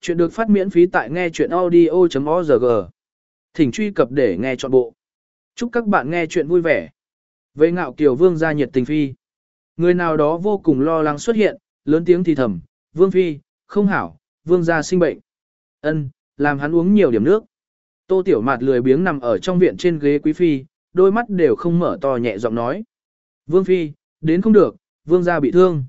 Chuyện được phát miễn phí tại nghe chuyện audio.org. Thỉnh truy cập để nghe trọn bộ. Chúc các bạn nghe chuyện vui vẻ. Về ngạo kiều vương gia nhiệt tình phi. Người nào đó vô cùng lo lắng xuất hiện, lớn tiếng thì thầm, vương phi, không hảo, vương gia sinh bệnh. ân làm hắn uống nhiều điểm nước. Tô tiểu mạt lười biếng nằm ở trong viện trên ghế quý phi, đôi mắt đều không mở to nhẹ giọng nói. Vương phi, đến không được, vương gia bị thương.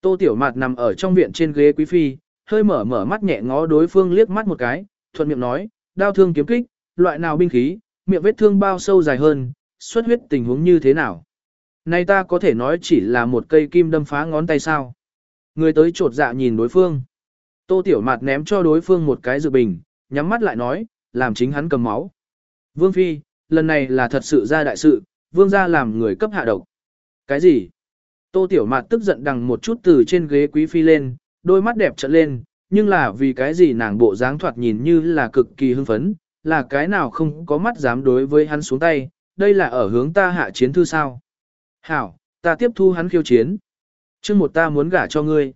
Tô tiểu mạt nằm ở trong viện trên ghế quý phi, hơi mở mở mắt nhẹ ngó đối phương liếc mắt một cái, thuận miệng nói, đao thương kiếm kích, loại nào binh khí, miệng vết thương bao sâu dài hơn, xuất huyết tình huống như thế nào. Nay ta có thể nói chỉ là một cây kim đâm phá ngón tay sao. Người tới trột dạ nhìn đối phương. Tô Tiểu Mạt ném cho đối phương một cái dự bình, nhắm mắt lại nói, làm chính hắn cầm máu. Vương Phi, lần này là thật sự ra đại sự, Vương gia làm người cấp hạ độc. Cái gì? Tô Tiểu Mạt tức giận đằng một chút từ trên ghế quý phi lên, đôi mắt đẹp trợn lên, nhưng là vì cái gì nàng bộ dáng thoạt nhìn như là cực kỳ hưng phấn, là cái nào không có mắt dám đối với hắn xuống tay, đây là ở hướng ta hạ chiến thư sao. Hảo, ta tiếp thu hắn khiêu chiến. Trước một ta muốn gả cho ngươi.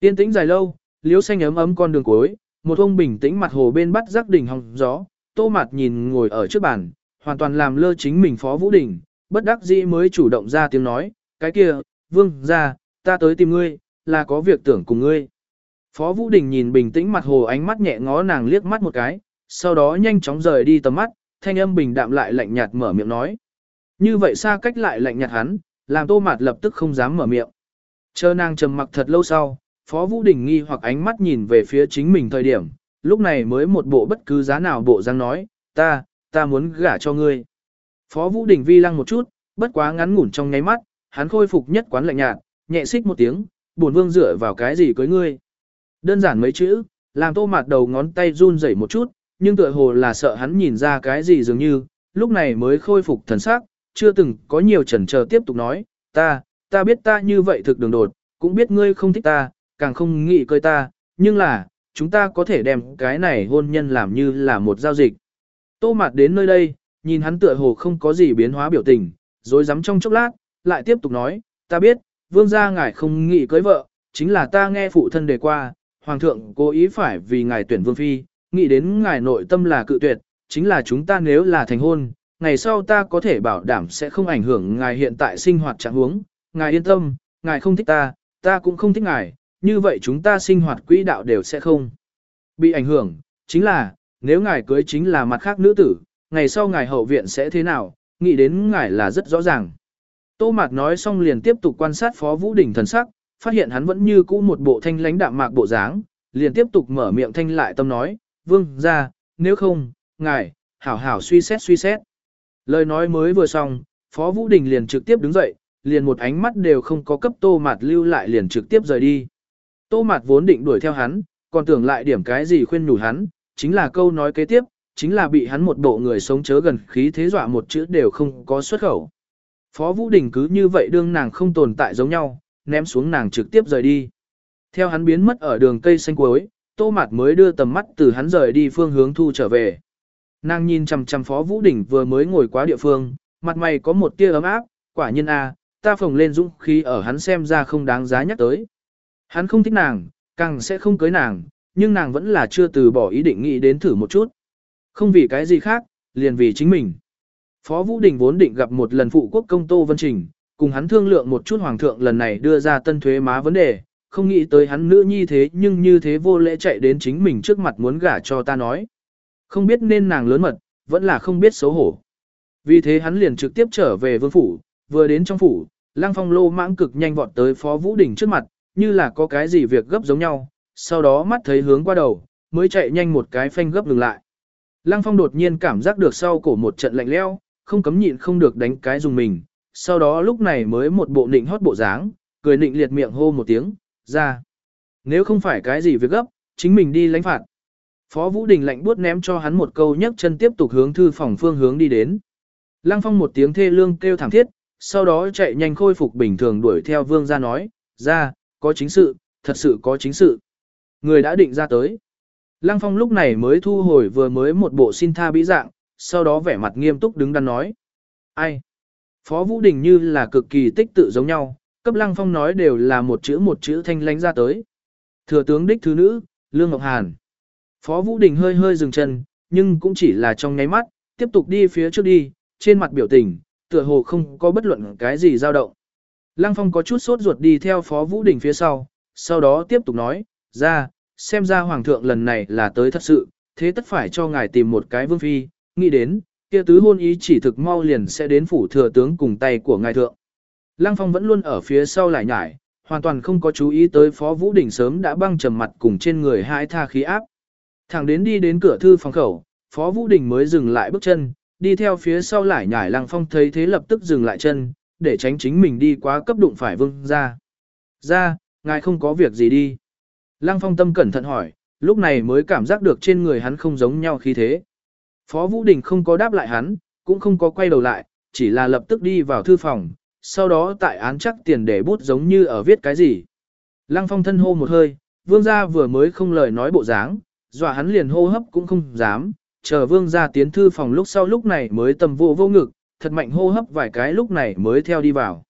Yên tĩnh dài lâu, liếu xanh ấm ấm con đường cuối, một ông bình tĩnh mặt hồ bên bắt rắc đỉnh hòng gió, tô mặt nhìn ngồi ở trước bàn, hoàn toàn làm lơ chính mình phó vũ đỉnh, bất đắc dĩ mới chủ động ra tiếng nói, cái kia, vương, ra, ta tới tìm ngươi, là có việc tưởng cùng ngươi. Phó Vũ Đình nhìn bình tĩnh mặt hồ ánh mắt nhẹ ngó nàng liếc mắt một cái, sau đó nhanh chóng rời đi tầm mắt, thanh âm bình đạm lại lạnh nhạt mở miệng nói. Như vậy xa cách lại lạnh nhạt hắn, làm tô mạt lập tức không dám mở miệng. Chờ nàng trầm mặc thật lâu sau, Phó Vũ Đình nghi hoặc ánh mắt nhìn về phía chính mình thời điểm, lúc này mới một bộ bất cứ giá nào bộ dáng nói, ta, ta muốn gả cho ngươi. Phó Vũ Đình vi lăng một chút, bất quá ngắn ngủn trong nháy mắt, hắn khôi phục nhất quán lạnh nhạt, nhẹ xích một tiếng, bổn vương dựa vào cái gì cưới ngươi. Đơn giản mấy chữ, làm tô mạt đầu ngón tay run rẩy một chút, nhưng tựa hồ là sợ hắn nhìn ra cái gì dường như, lúc này mới khôi phục thần sắc, chưa từng có nhiều chần chờ tiếp tục nói, ta, ta biết ta như vậy thực đường đột, cũng biết ngươi không thích ta, càng không nghĩ cười ta, nhưng là, chúng ta có thể đem cái này hôn nhân làm như là một giao dịch. Tô mạt đến nơi đây, nhìn hắn tựa hồ không có gì biến hóa biểu tình, rồi dám trong chốc lát, lại tiếp tục nói, ta biết, vương gia ngài không nghĩ cưới vợ, chính là ta nghe phụ thân đề qua, hoàng thượng cố ý phải vì ngài tuyển vương phi, nghĩ đến ngài nội tâm là cự tuyệt, chính là chúng ta nếu là thành hôn, ngày sau ta có thể bảo đảm sẽ không ảnh hưởng ngài hiện tại sinh hoạt trạng huống, ngài yên tâm, ngài không thích ta, ta cũng không thích ngài, như vậy chúng ta sinh hoạt quỹ đạo đều sẽ không bị ảnh hưởng, chính là, nếu ngài cưới chính là mặt khác nữ tử, ngày sau ngài hậu viện sẽ thế nào, nghĩ đến ngài là rất rõ ràng. Tô Mạt nói xong liền tiếp tục quan sát Phó Vũ Đình thần sắc, phát hiện hắn vẫn như cũ một bộ thanh lãnh đạm mạc bộ dáng, liền tiếp tục mở miệng thanh lại tâm nói, vương ra, nếu không, ngài, hảo hảo suy xét suy xét. Lời nói mới vừa xong, Phó Vũ Đình liền trực tiếp đứng dậy, liền một ánh mắt đều không có cấp Tô Mạt lưu lại liền trực tiếp rời đi. Tô Mạt vốn định đuổi theo hắn, còn tưởng lại điểm cái gì khuyên nhủ hắn, chính là câu nói kế tiếp, chính là bị hắn một bộ người sống chớ gần khí thế dọa một chữ đều không có xuất khẩu. Phó Vũ Đình cứ như vậy đương nàng không tồn tại giống nhau, ném xuống nàng trực tiếp rời đi. Theo hắn biến mất ở đường cây xanh cuối, Tô Mạt mới đưa tầm mắt từ hắn rời đi phương hướng thu trở về. Nàng nhìn chằm chằm Phó Vũ Đình vừa mới ngồi quá địa phương, mặt mày có một tia ấm áp, quả nhiên a, ta phồng lên dũng khí ở hắn xem ra không đáng giá nhắc tới. Hắn không thích nàng, càng sẽ không cưới nàng, nhưng nàng vẫn là chưa từ bỏ ý định nghĩ đến thử một chút. Không vì cái gì khác, liền vì chính mình. Phó Vũ Đình vốn định gặp một lần phụ quốc công Tô Vân Trình, cùng hắn thương lượng một chút hoàng thượng lần này đưa ra tân thuế má vấn đề, không nghĩ tới hắn nữ nhi thế nhưng như thế vô lễ chạy đến chính mình trước mặt muốn gả cho ta nói. Không biết nên nàng lớn mật, vẫn là không biết xấu hổ. Vì thế hắn liền trực tiếp trở về vương phủ, vừa đến trong phủ, Lang Phong lô mãng cực nhanh vọt tới Phó Vũ Đình trước mặt, như là có cái gì việc gấp giống nhau, sau đó mắt thấy hướng qua đầu, mới chạy nhanh một cái phanh gấp dừng lại. Lăng Phong đột nhiên cảm giác được sau cổ một trận lạnh lẽo, không cấm nhịn không được đánh cái dùng mình, sau đó lúc này mới một bộ nịnh hót bộ dáng, cười nịnh liệt miệng hô một tiếng, ra. Nếu không phải cái gì việc gấp, chính mình đi lãnh phạt. Phó Vũ Đình lạnh buốt ném cho hắn một câu nhấc chân tiếp tục hướng thư phòng phương hướng đi đến. Lăng Phong một tiếng thê lương kêu thảm thiết, sau đó chạy nhanh khôi phục bình thường đuổi theo vương ra nói, ra, có chính sự, thật sự có chính sự. Người đã định ra tới. Lăng Phong lúc này mới thu hồi vừa mới một bộ xin tha bí dạng, sau đó vẻ mặt nghiêm túc đứng đắn nói. Ai? Phó Vũ Đình như là cực kỳ tích tự giống nhau, cấp Lăng Phong nói đều là một chữ một chữ thanh lánh ra tới. Thừa tướng đích thứ nữ, Lương Ngọc Hàn. Phó Vũ Đình hơi hơi dừng chân, nhưng cũng chỉ là trong nháy mắt, tiếp tục đi phía trước đi, trên mặt biểu tình, tựa hồ không có bất luận cái gì dao động. Lăng Phong có chút sốt ruột đi theo Phó Vũ Đình phía sau, sau đó tiếp tục nói, ra, xem ra Hoàng thượng lần này là tới thật sự, thế tất phải cho ngài tìm một cái vương phi, nghĩ đến, kia tứ hôn ý chỉ thực mau liền sẽ đến phủ thừa tướng cùng tay của ngài thượng. Lăng Phong vẫn luôn ở phía sau lại nhải, hoàn toàn không có chú ý tới Phó Vũ Đình sớm đã băng trầm mặt cùng trên người hai tha khí áp. Thẳng đến đi đến cửa thư phòng khẩu, Phó Vũ Đình mới dừng lại bước chân, đi theo phía sau lại nhải Lăng Phong thấy thế lập tức dừng lại chân, để tránh chính mình đi quá cấp đụng phải vương ra. Ra, ngài không có việc gì đi. Lăng Phong tâm cẩn thận hỏi, lúc này mới cảm giác được trên người hắn không giống nhau khí thế. Phó Vũ Đình không có đáp lại hắn, cũng không có quay đầu lại, chỉ là lập tức đi vào thư phòng, sau đó tại án chắc tiền để bút giống như ở viết cái gì. Lăng Phong thân hô một hơi, vương gia vừa mới không lời nói bộ dáng, dọa hắn liền hô hấp cũng không dám, chờ vương gia tiến thư phòng lúc sau lúc này mới tầm vô vô ngực, thật mạnh hô hấp vài cái lúc này mới theo đi vào.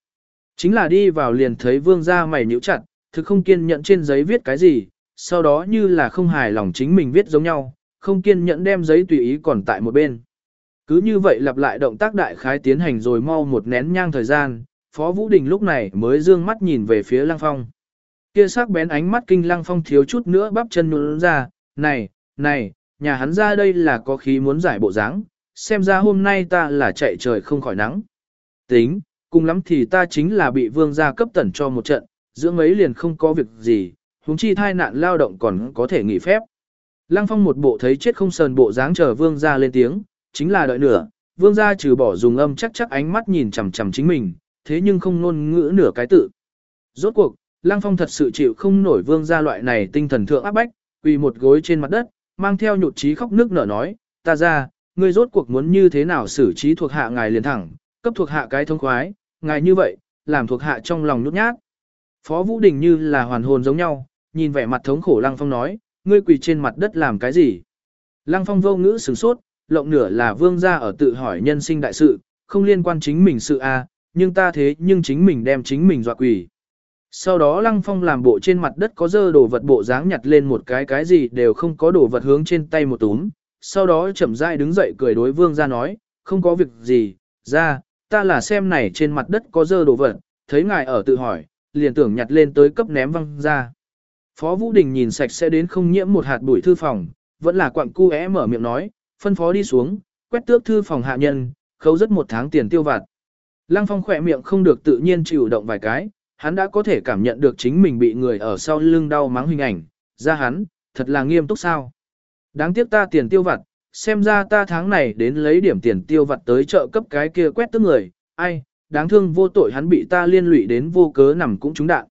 Chính là đi vào liền thấy vương gia mày nhíu chặt, thực không kiên nhẫn trên giấy viết cái gì, sau đó như là không hài lòng chính mình viết giống nhau, không kiên nhẫn đem giấy tùy ý còn tại một bên. Cứ như vậy lặp lại động tác đại khái tiến hành rồi mau một nén nhang thời gian, Phó Vũ Đình lúc này mới dương mắt nhìn về phía Lăng Phong. Kia sắc bén ánh mắt kinh Lăng Phong thiếu chút nữa bắp chân nhún ra, này, này, nhà hắn ra đây là có khí muốn giải bộ dáng, xem ra hôm nay ta là chạy trời không khỏi nắng. Tính, cùng lắm thì ta chính là bị vương gia cấp tẩn cho một trận, dưỡng mấy liền không có việc gì, huống chi thai nạn lao động còn có thể nghỉ phép. Lăng Phong một bộ thấy chết không sờn bộ dáng chờ vương gia lên tiếng, chính là đợi nửa, vương gia trừ bỏ dùng âm chắc chắc ánh mắt nhìn chằm chằm chính mình, thế nhưng không ngôn ngữ nửa cái tự. Rốt cuộc, Lăng Phong thật sự chịu không nổi vương gia loại này tinh thần thượng áp bách, quỳ một gối trên mặt đất, mang theo nhụt chí khóc nước nở nói, ta ra, ngươi rốt cuộc muốn như thế nào xử trí thuộc hạ ngài liền thẳng, cấp thuộc hạ cái thông khoái, ngài như vậy, làm thuộc hạ trong lòng nhút nhát. Phó Vũ Đình như là hoàn hồn giống nhau, nhìn vẻ mặt thống khổ Lăng Phong nói, ngươi quỳ trên mặt đất làm cái gì? Lăng Phong vô ngữ sửng sốt, lộng nửa là vương gia ở tự hỏi nhân sinh đại sự, không liên quan chính mình sự a, nhưng ta thế nhưng chính mình đem chính mình dọa quỳ. Sau đó Lăng Phong làm bộ trên mặt đất có dơ đồ vật bộ dáng nhặt lên một cái cái gì đều không có đồ vật hướng trên tay một túm, sau đó chậm rãi đứng dậy cười đối vương gia nói, không có việc gì, ra, ta là xem này trên mặt đất có dơ đồ vật, thấy ngài ở tự hỏi, liền tưởng nhặt lên tới cấp ném văng ra. Phó Vũ Đình nhìn sạch sẽ đến không nhiễm một hạt bụi thư phòng, vẫn là quặng cu é mở miệng nói, phân phó đi xuống, quét tước thư phòng hạ nhân, khấu rất một tháng tiền tiêu vặt. Lăng Phong khỏe miệng không được tự nhiên chịu động vài cái, hắn đã có thể cảm nhận được chính mình bị người ở sau lưng đau mắng hình ảnh, ra hắn, thật là nghiêm túc sao. Đáng tiếc ta tiền tiêu vặt, xem ra ta tháng này đến lấy điểm tiền tiêu vặt tới chợ cấp cái kia quét tức người, ai, đáng thương vô tội hắn bị ta liên lụy đến vô cớ nằm cũng trúng đạn.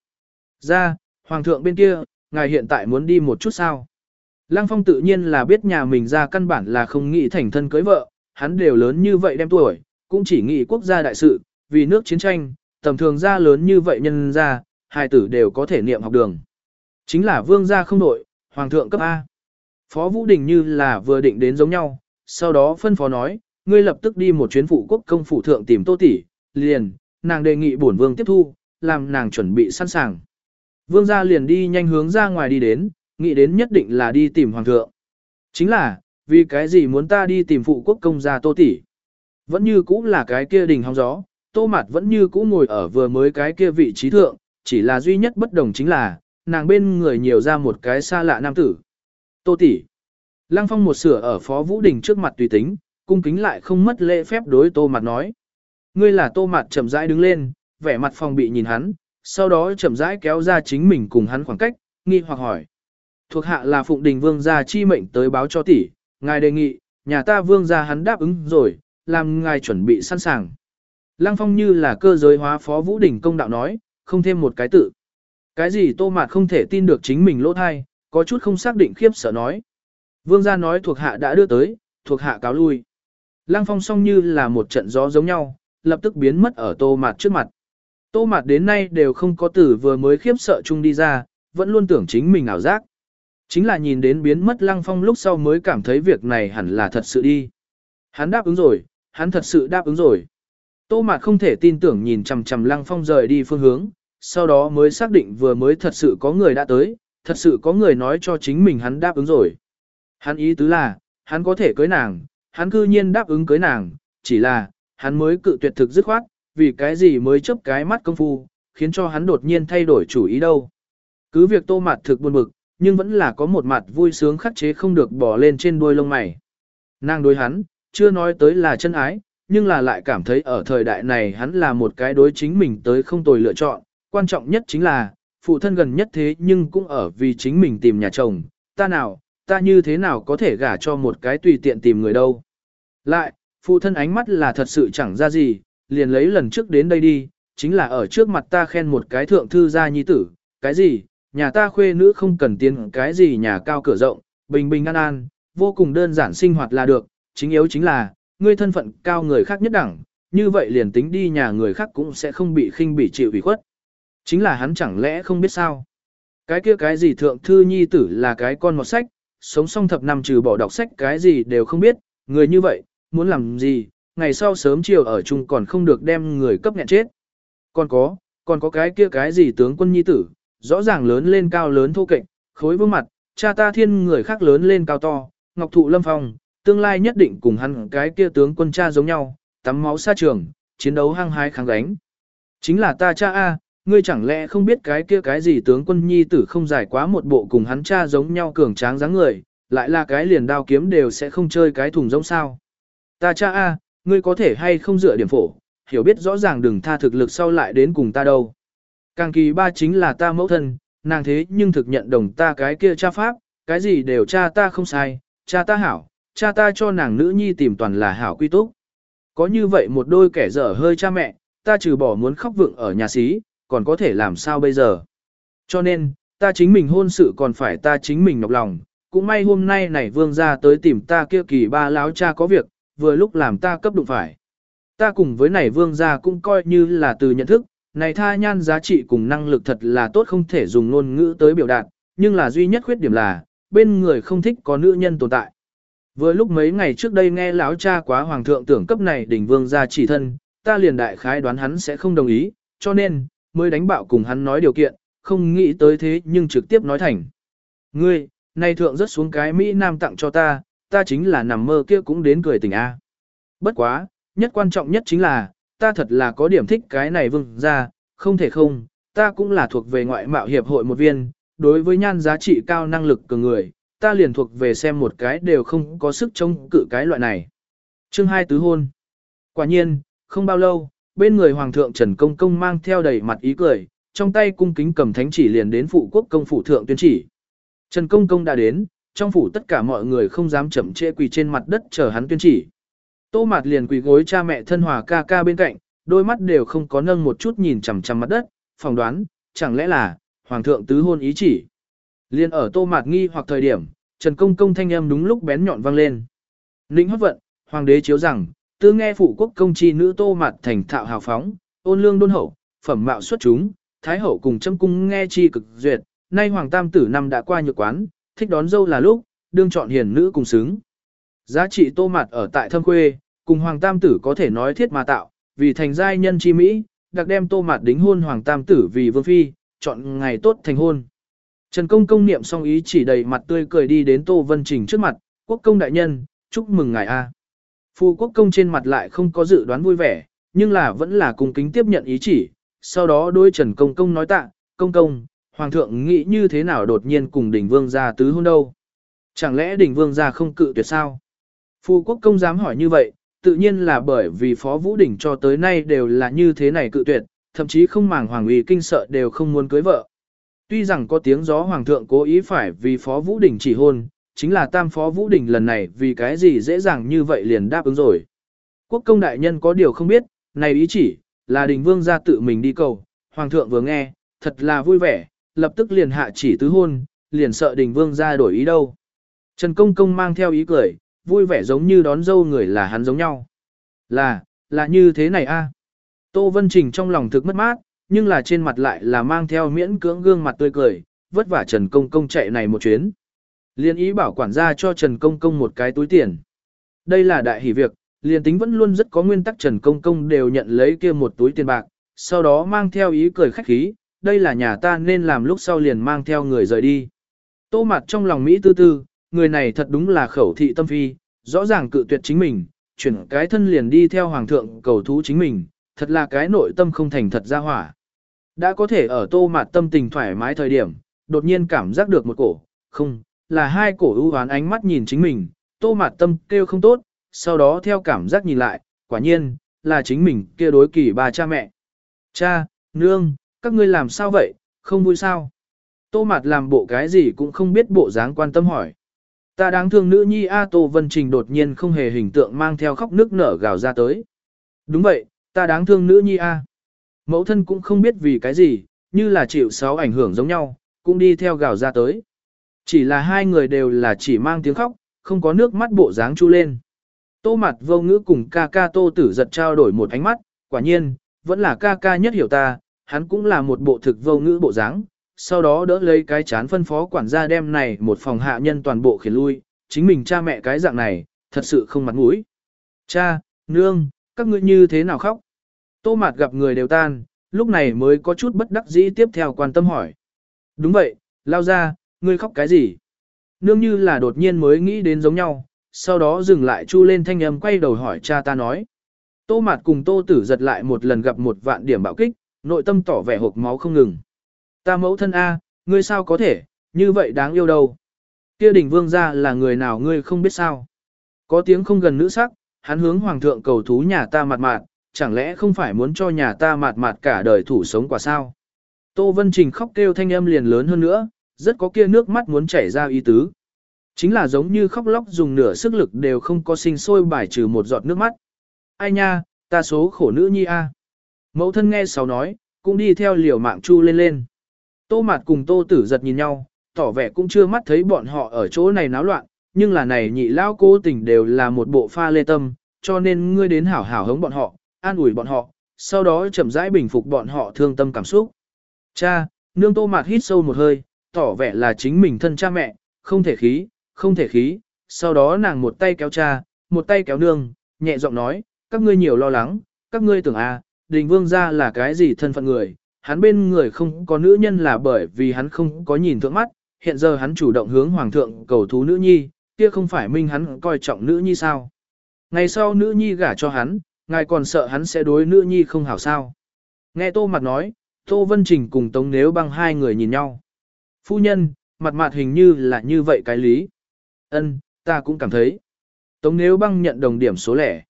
Ra, hoàng thượng bên kia, ngài hiện tại muốn đi một chút sao? Lăng Phong tự nhiên là biết nhà mình ra căn bản là không nghĩ thành thân cưới vợ, hắn đều lớn như vậy đem tuổi, cũng chỉ nghĩ quốc gia đại sự, vì nước chiến tranh, tầm thường ra lớn như vậy nhân ra, hai tử đều có thể niệm học đường. Chính là vương gia không nội, hoàng thượng cấp A. Phó Vũ Đình như là vừa định đến giống nhau, sau đó phân phó nói, ngươi lập tức đi một chuyến phụ quốc công phủ thượng tìm tô tỷ, liền, nàng đề nghị bổn vương tiếp thu, làm nàng chuẩn bị sẵn sàng. Vương gia liền đi nhanh hướng ra ngoài đi đến, nghĩ đến nhất định là đi tìm hoàng thượng. Chính là, vì cái gì muốn ta đi tìm phụ quốc công gia tô tỷ? Vẫn như cũ là cái kia đình hóng gió, tô mặt vẫn như cũ ngồi ở vừa mới cái kia vị trí thượng, chỉ là duy nhất bất đồng chính là, nàng bên người nhiều ra một cái xa lạ nam tử. Tô tỷ. Lăng phong một sửa ở phó vũ đình trước mặt tùy tính, cung kính lại không mất lễ phép đối tô mặt nói. Ngươi là tô mặt chậm rãi đứng lên, vẻ mặt phòng bị nhìn hắn, sau đó chậm rãi kéo ra chính mình cùng hắn khoảng cách, nghi hoặc hỏi. Thuộc hạ là Phụng Đình Vương gia chi mệnh tới báo cho tỷ, ngài đề nghị, nhà ta vương gia hắn đáp ứng rồi, làm ngài chuẩn bị sẵn sàng. Lăng Phong như là cơ giới hóa phó Vũ Đình công đạo nói, không thêm một cái tự. Cái gì tô mạt không thể tin được chính mình lỗ thai, có chút không xác định khiếp sợ nói. Vương gia nói thuộc hạ đã đưa tới, thuộc hạ cáo lui. Lăng Phong song như là một trận gió giống nhau, lập tức biến mất ở tô mạt trước mặt. Tô Mạt đến nay đều không có tử vừa mới khiếp sợ chung đi ra, vẫn luôn tưởng chính mình ảo giác. Chính là nhìn đến biến mất lăng phong lúc sau mới cảm thấy việc này hẳn là thật sự đi. Hắn đáp ứng rồi, hắn thật sự đáp ứng rồi. Tô Mạt không thể tin tưởng nhìn chằm chằm lăng phong rời đi phương hướng, sau đó mới xác định vừa mới thật sự có người đã tới, thật sự có người nói cho chính mình hắn đáp ứng rồi. Hắn ý tứ là, hắn có thể cưới nàng, hắn cư nhiên đáp ứng cưới nàng, chỉ là, hắn mới cự tuyệt thực dứt khoát, vì cái gì mới chấp cái mắt công phu, khiến cho hắn đột nhiên thay đổi chủ ý đâu. Cứ việc tô mặt thực buồn bực, nhưng vẫn là có một mặt vui sướng khắc chế không được bỏ lên trên đuôi lông mày. Nàng đối hắn, chưa nói tới là chân ái, nhưng là lại cảm thấy ở thời đại này hắn là một cái đối chính mình tới không tồi lựa chọn, quan trọng nhất chính là, phụ thân gần nhất thế nhưng cũng ở vì chính mình tìm nhà chồng, ta nào, ta như thế nào có thể gả cho một cái tùy tiện tìm người đâu. Lại, phụ thân ánh mắt là thật sự chẳng ra gì, liền lấy lần trước đến đây đi, chính là ở trước mặt ta khen một cái thượng thư gia nhi tử, cái gì, nhà ta khuê nữ không cần tiến cái gì nhà cao cửa rộng, bình bình an an, vô cùng đơn giản sinh hoạt là được, chính yếu chính là, ngươi thân phận cao người khác nhất đẳng, như vậy liền tính đi nhà người khác cũng sẽ không bị khinh bị chịu ủy khuất. Chính là hắn chẳng lẽ không biết sao. Cái kia cái gì thượng thư nhi tử là cái con một sách, sống xong thập năm trừ bỏ đọc sách cái gì đều không biết, người như vậy, muốn làm gì, ngày sau sớm chiều ở chung còn không được đem người cấp nghẹn chết. Còn có, còn có cái kia cái gì tướng quân nhi tử, rõ ràng lớn lên cao lớn thô kệch, khối vương mặt, cha ta thiên người khác lớn lên cao to, ngọc thụ lâm phong, tương lai nhất định cùng hắn cái kia tướng quân cha giống nhau, tắm máu xa trường, chiến đấu hăng hái kháng đánh. Chính là ta cha A, ngươi chẳng lẽ không biết cái kia cái gì tướng quân nhi tử không giải quá một bộ cùng hắn cha giống nhau cường tráng dáng người, lại là cái liền đao kiếm đều sẽ không chơi cái thùng giống sao. Ta cha A, ngươi có thể hay không dựa điểm phổ, hiểu biết rõ ràng đừng tha thực lực sau lại đến cùng ta đâu. Càng kỳ ba chính là ta mẫu thân, nàng thế nhưng thực nhận đồng ta cái kia cha pháp, cái gì đều cha ta không sai, cha ta hảo, cha ta cho nàng nữ nhi tìm toàn là hảo quy túc. Có như vậy một đôi kẻ dở hơi cha mẹ, ta trừ bỏ muốn khóc vượng ở nhà xí, còn có thể làm sao bây giờ. Cho nên, ta chính mình hôn sự còn phải ta chính mình nhọc lòng, cũng may hôm nay này vương ra tới tìm ta kia kỳ ba láo cha có việc, vừa lúc làm ta cấp đụng phải. Ta cùng với này vương gia cũng coi như là từ nhận thức, này tha nhan giá trị cùng năng lực thật là tốt không thể dùng ngôn ngữ tới biểu đạt, nhưng là duy nhất khuyết điểm là, bên người không thích có nữ nhân tồn tại. Vừa lúc mấy ngày trước đây nghe lão cha quá hoàng thượng tưởng cấp này đỉnh vương gia chỉ thân, ta liền đại khái đoán hắn sẽ không đồng ý, cho nên, mới đánh bạo cùng hắn nói điều kiện, không nghĩ tới thế nhưng trực tiếp nói thành. Ngươi, này thượng rất xuống cái Mỹ Nam tặng cho ta, ta chính là nằm mơ kia cũng đến cười tỉnh A. Bất quá, nhất quan trọng nhất chính là, ta thật là có điểm thích cái này vương ra, không thể không, ta cũng là thuộc về ngoại mạo hiệp hội một viên, đối với nhan giá trị cao năng lực cường người, ta liền thuộc về xem một cái đều không có sức chống cự cái loại này. Chương 2 tứ hôn. Quả nhiên, không bao lâu, bên người Hoàng thượng Trần Công Công mang theo đầy mặt ý cười, trong tay cung kính cầm thánh chỉ liền đến phụ quốc công phủ thượng tuyên chỉ. Trần Công Công đã đến, trong phủ tất cả mọi người không dám chậm trễ quỳ trên mặt đất chờ hắn tuyên chỉ. Tô Mạt liền quỳ gối cha mẹ thân hòa ca ca bên cạnh, đôi mắt đều không có nâng một chút nhìn chằm chằm mặt đất, phỏng đoán, chẳng lẽ là, hoàng thượng tứ hôn ý chỉ. Liên ở Tô Mạt nghi hoặc thời điểm, Trần Công Công thanh âm đúng lúc bén nhọn vang lên. Ninh hốt vận, hoàng đế chiếu rằng, tư nghe phụ quốc công chi nữ Tô Mạt thành thạo hào phóng, ôn lương đôn hậu, phẩm mạo xuất chúng, thái hậu cùng châm cung nghe chi cực duyệt, nay hoàng tam tử năm đã qua nhược quán, thích đón dâu là lúc, đương chọn hiền nữ cùng xứng. Giá trị Tô Mạt ở tại thâm quê, cùng hoàng tam tử có thể nói thiết mà tạo, vì thành giai nhân chi Mỹ, đặc đem tô mạt đính hôn hoàng tam tử vì vương phi, chọn ngày tốt thành hôn. Trần công công niệm xong ý chỉ đầy mặt tươi cười đi đến tô vân trình trước mặt, quốc công đại nhân, chúc mừng ngài a. Phu quốc công trên mặt lại không có dự đoán vui vẻ, nhưng là vẫn là cung kính tiếp nhận ý chỉ, sau đó đôi Trần công công nói tạ, công công, hoàng thượng nghĩ như thế nào đột nhiên cùng đỉnh vương gia tứ hôn đâu. Chẳng lẽ đỉnh vương gia không cự tuyệt sao? Phu quốc công dám hỏi như vậy, tự nhiên là bởi vì Phó Vũ đỉnh cho tới nay đều là như thế này cự tuyệt, thậm chí không màng hoàng uy kinh sợ đều không muốn cưới vợ. Tuy rằng có tiếng gió hoàng thượng cố ý phải vì Phó Vũ đỉnh chỉ hôn, chính là tam Phó Vũ đỉnh lần này vì cái gì dễ dàng như vậy liền đáp ứng rồi. Quốc công đại nhân có điều không biết, này ý chỉ, là đình vương gia tự mình đi cầu, hoàng thượng vừa nghe, thật là vui vẻ, lập tức liền hạ chỉ tứ hôn, liền sợ đình vương ra đổi ý đâu. Trần Công Công mang theo ý cười, vui vẻ giống như đón dâu người là hắn giống nhau. Là, là như thế này a. Tô Vân Trình trong lòng thực mất mát, nhưng là trên mặt lại là mang theo miễn cưỡng gương mặt tươi cười, vất vả Trần Công Công chạy này một chuyến. Liên ý bảo quản gia cho Trần Công Công một cái túi tiền. Đây là đại hỷ việc, liên tính vẫn luôn rất có nguyên tắc Trần Công Công đều nhận lấy kia một túi tiền bạc, sau đó mang theo ý cười khách khí, đây là nhà ta nên làm lúc sau liền mang theo người rời đi. Tô mặt trong lòng Mỹ tư tư, người này thật đúng là khẩu thị tâm phi, rõ ràng cự tuyệt chính mình, chuyển cái thân liền đi theo hoàng thượng cầu thú chính mình, thật là cái nội tâm không thành thật ra hỏa. Đã có thể ở tô mạt tâm tình thoải mái thời điểm, đột nhiên cảm giác được một cổ, không, là hai cổ ưu hoán ánh mắt nhìn chính mình, tô mạt tâm kêu không tốt, sau đó theo cảm giác nhìn lại, quả nhiên, là chính mình kia đối kỳ bà cha mẹ. Cha, nương, các ngươi làm sao vậy, không vui sao? Tô mạt làm bộ cái gì cũng không biết bộ dáng quan tâm hỏi. Ta đáng thương nữ nhi A Tô Vân Trình đột nhiên không hề hình tượng mang theo khóc nước nở gào ra tới. Đúng vậy, ta đáng thương nữ nhi A. Mẫu thân cũng không biết vì cái gì, như là chịu sáu ảnh hưởng giống nhau, cũng đi theo gào ra tới. Chỉ là hai người đều là chỉ mang tiếng khóc, không có nước mắt bộ dáng chu lên. Tô mặt vô ngữ cùng ca ca tô tử giật trao đổi một ánh mắt, quả nhiên, vẫn là ca ca nhất hiểu ta, hắn cũng là một bộ thực vô ngữ bộ dáng. Sau đó đỡ lấy cái chán phân phó quản gia đem này một phòng hạ nhân toàn bộ khiển lui, chính mình cha mẹ cái dạng này, thật sự không mặt mũi. Cha, nương, các ngươi như thế nào khóc? Tô mạt gặp người đều tan, lúc này mới có chút bất đắc dĩ tiếp theo quan tâm hỏi. Đúng vậy, lao ra, ngươi khóc cái gì? Nương như là đột nhiên mới nghĩ đến giống nhau, sau đó dừng lại chu lên thanh âm quay đầu hỏi cha ta nói. Tô mạt cùng tô tử giật lại một lần gặp một vạn điểm bạo kích, nội tâm tỏ vẻ hộp máu không ngừng. Ta mẫu thân A, ngươi sao có thể, như vậy đáng yêu đâu. Kia đỉnh vương gia là người nào ngươi không biết sao. Có tiếng không gần nữ sắc, hắn hướng hoàng thượng cầu thú nhà ta mặt mạt, chẳng lẽ không phải muốn cho nhà ta mạt mạt cả đời thủ sống quả sao? Tô Vân Trình khóc kêu thanh âm liền lớn hơn nữa, rất có kia nước mắt muốn chảy ra ý tứ. Chính là giống như khóc lóc dùng nửa sức lực đều không có sinh sôi bài trừ một giọt nước mắt. Ai nha, ta số khổ nữ nhi a. Mẫu thân nghe sáu nói, cũng đi theo liều mạng chu lên lên. Tô Mạt cùng Tô Tử giật nhìn nhau, tỏ vẻ cũng chưa mắt thấy bọn họ ở chỗ này náo loạn, nhưng là này nhị lao cố tình đều là một bộ pha lê tâm, cho nên ngươi đến hảo hảo hống bọn họ, an ủi bọn họ, sau đó chậm rãi bình phục bọn họ thương tâm cảm xúc. Cha, nương tô mạt hít sâu một hơi, tỏ vẻ là chính mình thân cha mẹ, không thể khí, không thể khí, sau đó nàng một tay kéo cha, một tay kéo nương, nhẹ giọng nói, các ngươi nhiều lo lắng, các ngươi tưởng à, đình vương gia là cái gì thân phận người, hắn bên người không có nữ nhân là bởi vì hắn không có nhìn thượng mắt, hiện giờ hắn chủ động hướng hoàng thượng cầu thú nữ nhi, kia không phải minh hắn coi trọng nữ nhi sao. Ngày sau nữ nhi gả cho hắn, ngài còn sợ hắn sẽ đối nữ nhi không hảo sao. Nghe tô mặt nói, tô vân trình cùng tống nếu băng hai người nhìn nhau. Phu nhân, mặt mặt hình như là như vậy cái lý. Ân, ta cũng cảm thấy. Tống nếu băng nhận đồng điểm số lẻ.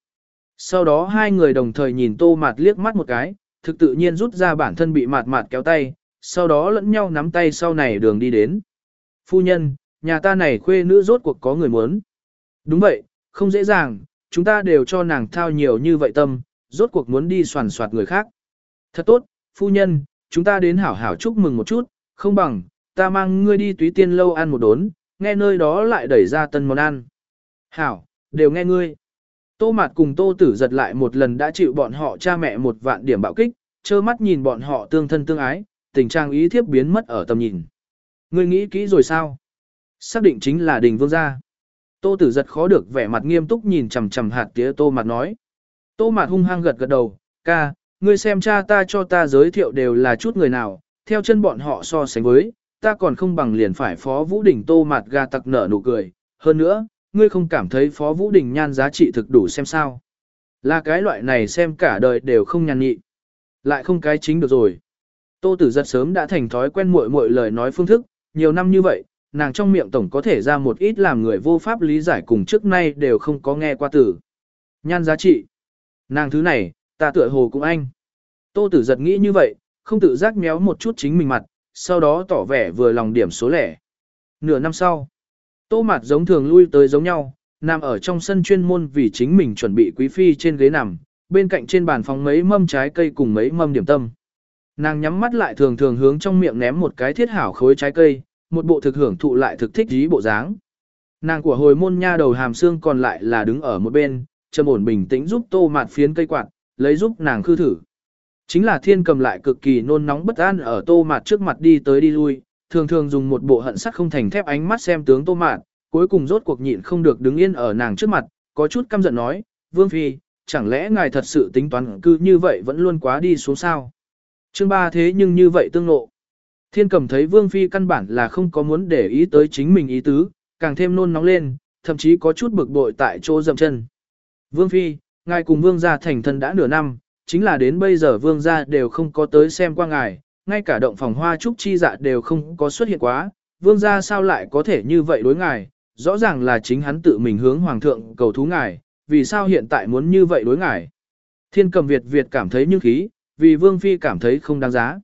Sau đó hai người đồng thời nhìn tô mạt liếc mắt một cái, thực tự nhiên rút ra bản thân bị mạt mạt kéo tay, sau đó lẫn nhau nắm tay sau này đường đi đến. Phu nhân, nhà ta này khuê nữ rốt cuộc có người muốn. Đúng vậy, không dễ dàng, chúng ta đều cho nàng thao nhiều như vậy tâm, rốt cuộc muốn đi soàn soạt người khác. Thật tốt, phu nhân, chúng ta đến hảo hảo chúc mừng một chút, không bằng, ta mang ngươi đi túy tiên lâu ăn một đốn, nghe nơi đó lại đẩy ra tân món ăn. Hảo, đều nghe ngươi. Tô Mạt cùng Tô Tử giật lại một lần đã chịu bọn họ cha mẹ một vạn điểm bạo kích, trơ mắt nhìn bọn họ tương thân tương ái, tình trạng ý thiếp biến mất ở tầm nhìn. Ngươi nghĩ kỹ rồi sao? Xác định chính là đình vương gia. Tô Tử giật khó được vẻ mặt nghiêm túc nhìn chằm chằm hạt tía Tô Mạt nói. Tô Mạt hung hăng gật gật đầu, ca, ngươi xem cha ta cho ta giới thiệu đều là chút người nào, theo chân bọn họ so sánh với, ta còn không bằng liền phải Phó Vũ Đình Tô Mạt ga tặc nở nụ cười. Hơn nữa, ngươi không cảm thấy Phó Vũ Đình nhan giá trị thực đủ xem sao. Là cái loại này xem cả đời đều không nhàn nhị. Lại không cái chính được rồi. Tô Tử giật sớm đã thành thói quen muội muội lời nói phương thức, nhiều năm như vậy, nàng trong miệng tổng có thể ra một ít làm người vô pháp lý giải cùng trước nay đều không có nghe qua từ. Nhan giá trị. Nàng thứ này, ta tựa hồ cũng anh. Tô tử giật nghĩ như vậy, không tự giác méo một chút chính mình mặt, sau đó tỏ vẻ vừa lòng điểm số lẻ. Nửa năm sau, tô Mạt giống thường lui tới giống nhau, nằm ở trong sân chuyên môn vì chính mình chuẩn bị quý phi trên ghế nằm, bên cạnh trên bàn phóng mấy mâm trái cây cùng mấy mâm điểm tâm. Nàng nhắm mắt lại thường thường hướng trong miệng ném một cái thiết hảo khối trái cây, một bộ thực hưởng thụ lại thực thích dí bộ dáng. Nàng của hồi môn nha đầu hàm xương còn lại là đứng ở một bên, trầm ổn bình tĩnh giúp tô mạt phiến cây quạt, lấy giúp nàng khư thử. Chính là thiên cầm lại cực kỳ nôn nóng bất an ở tô mạt trước mặt đi tới đi lui, thường thường dùng một bộ hận sắc không thành thép ánh mắt xem tướng tô mạn cuối cùng rốt cuộc nhịn không được đứng yên ở nàng trước mặt, có chút căm giận nói, Vương Phi, chẳng lẽ ngài thật sự tính toán cư như vậy vẫn luôn quá đi xuống sao? Chương ba thế nhưng như vậy tương lộ Thiên cầm thấy Vương Phi căn bản là không có muốn để ý tới chính mình ý tứ, càng thêm nôn nóng lên, thậm chí có chút bực bội tại chỗ dậm chân. Vương Phi, ngài cùng vương gia thành thân đã nửa năm, chính là đến bây giờ vương gia đều không có tới xem qua ngài, ngay cả động phòng hoa trúc chi dạ đều không có xuất hiện quá, vương gia sao lại có thể như vậy đối ngài, rõ ràng là chính hắn tự mình hướng hoàng thượng cầu thú ngài, vì sao hiện tại muốn như vậy đối ngài. Thiên cầm Việt Việt cảm thấy như khí, vì vương phi cảm thấy không đáng giá.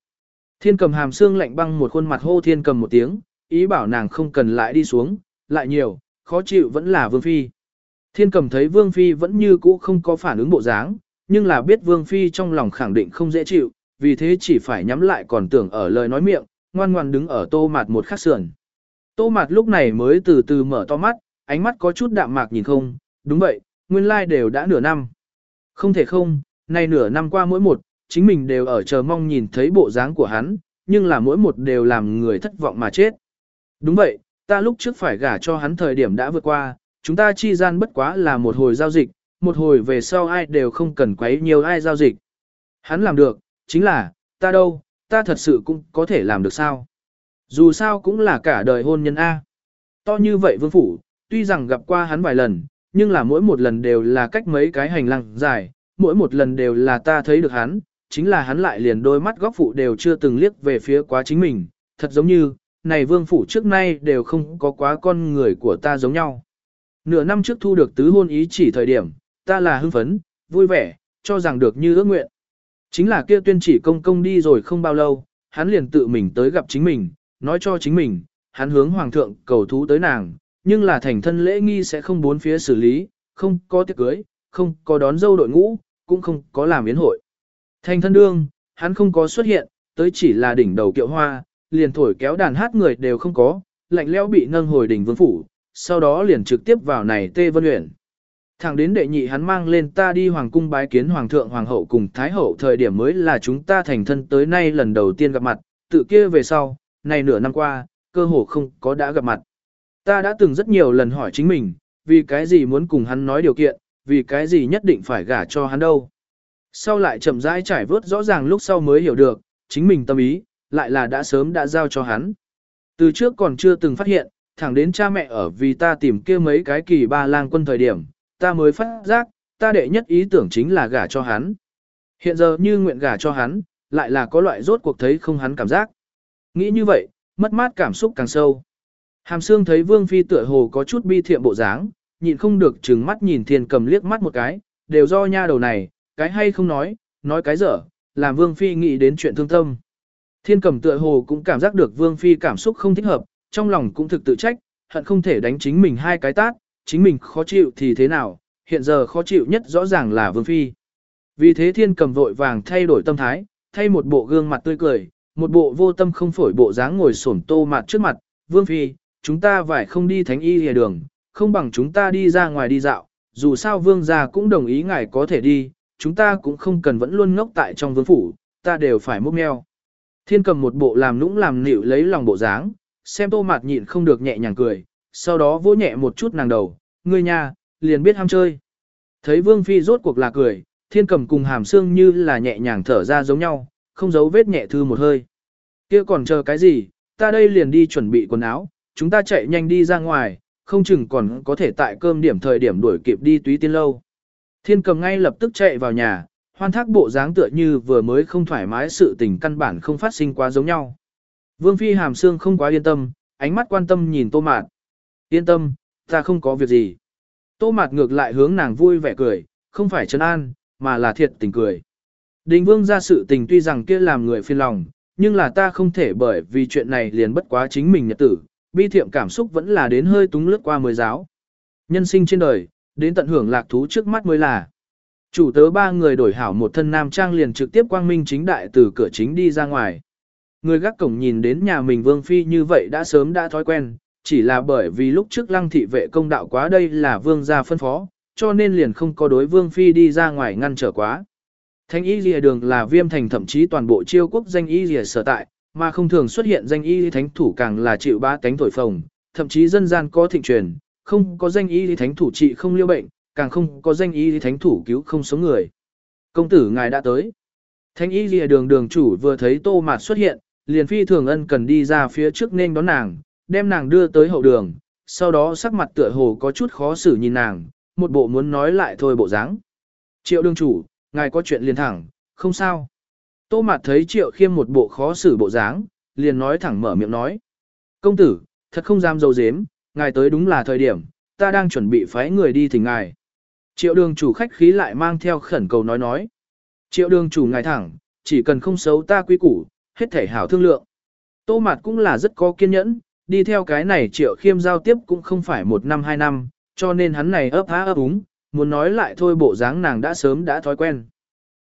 Thiên cầm hàm xương lạnh băng một khuôn mặt hô thiên cầm một tiếng, ý bảo nàng không cần lại đi xuống, lại nhiều, khó chịu vẫn là vương phi. Thiên cầm thấy vương phi vẫn như cũ không có phản ứng bộ dáng, nhưng là biết vương phi trong lòng khẳng định không dễ chịu, vì thế chỉ phải nhắm lại còn tưởng ở lời nói miệng, ngoan ngoan đứng ở tô mạt một khắc sườn. Tô mạt lúc này mới từ từ mở to mắt, ánh mắt có chút đạm mạc nhìn không, đúng vậy, nguyên lai like đều đã nửa năm. Không thể không, nay nửa năm qua mỗi một, chính mình đều ở chờ mong nhìn thấy bộ dáng của hắn, nhưng là mỗi một đều làm người thất vọng mà chết. Đúng vậy, ta lúc trước phải gả cho hắn thời điểm đã vượt qua, chúng ta chi gian bất quá là một hồi giao dịch, một hồi về sau ai đều không cần quấy nhiều ai giao dịch. Hắn làm được, chính là, ta đâu, ta thật sự cũng có thể làm được sao. Dù sao cũng là cả đời hôn nhân A. To như vậy vương phủ, tuy rằng gặp qua hắn vài lần, nhưng là mỗi một lần đều là cách mấy cái hành lang dài, mỗi một lần đều là ta thấy được hắn, chính là hắn lại liền đôi mắt góc phụ đều chưa từng liếc về phía quá chính mình, thật giống như, này vương phủ trước nay đều không có quá con người của ta giống nhau. Nửa năm trước thu được tứ hôn ý chỉ thời điểm, ta là hưng phấn, vui vẻ, cho rằng được như ước nguyện. Chính là kia tuyên chỉ công công đi rồi không bao lâu, hắn liền tự mình tới gặp chính mình, nói cho chính mình, hắn hướng hoàng thượng cầu thú tới nàng, nhưng là thành thân lễ nghi sẽ không bốn phía xử lý, không có tiệc cưới, không có đón dâu đội ngũ, cũng không có làm yến hội. Thành thân đương, hắn không có xuất hiện, tới chỉ là đỉnh đầu kiệu hoa, liền thổi kéo đàn hát người đều không có, lạnh lẽo bị nâng hồi đỉnh vương phủ, sau đó liền trực tiếp vào này Tê Vân Uyển. Thẳng đến đệ nhị hắn mang lên ta đi hoàng cung bái kiến hoàng thượng hoàng hậu cùng thái hậu thời điểm mới là chúng ta thành thân tới nay lần đầu tiên gặp mặt, tự kia về sau, này nửa năm qua, cơ hồ không có đã gặp mặt. Ta đã từng rất nhiều lần hỏi chính mình, vì cái gì muốn cùng hắn nói điều kiện, vì cái gì nhất định phải gả cho hắn đâu. Sau lại chậm rãi trải vớt rõ ràng lúc sau mới hiểu được, chính mình tâm ý, lại là đã sớm đã giao cho hắn. Từ trước còn chưa từng phát hiện, thẳng đến cha mẹ ở vì ta tìm kia mấy cái kỳ ba lang quân thời điểm, ta mới phát giác, ta đệ nhất ý tưởng chính là gả cho hắn. Hiện giờ như nguyện gả cho hắn, lại là có loại rốt cuộc thấy không hắn cảm giác. Nghĩ như vậy, mất mát cảm xúc càng sâu. Hàm Sương thấy Vương Phi tựa hồ có chút bi thiệm bộ dáng, nhịn không được trừng mắt nhìn Thiên Cầm liếc mắt một cái, đều do nha đầu này, cái hay không nói, nói cái dở, làm Vương Phi nghĩ đến chuyện thương tâm. Thiên Cầm tựa hồ cũng cảm giác được Vương Phi cảm xúc không thích hợp, trong lòng cũng thực tự trách, hận không thể đánh chính mình hai cái tát, chính mình khó chịu thì thế nào, hiện giờ khó chịu nhất rõ ràng là Vương Phi. Vì thế Thiên Cầm vội vàng thay đổi tâm thái, thay một bộ gương mặt tươi cười, một bộ vô tâm không phổi bộ dáng ngồi xổm tô mặt trước mặt, Vương Phi, chúng ta phải không đi thánh y hề đường, không bằng chúng ta đi ra ngoài đi dạo, dù sao Vương gia cũng đồng ý ngài có thể đi, chúng ta cũng không cần vẫn luôn ngốc tại trong vương phủ, ta đều phải múc meo. Thiên cầm một bộ làm nũng làm nịu lấy lòng bộ dáng, xem tô mặt nhịn không được nhẹ nhàng cười, sau đó vỗ nhẹ một chút nàng đầu, ngươi nha, liền biết ham chơi. Thấy Vương Phi rốt cuộc là cười, thiên cầm cùng hàm xương như là nhẹ nhàng thở ra giống nhau, không giấu vết nhẹ thư một hơi. kia còn chờ cái gì, ta đây liền đi chuẩn bị quần áo, chúng ta chạy nhanh đi ra ngoài, không chừng còn có thể tại cơm điểm thời điểm đuổi kịp đi túy tiên lâu. Thiên cầm ngay lập tức chạy vào nhà, hoan thác bộ dáng tựa như vừa mới không thoải mái sự tình căn bản không phát sinh quá giống nhau. Vương Phi hàm xương không quá yên tâm, ánh mắt quan tâm nhìn tô mạt. Yên tâm, ta không có việc gì. Tô mạt ngược lại hướng nàng vui vẻ cười, không phải trấn an, mà là thiệt tình cười. Đình vương ra sự tình tuy rằng kia làm người phiền lòng, nhưng là ta không thể bởi vì chuyện này liền bất quá chính mình nhật tử, bi thiệm cảm xúc vẫn là đến hơi túng lướt qua mới giáo. Nhân sinh trên đời, đến tận hưởng lạc thú trước mắt mới là. Chủ tớ ba người đổi hảo một thân nam trang liền trực tiếp quang minh chính đại từ cửa chính đi ra ngoài. Người gác cổng nhìn đến nhà mình vương phi như vậy đã sớm đã thói quen, chỉ là bởi vì lúc trước lăng thị vệ công đạo quá đây là vương gia phân phó, cho nên liền không có đối vương phi đi ra ngoài ngăn trở quá. Thanh y lìa đường là viêm thành thậm chí toàn bộ chiêu quốc danh y lìa sở tại, mà không thường xuất hiện danh y thánh thủ càng là chịu ba cánh thổi phồng, thậm chí dân gian có thịnh truyền, không có danh y thánh thủ trị không liêu bệnh, càng không có danh y thánh thủ cứu không sống người. Công tử ngài đã tới. Thanh y lìa đường đường chủ vừa thấy tô mạt xuất hiện, liền phi thường ân cần đi ra phía trước nên đón nàng, đem nàng đưa tới hậu đường, sau đó sắc mặt tựa hồ có chút khó xử nhìn nàng, một bộ muốn nói lại thôi bộ dáng. Triệu đương chủ, ngài có chuyện liền thẳng, không sao. Tô Mạt thấy Triệu Khiêm một bộ khó xử bộ dáng, liền nói thẳng mở miệng nói. Công tử, thật không dám dâu dếm, ngài tới đúng là thời điểm, ta đang chuẩn bị phái người đi thỉnh ngài. Triệu đường chủ khách khí lại mang theo khẩn cầu nói nói. Triệu đường chủ ngài thẳng, chỉ cần không xấu ta quy củ, hết thể hảo thương lượng. Tô Mạt cũng là rất có kiên nhẫn, đi theo cái này triệu khiêm giao tiếp cũng không phải một năm hai năm, cho nên hắn này ấp há ấp úng, muốn nói lại thôi bộ dáng nàng đã sớm đã thói quen.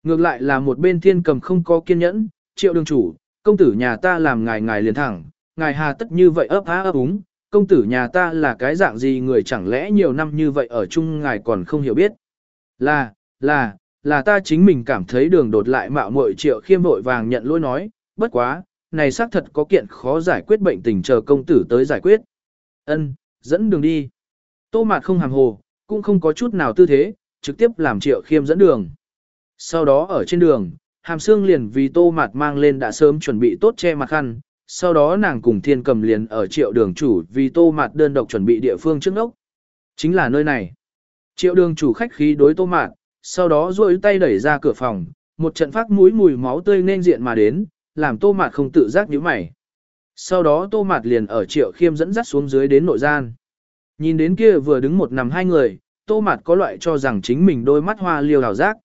Ngược lại là một bên thiên cầm không có kiên nhẫn, triệu đường chủ, công tử nhà ta làm ngài ngài liền thẳng, ngài hà tất như vậy ấp há ấp úng, công tử nhà ta là cái dạng gì người chẳng lẽ nhiều năm như vậy ở chung ngài còn không hiểu biết. Là, là, là ta chính mình cảm thấy đường đột lại mạo muội triệu khiêm vội vàng nhận lỗi nói, bất quá, này xác thật có kiện khó giải quyết bệnh tình chờ công tử tới giải quyết. Ân, dẫn đường đi. Tô mạt không hàm hồ, cũng không có chút nào tư thế, trực tiếp làm triệu khiêm dẫn đường. Sau đó ở trên đường, hàm Sương liền vì tô mạt mang lên đã sớm chuẩn bị tốt che mặt khăn, sau đó nàng cùng thiên cầm liền ở triệu đường chủ vì tô mạt đơn độc chuẩn bị địa phương trước ốc. Chính là nơi này. Triệu đường chủ khách khí đối tô mạt, sau đó duỗi tay đẩy ra cửa phòng, một trận phát mũi mùi máu tươi nên diện mà đến, làm tô mạt không tự giác nhíu mày. Sau đó tô mạt liền ở triệu khiêm dẫn dắt xuống dưới đến nội gian. Nhìn đến kia vừa đứng một nằm hai người, tô mạt có loại cho rằng chính mình đôi mắt hoa liêu hào giác.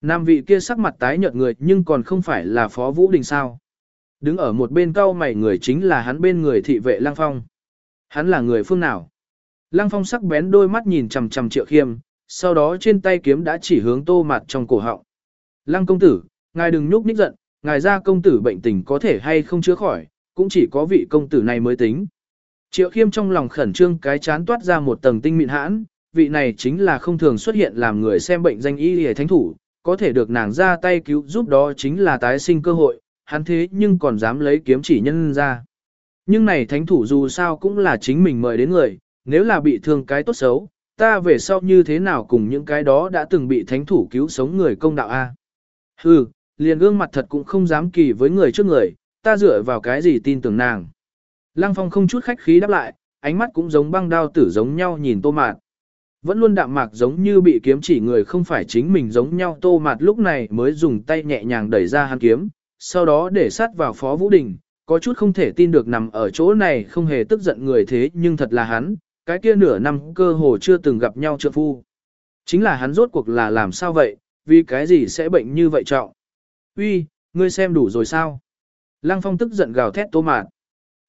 Nam vị kia sắc mặt tái nhợt người nhưng còn không phải là phó vũ đình sao. Đứng ở một bên cao mày người chính là hắn bên người thị vệ Lăng Phong. Hắn là người phương nào? Lăng Phong sắc bén đôi mắt nhìn chằm chằm triệu khiêm, sau đó trên tay kiếm đã chỉ hướng tô mặt trong cổ họng. Lăng công tử, ngài đừng nhúc nhích giận, ngài ra công tử bệnh tình có thể hay không chữa khỏi, cũng chỉ có vị công tử này mới tính. Triệu khiêm trong lòng khẩn trương cái chán toát ra một tầng tinh mịn hãn, vị này chính là không thường xuất hiện làm người xem bệnh danh y hề thánh thủ, có thể được nàng ra tay cứu giúp đó chính là tái sinh cơ hội, hắn thế nhưng còn dám lấy kiếm chỉ nhân ra. Nhưng này thánh thủ dù sao cũng là chính mình mời đến người, nếu là bị thương cái tốt xấu, ta về sau như thế nào cùng những cái đó đã từng bị thánh thủ cứu sống người công đạo a? Hừ, liền gương mặt thật cũng không dám kỳ với người trước người, ta dựa vào cái gì tin tưởng nàng. Lăng Phong không chút khách khí đáp lại, ánh mắt cũng giống băng đao tử giống nhau nhìn Tô Mạt. Vẫn luôn đạm mạc giống như bị kiếm chỉ người không phải chính mình giống nhau Tô Mạt lúc này mới dùng tay nhẹ nhàng đẩy ra hắn kiếm, sau đó để sát vào Phó Vũ Đình, có chút không thể tin được nằm ở chỗ này không hề tức giận người thế nhưng thật là hắn, cái kia nửa năm cơ hồ chưa từng gặp nhau trượng phu. Chính là hắn rốt cuộc là làm sao vậy, vì cái gì sẽ bệnh như vậy trọng. Uy, ngươi xem đủ rồi sao? Lăng Phong tức giận gào thét Tô Mạt.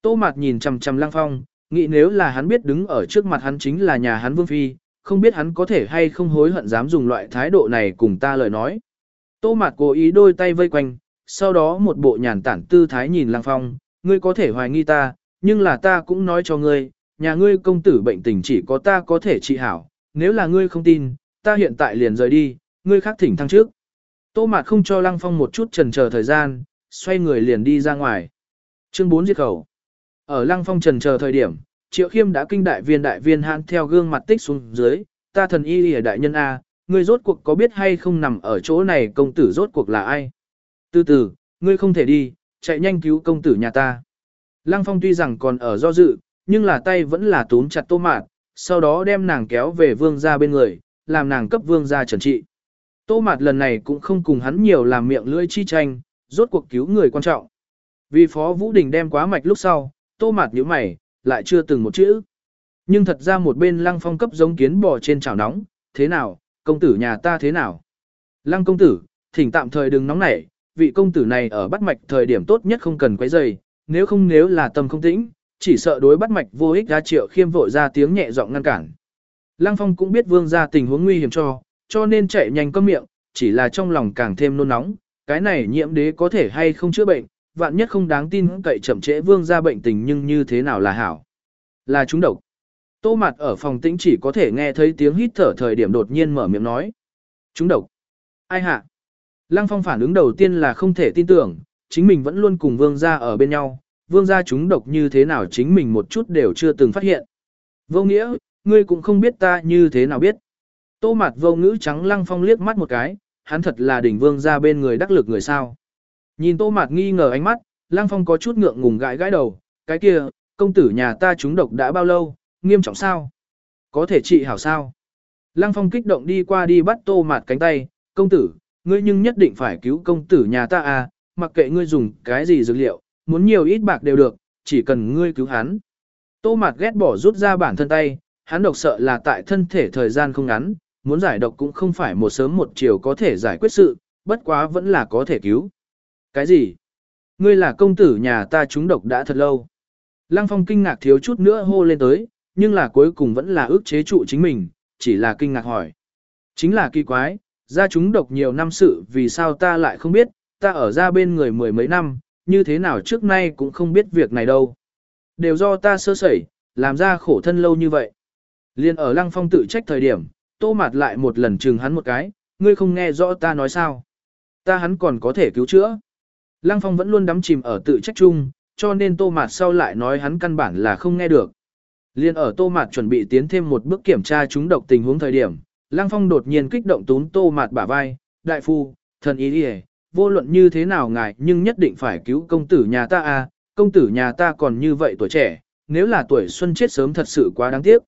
Tô Mạt nhìn chằm chằm Lăng Phong, nghĩ nếu là hắn biết đứng ở trước mặt hắn chính là nhà hắn Vương Phi, không biết hắn có thể hay không hối hận dám dùng loại thái độ này cùng ta lời nói. Tô Mạt cố ý đôi tay vây quanh, sau đó một bộ nhàn tản tư thái nhìn Lăng Phong, ngươi có thể hoài nghi ta, nhưng là ta cũng nói cho ngươi, nhà ngươi công tử bệnh tình chỉ có ta có thể trị hảo, nếu là ngươi không tin, ta hiện tại liền rời đi, ngươi khác thỉnh thăng trước. Tô Mạt không cho Lăng Phong một chút trần chờ thời gian, xoay người liền đi ra ngoài. Chương 4 diệt khẩu. Ở Lăng Phong trần chờ thời điểm, Triệu Khiêm đã kinh đại viên đại viên hãn theo gương mặt tích xuống dưới, ta thần y ở đại nhân A, ngươi rốt cuộc có biết hay không nằm ở chỗ này công tử rốt cuộc là ai? Từ từ, ngươi không thể đi, chạy nhanh cứu công tử nhà ta. Lăng Phong tuy rằng còn ở do dự, nhưng là tay vẫn là túm chặt tô mạt, sau đó đem nàng kéo về vương ra bên người, làm nàng cấp vương ra trần trị. Tô mạt lần này cũng không cùng hắn nhiều làm miệng lưỡi chi tranh, rốt cuộc cứu người quan trọng. Vì Phó Vũ Đình đem quá mạch lúc sau, tô mạt nhíu mày, lại chưa từng một chữ. Nhưng thật ra một bên lăng phong cấp giống kiến bò trên chảo nóng, thế nào, công tử nhà ta thế nào? Lăng công tử, thỉnh tạm thời đừng nóng nảy, vị công tử này ở bắt mạch thời điểm tốt nhất không cần quấy rầy, nếu không nếu là tâm không tĩnh, chỉ sợ đối bắt mạch vô ích ra triệu khiêm vội ra tiếng nhẹ giọng ngăn cản. Lăng phong cũng biết vương ra tình huống nguy hiểm cho, cho nên chạy nhanh cơm miệng, chỉ là trong lòng càng thêm nôn nóng, cái này nhiễm đế có thể hay không chữa bệnh, vạn nhất không đáng tin cậy chậm trễ vương ra bệnh tình nhưng như thế nào là hảo. Là chúng độc. Tô mặt ở phòng tĩnh chỉ có thể nghe thấy tiếng hít thở thời điểm đột nhiên mở miệng nói. Chúng độc. Ai hạ? Lăng phong phản ứng đầu tiên là không thể tin tưởng, chính mình vẫn luôn cùng vương gia ở bên nhau, vương gia chúng độc như thế nào chính mình một chút đều chưa từng phát hiện. Vô nghĩa, ngươi cũng không biết ta như thế nào biết. Tô mặt vô ngữ trắng lăng phong liếc mắt một cái, hắn thật là đỉnh vương ra bên người đắc lực người sao. Nhìn tô mặt nghi ngờ ánh mắt, lăng phong có chút ngượng ngùng gãi gãi đầu, cái kia, công tử nhà ta trúng độc đã bao lâu, nghiêm trọng sao? Có thể trị hảo sao? Lăng Phong kích động đi qua đi bắt tô mạt cánh tay, công tử, ngươi nhưng nhất định phải cứu công tử nhà ta à, mặc kệ ngươi dùng cái gì dược liệu, muốn nhiều ít bạc đều được, chỉ cần ngươi cứu hắn. Tô mạt ghét bỏ rút ra bản thân tay, hắn độc sợ là tại thân thể thời gian không ngắn, muốn giải độc cũng không phải một sớm một chiều có thể giải quyết sự, bất quá vẫn là có thể cứu. Cái gì? Ngươi là công tử nhà ta trúng độc đã thật lâu. Lăng Phong kinh ngạc thiếu chút nữa hô lên tới, nhưng là cuối cùng vẫn là ước chế trụ chính mình, chỉ là kinh ngạc hỏi. Chính là kỳ quái, ra chúng độc nhiều năm sự vì sao ta lại không biết, ta ở ra bên người mười mấy năm, như thế nào trước nay cũng không biết việc này đâu. Đều do ta sơ sẩy, làm ra khổ thân lâu như vậy. Liên ở Lăng Phong tự trách thời điểm, tô mạt lại một lần chừng hắn một cái, ngươi không nghe rõ ta nói sao. Ta hắn còn có thể cứu chữa. Lăng Phong vẫn luôn đắm chìm ở tự trách chung, cho nên tô mạt sau lại nói hắn căn bản là không nghe được. Liên ở tô mạt chuẩn bị tiến thêm một bước kiểm tra chúng độc tình huống thời điểm, Lăng Phong đột nhiên kích động tún tô mạt bả vai, đại phu, thần ý đi vô luận như thế nào ngài nhưng nhất định phải cứu công tử nhà ta à, công tử nhà ta còn như vậy tuổi trẻ, nếu là tuổi xuân chết sớm thật sự quá đáng tiếc.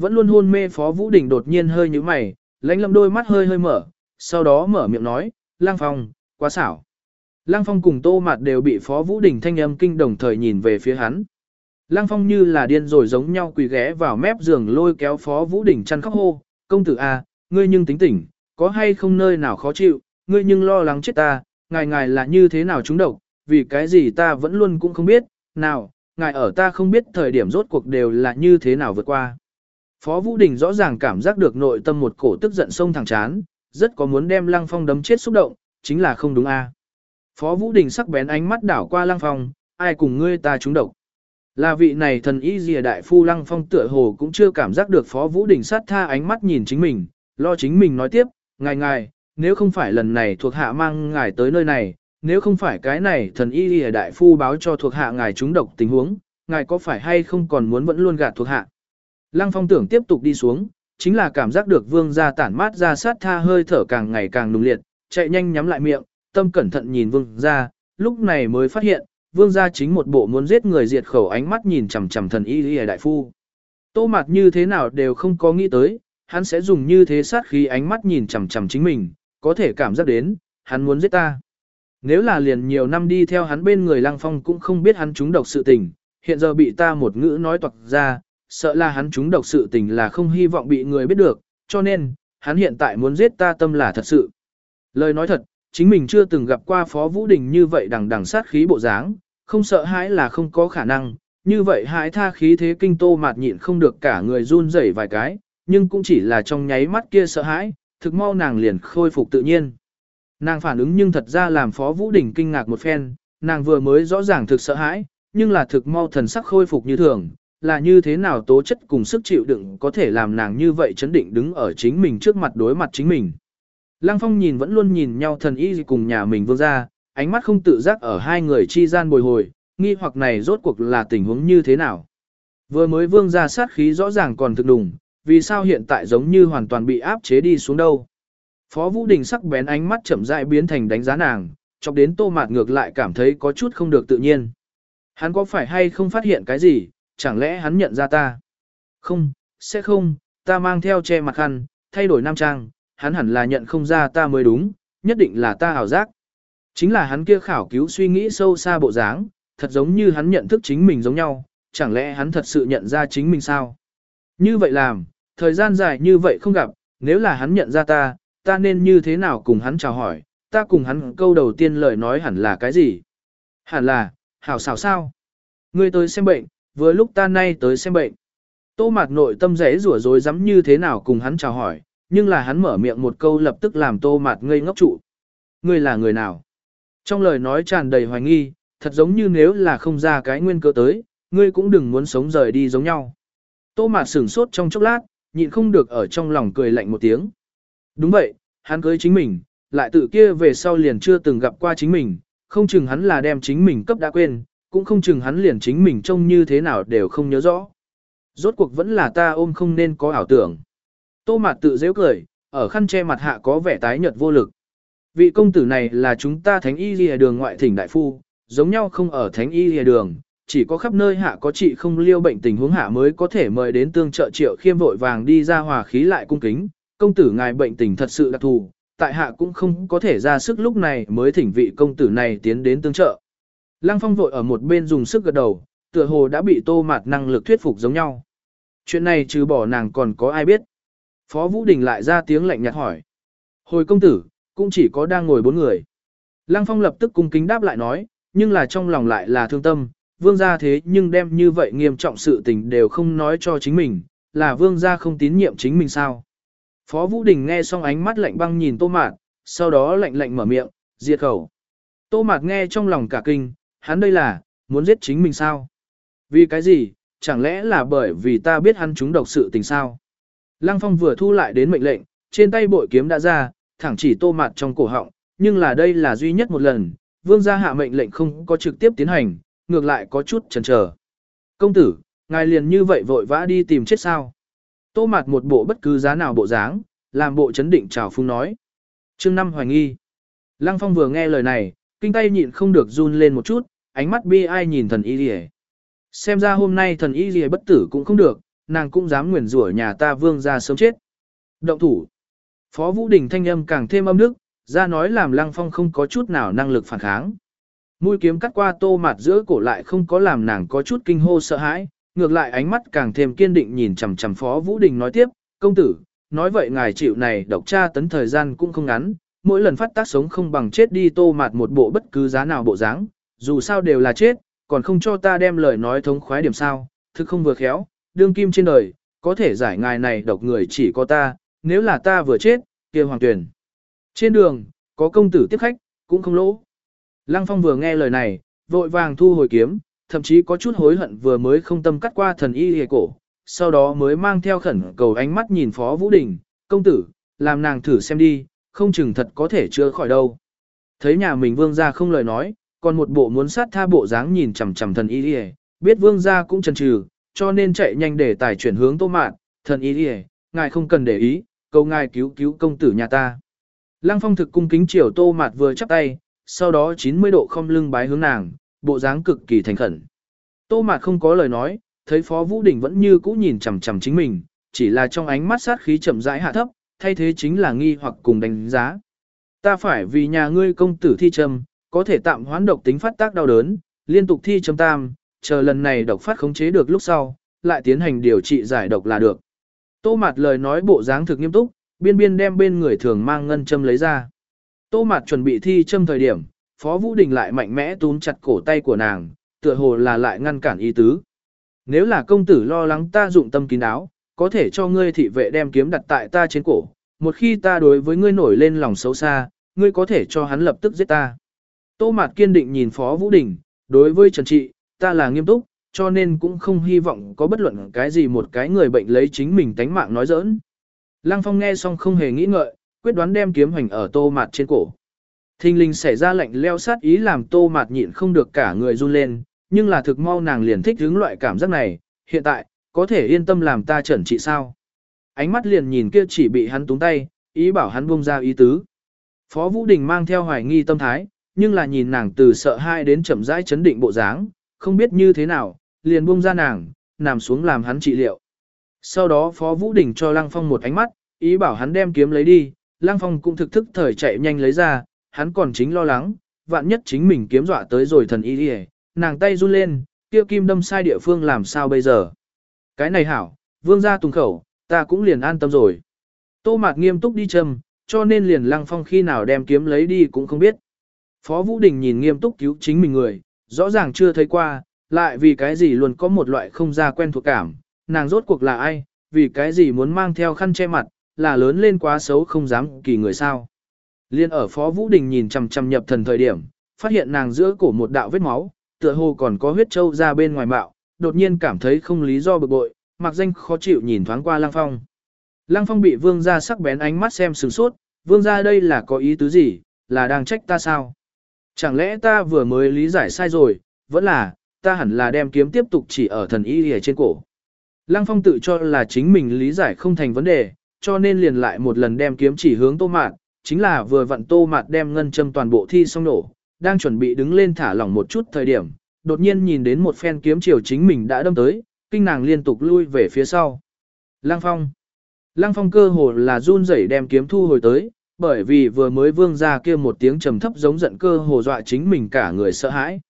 Vẫn luôn hôn mê Phó Vũ Đình đột nhiên hơi như mày, lãnh lâm đôi mắt hơi hơi mở, sau đó mở miệng nói, lang Phong, quá xảo. lang Phong cùng Tô Mạt đều bị Phó Vũ Đình thanh âm kinh đồng thời nhìn về phía hắn. lang Phong như là điên rồi giống nhau quỳ ghé vào mép giường lôi kéo Phó Vũ Đình chăn khóc hô, công tử a, à, ngươi nhưng tính tỉnh, có hay không nơi nào khó chịu, ngươi nhưng lo lắng chết ta, ngài ngài là như thế nào chúng độc, vì cái gì ta vẫn luôn cũng không biết, nào, ngài ở ta không biết thời điểm rốt cuộc đều là như thế nào vượt qua. Phó Vũ Đình rõ ràng cảm giác được nội tâm một cổ tức giận sông thẳng chán, rất có muốn đem Lăng Phong đấm chết xúc động, chính là không đúng a. À. Phó Vũ Đình sắc bén ánh mắt đảo qua Lăng Phong, ai cùng ngươi ta trúng độc. Là vị này thần y dìa đại phu Lăng Phong tựa hồ cũng chưa cảm giác được Phó Vũ Đình sát tha ánh mắt nhìn chính mình, lo chính mình nói tiếp, ngài ngài, nếu không phải lần này thuộc hạ mang ngài tới nơi này, nếu không phải cái này thần y dìa đại phu báo cho thuộc hạ ngài trúng độc tình huống, ngài có phải hay không còn muốn vẫn luôn gạt thuộc hạ. Lăng Phong tưởng tiếp tục đi xuống, chính là cảm giác được vương gia tản mát ra sát tha hơi thở càng ngày càng nùng liệt, chạy nhanh nhắm lại miệng, tâm cẩn thận nhìn vương gia, lúc này mới phát hiện, vương gia chính một bộ muốn giết người diệt khẩu ánh mắt nhìn chằm chằm thần y y đại phu. Tô mặt như thế nào đều không có nghĩ tới, hắn sẽ dùng như thế sát khí ánh mắt nhìn chằm chằm chính mình, có thể cảm giác đến, hắn muốn giết ta. Nếu là liền nhiều năm đi theo hắn bên người lăng phong cũng không biết hắn trúng độc sự tình, hiện giờ bị ta một ngữ nói toạc ra, sợ là hắn chúng độc sự tình là không hy vọng bị người biết được, cho nên, hắn hiện tại muốn giết ta tâm là thật sự. Lời nói thật, chính mình chưa từng gặp qua Phó Vũ Đình như vậy đằng đằng sát khí bộ dáng, không sợ hãi là không có khả năng, như vậy hãi tha khí thế kinh tô mạt nhịn không được cả người run rẩy vài cái, nhưng cũng chỉ là trong nháy mắt kia sợ hãi, thực mau nàng liền khôi phục tự nhiên. Nàng phản ứng nhưng thật ra làm Phó Vũ Đình kinh ngạc một phen, nàng vừa mới rõ ràng thực sợ hãi, nhưng là thực mau thần sắc khôi phục như thường, là như thế nào tố chất cùng sức chịu đựng có thể làm nàng như vậy chấn định đứng ở chính mình trước mặt đối mặt chính mình. Lăng Phong nhìn vẫn luôn nhìn nhau thần y cùng nhà mình vương ra, ánh mắt không tự giác ở hai người chi gian bồi hồi, nghi hoặc này rốt cuộc là tình huống như thế nào. Vừa mới vương ra sát khí rõ ràng còn thực đùng, vì sao hiện tại giống như hoàn toàn bị áp chế đi xuống đâu. Phó Vũ Đình sắc bén ánh mắt chậm rãi biến thành đánh giá nàng, chọc đến tô mạt ngược lại cảm thấy có chút không được tự nhiên. Hắn có phải hay không phát hiện cái gì, chẳng lẽ hắn nhận ra ta? Không, sẽ không, ta mang theo che mặt khăn, thay đổi nam trang, hắn hẳn là nhận không ra ta mới đúng, nhất định là ta ảo giác. Chính là hắn kia khảo cứu suy nghĩ sâu xa bộ dáng, thật giống như hắn nhận thức chính mình giống nhau, chẳng lẽ hắn thật sự nhận ra chính mình sao? Như vậy làm, thời gian dài như vậy không gặp, nếu là hắn nhận ra ta, ta nên như thế nào cùng hắn chào hỏi, ta cùng hắn câu đầu tiên lời nói hẳn là cái gì? Hẳn là, hảo xảo sao? Ngươi tới xem bệnh, vừa lúc ta nay tới xem bệnh. Tô mạt nội tâm rẽ rủa rối rắm như thế nào cùng hắn chào hỏi, nhưng là hắn mở miệng một câu lập tức làm tô mạt ngây ngốc trụ. Ngươi là người nào? Trong lời nói tràn đầy hoài nghi, thật giống như nếu là không ra cái nguyên cơ tới, ngươi cũng đừng muốn sống rời đi giống nhau. Tô mạt sửng sốt trong chốc lát, nhịn không được ở trong lòng cười lạnh một tiếng. Đúng vậy, hắn cưới chính mình, lại tự kia về sau liền chưa từng gặp qua chính mình, không chừng hắn là đem chính mình cấp đã quên, cũng không chừng hắn liền chính mình trông như thế nào đều không nhớ rõ. Rốt cuộc vẫn là ta ôm không nên có ảo tưởng. Tô Mạt tự dễ cười, ở khăn che mặt hạ có vẻ tái nhợt vô lực. Vị công tử này là chúng ta thánh y lìa đường ngoại thỉnh đại phu, giống nhau không ở thánh y lìa đường, chỉ có khắp nơi hạ có trị không liêu bệnh tình huống hạ mới có thể mời đến tương trợ triệu khiêm vội vàng đi ra hòa khí lại cung kính, công tử ngài bệnh tình thật sự đặc thù, tại hạ cũng không có thể ra sức lúc này mới thỉnh vị công tử này tiến đến tương trợ. Lăng phong vội ở một bên dùng sức gật đầu, tựa hồ đã bị tô mạt năng lực thuyết phục giống nhau. Chuyện này trừ bỏ nàng còn có ai biết. Phó Vũ Đình lại ra tiếng lạnh nhạt hỏi. Hồi công tử, cũng chỉ có đang ngồi bốn người. Lăng Phong lập tức cung kính đáp lại nói, nhưng là trong lòng lại là thương tâm, vương gia thế nhưng đem như vậy nghiêm trọng sự tình đều không nói cho chính mình, là vương gia không tín nhiệm chính mình sao. Phó Vũ Đình nghe xong ánh mắt lạnh băng nhìn Tô Mạt, sau đó lạnh lạnh mở miệng, diệt khẩu. Tô Mạt nghe trong lòng cả kinh, hắn đây là, muốn giết chính mình sao? Vì cái gì, chẳng lẽ là bởi vì ta biết hắn chúng độc sự tình sao? Lăng Phong vừa thu lại đến mệnh lệnh, trên tay bội kiếm đã ra, thẳng chỉ Tô Mạt trong cổ họng, nhưng là đây là duy nhất một lần, vương gia hạ mệnh lệnh không có trực tiếp tiến hành, ngược lại có chút chần chờ. Công tử, ngài liền như vậy vội vã đi tìm chết sao? Tô mặt một bộ bất cứ giá nào bộ dáng, làm bộ chấn định chào phung nói. trương năm hoài nghi. Lăng phong vừa nghe lời này, kinh tay nhịn không được run lên một chút, ánh mắt bi ai nhìn thần y rìa. Xem ra hôm nay thần y rìa bất tử cũng không được, nàng cũng dám nguyền rủa nhà ta vương ra sớm chết. Động thủ. Phó Vũ Đình thanh âm càng thêm âm đức, ra nói làm lăng phong không có chút nào năng lực phản kháng. Mũi kiếm cắt qua tô mặt giữa cổ lại không có làm nàng có chút kinh hô sợ hãi, ngược lại ánh mắt càng thêm kiên định nhìn chằm chằm Phó Vũ Đình nói tiếp, công tử, nói vậy ngài chịu này độc tra tấn thời gian cũng không ngắn, mỗi lần phát tác sống không bằng chết đi tô mạt một bộ bất cứ giá nào bộ dáng, dù sao đều là chết, còn không cho ta đem lời nói thống khoái điểm sao, thực không vừa khéo, đương kim trên đời, có thể giải ngài này độc người chỉ có ta, nếu là ta vừa chết, kia hoàng tuyển. Trên đường, có công tử tiếp khách, cũng không lỗ. Lăng Phong vừa nghe lời này, vội vàng thu hồi kiếm, thậm chí có chút hối hận vừa mới không tâm cắt qua thần y hề cổ, sau đó mới mang theo khẩn cầu ánh mắt nhìn Phó Vũ Đình, công tử, làm nàng thử xem đi, không chừng thật có thể chữa khỏi đâu. Thấy nhà mình vương gia không lời nói, còn một bộ muốn sát tha bộ dáng nhìn chằm chằm thần y đi biết vương gia cũng chần chừ, cho nên chạy nhanh để tài chuyển hướng tô mạn, thần y đi ngài không cần để ý, cầu ngài cứu cứu công tử nhà ta. Lăng phong thực cung kính chiều tô mạt vừa chắp tay, sau đó 90 độ không lưng bái hướng nàng, bộ dáng cực kỳ thành khẩn. Tô mạt không có lời nói, thấy Phó Vũ Đình vẫn như cũ nhìn chằm chằm chính mình, chỉ là trong ánh mắt sát khí chậm rãi hạ thấp, thay thế chính là nghi hoặc cùng đánh giá. Ta phải vì nhà ngươi công tử thi châm, có thể tạm hoán độc tính phát tác đau đớn, liên tục thi châm tam, chờ lần này độc phát khống chế được lúc sau, lại tiến hành điều trị giải độc là được. Tô mạt lời nói bộ dáng thực nghiêm túc, biên biên đem bên người thường mang ngân châm lấy ra. Tô Mạt chuẩn bị thi châm thời điểm, Phó Vũ Đình lại mạnh mẽ túm chặt cổ tay của nàng, tựa hồ là lại ngăn cản ý tứ. Nếu là công tử lo lắng ta dụng tâm kín đáo, có thể cho ngươi thị vệ đem kiếm đặt tại ta trên cổ, một khi ta đối với ngươi nổi lên lòng xấu xa, ngươi có thể cho hắn lập tức giết ta. Tô Mạt kiên định nhìn Phó Vũ Đình, đối với Trần Trị, ta là nghiêm túc, cho nên cũng không hy vọng có bất luận cái gì một cái người bệnh lấy chính mình tánh mạng nói giỡn. Lăng Phong nghe xong không hề nghĩ ngợi, quyết đoán đem kiếm hành ở tô mạt trên cổ. Thinh linh xảy ra lạnh leo sát ý làm tô mạt nhịn không được cả người run lên, nhưng là thực mau nàng liền thích hướng loại cảm giác này, hiện tại, có thể yên tâm làm ta chuẩn trị sao. Ánh mắt liền nhìn kia chỉ bị hắn túng tay, ý bảo hắn buông ra ý tứ. Phó Vũ Đình mang theo hoài nghi tâm thái, nhưng là nhìn nàng từ sợ hai đến chậm rãi chấn định bộ dáng, không biết như thế nào, liền buông ra nàng, nằm xuống làm hắn trị liệu. Sau đó Phó Vũ Đình cho Lăng Phong một ánh mắt, ý bảo hắn đem kiếm lấy đi, Lăng Phong cũng thực thức thời chạy nhanh lấy ra, hắn còn chính lo lắng, vạn nhất chính mình kiếm dọa tới rồi thần y đi nàng tay run lên, kia kim đâm sai địa phương làm sao bây giờ. Cái này hảo, vương gia tùng khẩu, ta cũng liền an tâm rồi. Tô mạc nghiêm túc đi châm, cho nên liền Lăng Phong khi nào đem kiếm lấy đi cũng không biết. Phó Vũ Đình nhìn nghiêm túc cứu chính mình người, rõ ràng chưa thấy qua, lại vì cái gì luôn có một loại không ra quen thuộc cảm, nàng rốt cuộc là ai, vì cái gì muốn mang theo khăn che mặt, là lớn lên quá xấu không dám kỳ người sao. Liên ở Phó Vũ Đình nhìn chằm chằm nhập thần thời điểm, phát hiện nàng giữa cổ một đạo vết máu, tựa hồ còn có huyết trâu ra bên ngoài mạo, đột nhiên cảm thấy không lý do bực bội, mặc danh khó chịu nhìn thoáng qua Lăng Phong. Lăng Phong bị vương gia sắc bén ánh mắt xem sửng sốt, vương gia đây là có ý tứ gì, là đang trách ta sao? Chẳng lẽ ta vừa mới lý giải sai rồi, vẫn là, ta hẳn là đem kiếm tiếp tục chỉ ở thần y ở trên cổ. Lăng Phong tự cho là chính mình lý giải không thành vấn đề, cho nên liền lại một lần đem kiếm chỉ hướng Tô Mạt, chính là vừa vặn Tô Mạt đem ngân châm toàn bộ thi xong nổ, đang chuẩn bị đứng lên thả lỏng một chút thời điểm, đột nhiên nhìn đến một phen kiếm chiều chính mình đã đâm tới, kinh nàng liên tục lui về phía sau. Lăng phong. Lăng phong cơ hồ là run rẩy đem kiếm thu hồi tới, bởi vì vừa mới vương ra kia một tiếng trầm thấp giống giận cơ hồ dọa chính mình cả người sợ hãi.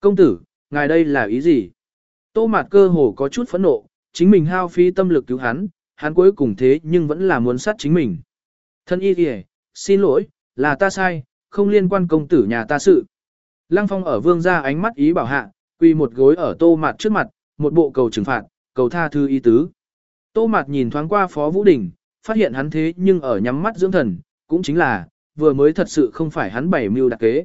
Công tử, ngài đây là ý gì? Tô mạt cơ hồ có chút phẫn nộ, chính mình hao phí tâm lực cứu hắn, hắn cuối cùng thế nhưng vẫn là muốn sát chính mình. Thân y kìa, xin lỗi, là ta sai, không liên quan công tử nhà ta sự. Lăng phong ở vương gia ánh mắt ý bảo hạ, quỳ một gối ở tô mạt trước mặt, một bộ cầu trừng phạt, cầu tha thư ý tứ. Tô mạt nhìn thoáng qua phó vũ đình, phát hiện hắn thế nhưng ở nhắm mắt dưỡng thần, cũng chính là, vừa mới thật sự không phải hắn bảy mưu đặc kế.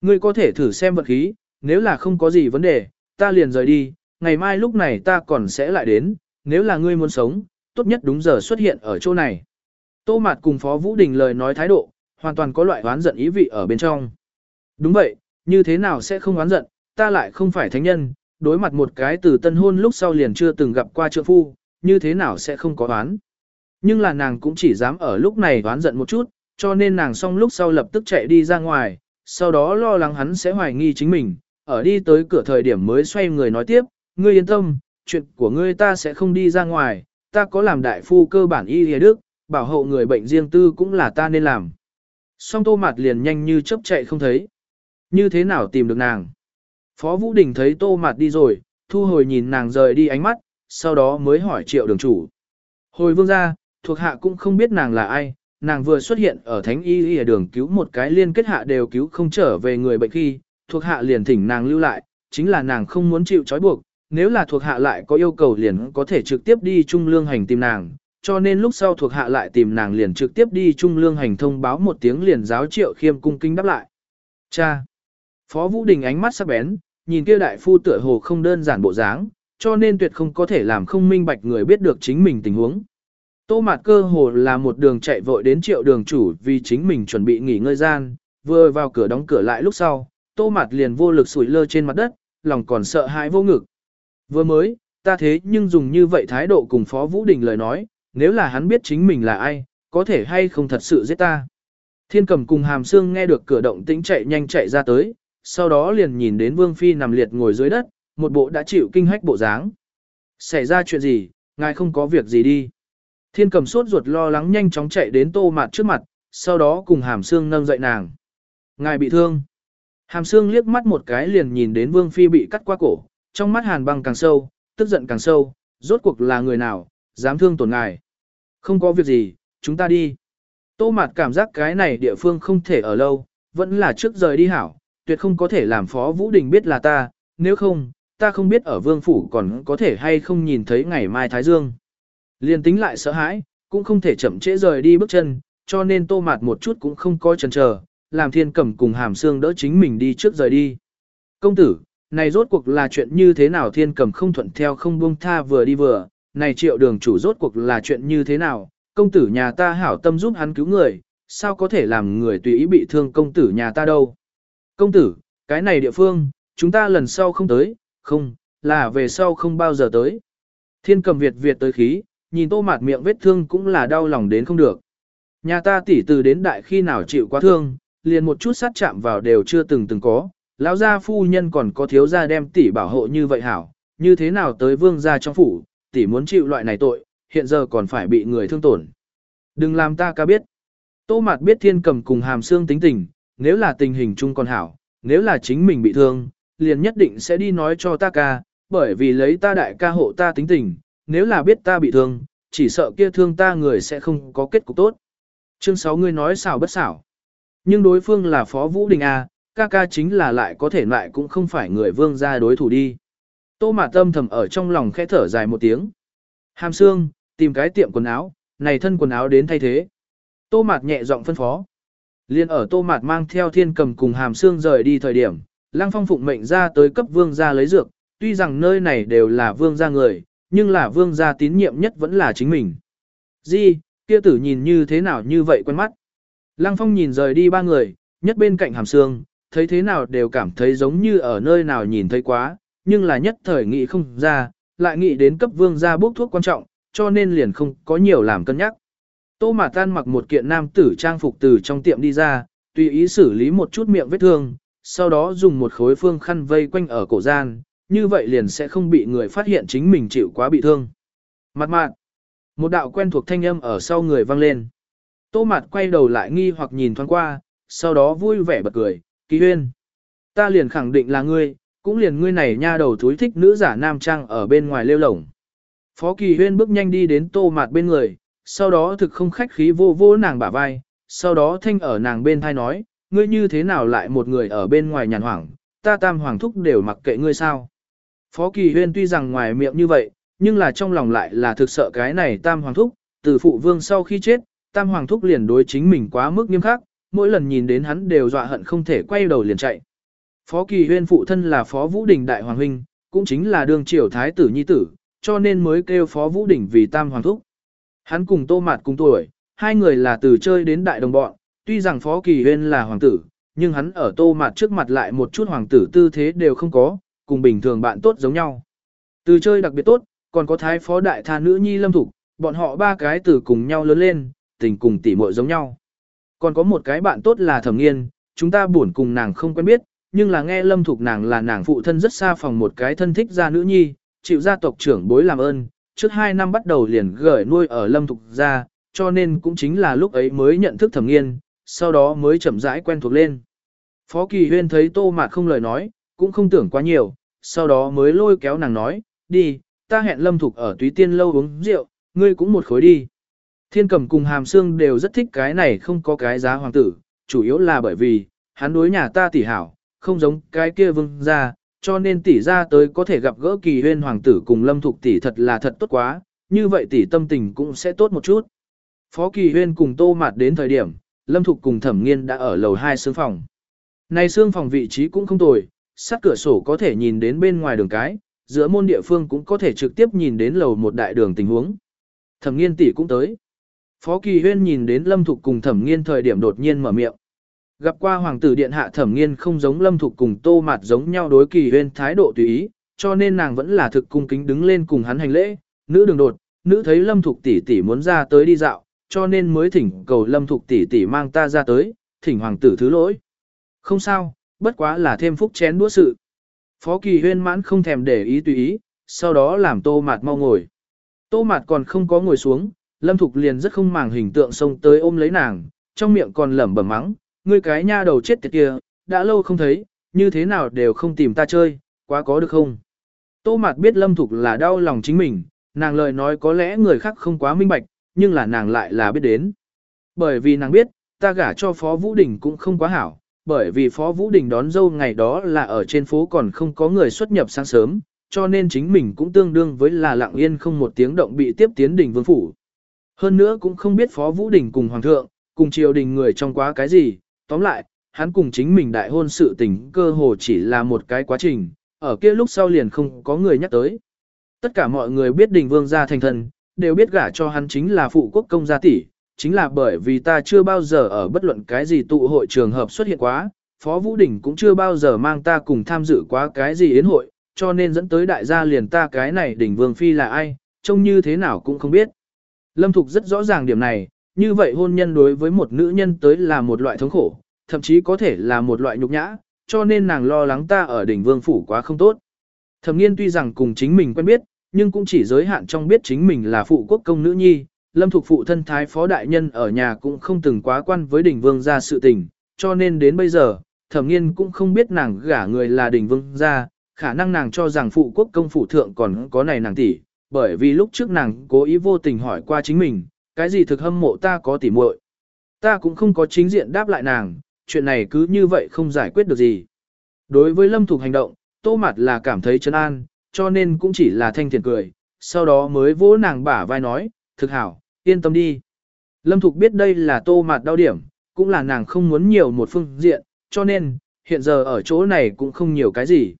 Ngươi có thể thử xem vật khí, nếu là không có gì vấn đề, ta liền rời đi, ngày mai lúc này ta còn sẽ lại đến, nếu là ngươi muốn sống, tốt nhất đúng giờ xuất hiện ở chỗ này. Tô Mạt cùng Phó Vũ Đình lời nói thái độ, hoàn toàn có loại oán giận ý vị ở bên trong. Đúng vậy, như thế nào sẽ không oán giận, ta lại không phải thánh nhân, đối mặt một cái từ tân hôn lúc sau liền chưa từng gặp qua trượng phu, như thế nào sẽ không có oán. Nhưng là nàng cũng chỉ dám ở lúc này oán giận một chút, cho nên nàng xong lúc sau lập tức chạy đi ra ngoài, sau đó lo lắng hắn sẽ hoài nghi chính mình, ở đi tới cửa thời điểm mới xoay người nói tiếp, ngươi yên tâm, chuyện của ngươi ta sẽ không đi ra ngoài, ta có làm đại phu cơ bản y hề đức, bảo hộ người bệnh riêng tư cũng là ta nên làm. Song tô mặt liền nhanh như chớp chạy không thấy. Như thế nào tìm được nàng? Phó Vũ Đình thấy tô mặt đi rồi, thu hồi nhìn nàng rời đi ánh mắt, sau đó mới hỏi triệu đường chủ. Hồi vương ra, thuộc hạ cũng không biết nàng là ai, nàng vừa xuất hiện ở thánh y y đường cứu một cái liên kết hạ đều cứu không trở về người bệnh khi, thuộc hạ liền thỉnh nàng lưu lại, chính là nàng không muốn chịu trói buộc, nếu là thuộc hạ lại có yêu cầu liền có thể trực tiếp đi trung lương hành tìm nàng, cho nên lúc sau thuộc hạ lại tìm nàng liền trực tiếp đi trung lương hành thông báo một tiếng liền giáo triệu khiêm cung kinh đáp lại. Cha! Phó Vũ Đình ánh mắt sắc bén, nhìn kia đại phu tựa hồ không đơn giản bộ dáng, cho nên tuyệt không có thể làm không minh bạch người biết được chính mình tình huống. Tô mạt cơ hồ là một đường chạy vội đến triệu đường chủ vì chính mình chuẩn bị nghỉ ngơi gian, vừa vào cửa đóng cửa lại lúc sau, tô mạt liền vô lực sủi lơ trên mặt đất, lòng còn sợ hãi vô ngực. Vừa mới, ta thế nhưng dùng như vậy thái độ cùng Phó Vũ Đình lời nói, nếu là hắn biết chính mình là ai, có thể hay không thật sự giết ta. Thiên cầm cùng hàm xương nghe được cửa động tĩnh chạy nhanh chạy ra tới, sau đó liền nhìn đến Vương Phi nằm liệt ngồi dưới đất, một bộ đã chịu kinh hách bộ dáng. Xảy ra chuyện gì, ngài không có việc gì đi. Thiên cầm sốt ruột lo lắng nhanh chóng chạy đến tô mạt trước mặt, sau đó cùng hàm xương nâng dậy nàng. Ngài bị thương. Hàm xương liếc mắt một cái liền nhìn đến Vương Phi bị cắt qua cổ, trong mắt hàn băng càng sâu, tức giận càng sâu, rốt cuộc là người nào, dám thương tổn ngài. Không có việc gì, chúng ta đi. Tô mạt cảm giác cái này địa phương không thể ở lâu, vẫn là trước rời đi hảo, tuyệt không có thể làm Phó Vũ Đình biết là ta, nếu không, ta không biết ở vương phủ còn có thể hay không nhìn thấy ngày mai Thái Dương. Liên tính lại sợ hãi, cũng không thể chậm trễ rời đi bước chân, cho nên tô mạt một chút cũng không coi chần chờ, làm thiên cẩm cùng hàm xương đỡ chính mình đi trước rời đi. Công tử, này rốt cuộc là chuyện như thế nào thiên cẩm không thuận theo không buông tha vừa đi vừa, này triệu đường chủ rốt cuộc là chuyện như thế nào, công tử nhà ta hảo tâm giúp hắn cứu người, sao có thể làm người tùy ý bị thương công tử nhà ta đâu. Công tử, cái này địa phương, chúng ta lần sau không tới, không, là về sau không bao giờ tới. Thiên cầm Việt Việt tới khí, nhìn tô mạt miệng vết thương cũng là đau lòng đến không được. Nhà ta tỷ từ đến đại khi nào chịu quá thương, liền một chút sát chạm vào đều chưa từng từng có, lão gia phu nhân còn có thiếu gia đem tỷ bảo hộ như vậy hảo, như thế nào tới vương gia trong phủ, tỷ muốn chịu loại này tội, hiện giờ còn phải bị người thương tổn. Đừng làm ta ca biết. Tô mạt biết thiên cầm cùng hàm xương tính tình, nếu là tình hình chung còn hảo, nếu là chính mình bị thương, liền nhất định sẽ đi nói cho ta ca, bởi vì lấy ta đại ca hộ ta tính tình, nếu là biết ta bị thương, chỉ sợ kia thương ta người sẽ không có kết cục tốt. Chương 6 ngươi nói xảo bất xảo. Nhưng đối phương là Phó Vũ Đình A, ca ca chính là lại có thể lại cũng không phải người vương gia đối thủ đi. Tô Mạt Tâm thầm ở trong lòng khẽ thở dài một tiếng. Hàm xương, tìm cái tiệm quần áo, này thân quần áo đến thay thế. Tô Mạt nhẹ giọng phân phó. Liên ở Tô Mạt mang theo thiên cầm cùng hàm xương rời đi thời điểm, Lăng Phong phụng mệnh ra tới cấp vương gia lấy dược, tuy rằng nơi này đều là vương gia người, nhưng là vương gia tín nhiệm nhất vẫn là chính mình. Di, kia tử nhìn như thế nào như vậy quen mắt. Lăng Phong nhìn rời đi ba người, nhất bên cạnh hàm xương, thấy thế nào đều cảm thấy giống như ở nơi nào nhìn thấy quá, nhưng là nhất thời nghĩ không ra, lại nghĩ đến cấp vương gia bốc thuốc quan trọng, cho nên liền không có nhiều làm cân nhắc. Tô Mạt Tan mặc một kiện nam tử trang phục từ trong tiệm đi ra, tùy ý xử lý một chút miệng vết thương, sau đó dùng một khối phương khăn vây quanh ở cổ gian, như vậy liền sẽ không bị người phát hiện chính mình chịu quá bị thương. Mặt mạn, một đạo quen thuộc thanh âm ở sau người vang lên. Tô Mạt quay đầu lại nghi hoặc nhìn thoáng qua, sau đó vui vẻ bật cười, kỳ huyên. Ta liền khẳng định là ngươi, cũng liền ngươi này nha đầu thúi thích nữ giả nam trang ở bên ngoài lêu lổng. Phó kỳ huyên bước nhanh đi đến tô Mạt bên người, sau đó thực không khách khí vô vô nàng bả vai, sau đó thanh ở nàng bên thai nói, ngươi như thế nào lại một người ở bên ngoài nhàn hoảng, ta tam hoàng thúc đều mặc kệ ngươi sao. Phó kỳ huyên tuy rằng ngoài miệng như vậy, nhưng là trong lòng lại là thực sợ cái này tam hoàng thúc, từ phụ vương sau khi chết, tam hoàng thúc liền đối chính mình quá mức nghiêm khắc, mỗi lần nhìn đến hắn đều dọa hận không thể quay đầu liền chạy. Phó kỳ huyên phụ thân là phó vũ đình đại hoàng huynh, cũng chính là đương triều thái tử nhi tử, cho nên mới kêu phó vũ đình vì tam hoàng thúc. Hắn cùng tô mạt cùng tuổi, hai người là từ chơi đến đại đồng bọn, tuy rằng phó kỳ huyên là hoàng tử, nhưng hắn ở tô mạt trước mặt lại một chút hoàng tử tư thế đều không có, cùng bình thường bạn tốt giống nhau. Từ chơi đặc biệt tốt, còn có thái phó đại tha nữ nhi lâm thục, bọn họ ba cái từ cùng nhau lớn lên, tình cùng tỉ muội giống nhau. Còn có một cái bạn tốt là thẩm nghiên, chúng ta buồn cùng nàng không quen biết, nhưng là nghe lâm thục nàng là nàng phụ thân rất xa phòng một cái thân thích gia nữ nhi, chịu gia tộc trưởng bối làm ơn, trước hai năm bắt đầu liền gửi nuôi ở lâm thục gia, cho nên cũng chính là lúc ấy mới nhận thức thẩm nghiên, sau đó mới chậm rãi quen thuộc lên. Phó Kỳ Huyên thấy Tô Mạt không lời nói, cũng không tưởng quá nhiều, sau đó mới lôi kéo nàng nói, đi, ta hẹn Lâm Thục ở Túy Tiên lâu uống rượu, ngươi cũng một khối đi. Thiên Cầm cùng Hàm Sương đều rất thích cái này không có cái giá hoàng tử, chủ yếu là bởi vì, hắn đối nhà ta tỷ hảo, không giống cái kia vương gia cho nên tỷ ra tới có thể gặp gỡ Kỳ Huyên hoàng tử cùng Lâm Thục tỷ thật là thật tốt quá, như vậy tỷ tâm tình cũng sẽ tốt một chút. Phó Kỳ Huyên cùng Tô Mạt đến thời điểm, Lâm Thục cùng Thẩm Nghiên đã ở lầu 2 xương phòng. Này xương phòng vị trí cũng không tồi, sát cửa sổ có thể nhìn đến bên ngoài đường cái, giữa môn địa phương cũng có thể trực tiếp nhìn đến lầu một đại đường tình huống. Thẩm Nghiên tỷ cũng tới. Phó Kỳ Huyên nhìn đến Lâm Thục cùng Thẩm Nghiên thời điểm đột nhiên mở miệng. Gặp qua hoàng tử điện hạ Thẩm Nghiên không giống Lâm Thục cùng Tô Mạt giống nhau đối Kỳ Huyên thái độ tùy ý, cho nên nàng vẫn là thực cung kính đứng lên cùng hắn hành lễ, nữ đường đột, nữ thấy Lâm Thục tỷ tỷ muốn ra tới đi dạo, cho nên mới thỉnh cầu lâm thục tỷ tỷ mang ta ra tới, thỉnh hoàng tử thứ lỗi. Không sao, bất quá là thêm phúc chén đũa sự. Phó kỳ huyên mãn không thèm để ý tùy ý, sau đó làm tô mạt mau ngồi. Tô mạt còn không có ngồi xuống, lâm thục liền rất không màng hình tượng xông tới ôm lấy nàng, trong miệng còn lẩm bẩm mắng, ngươi cái nha đầu chết tiệt kia, đã lâu không thấy, như thế nào đều không tìm ta chơi, quá có được không? Tô mạt biết lâm thục là đau lòng chính mình, nàng lời nói có lẽ người khác không quá minh bạch, nhưng là nàng lại là biết đến. Bởi vì nàng biết, ta gả cho Phó Vũ Đình cũng không quá hảo, bởi vì Phó Vũ Đình đón dâu ngày đó là ở trên phố còn không có người xuất nhập sáng sớm, cho nên chính mình cũng tương đương với là lặng yên không một tiếng động bị tiếp tiến đỉnh vương phủ. Hơn nữa cũng không biết Phó Vũ Đình cùng Hoàng thượng, cùng triều đình người trong quá cái gì, tóm lại, hắn cùng chính mình đại hôn sự tình cơ hồ chỉ là một cái quá trình, ở kia lúc sau liền không có người nhắc tới. Tất cả mọi người biết đình vương gia thành thần, đều biết gả cho hắn chính là phụ quốc công gia tỷ, chính là bởi vì ta chưa bao giờ ở bất luận cái gì tụ hội trường hợp xuất hiện quá, Phó Vũ Đình cũng chưa bao giờ mang ta cùng tham dự quá cái gì yến hội, cho nên dẫn tới đại gia liền ta cái này đỉnh vương phi là ai, trông như thế nào cũng không biết. Lâm Thục rất rõ ràng điểm này, như vậy hôn nhân đối với một nữ nhân tới là một loại thống khổ, thậm chí có thể là một loại nhục nhã, cho nên nàng lo lắng ta ở đỉnh vương phủ quá không tốt. Thẩm nghiên tuy rằng cùng chính mình quen biết, nhưng cũng chỉ giới hạn trong biết chính mình là phụ quốc công nữ nhi, lâm thuộc phụ thân thái phó đại nhân ở nhà cũng không từng quá quan với đỉnh vương gia sự tình, cho nên đến bây giờ, thẩm nghiên cũng không biết nàng gả người là đỉnh vương gia, khả năng nàng cho rằng phụ quốc công phụ thượng còn có này nàng tỷ, bởi vì lúc trước nàng cố ý vô tình hỏi qua chính mình, cái gì thực hâm mộ ta có tỷ muội. Ta cũng không có chính diện đáp lại nàng, chuyện này cứ như vậy không giải quyết được gì. Đối với lâm Thục hành động, tô mặt là cảm thấy trấn an, cho nên cũng chỉ là thanh thiền cười, sau đó mới vỗ nàng bả vai nói, thực hảo, yên tâm đi. Lâm Thục biết đây là tô mạt đau điểm, cũng là nàng không muốn nhiều một phương diện, cho nên, hiện giờ ở chỗ này cũng không nhiều cái gì.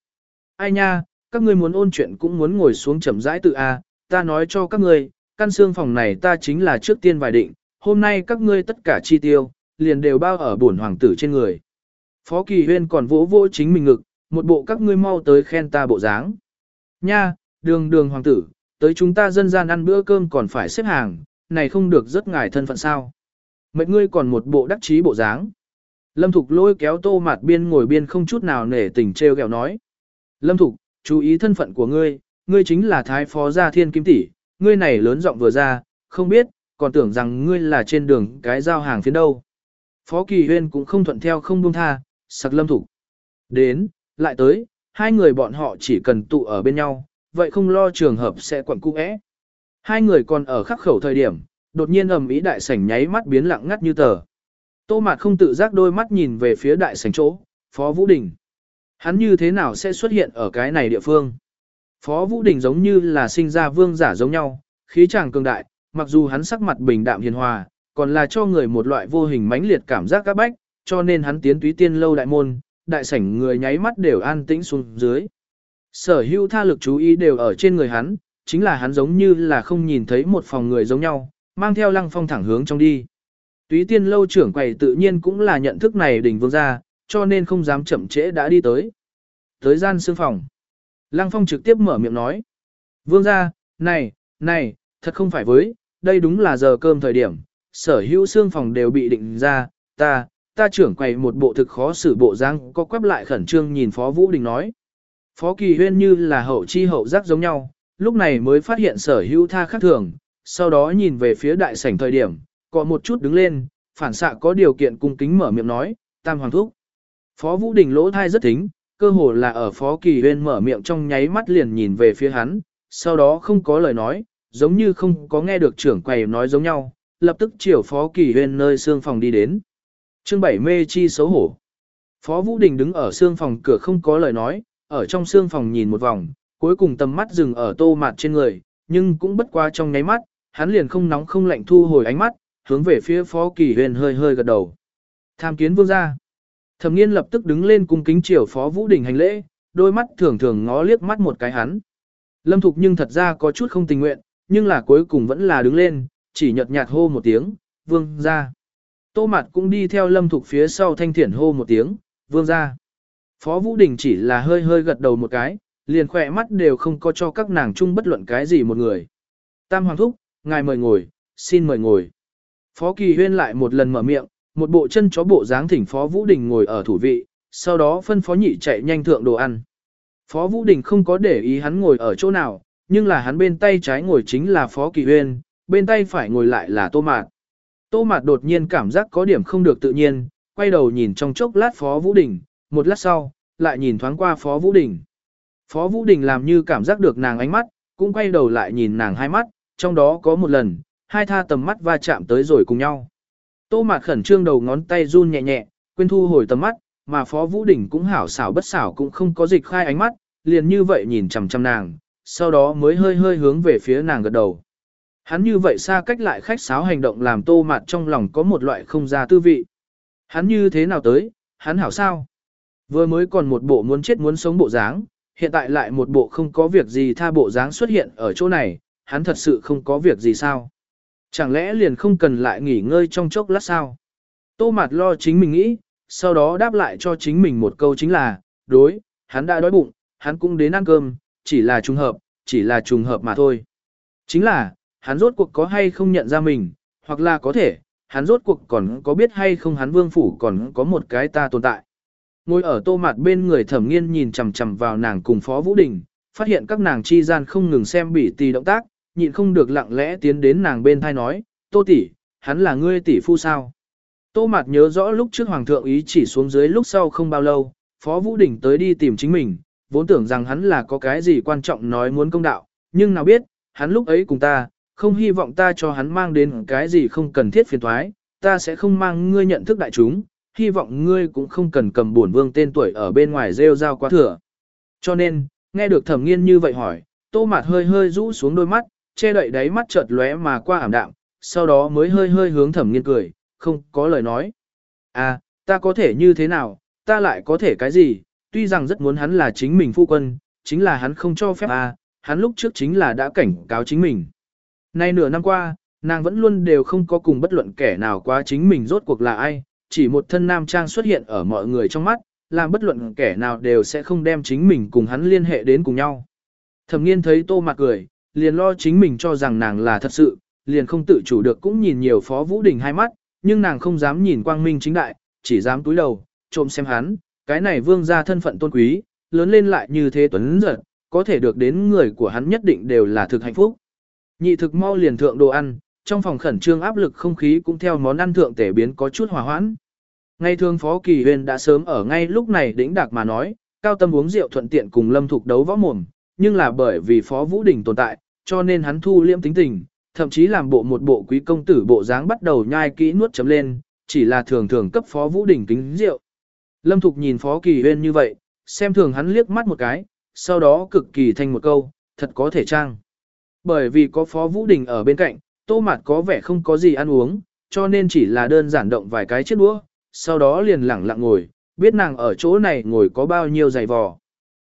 Ai nha, các ngươi muốn ôn chuyện cũng muốn ngồi xuống chậm rãi tự A, ta nói cho các ngươi, căn xương phòng này ta chính là trước tiên vài định, hôm nay các ngươi tất cả chi tiêu, liền đều bao ở bổn hoàng tử trên người. Phó Kỳ Huyên còn vỗ vỗ chính mình ngực, một bộ các ngươi mau tới khen ta bộ dáng. Nha, đường đường hoàng tử, tới chúng ta dân gian ăn bữa cơm còn phải xếp hàng, này không được rất ngài thân phận sao. mấy ngươi còn một bộ đắc chí bộ dáng. Lâm Thục lôi kéo tô mặt biên ngồi biên không chút nào nể tình treo gẹo nói. Lâm Thục, chú ý thân phận của ngươi, ngươi chính là thái phó gia thiên kim tỷ, ngươi này lớn giọng vừa ra, không biết, còn tưởng rằng ngươi là trên đường cái giao hàng phía đâu. Phó Kỳ Huyên cũng không thuận theo không buông tha, sặc Lâm thủ. Đến, lại tới, hai người bọn họ chỉ cần tụ ở bên nhau, vậy không lo trường hợp sẽ quẩn cung ẽ. Hai người còn ở khắc khẩu thời điểm, đột nhiên ầm ý đại sảnh nháy mắt biến lặng ngắt như tờ. Tô Mạt không tự giác đôi mắt nhìn về phía đại sảnh chỗ, Phó Vũ Đình. Hắn như thế nào sẽ xuất hiện ở cái này địa phương? Phó Vũ Đình giống như là sinh ra vương giả giống nhau, khí chàng cường đại, mặc dù hắn sắc mặt bình đạm hiền hòa, còn là cho người một loại vô hình mãnh liệt cảm giác các bách, cho nên hắn tiến túy tiên lâu đại môn, đại sảnh người nháy mắt đều an tĩnh xuống dưới. Sở hữu tha lực chú ý đều ở trên người hắn, chính là hắn giống như là không nhìn thấy một phòng người giống nhau, mang theo lăng phong thẳng hướng trong đi. Túy tiên lâu trưởng quầy tự nhiên cũng là nhận thức này đỉnh vương gia, cho nên không dám chậm trễ đã đi tới. Tới gian xương phòng. Lăng phong trực tiếp mở miệng nói. Vương ra, này, này, thật không phải với, đây đúng là giờ cơm thời điểm, sở hữu xương phòng đều bị định ra, ta, ta trưởng quầy một bộ thực khó xử bộ răng có quắp lại khẩn trương nhìn Phó Vũ Đình nói. Phó Kỳ Huyên như là hậu chi hậu giác giống nhau, lúc này mới phát hiện sở hữu tha khác thường, sau đó nhìn về phía đại sảnh thời điểm, có một chút đứng lên, phản xạ có điều kiện cung kính mở miệng nói, tam hoàng thúc. Phó Vũ Đình lỗ thai rất thính, cơ hồ là ở Phó Kỳ Huyên mở miệng trong nháy mắt liền nhìn về phía hắn, sau đó không có lời nói, giống như không có nghe được trưởng quầy nói giống nhau, lập tức chiều Phó Kỳ Huyên nơi xương phòng đi đến. Chương bảy mê chi xấu hổ. Phó Vũ Đình đứng ở xương phòng cửa không có lời nói, ở trong xương phòng nhìn một vòng, cuối cùng tầm mắt dừng ở tô mặt trên người, nhưng cũng bất qua trong nháy mắt, hắn liền không nóng không lạnh thu hồi ánh mắt, hướng về phía Phó Kỳ huyên hơi hơi gật đầu. Tham kiến vương gia. Thẩm Nghiên lập tức đứng lên cung kính chiều Phó Vũ Đình hành lễ, đôi mắt thường thường ngó liếc mắt một cái hắn. Lâm Thục nhưng thật ra có chút không tình nguyện, nhưng là cuối cùng vẫn là đứng lên, chỉ nhợt nhạt hô một tiếng, vương gia. Tô Mạt cũng đi theo Lâm Thục phía sau thanh thiển hô một tiếng, vương gia. Phó Vũ Đình chỉ là hơi hơi gật đầu một cái, liền khỏe mắt đều không có cho các nàng chung bất luận cái gì một người. Tam Hoàng Thúc, ngài mời ngồi, xin mời ngồi. Phó Kỳ Huyên lại một lần mở miệng, một bộ chân chó bộ dáng thỉnh Phó Vũ Đình ngồi ở thủ vị, sau đó phân Phó Nhị chạy nhanh thượng đồ ăn. Phó Vũ Đình không có để ý hắn ngồi ở chỗ nào, nhưng là hắn bên tay trái ngồi chính là Phó Kỳ Huyên, bên tay phải ngồi lại là Tô Mạt. Tô Mạt đột nhiên cảm giác có điểm không được tự nhiên, quay đầu nhìn trong chốc lát Phó Vũ Đình, một lát sau, lại nhìn thoáng qua Phó Vũ Đình. Phó Vũ Đình làm như cảm giác được nàng ánh mắt, cũng quay đầu lại nhìn nàng hai mắt, trong đó có một lần, hai tha tầm mắt va chạm tới rồi cùng nhau. Tô Mạt khẩn trương đầu ngón tay run nhẹ nhẹ, quên thu hồi tầm mắt, mà Phó Vũ Đình cũng hảo xảo bất xảo cũng không có dịch khai ánh mắt, liền như vậy nhìn chằm chằm nàng, sau đó mới hơi hơi hướng về phía nàng gật đầu. Hắn như vậy xa cách lại khách sáo hành động làm Tô Mạt trong lòng có một loại không ra tư vị. Hắn như thế nào tới, hắn hảo sao? Vừa mới còn một bộ muốn chết muốn sống bộ dáng, hiện tại lại một bộ không có việc gì tha bộ dáng xuất hiện ở chỗ này, hắn thật sự không có việc gì sao? Chẳng lẽ liền không cần lại nghỉ ngơi trong chốc lát sao? Tô Mạt lo chính mình nghĩ, sau đó đáp lại cho chính mình một câu chính là, đối, hắn đã đói bụng, hắn cũng đến ăn cơm, chỉ là trùng hợp, chỉ là trùng hợp mà thôi. Chính là, hắn rốt cuộc có hay không nhận ra mình, hoặc là có thể, hắn rốt cuộc còn có biết hay không hắn vương phủ còn có một cái ta tồn tại. Ngồi ở tô mặt bên người thẩm nghiên nhìn chằm chằm vào nàng cùng Phó Vũ Đình, phát hiện các nàng chi gian không ngừng xem bỉ tì động tác, nhịn không được lặng lẽ tiến đến nàng bên thai nói, tô tỷ, hắn là ngươi tỷ phu sao. Tô mặt nhớ rõ lúc trước Hoàng thượng ý chỉ xuống dưới lúc sau không bao lâu, Phó Vũ Đình tới đi tìm chính mình, vốn tưởng rằng hắn là có cái gì quan trọng nói muốn công đạo, nhưng nào biết, hắn lúc ấy cùng ta, không hy vọng ta cho hắn mang đến cái gì không cần thiết phiền thoái, ta sẽ không mang ngươi nhận thức đại chúng, hy vọng ngươi cũng không cần cầm bổn vương tên tuổi ở bên ngoài rêu rao quá thừa. Cho nên, nghe được thẩm nghiên như vậy hỏi, tô mạt hơi hơi rũ xuống đôi mắt, che đậy đáy mắt chợt lóe mà qua ảm đạm, sau đó mới hơi hơi hướng thẩm nghiên cười, không có lời nói. À, ta có thể như thế nào, ta lại có thể cái gì, tuy rằng rất muốn hắn là chính mình phu quân, chính là hắn không cho phép à, hắn lúc trước chính là đã cảnh cáo chính mình. Nay nửa năm qua, nàng vẫn luôn đều không có cùng bất luận kẻ nào quá chính mình rốt cuộc là ai, chỉ một thân nam trang xuất hiện ở mọi người trong mắt, làm bất luận kẻ nào đều sẽ không đem chính mình cùng hắn liên hệ đến cùng nhau. Thẩm nghiên thấy tô mặt cười, liền lo chính mình cho rằng nàng là thật sự, liền không tự chủ được cũng nhìn nhiều phó vũ đình hai mắt, nhưng nàng không dám nhìn quang minh chính đại, chỉ dám túi đầu, trộm xem hắn, cái này vương gia thân phận tôn quý, lớn lên lại như thế tuấn giật, có thể được đến người của hắn nhất định đều là thực hạnh phúc. Nhị thực mau liền thượng đồ ăn, trong phòng khẩn trương áp lực không khí cũng theo món ăn thượng tể biến có chút hòa hoãn. Ngay thường Phó Kỳ Huyền đã sớm ở ngay lúc này đĩnh đạc mà nói, cao tâm uống rượu thuận tiện cùng Lâm Thục đấu võ mồm, nhưng là bởi vì Phó Vũ Đình tồn tại, cho nên hắn thu liễm tính tình, thậm chí làm bộ một bộ quý công tử bộ dáng bắt đầu nhai kỹ nuốt chấm lên, chỉ là thường thường cấp Phó Vũ Đình kính rượu. Lâm Thục nhìn Phó Kỳ uyên như vậy, xem thường hắn liếc mắt một cái, sau đó cực kỳ thanh một câu, thật có thể trang. Bởi vì có Phó Vũ Đình ở bên cạnh, Tô mặt có vẻ không có gì ăn uống, cho nên chỉ là đơn giản động vài cái chiếc đũa, sau đó liền lẳng lặng ngồi, biết nàng ở chỗ này ngồi có bao nhiêu giày vò.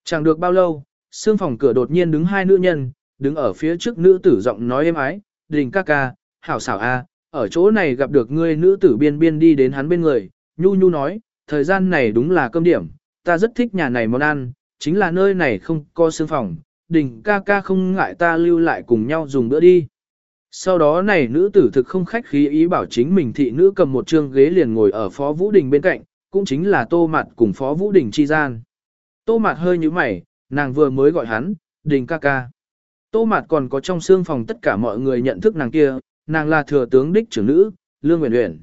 Chẳng được bao lâu, xương phòng cửa đột nhiên đứng hai nữ nhân, đứng ở phía trước nữ tử giọng nói êm ái, đình ca ca, hảo xảo a, ở chỗ này gặp được ngươi nữ tử biên biên đi đến hắn bên người, nhu nhu nói, thời gian này đúng là cơm điểm, ta rất thích nhà này món ăn, chính là nơi này không có xương phòng, đình ca ca không ngại ta lưu lại cùng nhau dùng bữa đi. Sau đó này nữ tử thực không khách khí ý bảo chính mình thị nữ cầm một trương ghế liền ngồi ở Phó Vũ Đình bên cạnh, cũng chính là Tô mặt cùng Phó Vũ Đình chi gian. Tô mặt hơi như mày, nàng vừa mới gọi hắn, Đình ca ca. Tô Mạt còn có trong xương phòng tất cả mọi người nhận thức nàng kia, nàng là thừa tướng đích trưởng nữ, Lương Uyển Uyển.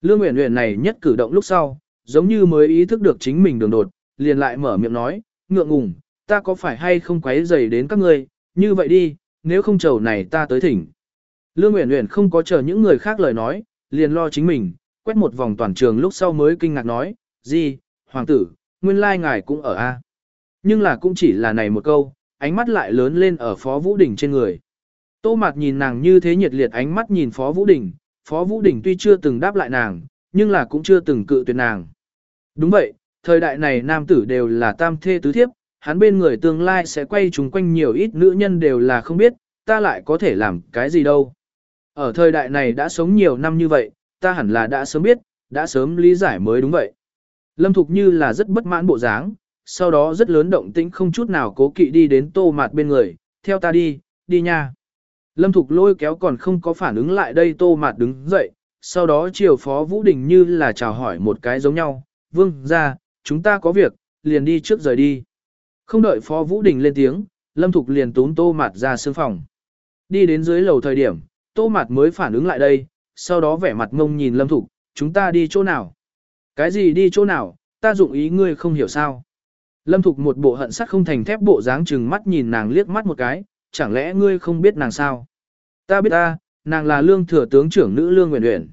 Lương Uyển Uyển này nhất cử động lúc sau, giống như mới ý thức được chính mình đường đột, liền lại mở miệng nói, ngượng ngùng, ta có phải hay không quấy rầy đến các ngươi, như vậy đi, nếu không chầu này ta tới thỉnh. Lương Uyển Uyển không có chờ những người khác lời nói, liền lo chính mình, quét một vòng toàn trường lúc sau mới kinh ngạc nói, gì, hoàng tử, nguyên lai ngài cũng ở a. Nhưng là cũng chỉ là này một câu, ánh mắt lại lớn lên ở Phó Vũ Đình trên người. Tô Mạt nhìn nàng như thế nhiệt liệt ánh mắt nhìn Phó Vũ Đình, Phó Vũ Đình tuy chưa từng đáp lại nàng, nhưng là cũng chưa từng cự tuyệt nàng. Đúng vậy, thời đại này nam tử đều là tam thê tứ thiếp, hắn bên người tương lai sẽ quay chúng quanh nhiều ít nữ nhân đều là không biết, ta lại có thể làm cái gì đâu. Ở thời đại này đã sống nhiều năm như vậy, ta hẳn là đã sớm biết, đã sớm lý giải mới đúng vậy. Lâm Thục như là rất bất mãn bộ dáng, sau đó rất lớn động tĩnh không chút nào cố kỵ đi đến tô mạt bên người, theo ta đi, đi nha. Lâm Thục lôi kéo còn không có phản ứng lại đây tô mạt đứng dậy, sau đó chiều phó Vũ Đình như là chào hỏi một cái giống nhau, vương ra, chúng ta có việc, liền đi trước rời đi. Không đợi phó Vũ Đình lên tiếng, Lâm Thục liền tún tô mạt ra sương phòng. Đi đến dưới lầu thời điểm, tô mạt mới phản ứng lại đây, sau đó vẻ mặt ngông nhìn Lâm Thục, chúng ta đi chỗ nào? Cái gì đi chỗ nào, ta dụng ý ngươi không hiểu sao? Lâm Thục một bộ hận sắt không thành thép bộ dáng chừng mắt nhìn nàng liếc mắt một cái, chẳng lẽ ngươi không biết nàng sao? Ta biết ta, nàng là lương thừa tướng trưởng nữ lương nguyện nguyện.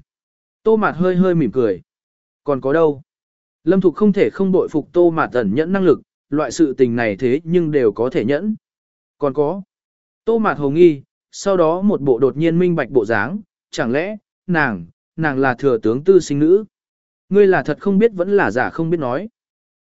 Tô Mạt hơi hơi mỉm cười. Còn có đâu? Lâm Thục không thể không bội phục Tô Mạt ẩn nhẫn năng lực, loại sự tình này thế nhưng đều có thể nhẫn. Còn có. Tô Mạt hồ nghi, sau đó một bộ đột nhiên minh bạch bộ dáng, chẳng lẽ, nàng, nàng là thừa tướng tư sinh nữ. Ngươi là thật không biết vẫn là giả không biết nói.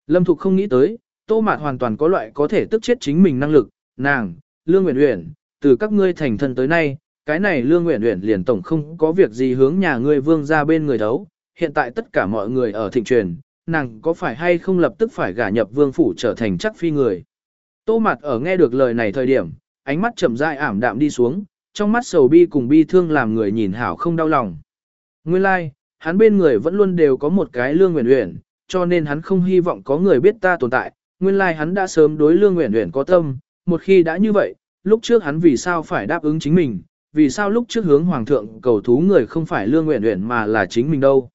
Lâm Thục không nghĩ tới, Tô Mạt hoàn toàn có loại có thể tức chết chính mình năng lực, nàng, Lương Uyển Uyển, từ các ngươi thành thân tới nay, cái này Lương Uyển Uyển liền tổng không có việc gì hướng nhà ngươi vương ra bên người đấu, hiện tại tất cả mọi người ở thịnh truyền, nàng có phải hay không lập tức phải gả nhập vương phủ trở thành chắc phi người. Tô Mạt ở nghe được lời này thời điểm, ánh mắt chậm rãi ảm đạm đi xuống, trong mắt sầu bi cùng bi thương làm người nhìn hảo không đau lòng. Nguyên lai, like, hắn bên người vẫn luôn đều có một cái Lương Uyển Uyển, cho nên hắn không hy vọng có người biết ta tồn tại, nguyên lai like hắn đã sớm đối Lương Uyển Uyển có tâm, một khi đã như vậy, lúc trước hắn vì sao phải đáp ứng chính mình, vì sao lúc trước hướng hoàng thượng cầu thú người không phải Lương Uyển Uyển mà là chính mình đâu.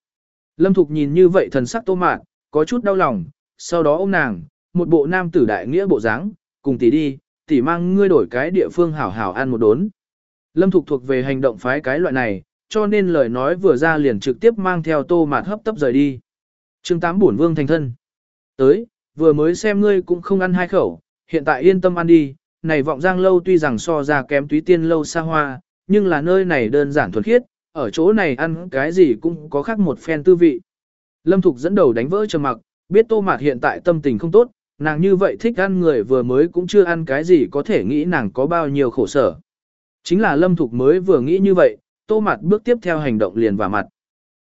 Lâm Thục nhìn như vậy thần sắc Tô Mạn, có chút đau lòng, sau đó ôm nàng, một bộ nam tử đại nghĩa bộ dáng, cùng tỷ đi, tỷ mang ngươi đổi cái địa phương hảo hảo ăn một đốn. Lâm Thục thuộc về hành động phái cái loại này, cho nên lời nói vừa ra liền trực tiếp mang theo Tô Mạn hấp tấp rời đi. Chương 8 bổn vương thành thân. Tới, vừa mới xem ngươi cũng không ăn hai khẩu, hiện tại yên tâm ăn đi, này vọng giang lâu tuy rằng so ra kém túy tiên lâu xa hoa, nhưng là nơi này đơn giản thuần khiết, ở chỗ này ăn cái gì cũng có khác một phen tư vị. Lâm Thục dẫn đầu đánh vỡ trầm mặc, biết tô mạt hiện tại tâm tình không tốt, nàng như vậy thích ăn người vừa mới cũng chưa ăn cái gì có thể nghĩ nàng có bao nhiêu khổ sở. Chính là Lâm Thục mới vừa nghĩ như vậy, tô mạt bước tiếp theo hành động liền vào mặt.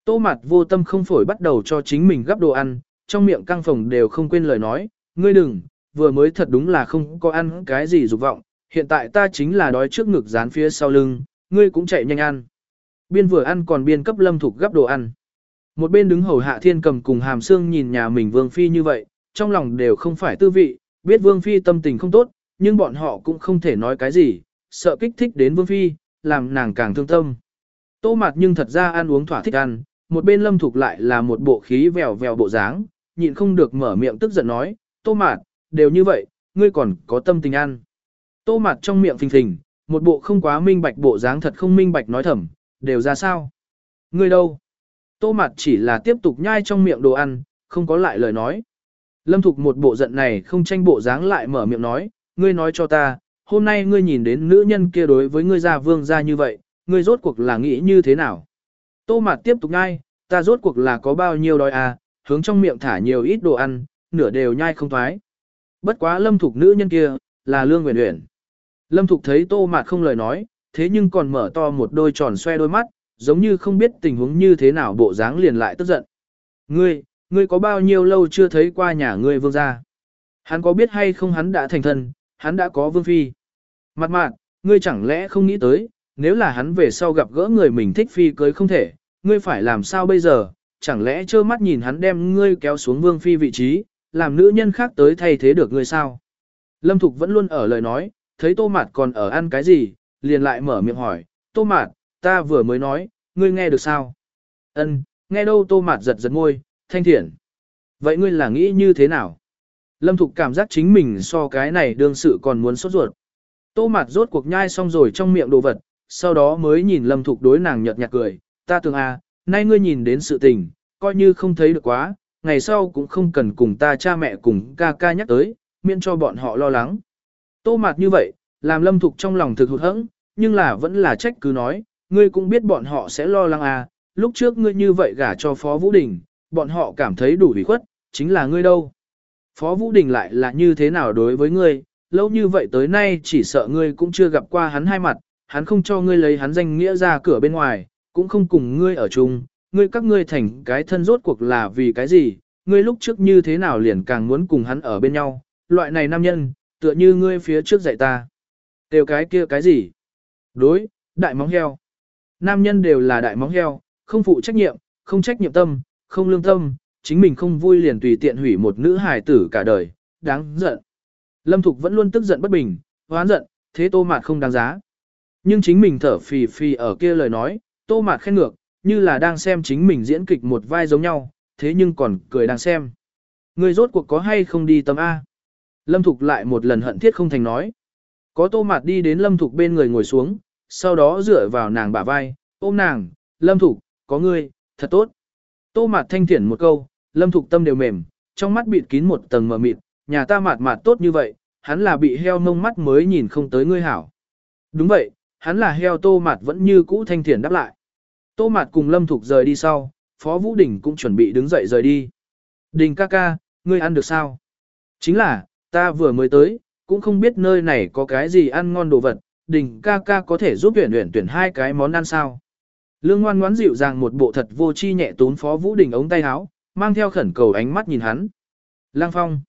Tô mạt vô tâm không phổi bắt đầu cho chính mình gắp đồ ăn, trong miệng căng phòng đều không quên lời nói, ngươi đừng, vừa mới thật đúng là không có ăn cái gì dục vọng, hiện tại ta chính là đói trước ngực dán phía sau lưng, ngươi cũng chạy nhanh ăn. Biên vừa ăn còn biên cấp lâm thục gắp đồ ăn. Một bên đứng hầu hạ thiên cầm cùng hàm xương nhìn nhà mình vương phi như vậy, trong lòng đều không phải tư vị, biết vương phi tâm tình không tốt, nhưng bọn họ cũng không thể nói cái gì, sợ kích thích đến vương phi, làm nàng càng thương tâm. Tô mặt nhưng thật ra ăn uống thỏa thích ăn, một bên lâm thục lại là một bộ khí vèo vèo bộ dáng, nhịn không được mở miệng tức giận nói, tô mạt, đều như vậy, ngươi còn có tâm tình ăn. Tô mạt trong miệng phình phình, một bộ không quá minh bạch bộ dáng thật không minh bạch nói thầm, đều ra sao? Ngươi đâu? Tô mạt chỉ là tiếp tục nhai trong miệng đồ ăn, không có lại lời nói. Lâm Thục một bộ giận này không tranh bộ dáng lại mở miệng nói, ngươi nói cho ta, hôm nay ngươi nhìn đến nữ nhân kia đối với ngươi gia vương gia như vậy, ngươi rốt cuộc là nghĩ như thế nào? Tô Mạt tiếp tục nhai, ta rốt cuộc là có bao nhiêu đói à, hướng trong miệng thả nhiều ít đồ ăn, nửa đều nhai không thoái. Bất quá Lâm Thục nữ nhân kia, là Lương nguyện Uyển. Lâm Thục thấy Tô Mạt không lời nói, thế nhưng còn mở to một đôi tròn xoe đôi mắt, giống như không biết tình huống như thế nào bộ dáng liền lại tức giận. Ngươi, ngươi có bao nhiêu lâu chưa thấy qua nhà ngươi vương gia? Hắn có biết hay không hắn đã thành thân, hắn đã có vương phi. Mặt Mạt, ngươi chẳng lẽ không nghĩ tới, nếu là hắn về sau gặp gỡ người mình thích phi cưới không thể, ngươi phải làm sao bây giờ, chẳng lẽ trơ mắt nhìn hắn đem ngươi kéo xuống vương phi vị trí, làm nữ nhân khác tới thay thế được ngươi sao? Lâm Thục vẫn luôn ở lời nói, thấy tô mạt còn ở ăn cái gì, liền lại mở miệng hỏi, tô mạt, ta vừa mới nói, ngươi nghe được sao? Ân, nghe đâu tô mạt giật giật môi, thanh thiện. Vậy ngươi là nghĩ như thế nào? Lâm Thục cảm giác chính mình so cái này đương sự còn muốn sốt ruột. Tô mạt rốt cuộc nhai xong rồi trong miệng đồ vật, sau đó mới nhìn Lâm Thục đối nàng nhợt nhạt cười, ta tưởng à, nay ngươi nhìn đến sự tình, coi như không thấy được quá, ngày sau cũng không cần cùng ta cha mẹ cùng ca ca nhắc tới, miễn cho bọn họ lo lắng. Tô mạt như vậy, làm Lâm Thục trong lòng thực hụt hẫng, nhưng là vẫn là trách cứ nói, ngươi cũng biết bọn họ sẽ lo lắng à, lúc trước ngươi như vậy gả cho Phó Vũ Đình, bọn họ cảm thấy đủ ủy khuất, chính là ngươi đâu. Phó Vũ Đình lại là như thế nào đối với ngươi, lâu như vậy tới nay chỉ sợ ngươi cũng chưa gặp qua hắn hai mặt, hắn không cho ngươi lấy hắn danh nghĩa ra cửa bên ngoài, cũng không cùng ngươi ở chung, ngươi các ngươi thành cái thân rốt cuộc là vì cái gì, ngươi lúc trước như thế nào liền càng muốn cùng hắn ở bên nhau, loại này nam nhân, tựa như ngươi phía trước dạy ta. Đều cái kia cái gì? Đối, đại móng heo. Nam nhân đều là đại móng heo, không phụ trách nhiệm, không trách nhiệm tâm, không lương tâm, chính mình không vui liền tùy tiện hủy một nữ hài tử cả đời, đáng giận. Lâm Thục vẫn luôn tức giận bất bình, hoán giận, thế tô mạt không đáng giá. Nhưng chính mình thở phì phì ở kia lời nói, tô mạt khen ngược, như là đang xem chính mình diễn kịch một vai giống nhau, thế nhưng còn cười đang xem. Người rốt cuộc có hay không đi tâm A. Lâm Thục lại một lần hận thiết không thành nói. Có tô mạt đi đến Lâm Thục bên người ngồi xuống, sau đó dựa vào nàng bả vai, ôm nàng, Lâm Thục, có ngươi, thật tốt. Tô mạt thanh thiển một câu, Lâm Thục tâm đều mềm, trong mắt bịt kín một tầng mờ mịt, nhà ta mạt mạt tốt như vậy, hắn là bị heo mông mắt mới nhìn không tới ngươi hảo. Đúng vậy, hắn là heo tô mạt vẫn như cũ thanh thiền đáp lại. Tô mạt cùng Lâm Thục rời đi sau, Phó Vũ Đình cũng chuẩn bị đứng dậy rời đi. Đình ca ca, ngươi ăn được sao? Chính là, ta vừa mới tới, cũng không biết nơi này có cái gì ăn ngon đồ vật, đình ca ca có thể giúp tuyển tuyển tuyển hai cái món ăn sao. Lương ngoan ngoãn dịu dàng một bộ thật vô chi nhẹ tốn Phó Vũ Đình ống tay áo, mang theo khẩn cầu ánh mắt nhìn hắn. Lang Phong.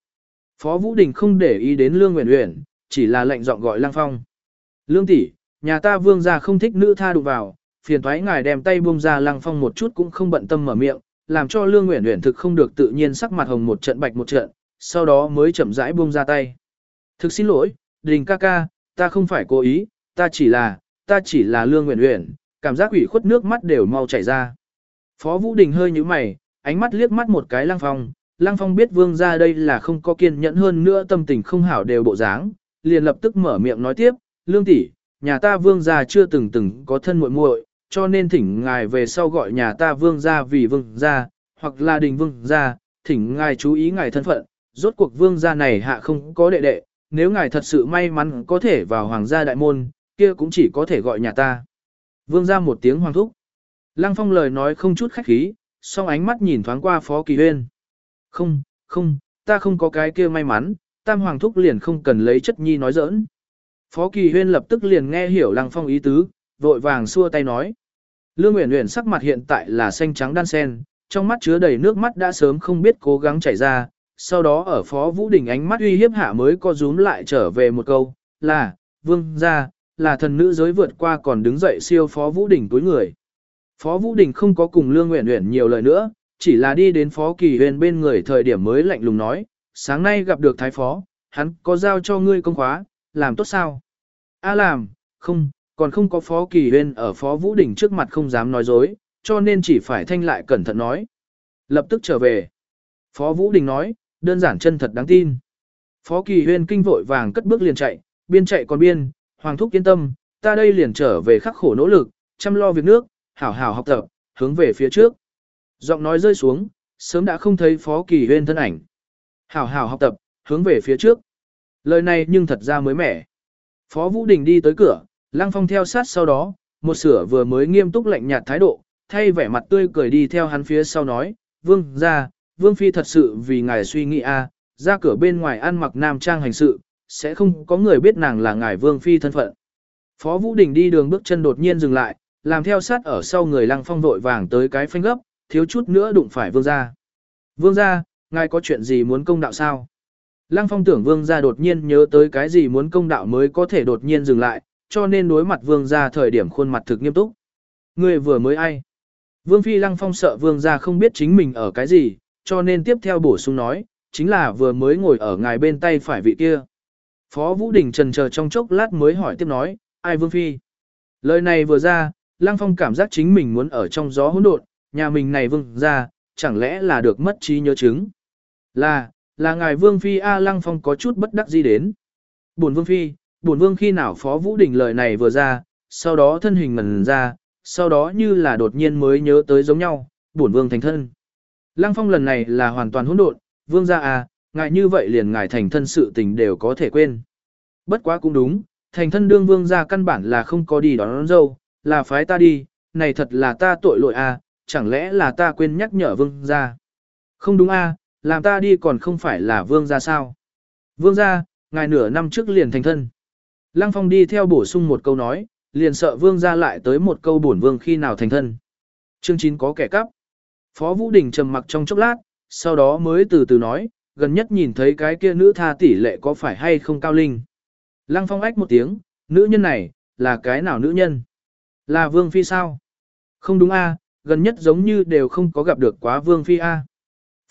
Phó Vũ Đình không để ý đến Lương Uyển Uyển, chỉ là lệnh giọng gọi Lang Phong. Lương tỷ, nhà ta vương gia không thích nữ tha đụng vào, phiền thoái ngài đem tay buông ra lăng Phong một chút cũng không bận tâm mở miệng, làm cho Lương nguyện nguyện thực không được tự nhiên sắc mặt hồng một trận bạch một trận, sau đó mới chậm rãi buông ra tay. Thực xin lỗi, Đình ca ca, ta không phải cố ý, ta chỉ là, ta chỉ là Lương nguyện nguyện, cảm giác ủy khuất nước mắt đều mau chảy ra. Phó Vũ Đình hơi như mày, ánh mắt liếc mắt một cái Lăng Phong, Lăng Phong biết vương ra đây là không có kiên nhẫn hơn nữa tâm tình không hảo đều bộ dáng, liền lập tức mở miệng nói tiếp, lương tỷ, nhà ta vương gia chưa từng từng có thân muội muội, cho nên thỉnh ngài về sau gọi nhà ta vương gia vì vương gia, hoặc là đình vương gia, thỉnh ngài chú ý ngài thân phận, rốt cuộc vương gia này hạ không có đệ đệ, nếu ngài thật sự may mắn có thể vào hoàng gia đại môn, kia cũng chỉ có thể gọi nhà ta. Vương gia một tiếng hoàng thúc. Lăng phong lời nói không chút khách khí, song ánh mắt nhìn thoáng qua phó kỳ huyên. Không, không, ta không có cái kia may mắn, tam hoàng thúc liền không cần lấy chất nhi nói giỡn. Phó kỳ huyên lập tức liền nghe hiểu lăng phong ý tứ, vội vàng xua tay nói. Lương Uyển Uyển sắc mặt hiện tại là xanh trắng đan sen, trong mắt chứa đầy nước mắt đã sớm không biết cố gắng chảy ra, sau đó ở Phó Vũ Đình ánh mắt uy hiếp hạ mới co rúm lại trở về một câu, là, vương gia, là thần nữ giới vượt qua còn đứng dậy siêu Phó Vũ Đình túi người. Phó Vũ Đình không có cùng Lương Uyển Uyển nhiều lời nữa, chỉ là đi đến Phó Kỳ Huyên bên người thời điểm mới lạnh lùng nói, sáng nay gặp được Thái Phó, hắn có giao cho ngươi công khóa, làm tốt sao? A làm, không, còn không có Phó Kỳ huyên ở Phó Vũ Đình trước mặt không dám nói dối, cho nên chỉ phải thanh lại cẩn thận nói. Lập tức trở về. Phó Vũ Đình nói, đơn giản chân thật đáng tin. Phó Kỳ Huyên kinh vội vàng cất bước liền chạy, biên chạy còn biên, Hoàng Thúc yên tâm, ta đây liền trở về khắc khổ nỗ lực, chăm lo việc nước, hảo hảo học tập, hướng về phía trước. Giọng nói rơi xuống, sớm đã không thấy Phó Kỳ Huyên thân ảnh. Hảo hảo học tập, hướng về phía trước. Lời này nhưng thật ra mới mẻ. Phó Vũ Đình đi tới cửa, Lăng Phong theo sát sau đó, một sửa vừa mới nghiêm túc lạnh nhạt thái độ, thay vẻ mặt tươi cười đi theo hắn phía sau nói, Vương ra, Vương Phi thật sự vì ngài suy nghĩ a ra cửa bên ngoài ăn mặc nam trang hành sự, sẽ không có người biết nàng là ngài Vương Phi thân phận. Phó Vũ Đình đi đường bước chân đột nhiên dừng lại, làm theo sát ở sau người lăng phong vội vàng tới cái phanh gấp, thiếu chút nữa đụng phải vương gia. Vương gia, ngài có chuyện gì muốn công đạo sao? Lăng phong tưởng vương gia đột nhiên nhớ tới cái gì muốn công đạo mới có thể đột nhiên dừng lại, cho nên đối mặt vương gia thời điểm khuôn mặt thực nghiêm túc. Người vừa mới ai? Vương phi lăng phong sợ vương gia không biết chính mình ở cái gì, cho nên tiếp theo bổ sung nói, chính là vừa mới ngồi ở ngài bên tay phải vị kia. Phó Vũ Đình trần chờ trong chốc lát mới hỏi tiếp nói, ai vương phi? Lời này vừa ra, Lăng Phong cảm giác chính mình muốn ở trong gió hỗn độn, nhà mình này vương ra, chẳng lẽ là được mất trí nhớ chứng? Là, là ngài vương phi A Lăng Phong có chút bất đắc gì đến. Buồn vương phi, buồn vương khi nào Phó Vũ Đình lời này vừa ra, sau đó thân hình ngần ra, sau đó như là đột nhiên mới nhớ tới giống nhau, buồn vương thành thân. Lăng Phong lần này là hoàn toàn hỗn độn, vương gia à, ngài như vậy liền ngài thành thân sự tình đều có thể quên. Bất quá cũng đúng, thành thân đương vương gia căn bản là không có đi đón, đón dâu, là phái ta đi, này thật là ta tội lỗi à, chẳng lẽ là ta quên nhắc nhở vương gia. Không đúng a, à, làm ta đi còn không phải là vương gia sao. Vương gia, ngài nửa năm trước liền thành thân. Lăng Phong đi theo bổ sung một câu nói, liền sợ vương gia lại tới một câu bổn vương khi nào thành thân. Chương 9 có kẻ cắp. Phó Vũ Đình trầm mặc trong chốc lát, sau đó mới từ từ nói, gần nhất nhìn thấy cái kia nữ tha tỷ lệ có phải hay không cao linh. Lăng Phong ách một tiếng, nữ nhân này, là cái nào nữ nhân? Là Vương Phi sao? Không đúng a, gần nhất giống như đều không có gặp được quá Vương Phi a.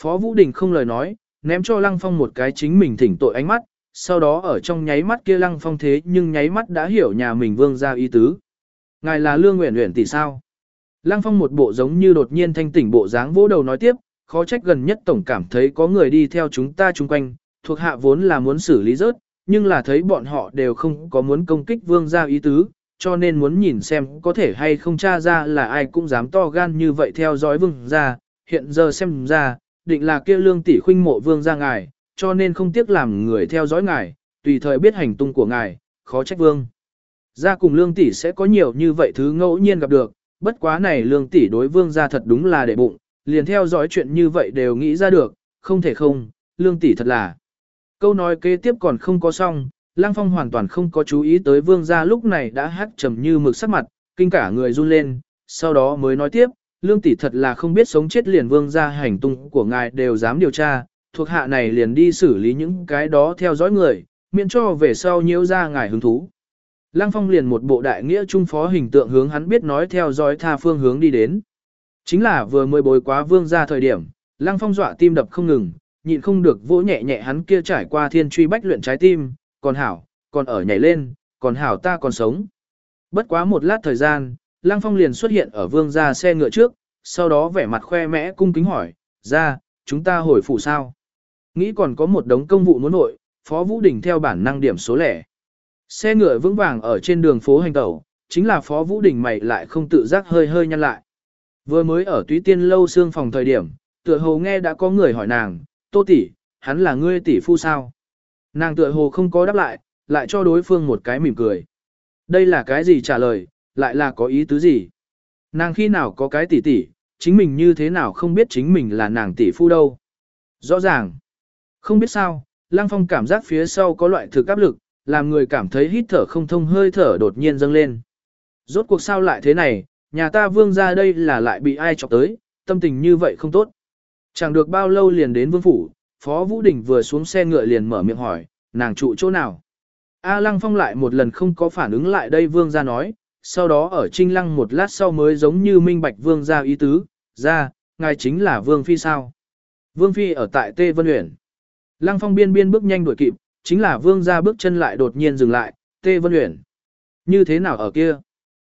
Phó Vũ Đình không lời nói, ném cho Lăng Phong một cái chính mình thỉnh tội ánh mắt, sau đó ở trong nháy mắt kia Lăng Phong thế nhưng nháy mắt đã hiểu nhà mình Vương ra ý tứ. Ngài là Lương Nguyễn Nguyễn tỷ sao? Lăng Phong một bộ giống như đột nhiên thanh tỉnh bộ dáng vỗ đầu nói tiếp, khó trách gần nhất tổng cảm thấy có người đi theo chúng ta chung quanh, thuộc hạ vốn là muốn xử lý rớt, nhưng là thấy bọn họ đều không có muốn công kích vương gia ý tứ, cho nên muốn nhìn xem có thể hay không tra ra là ai cũng dám to gan như vậy theo dõi vương gia, hiện giờ xem ra, định là kia lương tỷ khuynh mộ vương gia ngài, cho nên không tiếc làm người theo dõi ngài, tùy thời biết hành tung của ngài, khó trách vương. Gia cùng lương tỷ sẽ có nhiều như vậy thứ ngẫu nhiên gặp được, bất quá này lương tỷ đối vương gia thật đúng là để bụng, liền theo dõi chuyện như vậy đều nghĩ ra được, không thể không, lương tỷ thật là. Câu nói kế tiếp còn không có xong, Lăng Phong hoàn toàn không có chú ý tới vương gia lúc này đã hắt trầm như mực sắc mặt, kinh cả người run lên, sau đó mới nói tiếp, lương tỷ thật là không biết sống chết liền vương gia hành tung của ngài đều dám điều tra, thuộc hạ này liền đi xử lý những cái đó theo dõi người, miễn cho về sau nhiễu ra ngài hứng thú. Lăng Phong liền một bộ đại nghĩa trung phó hình tượng hướng hắn biết nói theo dõi tha phương hướng đi đến. Chính là vừa mới bồi quá vương gia thời điểm, Lăng Phong dọa tim đập không ngừng, nhịn không được vỗ nhẹ nhẹ hắn kia trải qua thiên truy bách luyện trái tim, còn hảo, còn ở nhảy lên, còn hảo ta còn sống. Bất quá một lát thời gian, Lăng Phong liền xuất hiện ở vương gia xe ngựa trước, sau đó vẻ mặt khoe mẽ cung kính hỏi, ra, chúng ta hồi phủ sao? Nghĩ còn có một đống công vụ muốn nội, Phó Vũ Đình theo bản năng điểm số lẻ. Xe ngựa vững vàng ở trên đường phố hành tẩu, chính là Phó Vũ Đình mày lại không tự giác hơi hơi nhăn lại. Vừa mới ở túy tiên lâu xương phòng thời điểm, tựa hồ nghe đã có người hỏi nàng, tô tỷ, hắn là ngươi tỷ phu sao? Nàng tựa hồ không có đáp lại, lại cho đối phương một cái mỉm cười. Đây là cái gì trả lời, lại là có ý tứ gì? Nàng khi nào có cái tỷ tỷ, chính mình như thế nào không biết chính mình là nàng tỷ phu đâu? Rõ ràng. Không biết sao, Lăng Phong cảm giác phía sau có loại thực áp lực, làm người cảm thấy hít thở không thông hơi thở đột nhiên dâng lên. Rốt cuộc sao lại thế này, nhà ta vương ra đây là lại bị ai chọc tới, tâm tình như vậy không tốt. Chẳng được bao lâu liền đến vương phủ, Phó Vũ Đình vừa xuống xe ngựa liền mở miệng hỏi, nàng trụ chỗ nào? A Lăng Phong lại một lần không có phản ứng lại đây vương ra nói, sau đó ở trinh lăng một lát sau mới giống như minh bạch vương ra ý tứ, ra, ngài chính là vương phi sao. Vương phi ở tại Tê Vân Uyển. Lăng phong biên biên bước nhanh đuổi kịp, chính là vương ra bước chân lại đột nhiên dừng lại, Tê Vân Uyển. Như thế nào ở kia?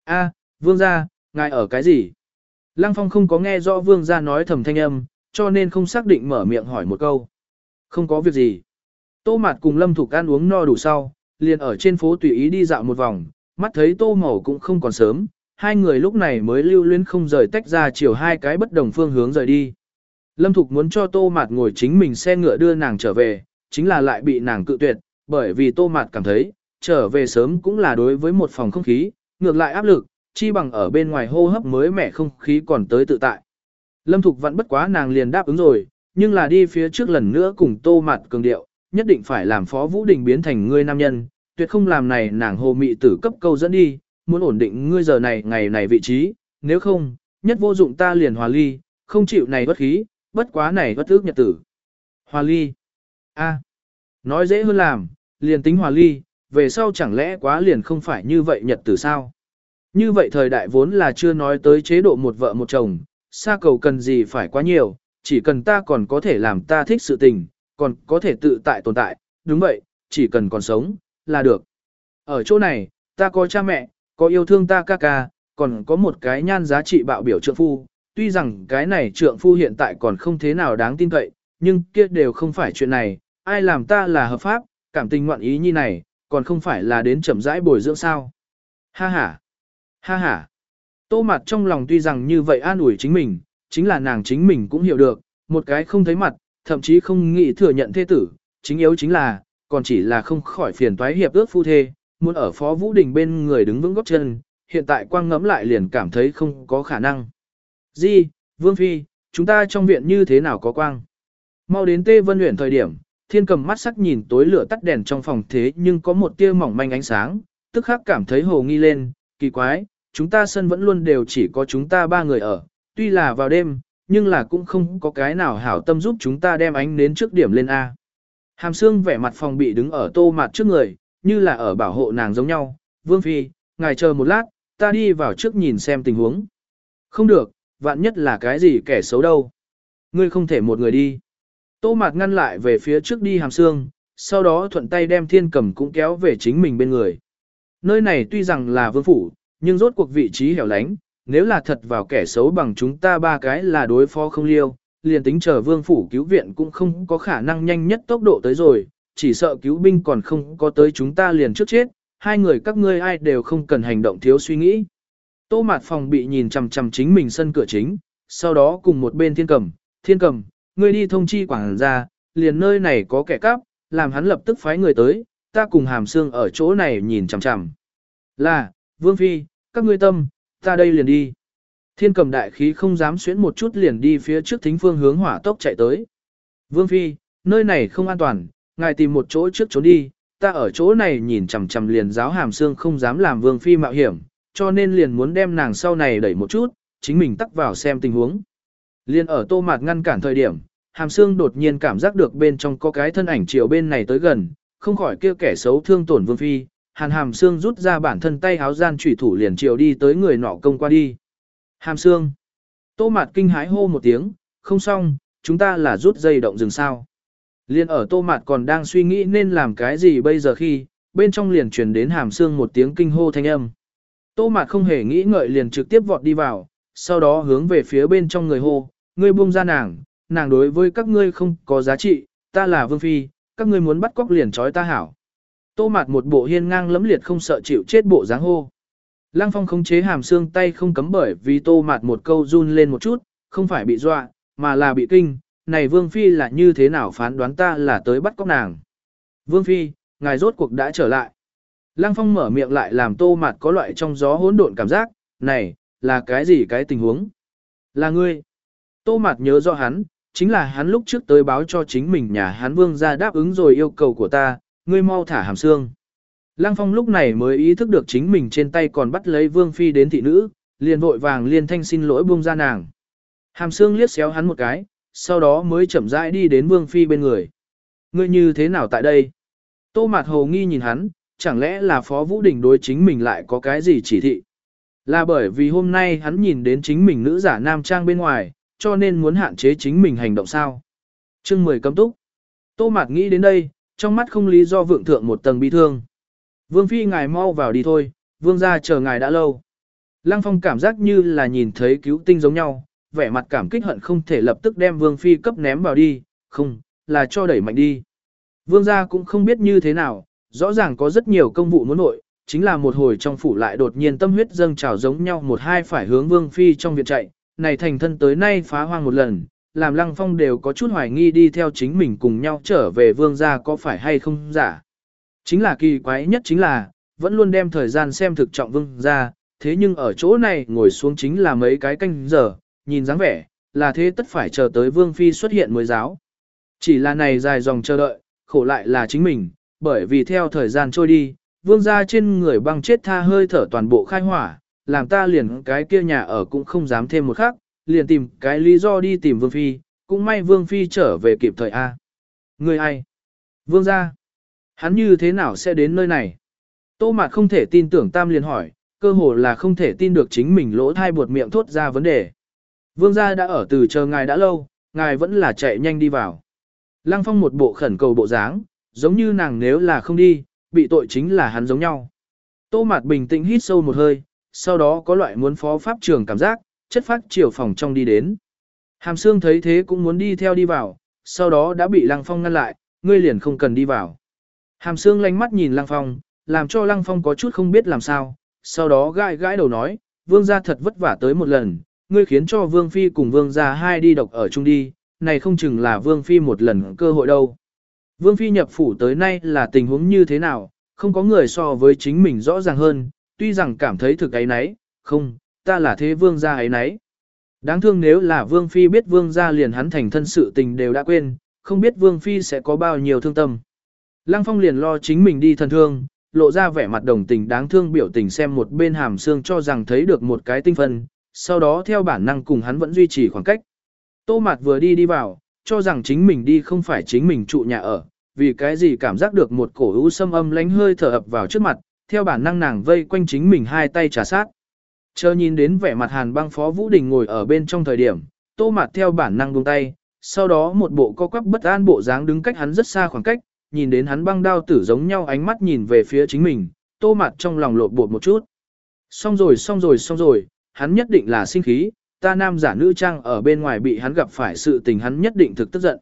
A, vương ra, ngài ở cái gì? Lăng phong không có nghe rõ vương ra nói thầm thanh âm, cho nên không xác định mở miệng hỏi một câu. Không có việc gì. Tô Mạt cùng Lâm Thục ăn uống no đủ sau, liền ở trên phố tùy ý đi dạo một vòng, mắt thấy Tô Màu cũng không còn sớm, hai người lúc này mới lưu luyến không rời tách ra chiều hai cái bất đồng phương hướng rời đi. Lâm Thục muốn cho Tô Mạt ngồi chính mình xe ngựa đưa nàng trở về, chính là lại bị nàng cự tuyệt, bởi vì Tô Mạt cảm thấy, trở về sớm cũng là đối với một phòng không khí, ngược lại áp lực, chi bằng ở bên ngoài hô hấp mới mẻ không khí còn tới tự tại. Lâm Thục vẫn bất quá nàng liền đáp ứng rồi, nhưng là đi phía trước lần nữa cùng Tô Mạt cường điệu, nhất định phải làm Phó Vũ Đình biến thành người nam nhân, tuyệt không làm này nàng hồ mị tử cấp câu dẫn đi, muốn ổn định ngươi giờ này ngày này vị trí, nếu không, nhất vô dụng ta liền hòa ly, không chịu này bất khí, bất quá này bất ước nhật tử. Hòa ly. a nói dễ hơn làm, liền tính hòa ly, về sau chẳng lẽ quá liền không phải như vậy nhật tử sao? Như vậy thời đại vốn là chưa nói tới chế độ một vợ một chồng, xa cầu cần gì phải quá nhiều, chỉ cần ta còn có thể làm ta thích sự tình, còn có thể tự tại tồn tại, đúng vậy, chỉ cần còn sống, là được. Ở chỗ này, ta có cha mẹ, có yêu thương ta ca ca, còn có một cái nhan giá trị bạo biểu trượng phu, tuy rằng cái này trượng phu hiện tại còn không thế nào đáng tin cậy, nhưng kia đều không phải chuyện này, ai làm ta là hợp pháp, cảm tình ngoạn ý như này, còn không phải là đến chậm rãi bồi dưỡng sao. Ha ha, ha ha. Tô mặt trong lòng tuy rằng như vậy an ủi chính mình, chính là nàng chính mình cũng hiểu được, một cái không thấy mặt, thậm chí không nghĩ thừa nhận thế tử, chính yếu chính là, còn chỉ là không khỏi phiền toái hiệp ước phu thê, muốn ở Phó Vũ Đình bên người đứng vững góc chân, hiện tại quang ngẫm lại liền cảm thấy không có khả năng. Di, Vương Phi, chúng ta trong viện như thế nào có quang? Mau đến Tê Vân Uyển thời điểm, thiên cầm mắt sắc nhìn tối lửa tắt đèn trong phòng thế nhưng có một tia mỏng manh ánh sáng, tức khắc cảm thấy hồ nghi lên, kỳ quái, chúng ta sân vẫn luôn đều chỉ có chúng ta ba người ở, tuy là vào đêm, nhưng là cũng không có cái nào hảo tâm giúp chúng ta đem ánh đến trước điểm lên A. Hàm xương vẻ mặt phòng bị đứng ở tô mặt trước người, như là ở bảo hộ nàng giống nhau. Vương Phi, ngài chờ một lát, ta đi vào trước nhìn xem tình huống. Không được, vạn nhất là cái gì kẻ xấu đâu. Ngươi không thể một người đi. Tô mặt ngăn lại về phía trước đi hàm xương, sau đó thuận tay đem thiên cầm cũng kéo về chính mình bên người. Nơi này tuy rằng là vương phủ, nhưng rốt cuộc vị trí hẻo lánh, nếu là thật vào kẻ xấu bằng chúng ta ba cái là đối phó không liêu, liền tính chờ vương phủ cứu viện cũng không có khả năng nhanh nhất tốc độ tới rồi, chỉ sợ cứu binh còn không có tới chúng ta liền trước chết, hai người các ngươi ai đều không cần hành động thiếu suy nghĩ. Tô mạt phòng bị nhìn chằm chằm chính mình sân cửa chính, sau đó cùng một bên thiên cầm, thiên cầm, ngươi đi thông chi quảng ra, liền nơi này có kẻ cắp, làm hắn lập tức phái người tới, ta cùng hàm xương ở chỗ này nhìn chằm chằm. Là, Vương Phi, các ngươi tâm, ta đây liền đi. Thiên cầm đại khí không dám xuyến một chút liền đi phía trước thính phương hướng hỏa tốc chạy tới. Vương Phi, nơi này không an toàn, ngài tìm một chỗ trước trốn đi, ta ở chỗ này nhìn chằm chằm liền giáo hàm xương không dám làm Vương Phi mạo hiểm, cho nên liền muốn đem nàng sau này đẩy một chút, chính mình tắc vào xem tình huống. Liên ở tô mạt ngăn cản thời điểm, hàm xương đột nhiên cảm giác được bên trong có cái thân ảnh chiều bên này tới gần, không khỏi kêu kẻ xấu thương tổn Vương Phi, hàn hàm xương rút ra bản thân tay háo gian chủy thủ liền chiều đi tới người nọ công qua đi. Hàm xương. Tô mạt kinh hái hô một tiếng, không xong, chúng ta là rút dây động rừng sao. Liên ở tô mạt còn đang suy nghĩ nên làm cái gì bây giờ khi, bên trong liền truyền đến hàm xương một tiếng kinh hô thanh âm. Tô mạt không hề nghĩ ngợi liền trực tiếp vọt đi vào, sau đó hướng về phía bên trong người hô, ngươi buông ra nàng, nàng đối với các ngươi không có giá trị, ta là vương phi, các ngươi muốn bắt cóc liền trói ta hảo. Tô mạt một bộ hiên ngang lẫm liệt không sợ chịu chết bộ dáng hô. Lăng phong khống chế hàm xương tay không cấm bởi vì tô mạt một câu run lên một chút, không phải bị dọa, mà là bị kinh, này vương phi là như thế nào phán đoán ta là tới bắt cóc nàng. Vương phi, ngài rốt cuộc đã trở lại. Lăng phong mở miệng lại làm tô mạt có loại trong gió hỗn độn cảm giác, này, là cái gì cái tình huống? Là ngươi. Tô mạt nhớ rõ hắn, chính là hắn lúc trước tới báo cho chính mình nhà hắn vương ra đáp ứng rồi yêu cầu của ta, ngươi mau thả hàm xương. Lăng Phong lúc này mới ý thức được chính mình trên tay còn bắt lấy Vương Phi đến thị nữ, liền vội vàng liên thanh xin lỗi buông ra nàng. Hàm xương liếc xéo hắn một cái, sau đó mới chậm rãi đi đến Vương Phi bên người. Ngươi như thế nào tại đây? Tô Mạt Hồ nghi nhìn hắn, chẳng lẽ là Phó Vũ Đình đối chính mình lại có cái gì chỉ thị? Là bởi vì hôm nay hắn nhìn đến chính mình nữ giả nam trang bên ngoài, cho nên muốn hạn chế chính mình hành động sao. Chương 10 cấm túc. Tô Mạt nghĩ đến đây, trong mắt không lý do vượng thượng một tầng bi thương. Vương Phi ngài mau vào đi thôi, vương gia chờ ngài đã lâu. Lăng Phong cảm giác như là nhìn thấy cứu tinh giống nhau, vẻ mặt cảm kích hận không thể lập tức đem Vương Phi cấp ném vào đi, không, là cho đẩy mạnh đi. Vương gia cũng không biết như thế nào, rõ ràng có rất nhiều công vụ muốn nội, chính là một hồi trong phủ lại đột nhiên tâm huyết dâng trào giống nhau một hai phải hướng Vương Phi trong việc chạy, này thành thân tới nay phá hoang một lần, làm Lăng Phong đều có chút hoài nghi đi theo chính mình cùng nhau trở về Vương gia có phải hay không giả. Chính là kỳ quái nhất chính là, vẫn luôn đem thời gian xem thực trọng Vương gia, thế nhưng ở chỗ này ngồi xuống chính là mấy cái canh giờ, nhìn dáng vẻ, là thế tất phải chờ tới Vương Phi xuất hiện mới giáo. Chỉ là này dài dòng chờ đợi, khổ lại là chính mình, bởi vì theo thời gian trôi đi, vương gia trên người băng chết tha hơi thở toàn bộ khai hỏa, làm ta liền cái kia nhà ở cũng không dám thêm một khắc, liền tìm cái lý do đi tìm vương phi, cũng may vương phi trở về kịp thời A. Người ai? Vương gia. Hắn như thế nào sẽ đến nơi này? Tô mạt không thể tin tưởng tam liền hỏi, cơ hồ là không thể tin được chính mình lỗ thai buột miệng thốt ra vấn đề. Vương gia đã ở từ chờ ngài đã lâu, ngài vẫn là chạy nhanh đi vào. Lăng phong một bộ khẩn cầu bộ dáng, giống như nàng nếu là không đi, bị tội chính là hắn giống nhau. Tô Mạt bình tĩnh hít sâu một hơi, sau đó có loại muốn phó pháp trường cảm giác, chất phát chiều phòng trong đi đến. Hàm Sương thấy thế cũng muốn đi theo đi vào, sau đó đã bị Lăng Phong ngăn lại, ngươi liền không cần đi vào. Hàm Sương lánh mắt nhìn Lăng Phong, làm cho Lăng Phong có chút không biết làm sao, sau đó gãi gãi đầu nói, vương gia thật vất vả tới một lần, ngươi khiến cho vương phi cùng vương gia hai đi độc ở chung đi, này không chừng là vương phi một lần cơ hội đâu. Vương Phi nhập phủ tới nay là tình huống như thế nào, không có người so với chính mình rõ ràng hơn, tuy rằng cảm thấy thực ấy nấy, không, ta là thế vương gia ấy nấy. Đáng thương nếu là Vương Phi biết Vương gia liền hắn thành thân sự tình đều đã quên, không biết Vương Phi sẽ có bao nhiêu thương tâm. Lăng Phong liền lo chính mình đi thần thương, lộ ra vẻ mặt đồng tình đáng thương biểu tình xem một bên hàm xương cho rằng thấy được một cái tinh phân, sau đó theo bản năng cùng hắn vẫn duy trì khoảng cách. Tô Mạt vừa đi đi vào, cho rằng chính mình đi không phải chính mình trụ nhà ở, vì cái gì cảm giác được một cổ u sâm âm lánh hơi thở ập vào trước mặt, theo bản năng nàng vây quanh chính mình hai tay trà sát. Chờ nhìn đến vẻ mặt hàn băng phó Vũ Đình ngồi ở bên trong thời điểm, tô mặt theo bản năng buông tay, sau đó một bộ co quắp bất an bộ dáng đứng cách hắn rất xa khoảng cách, nhìn đến hắn băng đao tử giống nhau ánh mắt nhìn về phía chính mình, tô mặt trong lòng lột bột một chút. Xong rồi xong rồi xong rồi, hắn nhất định là sinh khí, ta nam giả nữ trang ở bên ngoài bị hắn gặp phải sự tình hắn nhất định thực tức giận.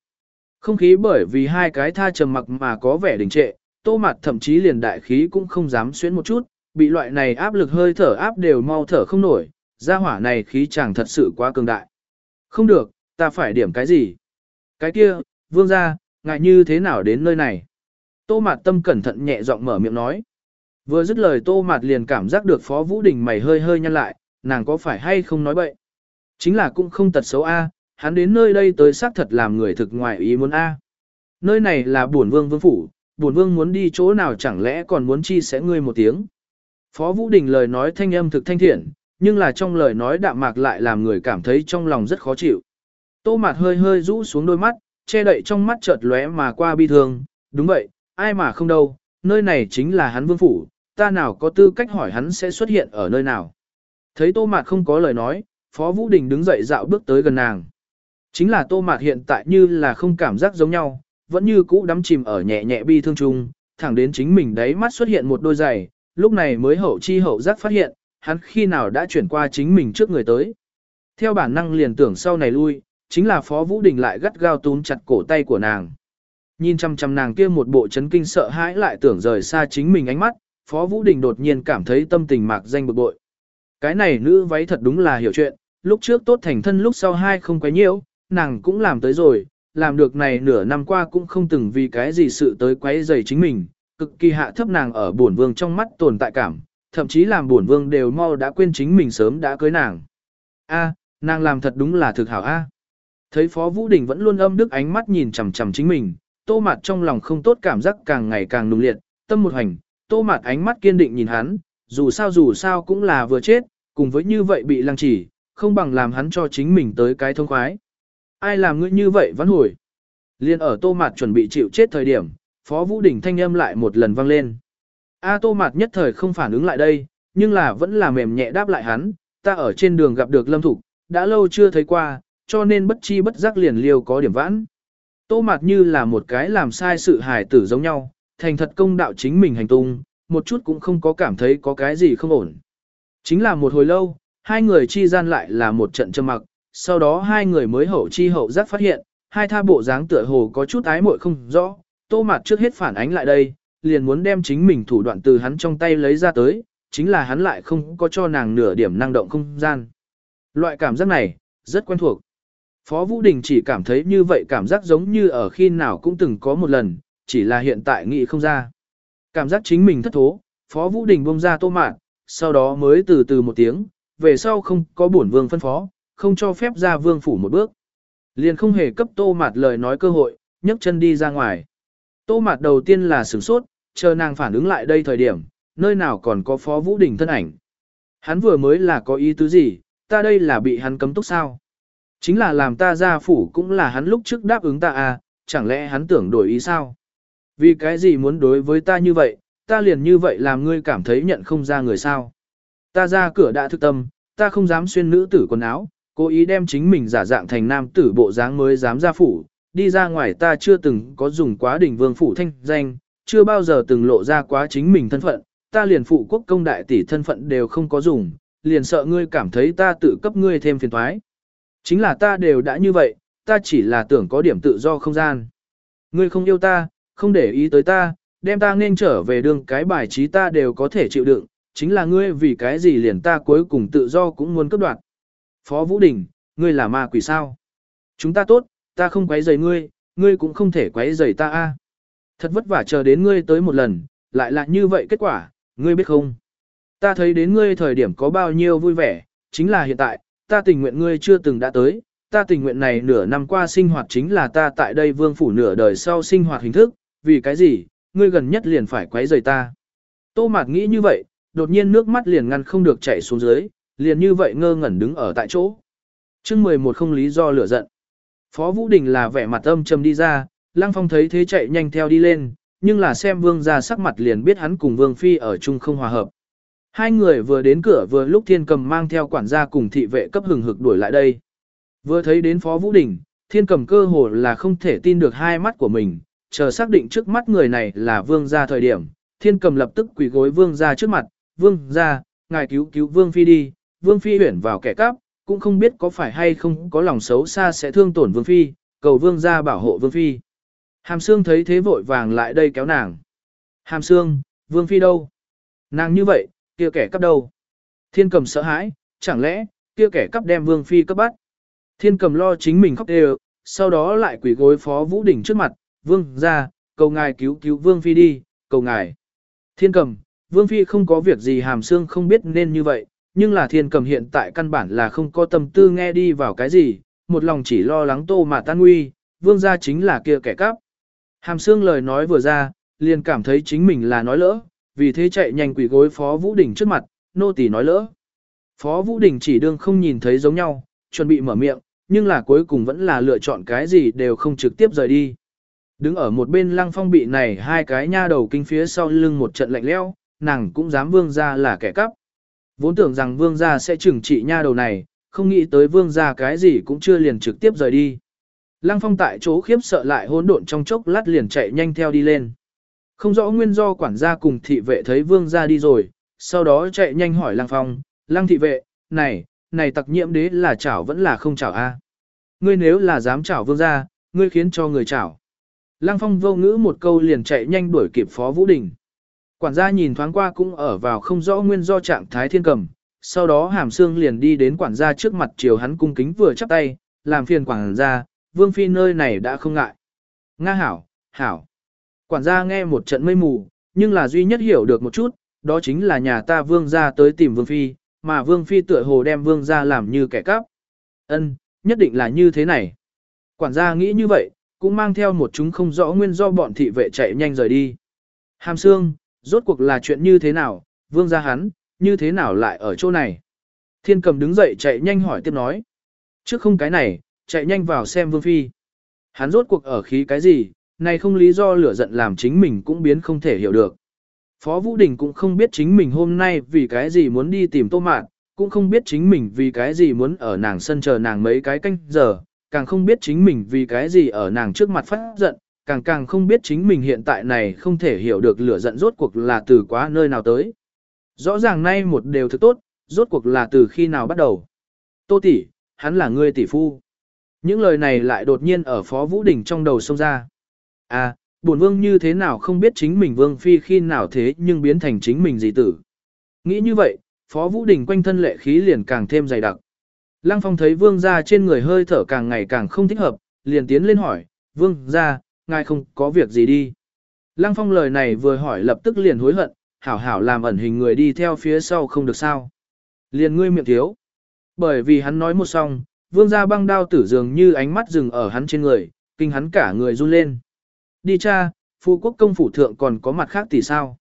Không khí bởi vì hai cái tha trầm mặc mà có vẻ đình trệ, tô mặt thậm chí liền đại khí cũng không dám xuyến một chút, bị loại này áp lực hơi thở áp đều mau thở không nổi, gia hỏa này khí chẳng thật sự quá cường đại. Không được, ta phải điểm cái gì? Cái kia, vương gia, ngại như thế nào đến nơi này? Tô mạt tâm cẩn thận nhẹ giọng mở miệng nói. Vừa dứt lời tô mạt liền cảm giác được phó vũ đình mày hơi hơi nhăn lại, nàng có phải hay không nói bậy? Chính là cũng không tật xấu A, hắn đến nơi đây tới xác thật làm người thực ngoài ý muốn A. Nơi này là buồn vương vương phủ, buồn vương muốn đi chỗ nào chẳng lẽ còn muốn chi sẽ ngươi một tiếng. Phó Vũ Đình lời nói thanh âm thực thanh thiện, nhưng là trong lời nói đạm mạc lại làm người cảm thấy trong lòng rất khó chịu. Tô mạt hơi hơi rũ xuống đôi mắt, che đậy trong mắt chợt lóe mà qua bi thương, đúng vậy, ai mà không đâu, nơi này chính là hắn vương phủ, ta nào có tư cách hỏi hắn sẽ xuất hiện ở nơi nào. Thấy tô mạt không có lời nói, Phó Vũ Đình đứng dậy dạo bước tới gần nàng. Chính là tô mạt hiện tại như là không cảm giác giống nhau, vẫn như cũ đắm chìm ở nhẹ nhẹ bi thương chung, thẳng đến chính mình đấy mắt xuất hiện một đôi giày, lúc này mới hậu chi hậu giác phát hiện, hắn khi nào đã chuyển qua chính mình trước người tới. Theo bản năng liền tưởng sau này lui, chính là Phó Vũ Đình lại gắt gao túm chặt cổ tay của nàng. Nhìn chăm chăm nàng kia một bộ chấn kinh sợ hãi lại tưởng rời xa chính mình ánh mắt, Phó Vũ Đình đột nhiên cảm thấy tâm tình mạc danh bực bội. Cái này nữ váy thật đúng là hiểu chuyện, lúc trước tốt thành thân lúc sau hai không quấy nhiễu, nàng cũng làm tới rồi, làm được này nửa năm qua cũng không từng vì cái gì sự tới quấy rầy chính mình, cực kỳ hạ thấp nàng ở bổn vương trong mắt tồn tại cảm, thậm chí làm bổn vương đều mau đã quên chính mình sớm đã cưới nàng. A, nàng làm thật đúng là thực hảo a. Thấy Phó Vũ Đình vẫn luôn âm đức ánh mắt nhìn chằm chằm chính mình, tô mạt trong lòng không tốt cảm giác càng ngày càng nung liệt, tâm một hành, tô mạt ánh mắt kiên định nhìn hắn, dù sao dù sao cũng là vừa chết, cùng với như vậy bị lăng chỉ, không bằng làm hắn cho chính mình tới cái thông khoái. Ai làm ngươi như vậy vẫn hồi. Liên ở tô mạt chuẩn bị chịu chết thời điểm, Phó Vũ Đình thanh âm lại một lần vang lên. A tô mạt nhất thời không phản ứng lại đây, nhưng là vẫn là mềm nhẹ đáp lại hắn, ta ở trên đường gặp được Lâm Thục, đã lâu chưa thấy qua, cho nên bất chi bất giác liền liêu có điểm vãn. Tô Mạt như là một cái làm sai sự hài tử giống nhau, thành thật công đạo chính mình hành tung, một chút cũng không có cảm thấy có cái gì không ổn. Chính là một hồi lâu, hai người chi gian lại là một trận trầm mặc, sau đó hai người mới hậu chi hậu giác phát hiện, hai tha bộ dáng tựa hồ có chút ái muội không rõ, tô mạt trước hết phản ánh lại đây, liền muốn đem chính mình thủ đoạn từ hắn trong tay lấy ra tới, chính là hắn lại không có cho nàng nửa điểm năng động không gian. Loại cảm giác này, rất quen thuộc. Phó Vũ Đình chỉ cảm thấy như vậy cảm giác giống như ở khi nào cũng từng có một lần, chỉ là hiện tại nghĩ không ra. Cảm giác chính mình thất thố, Phó Vũ Đình bông ra tô mạn, sau đó mới từ từ một tiếng, về sau không có bổn vương phân phó, không cho phép ra vương phủ một bước. Liền không hề cấp tô mạt lời nói cơ hội, nhấc chân đi ra ngoài. Tô mạt đầu tiên là sửng sốt, chờ nàng phản ứng lại đây thời điểm, nơi nào còn có Phó Vũ Đình thân ảnh. Hắn vừa mới là có ý tứ gì, ta đây là bị hắn cấm túc sao. Chính là làm ta ra phủ cũng là hắn lúc trước đáp ứng ta à, chẳng lẽ hắn tưởng đổi ý sao? Vì cái gì muốn đối với ta như vậy, ta liền như vậy làm ngươi cảm thấy nhận không ra người sao? Ta ra cửa đã thức tâm, ta không dám xuyên nữ tử quần áo, cố ý đem chính mình giả dạng thành nam tử bộ dáng mới dám ra phủ, đi ra ngoài ta chưa từng có dùng quá đỉnh vương phủ thanh danh, chưa bao giờ từng lộ ra quá chính mình thân phận, ta liền phụ quốc công đại tỷ thân phận đều không có dùng, liền sợ ngươi cảm thấy ta tự cấp ngươi thêm phiền toái. Chính là ta đều đã như vậy, ta chỉ là tưởng có điểm tự do không gian. Ngươi không yêu ta, không để ý tới ta, đem ta nên trở về đường cái bài trí ta đều có thể chịu đựng, chính là ngươi vì cái gì liền ta cuối cùng tự do cũng muốn cấp đoạt. Phó Vũ Đình, ngươi là ma quỷ sao? Chúng ta tốt, ta không quấy rầy ngươi, ngươi cũng không thể quấy rầy ta a. Thật vất vả chờ đến ngươi tới một lần, lại là như vậy kết quả, ngươi biết không? Ta thấy đến ngươi thời điểm có bao nhiêu vui vẻ, chính là hiện tại, ta tình nguyện ngươi chưa từng đã tới, ta tình nguyện này nửa năm qua sinh hoạt chính là ta tại đây vương phủ nửa đời sau sinh hoạt hình thức, vì cái gì, ngươi gần nhất liền phải quấy rời ta. Tô Mạt nghĩ như vậy, đột nhiên nước mắt liền ngăn không được chảy xuống dưới, liền như vậy ngơ ngẩn đứng ở tại chỗ. chương 11 không lý do lửa giận. Phó Vũ Đình là vẻ mặt âm trầm đi ra, Lăng Phong thấy thế chạy nhanh theo đi lên, nhưng là xem vương ra sắc mặt liền biết hắn cùng vương phi ở chung không hòa hợp. Hai người vừa đến cửa vừa lúc thiên cầm mang theo quản gia cùng thị vệ cấp hừng hực đuổi lại đây. Vừa thấy đến Phó Vũ Đình, thiên cầm cơ hồ là không thể tin được hai mắt của mình, chờ xác định trước mắt người này là vương gia thời điểm, thiên cầm lập tức quỳ gối vương gia trước mặt, vương gia, ngài cứu cứu vương phi đi, vương phi huyển vào kẻ cắp, cũng không biết có phải hay không có lòng xấu xa sẽ thương tổn vương phi, cầu vương gia bảo hộ vương phi. Hàm Sương thấy thế vội vàng lại đây kéo nàng. Hàm Sương, vương phi đâu? Nàng như vậy, kia kẻ cắp đâu? Thiên cầm sợ hãi, chẳng lẽ, kia kẻ cắp đem vương phi cấp bắt? Thiên cầm lo chính mình khóc đều, sau đó lại quỳ gối phó vũ đỉnh trước mặt, vương ra, cầu ngài cứu cứu vương phi đi, cầu ngài. Thiên cầm, vương phi không có việc gì hàm xương không biết nên như vậy, nhưng là thiên cầm hiện tại căn bản là không có tâm tư nghe đi vào cái gì, một lòng chỉ lo lắng tô mà tan nguy, vương gia chính là kia kẻ cắp. Hàm xương lời nói vừa ra, liền cảm thấy chính mình là nói lỡ, vì thế chạy nhanh quỷ gối Phó Vũ Đình trước mặt, nô tỳ nói lỡ. Phó Vũ Đình chỉ đương không nhìn thấy giống nhau, chuẩn bị mở miệng, nhưng là cuối cùng vẫn là lựa chọn cái gì đều không trực tiếp rời đi. Đứng ở một bên lăng phong bị này hai cái nha đầu kinh phía sau lưng một trận lạnh leo, nàng cũng dám vương ra là kẻ cắp. Vốn tưởng rằng vương gia sẽ trừng trị nha đầu này, không nghĩ tới vương gia cái gì cũng chưa liền trực tiếp rời đi. Lăng phong tại chỗ khiếp sợ lại hỗn độn trong chốc lát liền chạy nhanh theo đi lên. Không rõ nguyên do quản gia cùng thị vệ thấy vương gia đi rồi, sau đó chạy nhanh hỏi lang phong, lang thị vệ, này, này tặc nhiễm đế là chảo vẫn là không chảo a Ngươi nếu là dám chảo vương gia, ngươi khiến cho người chảo. Lăng phong vô ngữ một câu liền chạy nhanh đuổi kịp phó Vũ Đình. Quản gia nhìn thoáng qua cũng ở vào không rõ nguyên do trạng thái thiên cầm, sau đó hàm xương liền đi đến quản gia trước mặt chiều hắn cung kính vừa chắp tay, làm phiền quản gia, vương phi nơi này đã không ngại. Nga hảo, hảo. Quản gia nghe một trận mây mù, nhưng là duy nhất hiểu được một chút, đó chính là nhà ta vương gia tới tìm vương phi, mà vương phi tựa hồ đem vương gia làm như kẻ cắp. Ân, nhất định là như thế này. Quản gia nghĩ như vậy, cũng mang theo một chúng không rõ nguyên do bọn thị vệ chạy nhanh rời đi. Hàm xương, rốt cuộc là chuyện như thế nào, vương gia hắn, như thế nào lại ở chỗ này. Thiên cầm đứng dậy chạy nhanh hỏi tiếp nói. Trước không cái này, chạy nhanh vào xem vương phi. Hắn rốt cuộc ở khí cái gì, này không lý do lửa giận làm chính mình cũng biến không thể hiểu được. Phó Vũ Đình cũng không biết chính mình hôm nay vì cái gì muốn đi tìm tô mạn, cũng không biết chính mình vì cái gì muốn ở nàng sân chờ nàng mấy cái canh giờ, càng không biết chính mình vì cái gì ở nàng trước mặt phát giận, càng càng không biết chính mình hiện tại này không thể hiểu được lửa giận rốt cuộc là từ quá nơi nào tới. Rõ ràng nay một đều thực tốt, rốt cuộc là từ khi nào bắt đầu. Tô tỷ, hắn là ngươi tỷ phu. Những lời này lại đột nhiên ở Phó Vũ Đình trong đầu xông ra. À, bổn vương như thế nào không biết chính mình vương phi khi nào thế nhưng biến thành chính mình gì tử. Nghĩ như vậy, Phó Vũ Đình quanh thân lệ khí liền càng thêm dày đặc. Lăng Phong thấy vương gia trên người hơi thở càng ngày càng không thích hợp, liền tiến lên hỏi, vương gia, ngài không có việc gì đi. Lăng Phong lời này vừa hỏi lập tức liền hối hận, hảo hảo làm ẩn hình người đi theo phía sau không được sao. Liền ngươi miệng thiếu. Bởi vì hắn nói một xong, vương gia băng đao tử dường như ánh mắt dừng ở hắn trên người, kinh hắn cả người run lên. Đi cha, phu quốc công phủ thượng còn có mặt khác tỷ sao.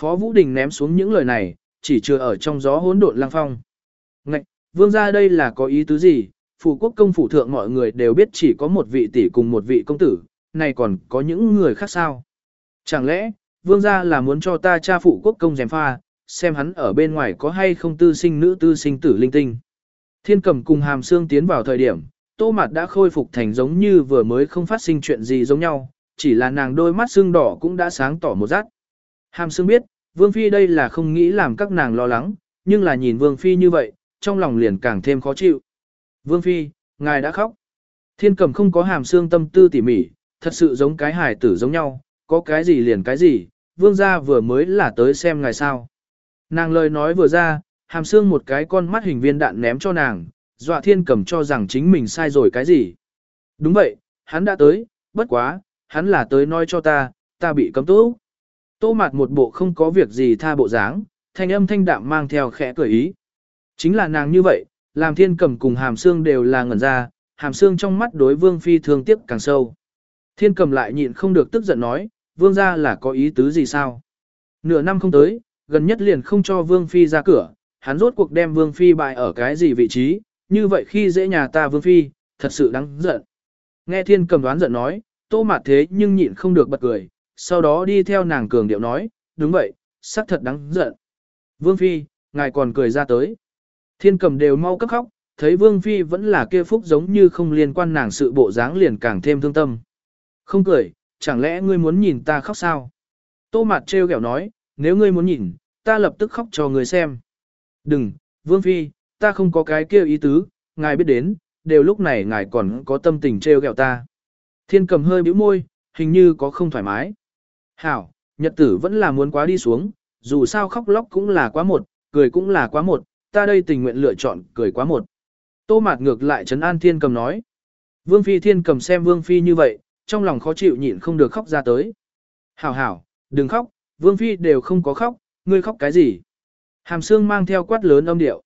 Phó Vũ Đình ném xuống những lời này, chỉ chưa ở trong gió hỗn độn lang phong. Ngạch, vương gia đây là có ý tứ gì? Phủ quốc công phủ thượng mọi người đều biết chỉ có một vị tỷ cùng một vị công tử, này còn có những người khác sao? Chẳng lẽ, vương gia là muốn cho ta cha phụ quốc công dèm pha, xem hắn ở bên ngoài có hay không tư sinh nữ tư sinh tử linh tinh. Thiên cầm cùng hàm xương tiến vào thời điểm, tô mặt đã khôi phục thành giống như vừa mới không phát sinh chuyện gì giống nhau, chỉ là nàng đôi mắt xương đỏ cũng đã sáng tỏ một rát. Hàm xương biết, vương phi đây là không nghĩ làm các nàng lo lắng, nhưng là nhìn vương phi như vậy, trong lòng liền càng thêm khó chịu. Vương phi, ngài đã khóc. Thiên cầm không có hàm xương tâm tư tỉ mỉ, thật sự giống cái hài tử giống nhau, có cái gì liền cái gì, vương gia vừa mới là tới xem ngài sao. Nàng lời nói vừa ra, hàm xương một cái con mắt hình viên đạn ném cho nàng, dọa thiên cầm cho rằng chính mình sai rồi cái gì. Đúng vậy, hắn đã tới, bất quá, hắn là tới nói cho ta, ta bị cấm tố. Tô mặt một bộ không có việc gì tha bộ dáng, thanh âm thanh đạm mang theo khẽ cười ý. Chính là nàng như vậy, làm thiên cầm cùng hàm xương đều là ngẩn ra, hàm xương trong mắt đối vương phi thương tiếc càng sâu. Thiên cầm lại nhịn không được tức giận nói, vương gia là có ý tứ gì sao? Nửa năm không tới, gần nhất liền không cho vương phi ra cửa, hắn rốt cuộc đem vương phi bại ở cái gì vị trí, như vậy khi dễ nhà ta vương phi, thật sự đáng giận. Nghe thiên cầm đoán giận nói, tô mạt thế nhưng nhịn không được bật cười, sau đó đi theo nàng cường điệu nói, đúng vậy, xác thật đáng giận. Vương phi, ngài còn cười ra tới. Thiên cầm đều mau cấp khóc, thấy vương phi vẫn là kia phúc giống như không liên quan nàng sự bộ dáng liền càng thêm thương tâm. Không cười, chẳng lẽ ngươi muốn nhìn ta khóc sao? Tô mạt treo kẹo nói, nếu ngươi muốn nhìn, ta lập tức khóc cho ngươi xem. Đừng, Vương Phi, ta không có cái kia ý tứ, ngài biết đến, đều lúc này ngài còn có tâm tình treo kẹo ta. Thiên cầm hơi bĩu môi, hình như có không thoải mái. Hảo, nhật tử vẫn là muốn quá đi xuống, dù sao khóc lóc cũng là quá một, cười cũng là quá một, ta đây tình nguyện lựa chọn cười quá một. Tô mạt ngược lại trấn an thiên cầm nói. Vương Phi thiên cầm xem Vương Phi như vậy, trong lòng khó chịu nhịn không được khóc ra tới. Hảo hảo, đừng khóc, Vương Phi đều không có khóc, ngươi khóc cái gì? Hàm xương mang theo quát lớn âm điệu.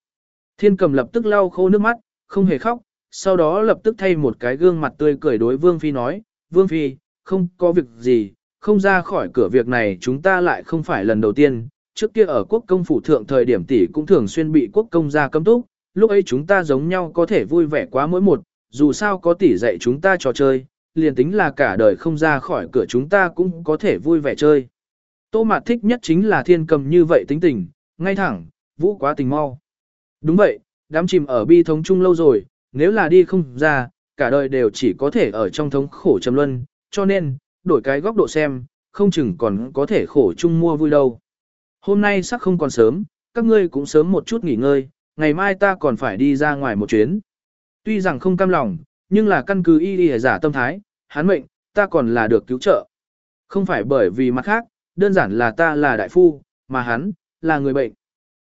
Thiên cầm lập tức lau khô nước mắt, không hề khóc, sau đó lập tức thay một cái gương mặt tươi cười đối Vương Phi nói, Vương Phi, không có việc gì, không ra khỏi cửa việc này chúng ta lại không phải lần đầu tiên, trước kia ở quốc công phủ thượng thời điểm tỷ cũng thường xuyên bị quốc công gia cấm túc, lúc ấy chúng ta giống nhau có thể vui vẻ quá mỗi một, dù sao có tỷ dạy chúng ta trò chơi, liền tính là cả đời không ra khỏi cửa chúng ta cũng có thể vui vẻ chơi. Tô Mạt thích nhất chính là thiên cầm như vậy tính tình, ngay thẳng, vũ quá tình mau. Đúng vậy, đám chìm ở bi thống chung lâu rồi, nếu là đi không ra, cả đời đều chỉ có thể ở trong thống khổ trầm luân, cho nên, đổi cái góc độ xem, không chừng còn có thể khổ chung mua vui đâu. Hôm nay sắc không còn sớm, các ngươi cũng sớm một chút nghỉ ngơi, ngày mai ta còn phải đi ra ngoài một chuyến. Tuy rằng không cam lòng, nhưng là căn cứ y y giả tâm thái, hắn mệnh, ta còn là được cứu trợ. Không phải bởi vì mặt khác, đơn giản là ta là đại phu, mà hắn, là người bệnh.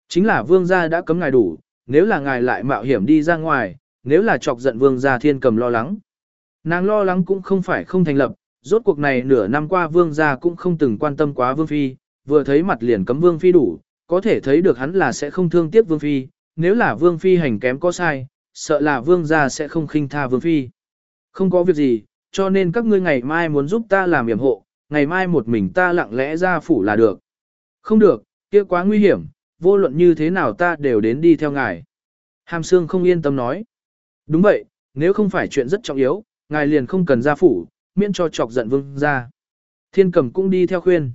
Chính là vương gia đã cấm ngài đủ, nếu là ngài lại mạo hiểm đi ra ngoài, nếu là chọc giận vương gia thiên cầm lo lắng. Nàng lo lắng cũng không phải không thành lập, rốt cuộc này nửa năm qua vương gia cũng không từng quan tâm quá vương phi, vừa thấy mặt liền cấm vương phi đủ, có thể thấy được hắn là sẽ không thương tiếc vương phi, nếu là vương phi hành kém có sai, sợ là vương gia sẽ không khinh tha vương phi. Không có việc gì, cho nên các ngươi ngày mai muốn giúp ta làm yểm hộ, ngày mai một mình ta lặng lẽ ra phủ là được. Không được, kia quá nguy hiểm, vô luận như thế nào ta đều đến đi theo ngài. Hàm Sương không yên tâm nói. Đúng vậy, nếu không phải chuyện rất trọng yếu, ngài liền không cần ra phủ, miễn cho chọc giận vương ra. Thiên cầm cũng đi theo khuyên.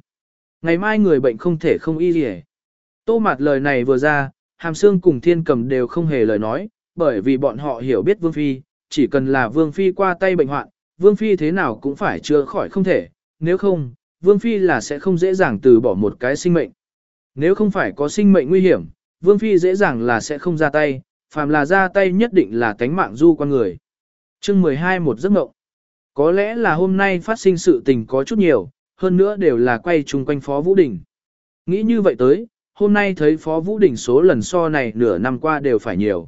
Ngày mai người bệnh không thể không y gì Tô Mạt lời này vừa ra, Hàm xương cùng Thiên Cầm đều không hề lời nói, bởi vì bọn họ hiểu biết Vương Phi, chỉ cần là Vương Phi qua tay bệnh hoạn, Vương Phi thế nào cũng phải chữa khỏi không thể, nếu không, Vương Phi là sẽ không dễ dàng từ bỏ một cái sinh mệnh. Nếu không phải có sinh mệnh nguy hiểm, Vương Phi dễ dàng là sẽ không ra tay, phàm là ra tay nhất định là tánh mạng du con người. chương 12 một giấc mộng. Có lẽ là hôm nay phát sinh sự tình có chút nhiều, hơn nữa đều là quay chung quanh Phó Vũ Đình. Nghĩ như vậy tới, hôm nay thấy Phó Vũ Đình số lần so này nửa năm qua đều phải nhiều.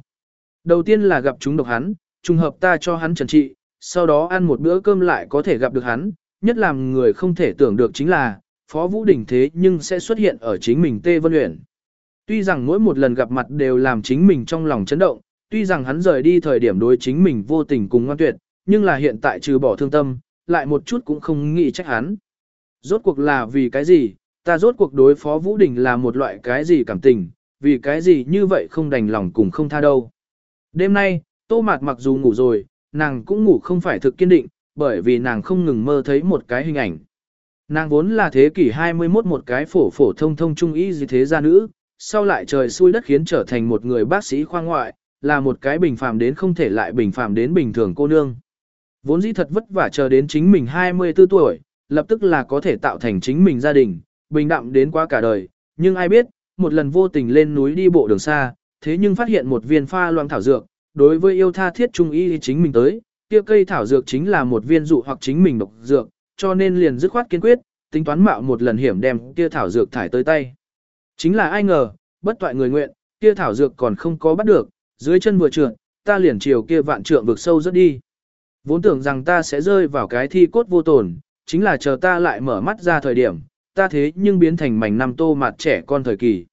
Đầu tiên là gặp chúng độc hắn, trùng hợp ta cho hắn trần trị, sau đó ăn một bữa cơm lại có thể gặp được hắn, nhất làm người không thể tưởng được chính là, Phó Vũ Đình thế nhưng sẽ xuất hiện ở chính mình Tê Vân Uyển. Tuy rằng mỗi một lần gặp mặt đều làm chính mình trong lòng chấn động, tuy rằng hắn rời đi thời điểm đối chính mình vô tình cùng ngoan tuyệt, nhưng là hiện tại trừ bỏ thương tâm, lại một chút cũng không nghĩ trách hắn. Rốt cuộc là vì cái gì, ta rốt cuộc đối phó Vũ Đình là một loại cái gì cảm tình, vì cái gì như vậy không đành lòng cùng không tha đâu. Đêm nay, Tô Mạt mặc dù ngủ rồi, nàng cũng ngủ không phải thực kiên định, bởi vì nàng không ngừng mơ thấy một cái hình ảnh. Nàng vốn là thế kỷ 21 một cái phổ phổ thông thông trung ý gì thế gia nữ, sau lại trời xui đất khiến trở thành một người bác sĩ khoa ngoại, là một cái bình phàm đến không thể lại bình phàm đến bình thường cô nương. Vốn dĩ thật vất vả chờ đến chính mình 24 tuổi, lập tức là có thể tạo thành chính mình gia đình, bình đạm đến quá cả đời, nhưng ai biết, một lần vô tình lên núi đi bộ đường xa, thế nhưng phát hiện một viên pha loang thảo dược, đối với yêu tha thiết trung y chính mình tới, kia cây thảo dược chính là một viên dụ hoặc chính mình độc dược, cho nên liền dứt khoát kiên quyết, tính toán mạo một lần hiểm đem kia thảo dược thải tới tay. Chính là ai ngờ, bất toại người nguyện, kia thảo dược còn không có bắt được, dưới chân vừa trượt, ta liền chiều kia vạn trượng vực sâu rất đi. Vốn tưởng rằng ta sẽ rơi vào cái thi cốt vô tổn, chính là chờ ta lại mở mắt ra thời điểm, ta thế nhưng biến thành mảnh năm tô mặt trẻ con thời kỳ.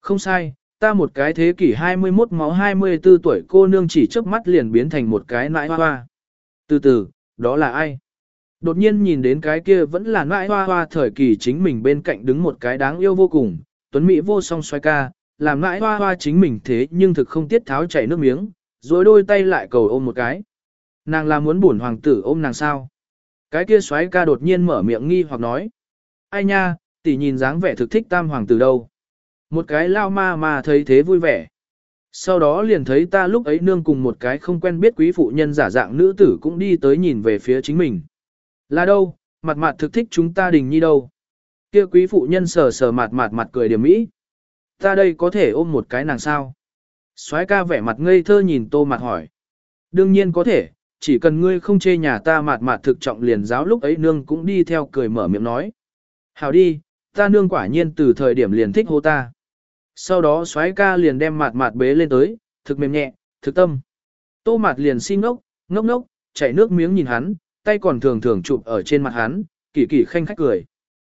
Không sai, ta một cái thế kỷ 21 máu 24 tuổi cô nương chỉ trước mắt liền biến thành một cái nãi hoa hoa. Từ từ, đó là ai? Đột nhiên nhìn đến cái kia vẫn là nãi hoa hoa thời kỳ chính mình bên cạnh đứng một cái đáng yêu vô cùng, tuấn mỹ vô song xoay ca, làm ngãi hoa hoa chính mình thế nhưng thực không tiết tháo chảy nước miếng, rồi đôi tay lại cầu ôm một cái. Nàng là muốn buồn hoàng tử ôm nàng sao? Cái kia xoáy ca đột nhiên mở miệng nghi hoặc nói. Ai nha, tỷ nhìn dáng vẻ thực thích tam hoàng tử đâu. Một cái lao ma mà thấy thế vui vẻ. Sau đó liền thấy ta lúc ấy nương cùng một cái không quen biết quý phụ nhân giả dạng nữ tử cũng đi tới nhìn về phía chính mình. Là đâu, mặt mặt thực thích chúng ta đình nhi đâu. Kia quý phụ nhân sờ sờ mặt mặt mặt cười điểm mỹ. Ta đây có thể ôm một cái nàng sao? soái ca vẻ mặt ngây thơ nhìn tô mặt hỏi. Đương nhiên có thể, chỉ cần ngươi không chê nhà ta mặt mặt thực trọng liền giáo lúc ấy nương cũng đi theo cười mở miệng nói. Hảo đi, ta nương quả nhiên từ thời điểm liền thích hô ta. Sau đó soái ca liền đem mặt mặt bế lên tới, thực mềm nhẹ, thực tâm. Tô mặt liền xin ngốc, ngốc ngốc, chảy nước miếng nhìn hắn, tay còn thường thường chụp ở trên mặt hắn, kỳ kỳ khanh khách cười.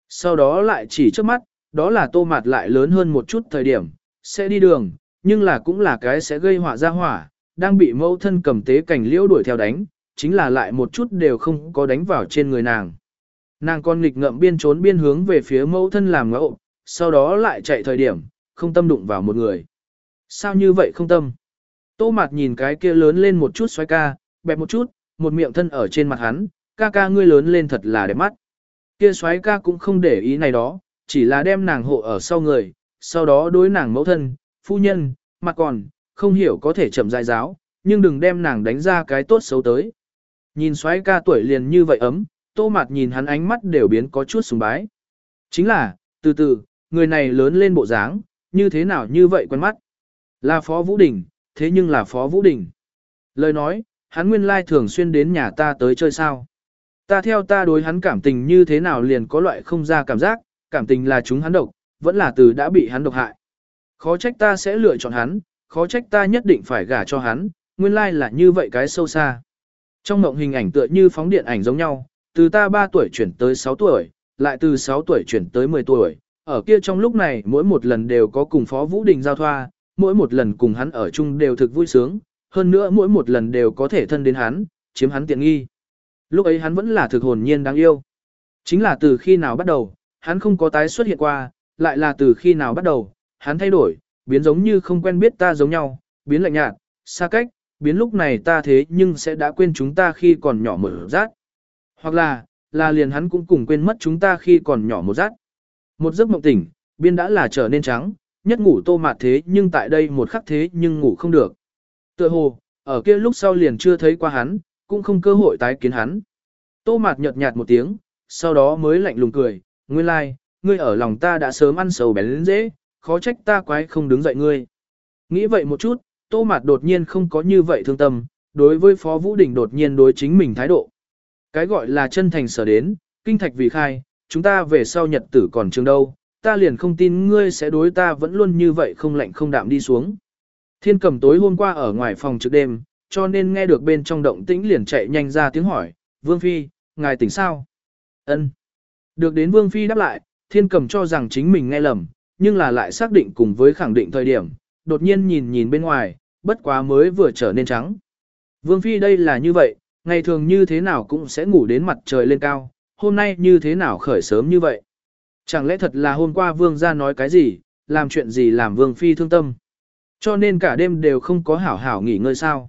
Sau đó lại chỉ trước mắt, đó là tô mặt lại lớn hơn một chút thời điểm, sẽ đi đường, nhưng là cũng là cái sẽ gây họa ra hỏa, đang bị mẫu thân cầm tế cảnh liễu đuổi theo đánh, chính là lại một chút đều không có đánh vào trên người nàng. Nàng con nghịch ngậm biên trốn biên hướng về phía mẫu thân làm ngẫu, sau đó lại chạy thời điểm, không tâm đụng vào một người. Sao như vậy không tâm? Tô mặt nhìn cái kia lớn lên một chút xoay ca, bẹp một chút, một miệng thân ở trên mặt hắn, ca ca ngươi lớn lên thật là đẹp mắt. Kia soái ca cũng không để ý này đó, chỉ là đem nàng hộ ở sau người, sau đó đối nàng mẫu thân, phu nhân, mặt còn, không hiểu có thể chậm dài giáo, nhưng đừng đem nàng đánh ra cái tốt xấu tới. Nhìn soái ca tuổi liền như vậy ấm, tô mặt nhìn hắn ánh mắt đều biến có chút sùng bái. Chính là, từ từ, người này lớn lên bộ dáng, như thế nào như vậy quen mắt. Là Phó Vũ Đình, thế nhưng là Phó Vũ Đình. Lời nói, hắn nguyên lai thường xuyên đến nhà ta tới chơi sao. Ta theo ta đối hắn cảm tình như thế nào liền có loại không ra cảm giác, cảm tình là chúng hắn độc, vẫn là từ đã bị hắn độc hại. Khó trách ta sẽ lựa chọn hắn, khó trách ta nhất định phải gả cho hắn, nguyên lai là như vậy cái sâu xa. Trong mộng hình ảnh tựa như phóng điện ảnh giống nhau, từ ta 3 tuổi chuyển tới 6 tuổi, lại từ 6 tuổi chuyển tới 10 tuổi, ở kia trong lúc này mỗi một lần đều có cùng Phó Vũ Đình giao thoa, mỗi một lần cùng hắn ở chung đều thực vui sướng, hơn nữa mỗi một lần đều có thể thân đến hắn, chiếm hắn tiện nghi. Lúc ấy hắn vẫn là thực hồn nhiên đáng yêu. Chính là từ khi nào bắt đầu, hắn không có tái xuất hiện qua, lại là từ khi nào bắt đầu, hắn thay đổi, biến giống như không quen biết ta giống nhau, biến lạnh nhạt, xa cách, biến lúc này ta thế nhưng sẽ đã quên chúng ta khi còn nhỏ mở rát. Hoặc là, là liền hắn cũng cùng quên mất chúng ta khi còn nhỏ một rát. Một giấc mộng tỉnh, biên đã là trở nên trắng, nhất ngủ tô mạt thế nhưng tại đây một khắc thế nhưng ngủ không được. Tựa hồ, ở kia lúc sau liền chưa thấy qua hắn, cũng không cơ hội tái kiến hắn. Tô mạt nhợt nhạt một tiếng, sau đó mới lạnh lùng cười, nguyên lai, like, ngươi ở lòng ta đã sớm ăn sầu bén lên dễ, khó trách ta quái không đứng dậy ngươi. Nghĩ vậy một chút, tô mạt đột nhiên không có như vậy thương tâm, đối với Phó Vũ Đình đột nhiên đối chính mình thái độ. Cái gọi là chân thành sở đến, kinh thạch vì khai, chúng ta về sau nhật tử còn trường đâu, ta liền không tin ngươi sẽ đối ta vẫn luôn như vậy không lạnh không đạm đi xuống. Thiên cầm tối hôm qua ở ngoài phòng trước đêm, cho nên nghe được bên trong động tĩnh liền chạy nhanh ra tiếng hỏi, Vương Phi, ngài tỉnh sao? ân Được đến Vương Phi đáp lại, thiên cầm cho rằng chính mình nghe lầm, nhưng là lại xác định cùng với khẳng định thời điểm, đột nhiên nhìn nhìn bên ngoài, bất quá mới vừa trở nên trắng. Vương Phi đây là như vậy, ngày thường như thế nào cũng sẽ ngủ đến mặt trời lên cao, hôm nay như thế nào khởi sớm như vậy. Chẳng lẽ thật là hôm qua Vương ra nói cái gì, làm chuyện gì làm Vương Phi thương tâm. Cho nên cả đêm đều không có hảo hảo nghỉ ngơi sao.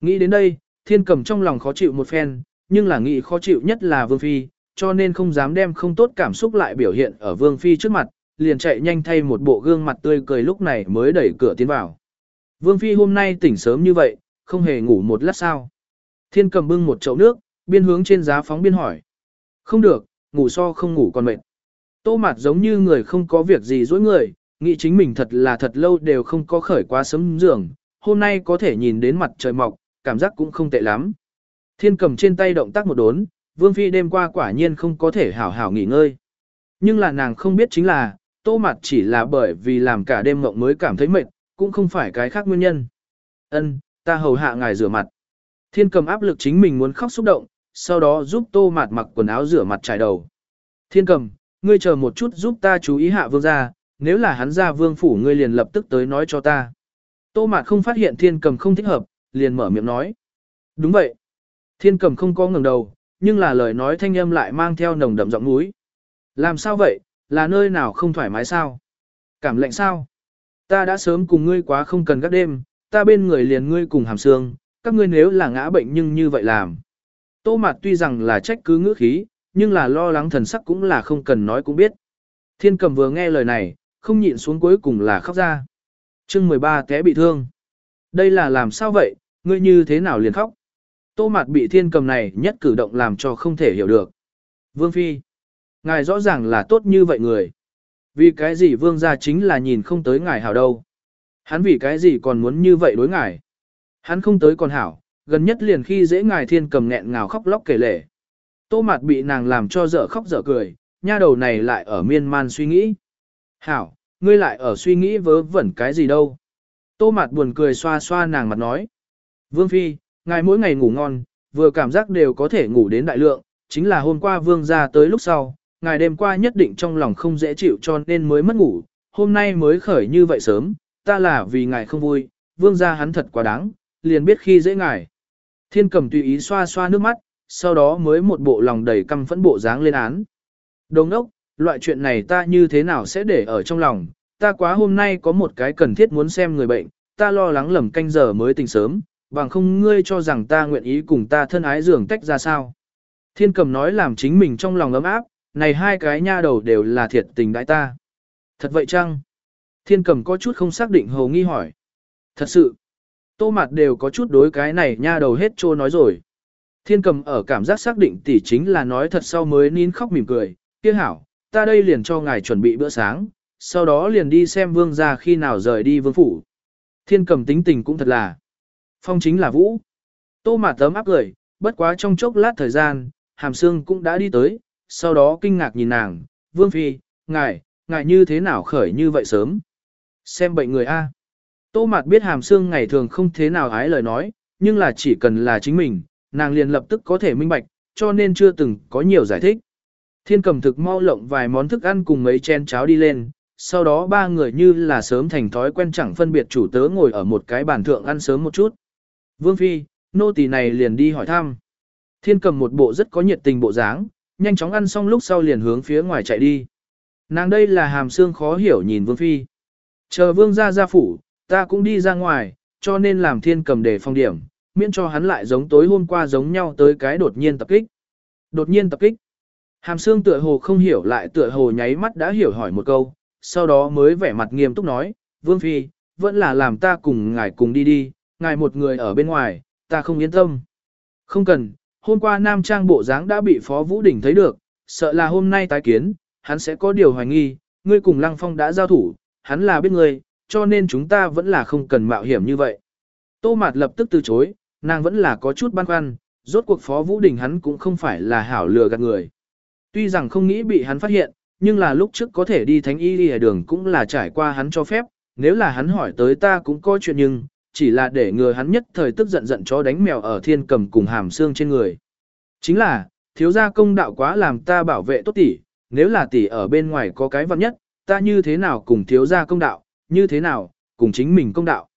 Nghĩ đến đây, thiên cầm trong lòng khó chịu một phen, nhưng là nghĩ khó chịu nhất là Vương Phi, cho nên không dám đem không tốt cảm xúc lại biểu hiện ở Vương Phi trước mặt, liền chạy nhanh thay một bộ gương mặt tươi cười lúc này mới đẩy cửa tiến vào. Vương Phi hôm nay tỉnh sớm như vậy, không hề ngủ một lát sao. Thiên cầm bưng một chậu nước, biên hướng trên giá phóng biên hỏi. Không được, ngủ so không ngủ còn mệt. Tô mặt giống như người không có việc gì dối người, nghĩ chính mình thật là thật lâu đều không có khởi quá sớm giường, hôm nay có thể nhìn đến mặt trời mọc, cảm giác cũng không tệ lắm. Thiên cầm trên tay động tác một đốn, Vương Phi đêm qua quả nhiên không có thể hảo hảo nghỉ ngơi. Nhưng là nàng không biết chính là, tô mặt chỉ là bởi vì làm cả đêm mộng mới cảm thấy mệt, cũng không phải cái khác nguyên nhân. Ân, ta hầu hạ ngài rửa mặt. Thiên cầm áp lực chính mình muốn khóc xúc động, sau đó giúp tô mạt mặc quần áo rửa mặt trải đầu. Thiên cầm, ngươi chờ một chút giúp ta chú ý hạ vương ra, nếu là hắn ra vương phủ ngươi liền lập tức tới nói cho ta. Tô mạt không phát hiện thiên cầm không thích hợp, liền mở miệng nói. Đúng vậy. Thiên cầm không có ngừng đầu, nhưng là lời nói thanh âm lại mang theo nồng đậm giọng núi. Làm sao vậy, là nơi nào không thoải mái sao? Cảm lạnh sao? Ta đã sớm cùng ngươi quá không cần các đêm, ta bên người liền ngươi cùng hàm xương, các ngươi nếu là ngã bệnh nhưng như vậy làm. Tô Mạt tuy rằng là trách cứ ngữ khí, nhưng là lo lắng thần sắc cũng là không cần nói cũng biết. Thiên cầm vừa nghe lời này, không nhịn xuống cuối cùng là khóc ra. chương 13 té bị thương. Đây là làm sao vậy, ngươi như thế nào liền khóc? Tô Mạt bị thiên cầm này nhất cử động làm cho không thể hiểu được. Vương Phi. Ngài rõ ràng là tốt như vậy người. Vì cái gì vương gia chính là nhìn không tới ngài hảo đâu. Hắn vì cái gì còn muốn như vậy đối ngài. Hắn không tới còn hảo, gần nhất liền khi dễ ngài thiên cầm nghẹn ngào khóc lóc kể lể. Tô mặt bị nàng làm cho dở khóc dở cười, nha đầu này lại ở miên man suy nghĩ. Hảo, ngươi lại ở suy nghĩ vớ vẩn cái gì đâu. Tô mặt buồn cười xoa xoa nàng mặt nói. Vương Phi, ngài mỗi ngày ngủ ngon, vừa cảm giác đều có thể ngủ đến đại lượng, chính là hôm qua vương ra tới lúc sau, ngài đêm qua nhất định trong lòng không dễ chịu cho nên mới mất ngủ, hôm nay mới khởi như vậy sớm, ta là vì ngài không vui, vương gia hắn thật quá đáng, liền biết khi dễ ngài. Thiên cầm tùy ý xoa xoa nước mắt, sau đó mới một bộ lòng đầy căm phẫn bộ dáng lên án. Đồng đốc, loại chuyện này ta như thế nào sẽ để ở trong lòng, ta quá hôm nay có một cái cần thiết muốn xem người bệnh, ta lo lắng lầm canh giờ mới tỉnh sớm, bằng không ngươi cho rằng ta nguyện ý cùng ta thân ái giường tách ra sao. Thiên cầm nói làm chính mình trong lòng ấm áp, này hai cái nha đầu đều là thiệt tình đại ta. Thật vậy chăng? Thiên cầm có chút không xác định hầu nghi hỏi. Thật sự, tô mặt đều có chút đối cái này nha đầu hết trô nói rồi. Thiên cầm ở cảm giác xác định tỷ chính là nói thật sau mới nín khóc mỉm cười, kia hảo, ta đây liền cho ngài chuẩn bị bữa sáng, sau đó liền đi xem vương ra khi nào rời đi vương phủ. Thiên cầm tính tình cũng thật là. Phong chính là vũ. Tô mạt tấm áp cười, bất quá trong chốc lát thời gian, hàm xương cũng đã đi tới, sau đó kinh ngạc nhìn nàng, vương phi, ngài, ngài như thế nào khởi như vậy sớm. Xem bệnh người A. Tô Mạt biết hàm xương ngày thường không thế nào ái lời nói, nhưng là chỉ cần là chính mình, nàng liền lập tức có thể minh bạch, cho nên chưa từng có nhiều giải thích. Thiên cầm thực mau lộng vài món thức ăn cùng mấy chén cháo đi lên, sau đó ba người như là sớm thành thói quen chẳng phân biệt chủ tớ ngồi ở một cái bàn thượng ăn sớm một chút. Vương Phi, nô tỳ này liền đi hỏi thăm. Thiên cầm một bộ rất có nhiệt tình bộ dáng, nhanh chóng ăn xong lúc sau liền hướng phía ngoài chạy đi. Nàng đây là hàm xương khó hiểu nhìn Vương Phi. Chờ Vương ra ra phủ, ta cũng đi ra ngoài, cho nên làm thiên cầm để phong điểm, miễn cho hắn lại giống tối hôm qua giống nhau tới cái đột nhiên tập kích. Đột nhiên tập kích. Hàm xương tựa hồ không hiểu lại tựa hồ nháy mắt đã hiểu hỏi một câu, sau đó mới vẻ mặt nghiêm túc nói, Vương Phi, vẫn là làm ta cùng ngài cùng đi đi, ngài một người ở bên ngoài, ta không yên tâm. Không cần, hôm qua Nam Trang bộ dáng đã bị Phó Vũ Đình thấy được, sợ là hôm nay tái kiến, hắn sẽ có điều hoài nghi, ngươi cùng Lăng Phong đã giao thủ, hắn là biết ngươi, cho nên chúng ta vẫn là không cần mạo hiểm như vậy. Tô Mạt lập tức từ chối, nàng vẫn là có chút băn khoăn, rốt cuộc Phó Vũ Đình hắn cũng không phải là hảo lừa gạt người. Tuy rằng không nghĩ bị hắn phát hiện, nhưng là lúc trước có thể đi thánh y đi đường cũng là trải qua hắn cho phép, nếu là hắn hỏi tới ta cũng có chuyện nhưng, chỉ là để ngừa hắn nhất thời tức giận giận chó đánh mèo ở thiên cầm cùng hàm xương trên người. Chính là, thiếu gia công đạo quá làm ta bảo vệ tốt tỷ, nếu là tỷ ở bên ngoài có cái vặn nhất, ta như thế nào cùng thiếu gia công đạo, như thế nào, cùng chính mình công đạo.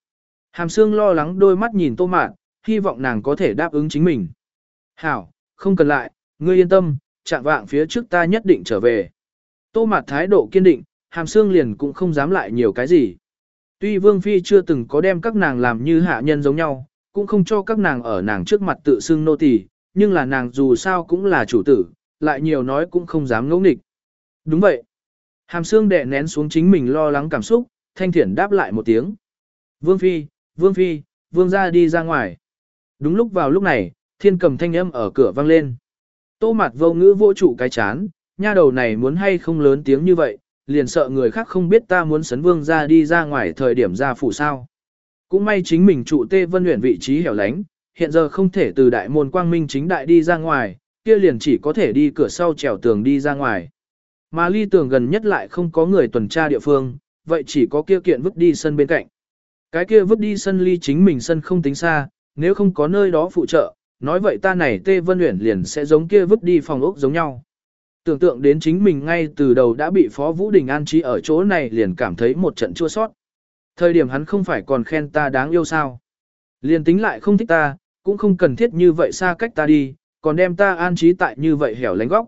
Hàm xương lo lắng đôi mắt nhìn tô mạn, hy vọng nàng có thể đáp ứng chính mình. Hảo, không cần lại, ngươi yên tâm, chạm vạng phía trước ta nhất định trở về. Tô mạt thái độ kiên định, hàm xương liền cũng không dám lại nhiều cái gì. Tuy Vương Phi chưa từng có đem các nàng làm như hạ nhân giống nhau, cũng không cho các nàng ở nàng trước mặt tự xưng nô tỳ, nhưng là nàng dù sao cũng là chủ tử, lại nhiều nói cũng không dám ngẫu nghịch. Đúng vậy. Hàm xương đè nén xuống chính mình lo lắng cảm xúc, thanh thiển đáp lại một tiếng. Vương Phi, Vương Phi, Vương ra đi ra ngoài. Đúng lúc vào lúc này, thiên cầm thanh âm ở cửa vang lên. Tô mặt vô ngữ vô trụ cái chán, nha đầu này muốn hay không lớn tiếng như vậy, liền sợ người khác không biết ta muốn sấn vương ra đi ra ngoài thời điểm ra phủ sao. Cũng may chính mình trụ tê vân luyện vị trí hẻo lánh, hiện giờ không thể từ đại môn quang minh chính đại đi ra ngoài, kia liền chỉ có thể đi cửa sau trèo tường đi ra ngoài. Mà ly tường gần nhất lại không có người tuần tra địa phương, vậy chỉ có kia kiện vứt đi sân bên cạnh. Cái kia vứt đi sân ly chính mình sân không tính xa, nếu không có nơi đó phụ trợ, nói vậy ta này tê vân luyện liền sẽ giống kia vứt đi phòng ốc giống nhau. Tưởng tượng đến chính mình ngay từ đầu đã bị Phó Vũ Đình an trí ở chỗ này liền cảm thấy một trận chua sót. Thời điểm hắn không phải còn khen ta đáng yêu sao. Liền tính lại không thích ta, cũng không cần thiết như vậy xa cách ta đi, còn đem ta an trí tại như vậy hẻo lánh góc.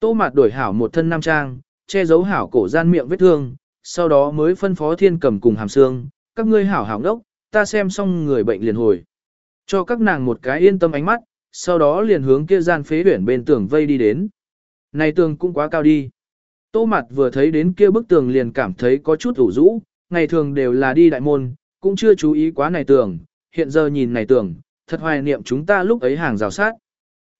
Tô mạt đổi hảo một thân nam trang, che giấu hảo cổ gian miệng vết thương, sau đó mới phân phó thiên cầm cùng hàm xương, các ngươi hảo hảo đốc, ta xem xong người bệnh liền hồi. Cho các nàng một cái yên tâm ánh mắt, sau đó liền hướng kia gian phế huyển bên tường vây đi đến. Này tường cũng quá cao đi. Tô mặt vừa thấy đến kia bức tường liền cảm thấy có chút ủ rũ, ngày thường đều là đi đại môn, cũng chưa chú ý quá này tường, hiện giờ nhìn này tường, thật hoài niệm chúng ta lúc ấy hàng rào sát.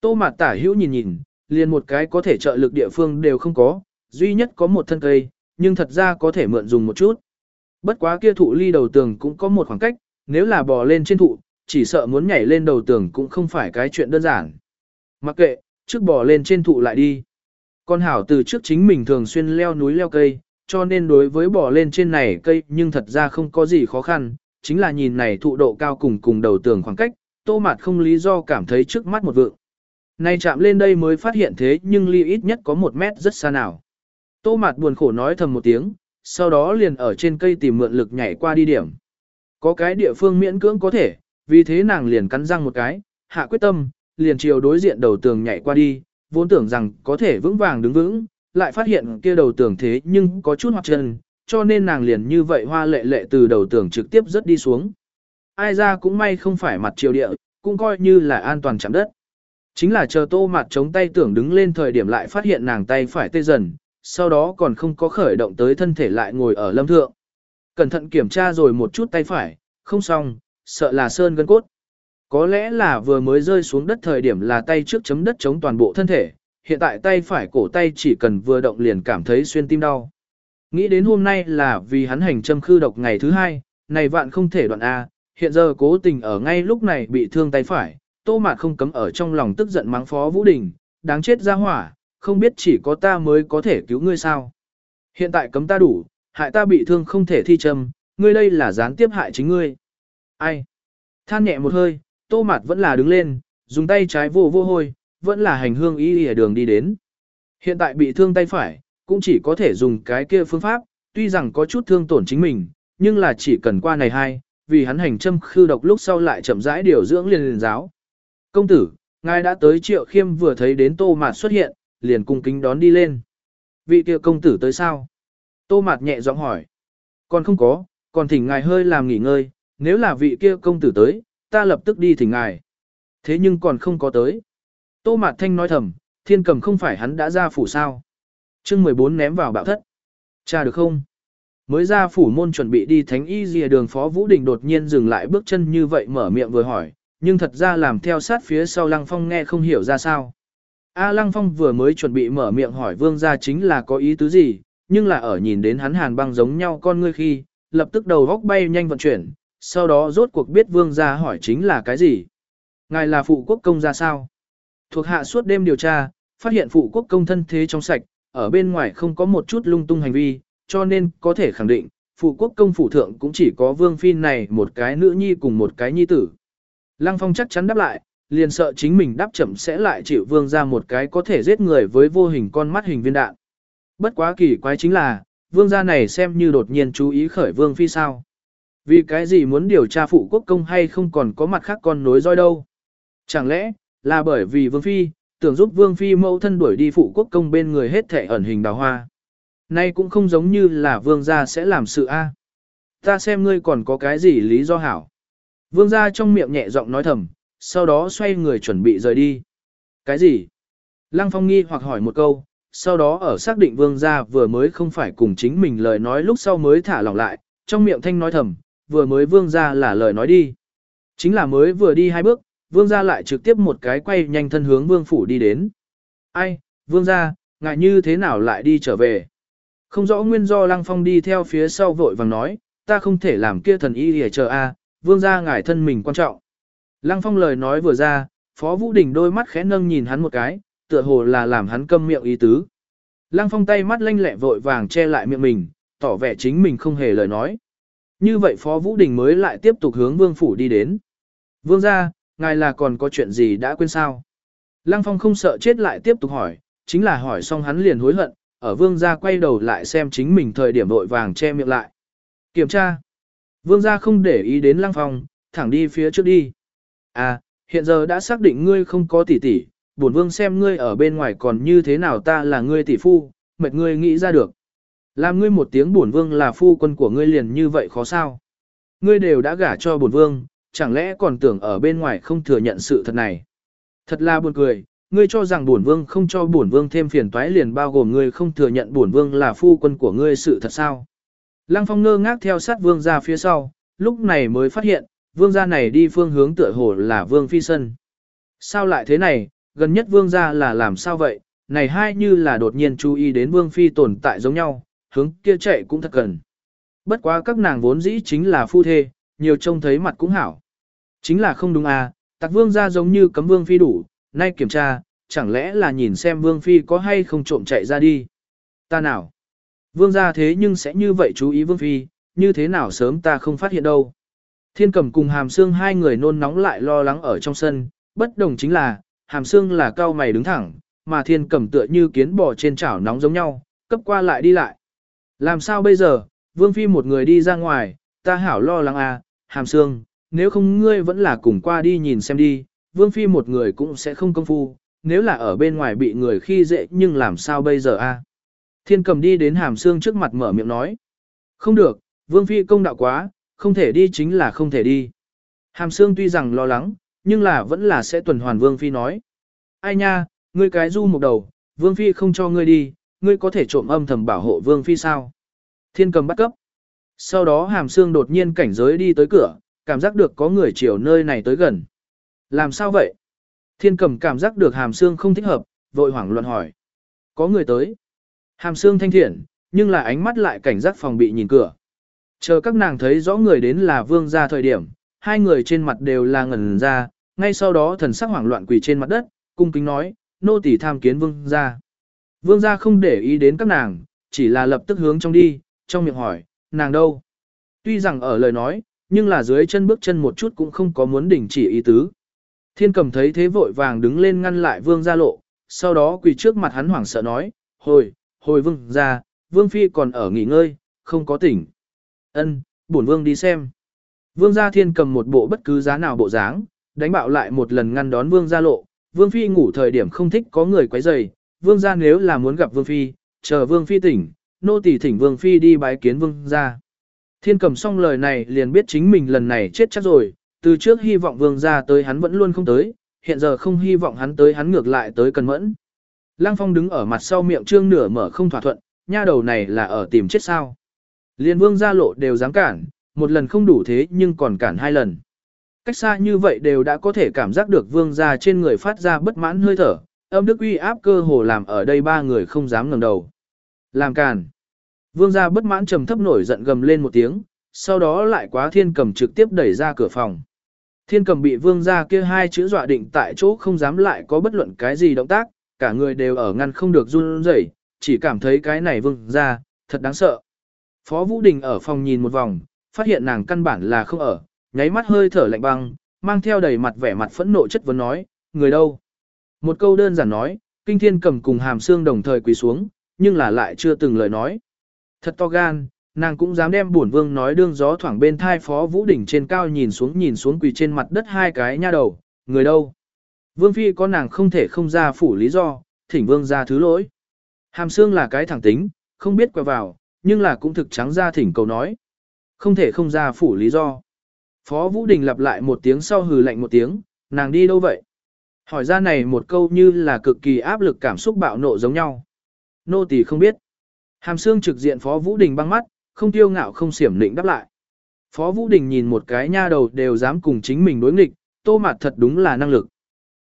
Tô mặt tả hữu nhìn nhìn, liền một cái có thể trợ lực địa phương đều không có, duy nhất có một thân cây, nhưng thật ra có thể mượn dùng một chút. Bất quá kia thụ ly đầu tường cũng có một khoảng cách, nếu là bò lên trên thụ, chỉ sợ muốn nhảy lên đầu tường cũng không phải cái chuyện đơn giản. Mặc kệ, trước bò lên trên thụ lại đi. Con hảo từ trước chính mình thường xuyên leo núi leo cây, cho nên đối với bỏ lên trên này cây nhưng thật ra không có gì khó khăn, chính là nhìn này thụ độ cao cùng cùng đầu tường khoảng cách, tô mạt không lý do cảm thấy trước mắt một vượng. Nay chạm lên đây mới phát hiện thế nhưng ly ít nhất có một mét rất xa nào. Tô mạt buồn khổ nói thầm một tiếng, sau đó liền ở trên cây tìm mượn lực nhảy qua đi điểm. Có cái địa phương miễn cưỡng có thể, vì thế nàng liền cắn răng một cái, hạ quyết tâm, liền chiều đối diện đầu tường nhảy qua đi, vốn tưởng rằng có thể vững vàng đứng vững, lại phát hiện kia đầu tường thế nhưng có chút hoạt chân, cho nên nàng liền như vậy hoa lệ lệ từ đầu tường trực tiếp rớt đi xuống. Ai ra cũng may không phải mặt triều địa, cũng coi như là an toàn chạm đất. Chính là chờ tô mặt chống tay tưởng đứng lên thời điểm lại phát hiện nàng tay phải tê dần, sau đó còn không có khởi động tới thân thể lại ngồi ở lâm thượng. Cẩn thận kiểm tra rồi một chút tay phải, không xong, sợ là sơn gân cốt. Có lẽ là vừa mới rơi xuống đất thời điểm là tay trước chấm đất chống toàn bộ thân thể, hiện tại tay phải cổ tay chỉ cần vừa động liền cảm thấy xuyên tim đau. Nghĩ đến hôm nay là vì hắn hành châm khư độc ngày thứ hai, này vạn không thể đoạn A, hiện giờ cố tình ở ngay lúc này bị thương tay phải, tô mạt không cấm ở trong lòng tức giận mắng phó Vũ Đình, đáng chết ra hỏa, không biết chỉ có ta mới có thể cứu ngươi sao. Hiện tại cấm ta đủ, hại ta bị thương không thể thi châm, ngươi đây là gián tiếp hại chính ngươi. Ai? Than nhẹ một hơi, tô Mạt vẫn là đứng lên, dùng tay trái vô vô hôi, vẫn là hành hương y ở đường đi đến. Hiện tại bị thương tay phải, cũng chỉ có thể dùng cái kia phương pháp, tuy rằng có chút thương tổn chính mình, nhưng là chỉ cần qua này hai, vì hắn hành châm khư độc lúc sau lại chậm rãi điều dưỡng liền liền giáo. Công tử, ngài đã tới triệu khiêm vừa thấy đến tô mạt xuất hiện, liền cung kính đón đi lên. Vị kia công tử tới sao? Tô mạt nhẹ giọng hỏi. Còn không có, còn thỉnh ngài hơi làm nghỉ ngơi, nếu là vị kia công tử tới, ta lập tức đi thỉnh ngài. Thế nhưng còn không có tới. Tô Mạt Thanh nói thầm, Thiên cầm không phải hắn đã ra phủ sao. chương 14 ném vào bạo thất. Cha được không? Mới ra phủ môn chuẩn bị đi thánh y dìa đường phó Vũ Đình đột nhiên dừng lại bước chân như vậy mở miệng vừa hỏi, nhưng thật ra làm theo sát phía sau Lăng Phong nghe không hiểu ra sao. A Lăng Phong vừa mới chuẩn bị mở miệng hỏi vương gia chính là có ý tứ gì, nhưng là ở nhìn đến hắn hàn băng giống nhau con ngươi khi, lập tức đầu góc bay nhanh vận chuyển, sau đó rốt cuộc biết vương gia hỏi chính là cái gì. Ngài là phụ quốc công gia sao? Thuộc hạ suốt đêm điều tra, phát hiện phụ quốc công thân thế trong sạch, ở bên ngoài không có một chút lung tung hành vi, cho nên có thể khẳng định, phụ quốc công phủ thượng cũng chỉ có vương phi này một cái nữ nhi cùng một cái nhi tử. Lăng Phong chắc chắn đáp lại, liền sợ chính mình đáp chậm sẽ lại chịu vương ra một cái có thể giết người với vô hình con mắt hình viên đạn. Bất quá kỳ quái chính là, vương gia này xem như đột nhiên chú ý khởi vương phi sao. Vì cái gì muốn điều tra phụ quốc công hay không còn có mặt khác con nối roi đâu. Chẳng lẽ, là bởi vì vương phi, tưởng giúp vương phi mẫu thân đuổi đi phụ quốc công bên người hết thể ẩn hình đào hoa. Nay cũng không giống như là vương gia sẽ làm sự a. Ta xem ngươi còn có cái gì lý do hảo. Vương gia trong miệng nhẹ giọng nói thầm, sau đó xoay người chuẩn bị rời đi. Cái gì? Lăng Phong nghi hoặc hỏi một câu, sau đó ở xác định vương gia vừa mới không phải cùng chính mình lời nói lúc sau mới thả lỏng lại, trong miệng thanh nói thầm, vừa mới vương gia là lời nói đi. Chính là mới vừa đi hai bước, vương gia lại trực tiếp một cái quay nhanh thân hướng vương phủ đi đến. Ai, vương gia, ngại như thế nào lại đi trở về? Không rõ nguyên do Lăng Phong đi theo phía sau vội vàng nói, ta không thể làm kia thần y để chờ a, vương gia ngài thân mình quan trọng. Lăng Phong lời nói vừa ra, Phó Vũ Đình đôi mắt khẽ nâng nhìn hắn một cái, tựa hồ là làm hắn câm miệng ý tứ. Lăng Phong tay mắt lanh lẹ vội vàng che lại miệng mình, tỏ vẻ chính mình không hề lời nói. Như vậy Phó Vũ Đình mới lại tiếp tục hướng vương phủ đi đến. Vương gia, ngài là còn có chuyện gì đã quên sao? Lăng Phong không sợ chết lại tiếp tục hỏi, chính là hỏi xong hắn liền hối hận, ở vương gia quay đầu lại xem chính mình thời điểm vội vàng che miệng lại. Kiểm tra. Vương gia không để ý đến Lăng Phong, thẳng đi phía trước đi. À, hiện giờ đã xác định ngươi không có tỷ tỷ, bổn vương xem ngươi ở bên ngoài còn như thế nào ta là ngươi tỷ phu, mệt ngươi nghĩ ra được. Làm ngươi một tiếng bổn vương là phu quân của ngươi liền như vậy khó sao? Ngươi đều đã gả cho bổn vương, chẳng lẽ còn tưởng ở bên ngoài không thừa nhận sự thật này? Thật là buồn cười, ngươi cho rằng bổn vương không cho bổn vương thêm phiền toái liền bao gồm ngươi không thừa nhận bổn vương là phu quân của ngươi sự thật sao? Lăng Phong ngơ ngác theo sát vương gia phía sau, lúc này mới phát hiện, vương gia này đi phương hướng tựa hồ là vương phi sân. Sao lại thế này, gần nhất vương gia là làm sao vậy, này hai như là đột nhiên chú ý đến vương phi tồn tại giống nhau, hướng kia chạy cũng thật cần. Bất quá các nàng vốn dĩ chính là phu thê, nhiều trông thấy mặt cũng hảo. Chính là không đúng à, tặc vương gia giống như cấm vương phi đủ, nay kiểm tra, chẳng lẽ là nhìn xem vương phi có hay không trộm chạy ra đi. Ta nào? Vương gia thế nhưng sẽ như vậy chú ý vương phi, như thế nào sớm ta không phát hiện đâu. Thiên cầm cùng hàm xương hai người nôn nóng lại lo lắng ở trong sân, bất đồng chính là, hàm xương là cao mày đứng thẳng, mà thiên cầm tựa như kiến bò trên chảo nóng giống nhau, cấp qua lại đi lại. Làm sao bây giờ, vương phi một người đi ra ngoài, ta hảo lo lắng à, hàm xương, nếu không ngươi vẫn là cùng qua đi nhìn xem đi, vương phi một người cũng sẽ không công phu, nếu là ở bên ngoài bị người khi dễ nhưng làm sao bây giờ a? À? Thiên cầm đi đến hàm xương trước mặt mở miệng nói. Không được, vương phi công đạo quá, không thể đi chính là không thể đi. Hàm xương tuy rằng lo lắng, nhưng là vẫn là sẽ tuần hoàn vương phi nói. Ai nha, ngươi cái du một đầu, vương phi không cho ngươi đi, ngươi có thể trộm âm thầm bảo hộ vương phi sao? Thiên cầm bắt cấp. Sau đó hàm xương đột nhiên cảnh giới đi tới cửa, cảm giác được có người chiều nơi này tới gần. Làm sao vậy? Thiên cầm cảm giác được hàm xương không thích hợp, vội hoảng loạn hỏi. Có người tới. Hàm xương thanh thiện, nhưng là ánh mắt lại cảnh giác phòng bị nhìn cửa. Chờ các nàng thấy rõ người đến là vương gia thời điểm, hai người trên mặt đều là ngẩn ra, ngay sau đó thần sắc hoảng loạn quỳ trên mặt đất, cung kính nói, nô tỳ tham kiến vương gia. Vương gia không để ý đến các nàng, chỉ là lập tức hướng trong đi, trong miệng hỏi, nàng đâu? Tuy rằng ở lời nói, nhưng là dưới chân bước chân một chút cũng không có muốn đình chỉ ý tứ. Thiên cầm thấy thế vội vàng đứng lên ngăn lại vương gia lộ, sau đó quỳ trước mặt hắn hoảng sợ nói, hồi, hồi vương gia, vương phi còn ở nghỉ ngơi, không có tỉnh. Ân, bổn vương đi xem. Vương gia thiên cầm một bộ bất cứ giá nào bộ dáng, đánh bạo lại một lần ngăn đón vương gia lộ. Vương phi ngủ thời điểm không thích có người quấy rầy. Vương gia nếu là muốn gặp vương phi, chờ vương phi tỉnh, nô tỳ thỉnh vương phi đi bái kiến vương gia. Thiên cầm xong lời này liền biết chính mình lần này chết chắc rồi, từ trước hy vọng vương gia tới hắn vẫn luôn không tới, hiện giờ không hy vọng hắn tới hắn ngược lại tới cần mẫn. Lăng Phong đứng ở mặt sau miệng trương nửa mở không thỏa thuận, nha đầu này là ở tìm chết sao. Liên vương gia lộ đều dám cản, một lần không đủ thế nhưng còn cản hai lần. Cách xa như vậy đều đã có thể cảm giác được vương gia trên người phát ra bất mãn hơi thở, âm đức uy áp cơ hồ làm ở đây ba người không dám ngẩng đầu. Làm cản. Vương gia bất mãn trầm thấp nổi giận gầm lên một tiếng, sau đó lại quá thiên cầm trực tiếp đẩy ra cửa phòng. Thiên cầm bị vương gia kia hai chữ dọa định tại chỗ không dám lại có bất luận cái gì động tác, cả người đều ở ngăn không được run rẩy, chỉ cảm thấy cái này vương gia, thật đáng sợ. Phó Vũ Đình ở phòng nhìn một vòng, phát hiện nàng căn bản là không ở, nháy mắt hơi thở lạnh băng, mang theo đầy mặt vẻ mặt phẫn nộ chất vấn nói, người đâu? Một câu đơn giản nói, kinh thiên cầm cùng hàm xương đồng thời quỳ xuống, nhưng là lại chưa từng lời nói. Thật to gan, nàng cũng dám đem bổn vương nói đương gió thoảng bên thai phó vũ đỉnh trên cao nhìn xuống nhìn xuống quỳ trên mặt đất hai cái nha đầu, người đâu? Vương phi có nàng không thể không ra phủ lý do, thỉnh vương ra thứ lỗi. Hàm xương là cái thẳng tính, không biết quay vào, nhưng là cũng thực trắng ra thỉnh cầu nói. Không thể không ra phủ lý do. Phó Vũ Đình lặp lại một tiếng sau hừ lạnh một tiếng, nàng đi đâu vậy? Hỏi ra này một câu như là cực kỳ áp lực cảm xúc bạo nộ giống nhau. Nô tỳ không biết. Hàm xương trực diện Phó Vũ Đình băng mắt, không tiêu ngạo không xiểm lĩnh đáp lại. Phó Vũ Đình nhìn một cái nha đầu đều dám cùng chính mình đối nghịch, tô mặt thật đúng là năng lực.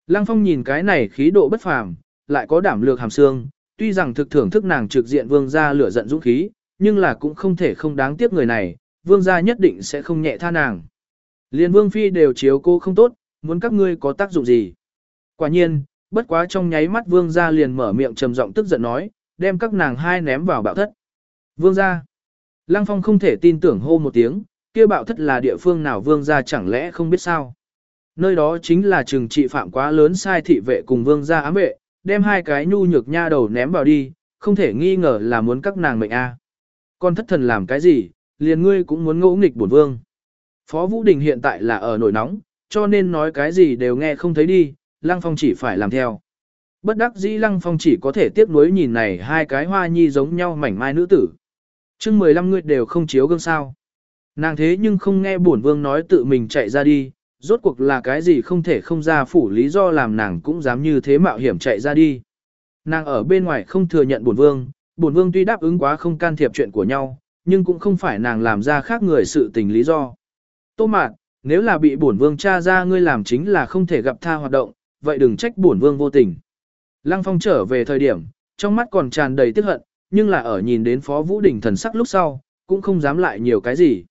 Lăng Phong nhìn cái này khí độ bất phàm, lại có đảm lược hàm xương, tuy rằng thực thưởng thức nàng trực diện vương gia lửa giận dũng khí, nhưng là cũng không thể không đáng tiếc người này, vương gia nhất định sẽ không nhẹ tha nàng. Liên vương phi đều chiếu cô không tốt, muốn các ngươi có tác dụng gì. Quả nhiên, bất quá trong nháy mắt vương gia liền mở miệng trầm giọng tức giận nói, đem các nàng hai ném vào bạo thất. Vương gia. Lăng phong không thể tin tưởng hô một tiếng, kia bạo thất là địa phương nào vương gia chẳng lẽ không biết sao. Nơi đó chính là trừng trị phạm quá lớn sai thị vệ cùng vương gia ám vệ, đem hai cái nhu nhược nha đầu ném vào đi, không thể nghi ngờ là muốn các nàng mệnh a. Con thất thần làm cái gì, liền ngươi cũng muốn ngỗ nghịch bổn vương. Phó Vũ Đình hiện tại là ở nổi nóng, cho nên nói cái gì đều nghe không thấy đi, Lăng Phong chỉ phải làm theo. Bất đắc dĩ Lăng Phong chỉ có thể tiếc nuối nhìn này hai cái hoa nhi giống nhau mảnh mai nữ tử. chương 15 người đều không chiếu gương sao. Nàng thế nhưng không nghe bổn vương nói tự mình chạy ra đi, rốt cuộc là cái gì không thể không ra phủ lý do làm nàng cũng dám như thế mạo hiểm chạy ra đi. Nàng ở bên ngoài không thừa nhận bổn vương, bổn vương tuy đáp ứng quá không can thiệp chuyện của nhau, nhưng cũng không phải nàng làm ra khác người sự tình lý do. Tô mạt, nếu là bị bổn vương tra ra ngươi làm chính là không thể gặp tha hoạt động, vậy đừng trách bổn vương vô tình. Lăng Phong trở về thời điểm, trong mắt còn tràn đầy tiếc hận, nhưng là ở nhìn đến Phó Vũ Đình thần sắc lúc sau, cũng không dám lại nhiều cái gì.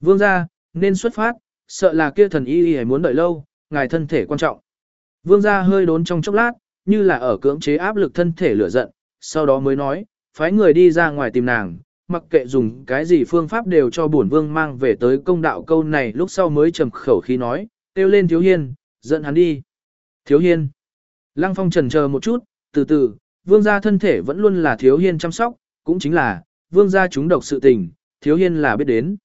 Vương gia, nên xuất phát, sợ là kia thần y y muốn đợi lâu, ngài thân thể quan trọng. Vương gia hơi đốn trong chốc lát, như là ở cưỡng chế áp lực thân thể lửa giận, sau đó mới nói, phái người đi ra ngoài tìm nàng, mặc kệ dùng cái gì phương pháp đều cho bổn vương mang về tới công đạo câu này lúc sau mới trầm khẩu khí nói, kêu lên thiếu hiên, dẫn hắn đi. Thiếu hiên. Lăng phong trần chờ một chút, từ từ, vương gia thân thể vẫn luôn là thiếu hiên chăm sóc, cũng chính là, vương gia chúng độc sự tình, thiếu hiên là biết đến.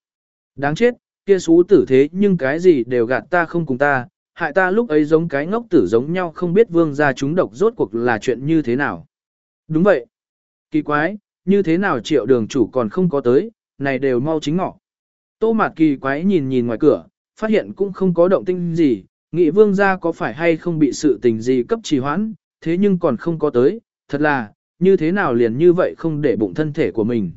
Đáng chết, kia xú tử thế nhưng cái gì đều gạt ta không cùng ta, hại ta lúc ấy giống cái ngốc tử giống nhau không biết vương gia chúng độc rốt cuộc là chuyện như thế nào. Đúng vậy. Kỳ quái, như thế nào triệu đường chủ còn không có tới, này đều mau chính ngọ. Tô mạt kỳ quái nhìn nhìn ngoài cửa, phát hiện cũng không có động tinh gì, nghị vương gia có phải hay không bị sự tình gì cấp trì hoãn, thế nhưng còn không có tới, thật là, như thế nào liền như vậy không để bụng thân thể của mình.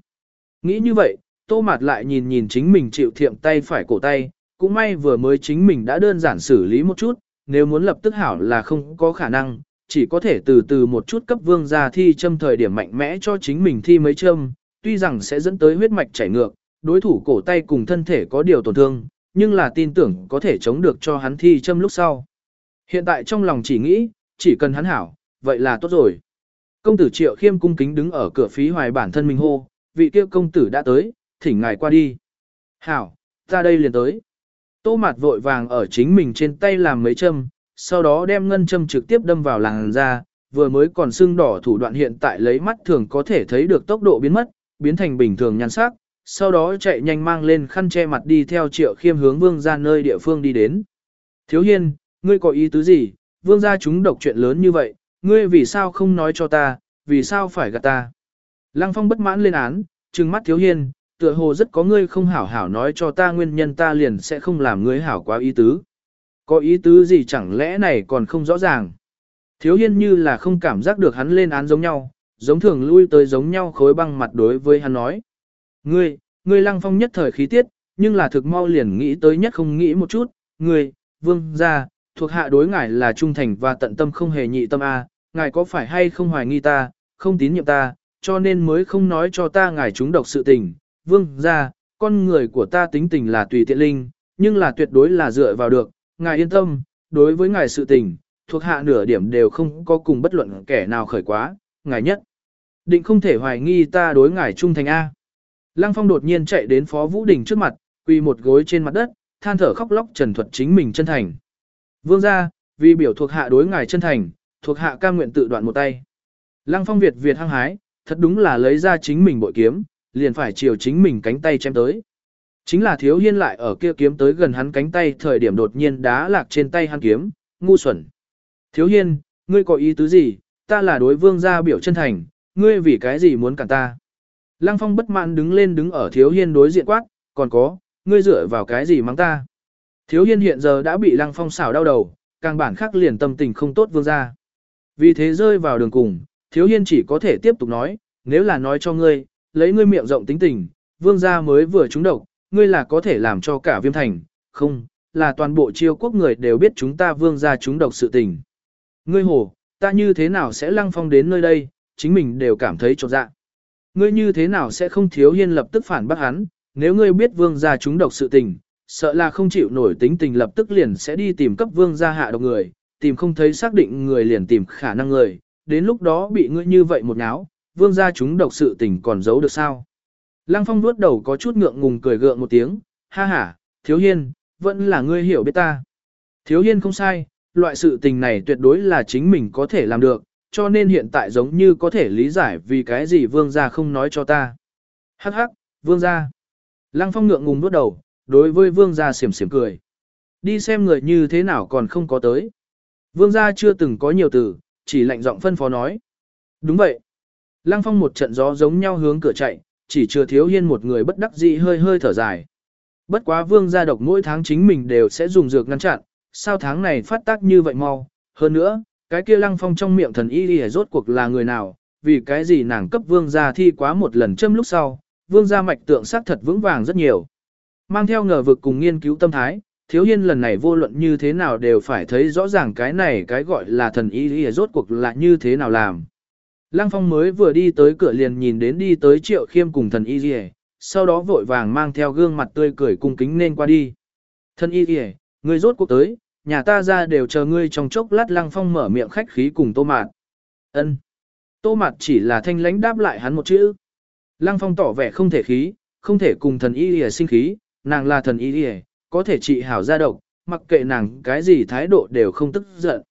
Nghĩ như vậy, tô mạt lại nhìn nhìn chính mình chịu thiệm tay phải cổ tay, cũng may vừa mới chính mình đã đơn giản xử lý một chút, nếu muốn lập tức hảo là không có khả năng, chỉ có thể từ từ một chút cấp vương gia thi châm thời điểm mạnh mẽ cho chính mình thi mấy châm, tuy rằng sẽ dẫn tới huyết mạch chảy ngược, đối thủ cổ tay cùng thân thể có điều tổn thương, nhưng là tin tưởng có thể chống được cho hắn thi châm lúc sau. Hiện tại trong lòng chỉ nghĩ, chỉ cần hắn hảo, vậy là tốt rồi. Công tử Triệu Khiêm cung kính đứng ở cửa phí hoài bản thân mình hô, vị kia công tử đã tới, thỉnh ngài qua đi. Hảo, ta đây liền tới. Tô mạt vội vàng ở chính mình trên tay làm mấy châm, sau đó đem ngân châm trực tiếp đâm vào làng da, vừa mới còn sưng đỏ thủ đoạn hiện tại lấy mắt thường có thể thấy được tốc độ biến mất, biến thành bình thường nhan sắc, sau đó chạy nhanh mang lên khăn che mặt đi theo triệu khiêm hướng vương ra nơi địa phương đi đến. Thiếu hiên, ngươi có ý tứ gì, vương gia chúng độc chuyện lớn như vậy, ngươi vì sao không nói cho ta, vì sao phải gạt ta. Lăng phong bất mãn lên án, trừng mắt thiếu hiên, tựa hồ rất có ngươi không hảo hảo nói cho ta nguyên nhân ta liền sẽ không làm ngươi hảo quá ý tứ. Có ý tứ gì chẳng lẽ này còn không rõ ràng. Thiếu hiên như là không cảm giác được hắn lên án giống nhau, giống thường lui tới giống nhau khối băng mặt đối với hắn nói. Ngươi, ngươi lăng phong nhất thời khí tiết, nhưng là thực mau liền nghĩ tới nhất không nghĩ một chút, ngươi, vương gia, thuộc hạ đối ngài là trung thành và tận tâm không hề nhị tâm a, ngài có phải hay không hoài nghi ta, không tín nhiệm ta, cho nên mới không nói cho ta ngài chúng độc sự tình, vương gia, con người của ta tính tình là tùy tiện linh, nhưng là tuyệt đối là dựa vào được, ngài yên tâm, đối với ngài sự tình, thuộc hạ nửa điểm đều không có cùng bất luận kẻ nào khởi quá, ngài nhất. Định không thể hoài nghi ta đối ngài trung thành A. Lăng Phong đột nhiên chạy đến Phó Vũ Đình trước mặt, quỳ một gối trên mặt đất, than thở khóc lóc trần thuật chính mình chân thành. Vương gia, vì biểu thuộc hạ đối ngài chân thành, thuộc hạ cam nguyện tự đoạn một tay. Lăng Phong Việt Việt hăng hái, thật đúng là lấy ra chính mình bội kiếm, liền phải chiều chính mình cánh tay chém tới. Chính là thiếu hiên lại ở kia kiếm tới gần hắn cánh tay thời điểm đột nhiên đá lạc trên tay hắn kiếm, ngu xuẩn. Thiếu hiên, ngươi có ý tứ gì, ta là đối vương gia biểu chân thành, ngươi vì cái gì muốn cản ta. Lăng phong bất mãn đứng lên đứng ở thiếu hiên đối diện quát, còn có, ngươi dựa vào cái gì mắng ta. Thiếu hiên hiện giờ đã bị lăng phong xảo đau đầu, càng bản khắc liền tâm tình không tốt vương gia. Vì thế rơi vào đường cùng, thiếu hiên chỉ có thể tiếp tục nói, nếu là nói cho ngươi, lấy ngươi miệng rộng tính tình, vương gia mới vừa trúng độc, ngươi là có thể làm cho cả viêm thành, không, là toàn bộ chiêu quốc người đều biết chúng ta vương gia trúng độc sự tình. Ngươi hồ, ta như thế nào sẽ lăng phong đến nơi đây, chính mình đều cảm thấy trột dạ. Ngươi như thế nào sẽ không thiếu hiên lập tức phản bác hắn, nếu ngươi biết vương gia chúng độc sự tình, sợ là không chịu nổi tính tình lập tức liền sẽ đi tìm cấp vương gia hạ độc người, tìm không thấy xác định người liền tìm khả năng người, đến lúc đó bị ngươi như vậy một náo, vương gia chúng độc sự tình còn giấu được sao. Lăng phong nuốt đầu có chút ngượng ngùng cười gượng một tiếng, ha ha, thiếu hiên, vẫn là ngươi hiểu biết ta. Thiếu hiên không sai, loại sự tình này tuyệt đối là chính mình có thể làm được, cho nên hiện tại giống như có thể lý giải vì cái gì vương gia không nói cho ta. Hắc hắc, vương gia. Lăng phong ngượng ngùng nuốt đầu, đối với vương gia xỉm xỉm cười. Đi xem người như thế nào còn không có tới. Vương gia chưa từng có nhiều từ, chỉ lạnh giọng phân phó nói. Đúng vậy. Lăng phong một trận gió giống nhau hướng cửa chạy, chỉ chưa thiếu hiên một người bất đắc dĩ hơi hơi thở dài. Bất quá vương gia độc mỗi tháng chính mình đều sẽ dùng dược ngăn chặn, sao tháng này phát tác như vậy mau. Hơn nữa, cái kia lăng phong trong miệng thần y đi rốt cuộc là người nào, vì cái gì nàng cấp vương gia thi quá một lần châm lúc sau, vương gia mạch tượng sắc thật vững vàng rất nhiều. Mang theo ngờ vực cùng nghiên cứu tâm thái, thiếu hiên lần này vô luận như thế nào đều phải thấy rõ ràng cái này cái gọi là thần y đi rốt cuộc là như thế nào làm. Lăng phong mới vừa đi tới cửa liền nhìn đến đi tới triệu khiêm cùng thần y đi sau đó vội vàng mang theo gương mặt tươi cười cung kính nên qua đi. Thần y đi người rốt cuộc tới, nhà ta ra đều chờ ngươi trong chốc lát lăng phong mở miệng khách khí cùng tô mạt. ân Tô mạt chỉ là thanh lãnh đáp lại hắn một chữ. Lăng phong tỏ vẻ không thể khí, không thể cùng thần y lìa sinh khí, nàng là thần y lìa, có thể trị hảo gia độc, mặc kệ nàng cái gì thái độ đều không tức giận.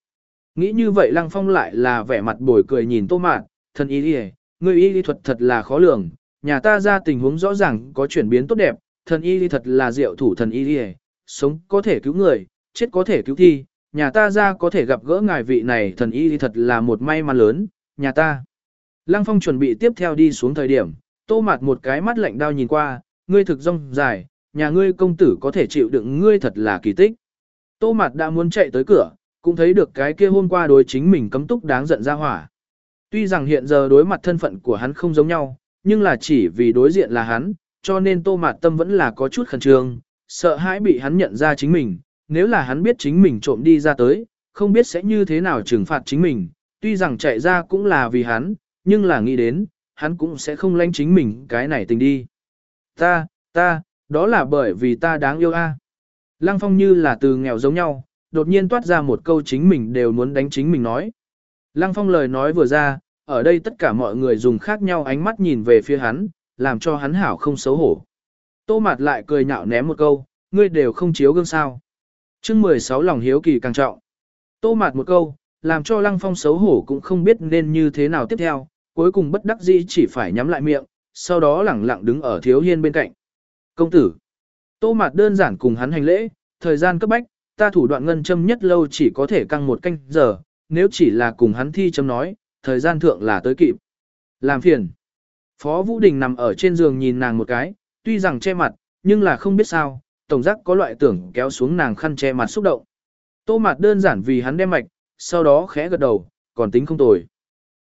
Nghĩ như vậy lăng phong lại là vẻ mặt bồi cười nhìn tô mạt, thần y lìa, người y lý thuật thật là khó lường, nhà ta ra tình huống rõ ràng có chuyển biến tốt đẹp, thần y lý thật là diệu thủ thần y lìa, sống có thể cứu người, chết có thể cứu thi, nhà ta ra có thể gặp gỡ ngài vị này thần y thì thật là một may mắn lớn, nhà ta. Lăng Phong chuẩn bị tiếp theo đi xuống thời điểm, tô mặt một cái mắt lạnh đau nhìn qua, ngươi thực rong dài, nhà ngươi công tử có thể chịu đựng ngươi thật là kỳ tích. Tô mặt đã muốn chạy tới cửa, cũng thấy được cái kia hôm qua đối chính mình cấm túc đáng giận ra hỏa. Tuy rằng hiện giờ đối mặt thân phận của hắn không giống nhau, nhưng là chỉ vì đối diện là hắn, cho nên tô mạt tâm vẫn là có chút khẩn trương, sợ hãi bị hắn nhận ra chính mình, nếu là hắn biết chính mình trộm đi ra tới, không biết sẽ như thế nào trừng phạt chính mình, tuy rằng chạy ra cũng là vì hắn, nhưng là nghĩ đến, hắn cũng sẽ không lánh chính mình cái này tình đi. Ta, ta, đó là bởi vì ta đáng yêu a. Lăng phong như là từ nghèo giống nhau, đột nhiên toát ra một câu chính mình đều muốn đánh chính mình nói. Lăng phong lời nói vừa ra, ở đây tất cả mọi người dùng khác nhau ánh mắt nhìn về phía hắn, làm cho hắn hảo không xấu hổ. Tô mặt lại cười nhạo ném một câu, ngươi đều không chiếu gương sao chương 16 lòng hiếu kỳ càng trọng. Tô mạt một câu, làm cho lăng phong xấu hổ cũng không biết nên như thế nào tiếp theo, cuối cùng bất đắc dĩ chỉ phải nhắm lại miệng, sau đó lẳng lặng đứng ở thiếu hiên bên cạnh. Công tử, tô mạt đơn giản cùng hắn hành lễ, thời gian cấp bách, ta thủ đoạn ngân châm nhất lâu chỉ có thể căng một canh giờ, nếu chỉ là cùng hắn thi châm nói, thời gian thượng là tới kịp. Làm phiền. Phó Vũ Đình nằm ở trên giường nhìn nàng một cái, tuy rằng che mặt, nhưng là không biết sao, tổng giác có loại tưởng kéo xuống nàng khăn che mặt xúc động. Tô mặt đơn giản vì hắn đem mạch, sau đó khẽ gật đầu, còn tính không tồi.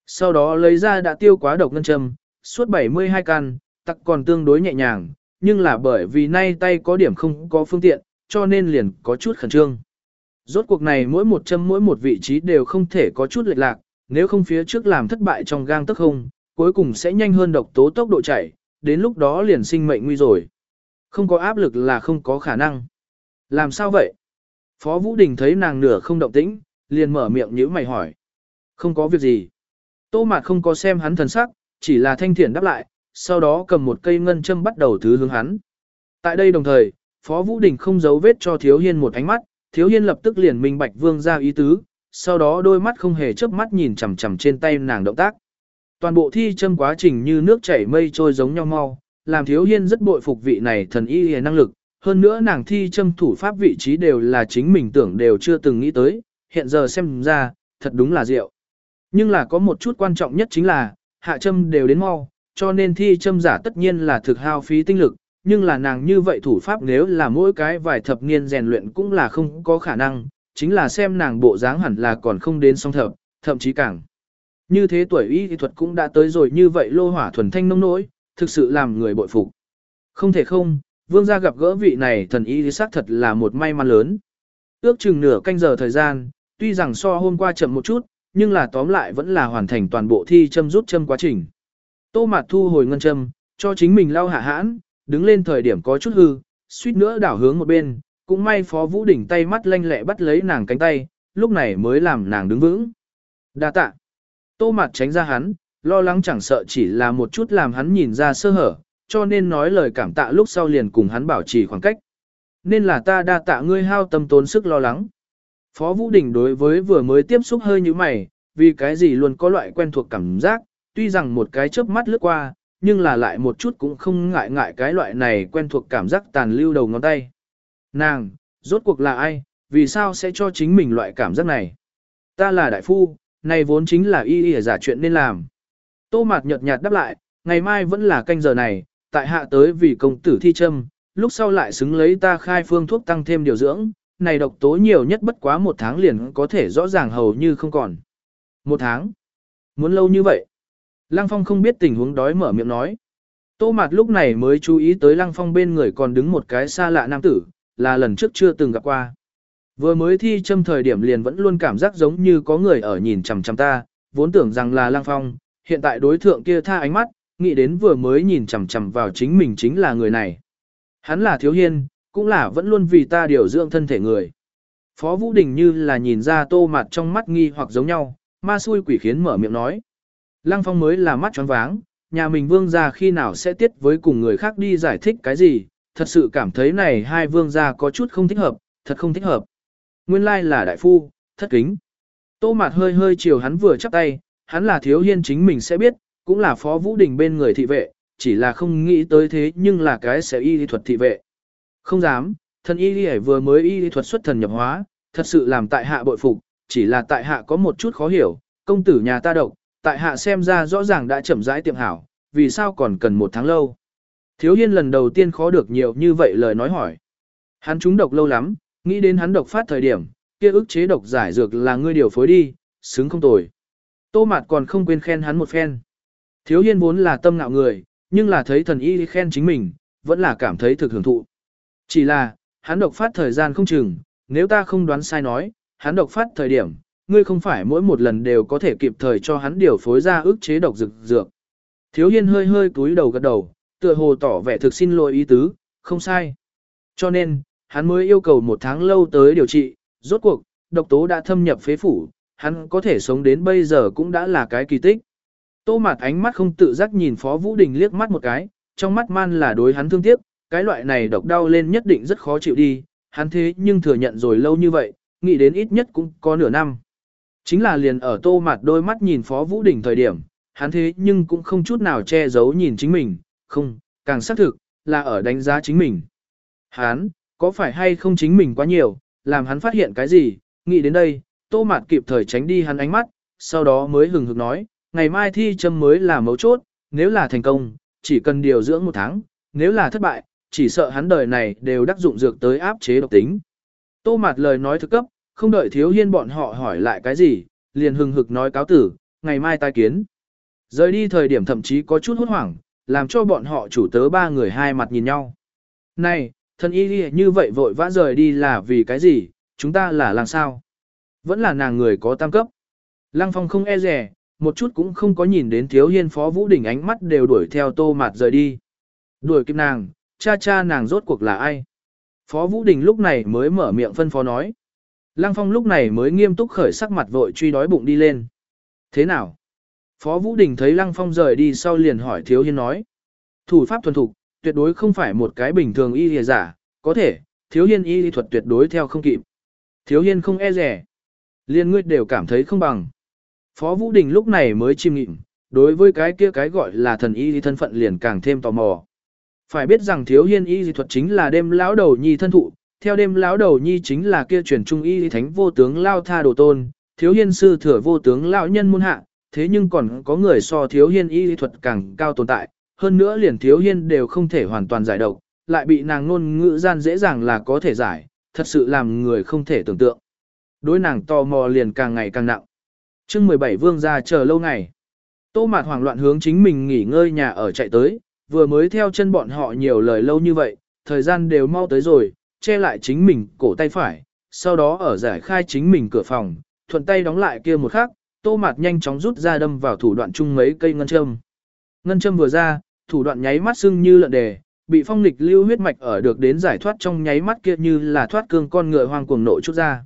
Sau đó lấy ra đã tiêu quá độc ngân châm, suốt 72 căn, tắc còn tương đối nhẹ nhàng, nhưng là bởi vì nay tay có điểm không có phương tiện, cho nên liền có chút khẩn trương. Rốt cuộc này mỗi một châm mỗi một vị trí đều không thể có chút lệch lạc, nếu không phía trước làm thất bại trong gang tức không, cuối cùng sẽ nhanh hơn độc tố tốc độ chạy, đến lúc đó liền sinh mệnh nguy rồi. Không có áp lực là không có khả năng. Làm sao vậy? Phó Vũ Đình thấy nàng nửa không động tĩnh, liền mở miệng nhíu mày hỏi. Không có việc gì. Tô Mạt không có xem hắn thần sắc, chỉ là thanh thiện đáp lại, sau đó cầm một cây ngân châm bắt đầu thứ hướng hắn. Tại đây đồng thời, Phó Vũ Đình không giấu vết cho Thiếu Hiên một ánh mắt, Thiếu Hiên lập tức liền minh bạch vương ra ý tứ, sau đó đôi mắt không hề chớp mắt nhìn chằm chằm trên tay nàng động tác. Toàn bộ thi châm quá trình như nước chảy mây trôi giống nhau mau, làm Thiếu Hiên rất bội phục vị này thần y hề năng lực, hơn nữa nàng thi châm thủ pháp vị trí đều là chính mình tưởng đều chưa từng nghĩ tới, hiện giờ xem ra, thật đúng là diệu. Nhưng là có một chút quan trọng nhất chính là, hạ châm đều đến mau, cho nên thi châm giả tất nhiên là thực hao phí tinh lực, nhưng là nàng như vậy thủ pháp nếu là mỗi cái vài thập niên rèn luyện cũng là không có khả năng, chính là xem nàng bộ dáng hẳn là còn không đến song thập, thậm chí càng. Như thế tuổi y thuật cũng đã tới rồi như vậy lô hỏa thuần thanh nông nỗi, thực sự làm người bội phục. Không thể không, vương gia gặp gỡ vị này thần y xác thật là một may mắn lớn. Ước chừng nửa canh giờ thời gian, tuy rằng so hôm qua chậm một chút, nhưng là tóm lại vẫn là hoàn thành toàn bộ thi châm rút châm quá trình. Tô Mạt thu hồi ngân châm, cho chính mình lau hạ hãn, đứng lên thời điểm có chút hư, suýt nữa đảo hướng một bên, cũng may Phó Vũ Đỉnh tay mắt lanh lẹ bắt lấy nàng cánh tay, lúc này mới làm nàng đứng vững. Đa tạ. Tô Mạt tránh ra hắn, lo lắng chẳng sợ chỉ là một chút làm hắn nhìn ra sơ hở, cho nên nói lời cảm tạ lúc sau liền cùng hắn bảo trì khoảng cách. Nên là ta đa tạ ngươi hao tâm tốn sức lo lắng. Phó Vũ Đình đối với vừa mới tiếp xúc hơi như mày, vì cái gì luôn có loại quen thuộc cảm giác, tuy rằng một cái chớp mắt lướt qua, nhưng là lại một chút cũng không ngại ngại cái loại này quen thuộc cảm giác tàn lưu đầu ngón tay. Nàng, rốt cuộc là ai, vì sao sẽ cho chính mình loại cảm giác này? Ta là đại phu, này vốn chính là y y giả chuyện nên làm. Tô Mạt nhợt nhạt đáp lại, ngày mai vẫn là canh giờ này, tại hạ tới vì công tử thi châm, lúc sau lại xứng lấy ta khai phương thuốc tăng thêm điều dưỡng, này độc tố nhiều nhất bất quá một tháng liền có thể rõ ràng hầu như không còn. Một tháng? Muốn lâu như vậy? Lăng Phong không biết tình huống đói mở miệng nói. Tô Mạt lúc này mới chú ý tới Lăng Phong bên người còn đứng một cái xa lạ nam tử, là lần trước chưa từng gặp qua. Vừa mới thi châm thời điểm liền vẫn luôn cảm giác giống như có người ở nhìn chằm chằm ta, vốn tưởng rằng là Lăng Phong, hiện tại đối thượng kia tha ánh mắt, nghĩ đến vừa mới nhìn chằm chằm vào chính mình chính là người này. Hắn là thiếu hiên, cũng là vẫn luôn vì ta điều dưỡng thân thể người. Phó Vũ Đình như là nhìn ra tô mặt trong mắt nghi hoặc giống nhau, ma xui quỷ khiến mở miệng nói. Lăng Phong mới là mắt tròn váng, nhà mình vương gia khi nào sẽ tiết với cùng người khác đi giải thích cái gì, thật sự cảm thấy này hai vương gia có chút không thích hợp, thật không thích hợp. Nguyên lai là đại phu, thất kính. Tô mặt hơi hơi chiều hắn vừa chắp tay, hắn là thiếu hiên chính mình sẽ biết, cũng là phó vũ đình bên người thị vệ, chỉ là không nghĩ tới thế nhưng là cái sẽ y thuật thị vệ. Không dám, thần y đi vừa mới y thuật xuất thần nhập hóa, thật sự làm tại hạ bội phục, chỉ là tại hạ có một chút khó hiểu, công tử nhà ta độc, tại hạ xem ra rõ ràng đã chậm rãi tiệm hảo, vì sao còn cần một tháng lâu. Thiếu hiên lần đầu tiên khó được nhiều như vậy lời nói hỏi. Hắn trúng độc lâu lắm, nghĩ đến hắn độc phát thời điểm, kia ức chế độc giải dược là ngươi điều phối đi, xứng không tồi. Tô Mạt còn không quên khen hắn một phen. Thiếu hiên vốn là tâm ngạo người, nhưng là thấy thần y khen chính mình, vẫn là cảm thấy thực hưởng thụ. Chỉ là, hắn độc phát thời gian không chừng, nếu ta không đoán sai nói, hắn độc phát thời điểm, ngươi không phải mỗi một lần đều có thể kịp thời cho hắn điều phối ra ức chế độc dược dược. Thiếu hiên hơi hơi cúi đầu gật đầu, tựa hồ tỏ vẻ thực xin lỗi ý tứ, không sai. Cho nên, hắn mới yêu cầu một tháng lâu tới điều trị, rốt cuộc, độc tố đã thâm nhập phế phủ, hắn có thể sống đến bây giờ cũng đã là cái kỳ tích. Tô Mạt ánh mắt không tự giác nhìn Phó Vũ Đình liếc mắt một cái, trong mắt man là đối hắn thương tiếc, cái loại này độc đau lên nhất định rất khó chịu đi, hắn thế nhưng thừa nhận rồi lâu như vậy, nghĩ đến ít nhất cũng có nửa năm. Chính là liền ở Tô Mạt đôi mắt nhìn Phó Vũ Đình thời điểm, hắn thế nhưng cũng không chút nào che giấu nhìn chính mình, không, càng xác thực, là ở đánh giá chính mình. Hắn, có phải hay không chính mình quá nhiều, làm hắn phát hiện cái gì, nghĩ đến đây, Tô Mạt kịp thời tránh đi hắn ánh mắt, sau đó mới hừng hực nói, ngày mai thi châm mới là mấu chốt, nếu là thành công, chỉ cần điều dưỡng một tháng, nếu là thất bại, chỉ sợ hắn đời này đều đắc dụng dược tới áp chế độc tính. Tô Mạt lời nói thực cấp, không đợi thiếu hiên bọn họ hỏi lại cái gì, liền hừng hực nói cáo tử, ngày mai tai kiến. Rời đi thời điểm thậm chí có chút hốt hoảng, làm cho bọn họ chủ tớ ba người hai mặt nhìn nhau. Này, thân y như vậy vội vã rời đi là vì cái gì, chúng ta là làm sao? Vẫn là nàng người có tam cấp. Lăng Phong không e rẻ, một chút cũng không có nhìn đến thiếu hiên phó vũ đỉnh ánh mắt đều đuổi theo tô mạt rời đi. Đuổi kịp nàng, cha cha nàng rốt cuộc là ai? Phó Vũ Đình lúc này mới mở miệng phân phó nói. Lăng Phong lúc này mới nghiêm túc khởi sắc mặt vội truy đói bụng đi lên. Thế nào? Phó Vũ Đình thấy Lăng Phong rời đi sau liền hỏi Thiếu Hiên nói. Thủ pháp thuần thục, tuyệt đối không phải một cái bình thường y lìa giả, có thể, Thiếu Hiên y lý thuật tuyệt đối theo không kịp. Thiếu Hiên không e rẻ. Liên ngươi đều cảm thấy không bằng. Phó Vũ Đình lúc này mới chim nghịm, đối với cái kia cái gọi là thần y thân phận liền càng thêm tò mò. Phải biết rằng thiếu hiên y dị thuật chính là đêm lão đầu nhi thân thụ, theo đêm lão đầu nhi chính là kia truyền trung y thánh vô tướng lao tha đồ tôn, thiếu hiên sư thừa vô tướng lão nhân môn hạ, thế nhưng còn có người so thiếu hiên y thuật càng cao tồn tại, hơn nữa liền thiếu hiên đều không thể hoàn toàn giải độc, lại bị nàng ngôn ngữ gian dễ dàng là có thể giải, thật sự làm người không thể tưởng tượng. Đối nàng tò mò liền càng ngày càng nặng. chương 17 vương ra chờ lâu ngày. Tô mạt hoảng loạn hướng chính mình nghỉ ngơi nhà ở chạy tới, vừa mới theo chân bọn họ nhiều lời lâu như vậy, thời gian đều mau tới rồi, che lại chính mình cổ tay phải, sau đó ở giải khai chính mình cửa phòng, thuận tay đóng lại kia một khắc, tô mạt nhanh chóng rút ra đâm vào thủ đoạn chung mấy cây ngân châm. Ngân châm vừa ra, thủ đoạn nháy mắt sưng như lợn đề, bị phong lịch lưu huyết mạch ở được đến giải thoát trong nháy mắt kia như là thoát cương con ngựa hoang cuồng nộ chút ra.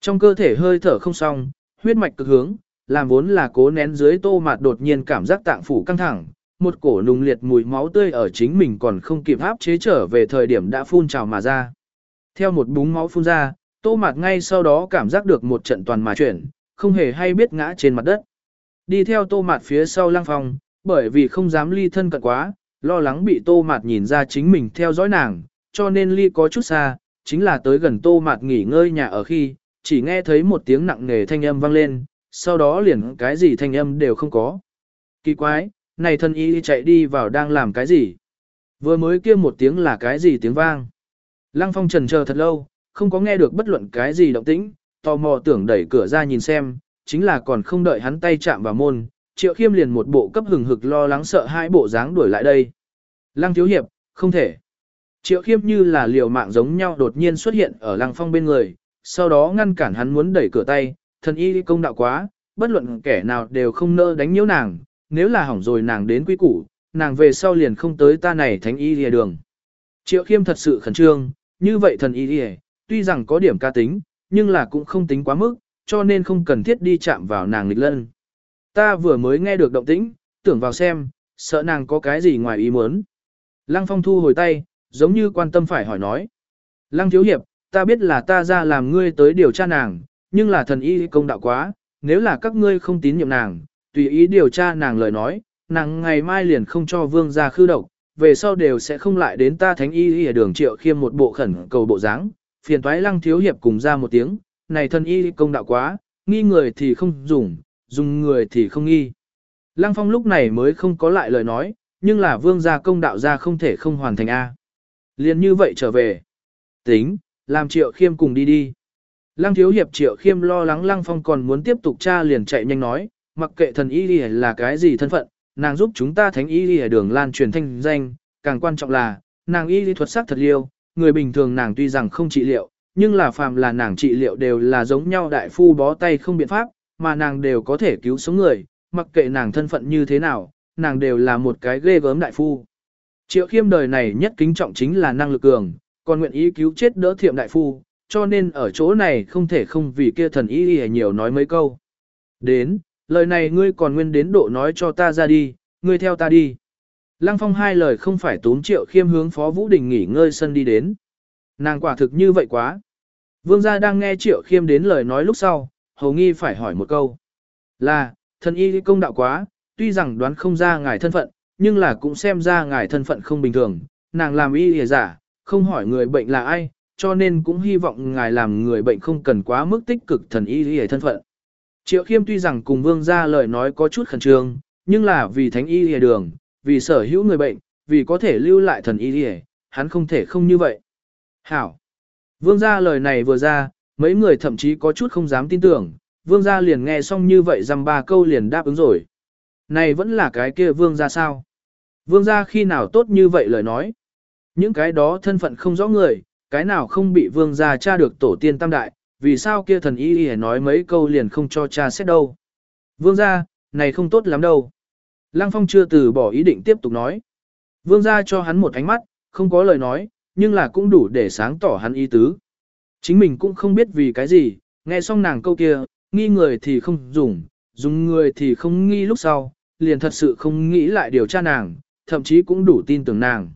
Trong cơ thể hơi thở không xong, huyết mạch cực hướng, làm vốn là cố nén dưới tô mạt đột nhiên cảm giác tạng phủ căng thẳng, một cổ nùng liệt mùi máu tươi ở chính mình còn không kịp áp chế trở về thời điểm đã phun trào mà ra. Theo một búng máu phun ra, tô mạt ngay sau đó cảm giác được một trận toàn mà chuyển, không hề hay biết ngã trên mặt đất. Đi theo tô mạt phía sau lăng phong, bởi vì không dám ly thân cận quá, lo lắng bị tô mạt nhìn ra chính mình theo dõi nàng, cho nên ly có chút xa, chính là tới gần tô mạt nghỉ ngơi nhà ở khi, chỉ nghe thấy một tiếng nặng nề thanh âm vang lên, sau đó liền cái gì thanh âm đều không có. Kỳ quái, này thân y chạy đi vào đang làm cái gì? Vừa mới kia một tiếng là cái gì tiếng vang? Lăng phong trần chờ thật lâu, không có nghe được bất luận cái gì động tĩnh, tò mò tưởng đẩy cửa ra nhìn xem, chính là còn không đợi hắn tay chạm vào môn, triệu khiêm liền một bộ cấp hừng hực lo lắng sợ hai bộ dáng đuổi lại đây. Lăng thiếu hiệp, không thể. Triệu khiêm như là liều mạng giống nhau đột nhiên xuất hiện ở lăng phong bên người, sau đó ngăn cản hắn muốn đẩy cửa tay, thần y công đạo quá, bất luận kẻ nào đều không nỡ đánh nhiễu nàng, nếu là hỏng rồi nàng đến quý củ, nàng về sau liền không tới ta này thánh y lìa đường. Triệu khiêm thật sự khẩn trương, như vậy thần y lìa, tuy rằng có điểm ca tính, nhưng là cũng không tính quá mức, cho nên không cần thiết đi chạm vào nàng nghịch lân. Ta vừa mới nghe được động tĩnh, tưởng vào xem, sợ nàng có cái gì ngoài ý muốn. Lăng phong thu hồi tay, giống như quan tâm phải hỏi nói. Lăng thiếu hiệp, ta biết là ta ra làm ngươi tới điều tra nàng, nhưng là thần y công đạo quá, nếu là các ngươi không tín nhiệm nàng, tùy ý điều tra nàng lời nói, nàng ngày mai liền không cho vương ra khư độc, về sau đều sẽ không lại đến ta thánh y ở đường triệu khiêm một bộ khẩn cầu bộ dáng, phiền toái lăng thiếu hiệp cùng ra một tiếng, này thần y công đạo quá, nghi người thì không dùng, dùng người thì không nghi. Lăng phong lúc này mới không có lại lời nói, nhưng là vương gia công đạo ra không thể không hoàn thành A. liền như vậy trở về. Tính, làm triệu khiêm cùng đi đi. Lăng thiếu hiệp triệu khiêm lo lắng lăng phong còn muốn tiếp tục tra liền chạy nhanh nói, mặc kệ thần y đi là cái gì thân phận, nàng giúp chúng ta thánh y lìa đường lan truyền thanh danh, càng quan trọng là, nàng y đi thuật sắc thật liêu, người bình thường nàng tuy rằng không trị liệu, nhưng là phàm là nàng trị liệu đều là giống nhau đại phu bó tay không biện pháp, mà nàng đều có thể cứu sống người, mặc kệ nàng thân phận như thế nào, nàng đều là một cái ghê gớm đại phu. Triệu khiêm đời này nhất kính trọng chính là năng lực cường, còn nguyện ý cứu chết đỡ thiệm đại phu, cho nên ở chỗ này không thể không vì kia thần y nhiều nói mấy câu. Đến, lời này ngươi còn nguyên đến độ nói cho ta ra đi, ngươi theo ta đi. Lăng phong hai lời không phải tốn triệu khiêm hướng phó vũ đình nghỉ ngơi sân đi đến. Nàng quả thực như vậy quá. Vương gia đang nghe triệu khiêm đến lời nói lúc sau, hầu nghi phải hỏi một câu. Là, thần y công đạo quá, tuy rằng đoán không ra ngài thân phận, nhưng là cũng xem ra ngài thân phận không bình thường. Nàng làm y hề giả, không hỏi người bệnh là ai, cho nên cũng hy vọng ngài làm người bệnh không cần quá mức tích cực thần y y thân phận. Triệu khiêm tuy rằng cùng vương gia lời nói có chút khẩn trương, nhưng là vì thánh y lìa đường, vì sở hữu người bệnh, vì có thể lưu lại thần y lìa, hắn không thể không như vậy. Hảo! Vương gia lời này vừa ra, mấy người thậm chí có chút không dám tin tưởng, vương gia liền nghe xong như vậy dăm ba câu liền đáp ứng rồi. Này vẫn là cái kia vương gia sao? Vương gia khi nào tốt như vậy lời nói? Những cái đó thân phận không rõ người, cái nào không bị vương gia tra được tổ tiên tam đại, vì sao kia thần y y nói mấy câu liền không cho cha xét đâu. Vương gia, này không tốt lắm đâu. Lăng Phong chưa từ bỏ ý định tiếp tục nói. Vương gia cho hắn một ánh mắt, không có lời nói, nhưng là cũng đủ để sáng tỏ hắn ý tứ. Chính mình cũng không biết vì cái gì, nghe xong nàng câu kia, nghi người thì không dùng, dùng người thì không nghi lúc sau, liền thật sự không nghĩ lại điều tra nàng, thậm chí cũng đủ tin tưởng nàng.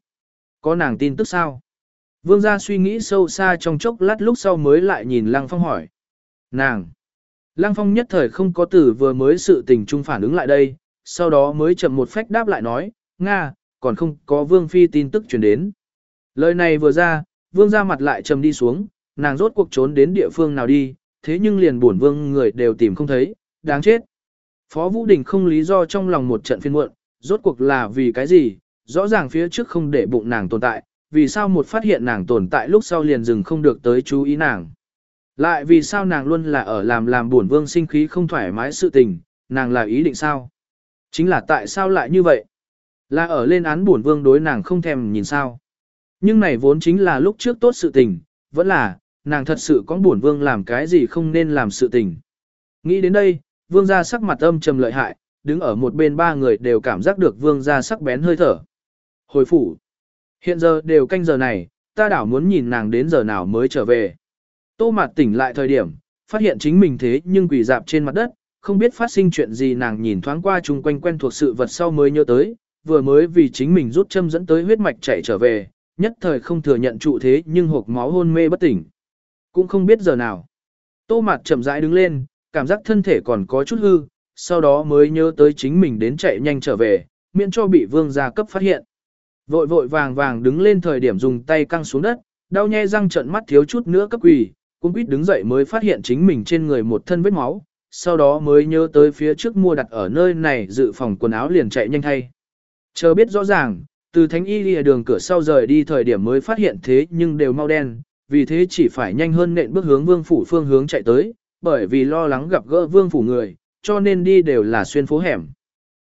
Có nàng tin tức sao? Vương gia suy nghĩ sâu xa trong chốc lát lúc sau mới lại nhìn Lăng Phong hỏi. Nàng! Lăng Phong nhất thời không có từ vừa mới sự tình trung phản ứng lại đây, sau đó mới chậm một phách đáp lại nói, Nga, còn không có Vương Phi tin tức truyền đến. Lời này vừa ra, Vương ra mặt lại trầm đi xuống, nàng rốt cuộc trốn đến địa phương nào đi, thế nhưng liền buồn Vương người đều tìm không thấy, đáng chết. Phó Vũ Đình không lý do trong lòng một trận phiên muộn, rốt cuộc là vì cái gì, rõ ràng phía trước không để bụng nàng tồn tại, vì sao một phát hiện nàng tồn tại lúc sau liền dừng không được tới chú ý nàng. Lại vì sao nàng luôn là ở làm làm buồn vương sinh khí không thoải mái sự tình, nàng là ý định sao? Chính là tại sao lại như vậy? Là ở lên án buồn vương đối nàng không thèm nhìn sao? Nhưng này vốn chính là lúc trước tốt sự tình, vẫn là, nàng thật sự có buồn vương làm cái gì không nên làm sự tình. Nghĩ đến đây, vương gia sắc mặt âm trầm lợi hại, đứng ở một bên ba người đều cảm giác được vương gia sắc bén hơi thở. Hồi phủ. Hiện giờ đều canh giờ này, ta đảo muốn nhìn nàng đến giờ nào mới trở về. Tô Mạt tỉnh lại thời điểm, phát hiện chính mình thế nhưng quỳ dạp trên mặt đất, không biết phát sinh chuyện gì nàng nhìn thoáng qua chung quanh quen thuộc sự vật sau mới nhớ tới, vừa mới vì chính mình rút châm dẫn tới huyết mạch chạy trở về, nhất thời không thừa nhận trụ thế nhưng hộp máu hôn mê bất tỉnh. Cũng không biết giờ nào. Tô Mạt chậm rãi đứng lên, cảm giác thân thể còn có chút hư, sau đó mới nhớ tới chính mình đến chạy nhanh trở về, miễn cho bị vương gia cấp phát hiện. Vội vội vàng vàng đứng lên thời điểm dùng tay căng xuống đất, đau nhe răng trận mắt thiếu chút nữa cấp quỳ, cũng quýt đứng dậy mới phát hiện chính mình trên người một thân vết máu, sau đó mới nhớ tới phía trước mua đặt ở nơi này dự phòng quần áo liền chạy nhanh thay. Chờ biết rõ ràng, từ thánh y lìa đường cửa sau rời đi thời điểm mới phát hiện thế nhưng đều mau đen, vì thế chỉ phải nhanh hơn nện bước hướng vương phủ phương hướng chạy tới, bởi vì lo lắng gặp gỡ vương phủ người, cho nên đi đều là xuyên phố hẻm.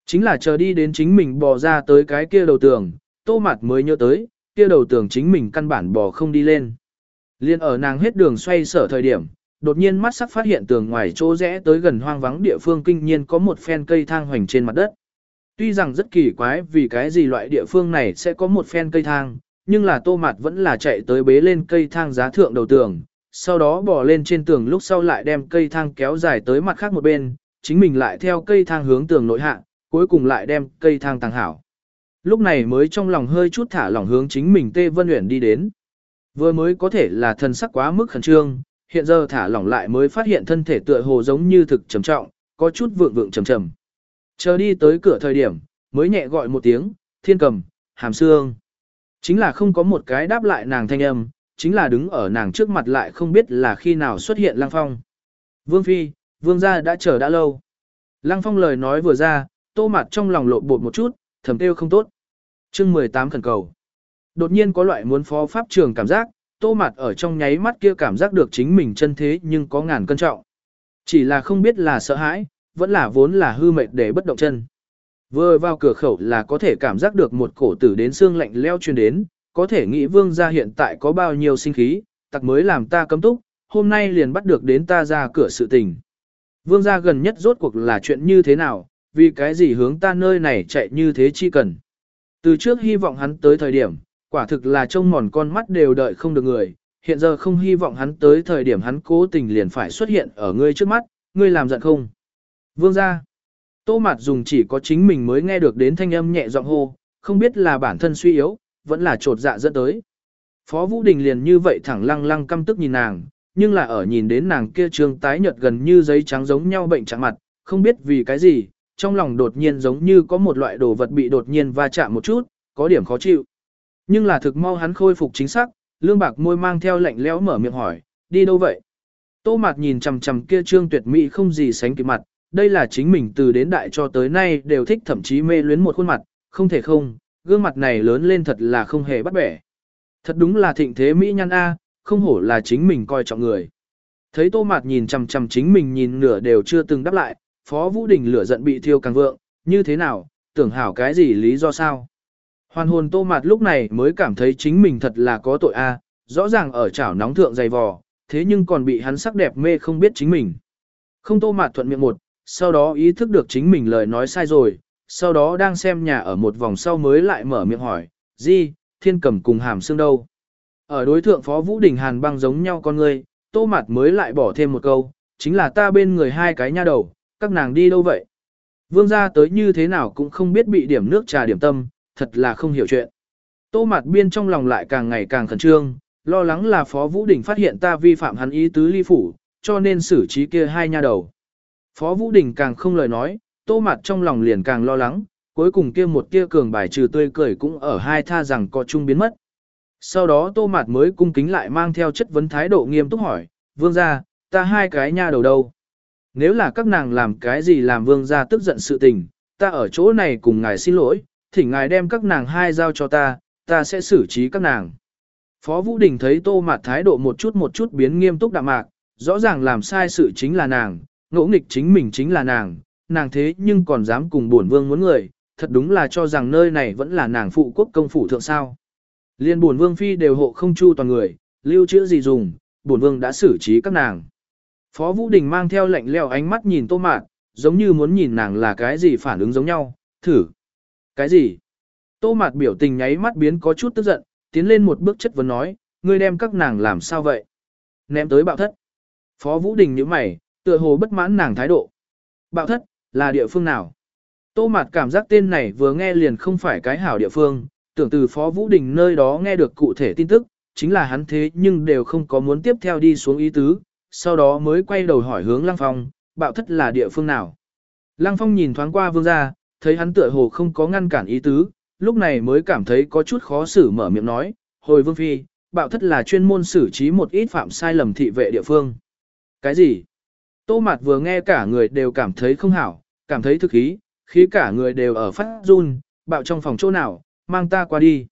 Chính là chờ đi đến chính mình bò ra tới cái kia đầu tường, tô mặt mới nhớ tới, kia đầu tường chính mình căn bản bò không đi lên. Liên ở nàng hết đường xoay sở thời điểm, đột nhiên mắt sắc phát hiện tường ngoài chỗ rẽ tới gần hoang vắng địa phương kinh nhiên có một phen cây thang hoành trên mặt đất. Tuy rằng rất kỳ quái vì cái gì loại địa phương này sẽ có một phen cây thang, nhưng là tô mặt vẫn là chạy tới bế lên cây thang giá thượng đầu tường, sau đó bò lên trên tường lúc sau lại đem cây thang kéo dài tới mặt khác một bên, chính mình lại theo cây thang hướng tường nội hạ, cuối cùng lại đem cây thang tàng hảo. Lúc này mới trong lòng hơi chút thả lỏng hướng chính mình Tê Vân Uyển đi đến. Vừa mới có thể là thân sắc quá mức khẩn trương, hiện giờ thả lỏng lại mới phát hiện thân thể tựa hồ giống như thực trầm trọng, có chút vượng vượng trầm trầm. Chờ đi tới cửa thời điểm, mới nhẹ gọi một tiếng, thiên cầm, hàm xương. Chính là không có một cái đáp lại nàng thanh âm, chính là đứng ở nàng trước mặt lại không biết là khi nào xuất hiện Lăng Phong. Vương Phi, Vương gia đã chờ đã lâu. Lăng Phong lời nói vừa ra, tô mặt trong lòng lộ bột một chút, thầm tiêu không tốt chương 18 khẩn cầu. Đột nhiên có loại muốn phó pháp trường cảm giác, tô mặt ở trong nháy mắt kia cảm giác được chính mình chân thế nhưng có ngàn cân trọng. Chỉ là không biết là sợ hãi, vẫn là vốn là hư mệt để bất động chân. Vừa vào cửa khẩu là có thể cảm giác được một cổ tử đến xương lạnh leo truyền đến, có thể nghĩ vương gia hiện tại có bao nhiêu sinh khí, tặc mới làm ta cấm túc, hôm nay liền bắt được đến ta ra cửa sự tình. Vương gia gần nhất rốt cuộc là chuyện như thế nào, vì cái gì hướng ta nơi này chạy như thế chi cần. Từ trước hy vọng hắn tới thời điểm, quả thực là trông mòn con mắt đều đợi không được người, hiện giờ không hy vọng hắn tới thời điểm hắn cố tình liền phải xuất hiện ở ngươi trước mắt, ngươi làm giận không. Vương gia, tô mạt dùng chỉ có chính mình mới nghe được đến thanh âm nhẹ giọng hô, không biết là bản thân suy yếu, vẫn là trột dạ dẫn tới. Phó Vũ Đình liền như vậy thẳng lăng lăng căm tức nhìn nàng, nhưng là ở nhìn đến nàng kia trương tái nhợt gần như giấy trắng giống nhau bệnh trạng mặt, không biết vì cái gì, trong lòng đột nhiên giống như có một loại đồ vật bị đột nhiên va chạm một chút, có điểm khó chịu. Nhưng là thực mau hắn khôi phục chính xác, lương bạc môi mang theo lạnh lẽo mở miệng hỏi, đi đâu vậy? Tô mạt nhìn chằm chằm kia trương tuyệt mỹ không gì sánh kịp mặt, đây là chính mình từ đến đại cho tới nay đều thích thậm chí mê luyến một khuôn mặt, không thể không, gương mặt này lớn lên thật là không hề bắt bẻ. Thật đúng là thịnh thế mỹ nhân A, không hổ là chính mình coi trọng người. Thấy Tô Mạt nhìn chằm chằm chính mình nhìn nửa đều chưa từng đáp lại, Phó Vũ Đình lửa giận bị thiêu càng vượng, như thế nào, tưởng hảo cái gì lý do sao? Hoàn hồn Tô Mạt lúc này mới cảm thấy chính mình thật là có tội a, rõ ràng ở chảo nóng thượng dày vò, thế nhưng còn bị hắn sắc đẹp mê không biết chính mình. Không Tô Mạt thuận miệng một, sau đó ý thức được chính mình lời nói sai rồi, sau đó đang xem nhà ở một vòng sau mới lại mở miệng hỏi, gì? thiên cầm cùng hàm xương đâu? Ở đối thượng Phó Vũ Đình Hàn băng giống nhau con người, Tô Mạt mới lại bỏ thêm một câu, chính là ta bên người hai cái nha đầu, các nàng đi đâu vậy? Vương gia tới như thế nào cũng không biết bị điểm nước trà điểm tâm, thật là không hiểu chuyện. Tô Mạt biên trong lòng lại càng ngày càng khẩn trương, lo lắng là Phó Vũ Đình phát hiện ta vi phạm hắn ý tứ ly phủ, cho nên xử trí kia hai nha đầu. Phó Vũ Đình càng không lời nói, Tô Mạt trong lòng liền càng lo lắng, cuối cùng kia một tia cường bài trừ tươi cười cũng ở hai tha rằng có chung biến mất. Sau đó Tô Mạt mới cung kính lại mang theo chất vấn thái độ nghiêm túc hỏi, vương gia, ta hai cái nha đầu đâu? Nếu là các nàng làm cái gì làm vương gia tức giận sự tình, ta ở chỗ này cùng ngài xin lỗi, thỉnh ngài đem các nàng hai giao cho ta, ta sẽ xử trí các nàng. Phó Vũ Đình thấy Tô mặt thái độ một chút một chút biến nghiêm túc đạm mạc, rõ ràng làm sai sự chính là nàng, ngỗ nghịch chính mình chính là nàng, nàng thế nhưng còn dám cùng bổn vương muốn người, thật đúng là cho rằng nơi này vẫn là nàng phụ quốc công phủ thượng sao. Liên bổn vương phi đều hộ không chu toàn người, lưu trữ gì dùng, bổn vương đã xử trí các nàng. Phó Vũ Đình mang theo lạnh leo ánh mắt nhìn Tô Mạt, giống như muốn nhìn nàng là cái gì phản ứng giống nhau, thử. Cái gì? Tô Mạt biểu tình nháy mắt biến có chút tức giận, tiến lên một bước chất vấn nói, ngươi đem các nàng làm sao vậy? Ném tới bạo thất. Phó Vũ Đình nhíu mày, tựa hồ bất mãn nàng thái độ. Bạo thất, là địa phương nào? Tô Mạt cảm giác tên này vừa nghe liền không phải cái hảo địa phương, tưởng từ Phó Vũ Đình nơi đó nghe được cụ thể tin tức, chính là hắn thế nhưng đều không có muốn tiếp theo đi xuống ý tứ, sau đó mới quay đầu hỏi hướng Lăng Phong, bạo thất là địa phương nào? Lăng Phong nhìn thoáng qua vương gia, thấy hắn tựa hồ không có ngăn cản ý tứ, lúc này mới cảm thấy có chút khó xử mở miệng nói, hồi vương phi, bạo thất là chuyên môn xử trí một ít phạm sai lầm thị vệ địa phương. Cái gì? Tô Mạt vừa nghe cả người đều cảm thấy không hảo, cảm thấy thực khí, khí cả người đều ở phát run, bạo trong phòng chỗ nào, mang ta qua đi.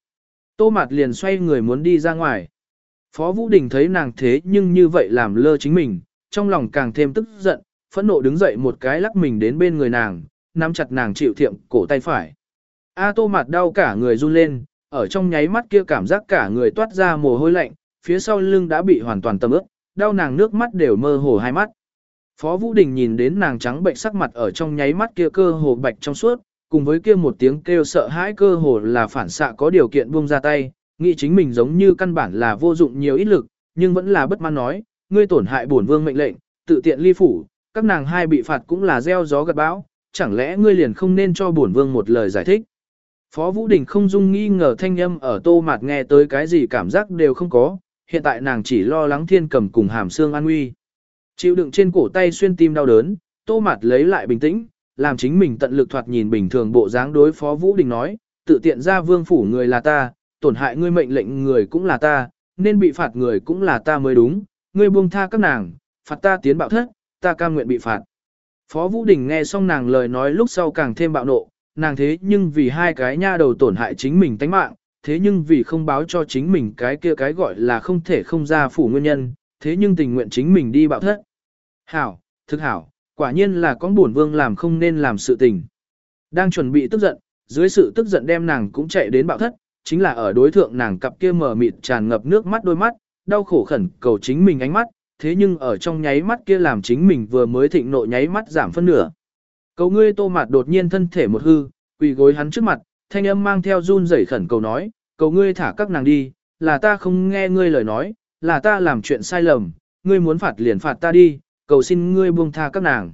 Tô Mạt liền xoay người muốn đi ra ngoài. Phó Vũ Đình thấy nàng thế nhưng như vậy làm lơ chính mình, trong lòng càng thêm tức giận, phẫn nộ đứng dậy một cái lắc mình đến bên người nàng, nắm chặt nàng chịu thiệm cổ tay phải. A Tô mặt đau cả người run lên, ở trong nháy mắt kia cảm giác cả người toát ra mồ hôi lạnh, phía sau lưng đã bị hoàn toàn tầm ướt, đau nàng nước mắt đều mơ hồ hai mắt. Phó Vũ Đình nhìn đến nàng trắng bệnh sắc mặt ở trong nháy mắt kia cơ hồ bạch trong suốt, cùng với kia một tiếng kêu sợ hãi cơ hồ là phản xạ có điều kiện buông ra tay, nghĩ chính mình giống như căn bản là vô dụng nhiều ít lực, nhưng vẫn là bất mãn nói, ngươi tổn hại bổn vương mệnh lệnh, tự tiện ly phủ, các nàng hai bị phạt cũng là gieo gió gặt bão, chẳng lẽ ngươi liền không nên cho bổn vương một lời giải thích. Phó Vũ Đình không dung nghi ngờ thanh âm ở tô mạt nghe tới cái gì cảm giác đều không có, hiện tại nàng chỉ lo lắng thiên cầm cùng hàm xương an nguy. Chịu đựng trên cổ tay xuyên tim đau đớn, tô mạt lấy lại bình tĩnh, làm chính mình tận lực thoạt nhìn bình thường bộ dáng đối phó Vũ Đình nói, tự tiện ra vương phủ người là ta, tổn hại ngươi mệnh lệnh người cũng là ta, nên bị phạt người cũng là ta mới đúng, ngươi buông tha các nàng, phạt ta tiến bạo thất, ta cam nguyện bị phạt. Phó Vũ Đình nghe xong nàng lời nói lúc sau càng thêm bạo nộ, nàng thế nhưng vì hai cái nha đầu tổn hại chính mình tánh mạng, thế nhưng vì không báo cho chính mình cái kia cái gọi là không thể không ra phủ nguyên nhân, thế nhưng tình nguyện chính mình đi bạo thất. Hảo, thực hảo, quả nhiên là con buồn vương làm không nên làm sự tình. Đang chuẩn bị tức giận, dưới sự tức giận đem nàng cũng chạy đến bạo thất, chính là ở đối thượng nàng cặp kia mở mịt tràn ngập nước mắt đôi mắt, đau khổ khẩn cầu chính mình ánh mắt, thế nhưng ở trong nháy mắt kia làm chính mình vừa mới thịnh nộ nháy mắt giảm phân nửa. Cầu ngươi tô mạt đột nhiên thân thể một hư, quỳ gối hắn trước mặt, thanh âm mang theo run rẩy khẩn cầu nói, cầu ngươi thả các nàng đi, là ta không nghe ngươi lời nói, là ta làm chuyện sai lầm, ngươi muốn phạt liền phạt ta đi, cầu xin ngươi buông tha các nàng.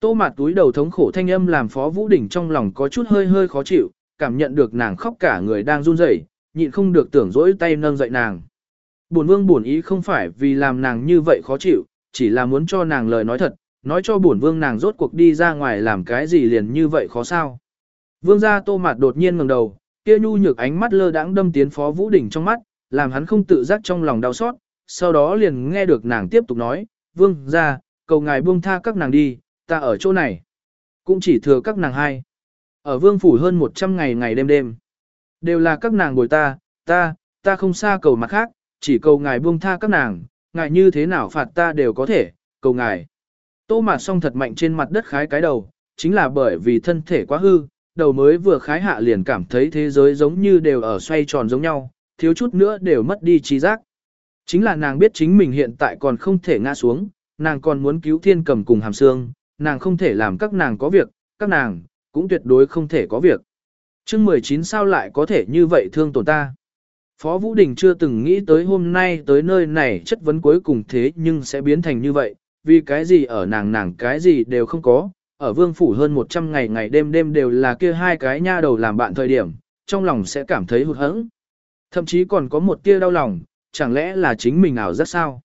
Tô mạt túi đầu thống khổ thanh âm làm Phó Vũ Đỉnh trong lòng có chút hơi hơi khó chịu, cảm nhận được nàng khóc cả người đang run rẩy, nhịn không được tưởng dỗi tay nâng dậy nàng. Bổn vương bổn ý không phải vì làm nàng như vậy khó chịu, chỉ là muốn cho nàng lời nói thật, nói cho bổn vương nàng rốt cuộc đi ra ngoài làm cái gì liền như vậy khó sao. Vương gia tô mạt đột nhiên ngẩng đầu, kia nhu nhược ánh mắt lơ đãng đâm tiến phó vũ đỉnh trong mắt, làm hắn không tự giác trong lòng đau xót, sau đó liền nghe được nàng tiếp tục nói, vương gia, cầu ngài buông tha các nàng đi, ta ở chỗ này. Cũng chỉ thừa các nàng hai. Ở vương phủ hơn 100 ngày ngày đêm đêm. Đều là các nàng bồi ta, ta, ta không xa cầu mặt khác, chỉ cầu ngài buông tha các nàng, ngài như thế nào phạt ta đều có thể, cầu ngài. Tô mạt song thật mạnh trên mặt đất khái cái đầu, chính là bởi vì thân thể quá hư, đầu mới vừa khái hạ liền cảm thấy thế giới giống như đều ở xoay tròn giống nhau, thiếu chút nữa đều mất đi trí giác. Chính là nàng biết chính mình hiện tại còn không thể ngã xuống, nàng còn muốn cứu thiên cầm cùng hàm xương, nàng không thể làm các nàng có việc, các nàng, cũng tuyệt đối không thể có việc. chương 19 sao lại có thể như vậy thương tổn ta? Phó Vũ Đình chưa từng nghĩ tới hôm nay tới nơi này chất vấn cuối cùng thế nhưng sẽ biến thành như vậy, vì cái gì ở nàng nàng cái gì đều không có, ở vương phủ hơn 100 ngày ngày đêm đêm đều là kia hai cái nha đầu làm bạn thời điểm, trong lòng sẽ cảm thấy hụt hẫng. Thậm chí còn có một tia đau lòng, chẳng lẽ là chính mình ảo rất sao?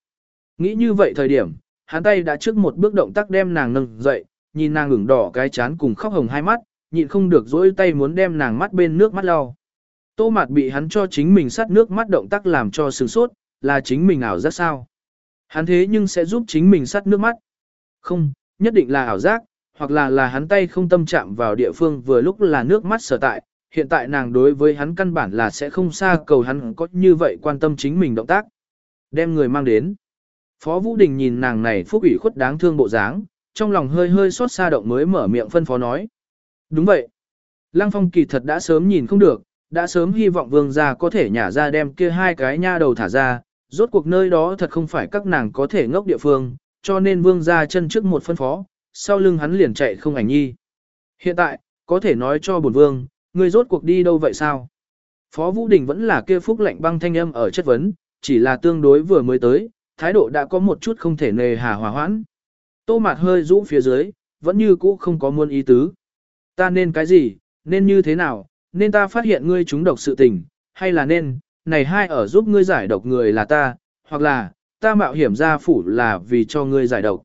Nghĩ như vậy thời điểm, hắn tay đã trước một bước động tác đem nàng nâng dậy, nhìn nàng ửng đỏ cái chán cùng khóc hồng hai mắt, nhịn không được dỗi tay muốn đem nàng mắt bên nước mắt lau. Tô mạt bị hắn cho chính mình sát nước mắt động tác làm cho sừng sốt, là chính mình ảo giác sao? Hắn thế nhưng sẽ giúp chính mình sát nước mắt. Không, nhất định là ảo giác, hoặc là là hắn tay không tâm chạm vào địa phương vừa lúc là nước mắt sở tại, hiện tại nàng đối với hắn căn bản là sẽ không xa cầu hắn có như vậy quan tâm chính mình động tác. Đem người mang đến. Phó Vũ Đình nhìn nàng này phúc ủy khuất đáng thương bộ dáng, trong lòng hơi hơi xót xa động mới mở miệng phân phó nói. Đúng vậy. Lăng Phong kỳ thật đã sớm nhìn không được, đã sớm hy vọng vương gia có thể nhả ra đem kia hai cái nha đầu thả ra, rốt cuộc nơi đó thật không phải các nàng có thể ngốc địa phương, cho nên vương gia chân trước một phân phó, sau lưng hắn liền chạy không ảnh nhi. Hiện tại, có thể nói cho bổn vương, ngươi rốt cuộc đi đâu vậy sao? Phó Vũ Đình vẫn là kia phúc lệnh băng thanh âm ở chất vấn, chỉ là tương đối vừa mới tới, thái độ đã có một chút không thể nề hà hòa hoãn. Tô mạt hơi rũ phía dưới, vẫn như cũ không có muôn ý tứ. Ta nên cái gì, nên như thế nào, nên ta phát hiện ngươi trúng độc sự tình, hay là nên, này hai ở giúp ngươi giải độc người là ta, hoặc là, ta mạo hiểm ra phủ là vì cho ngươi giải độc.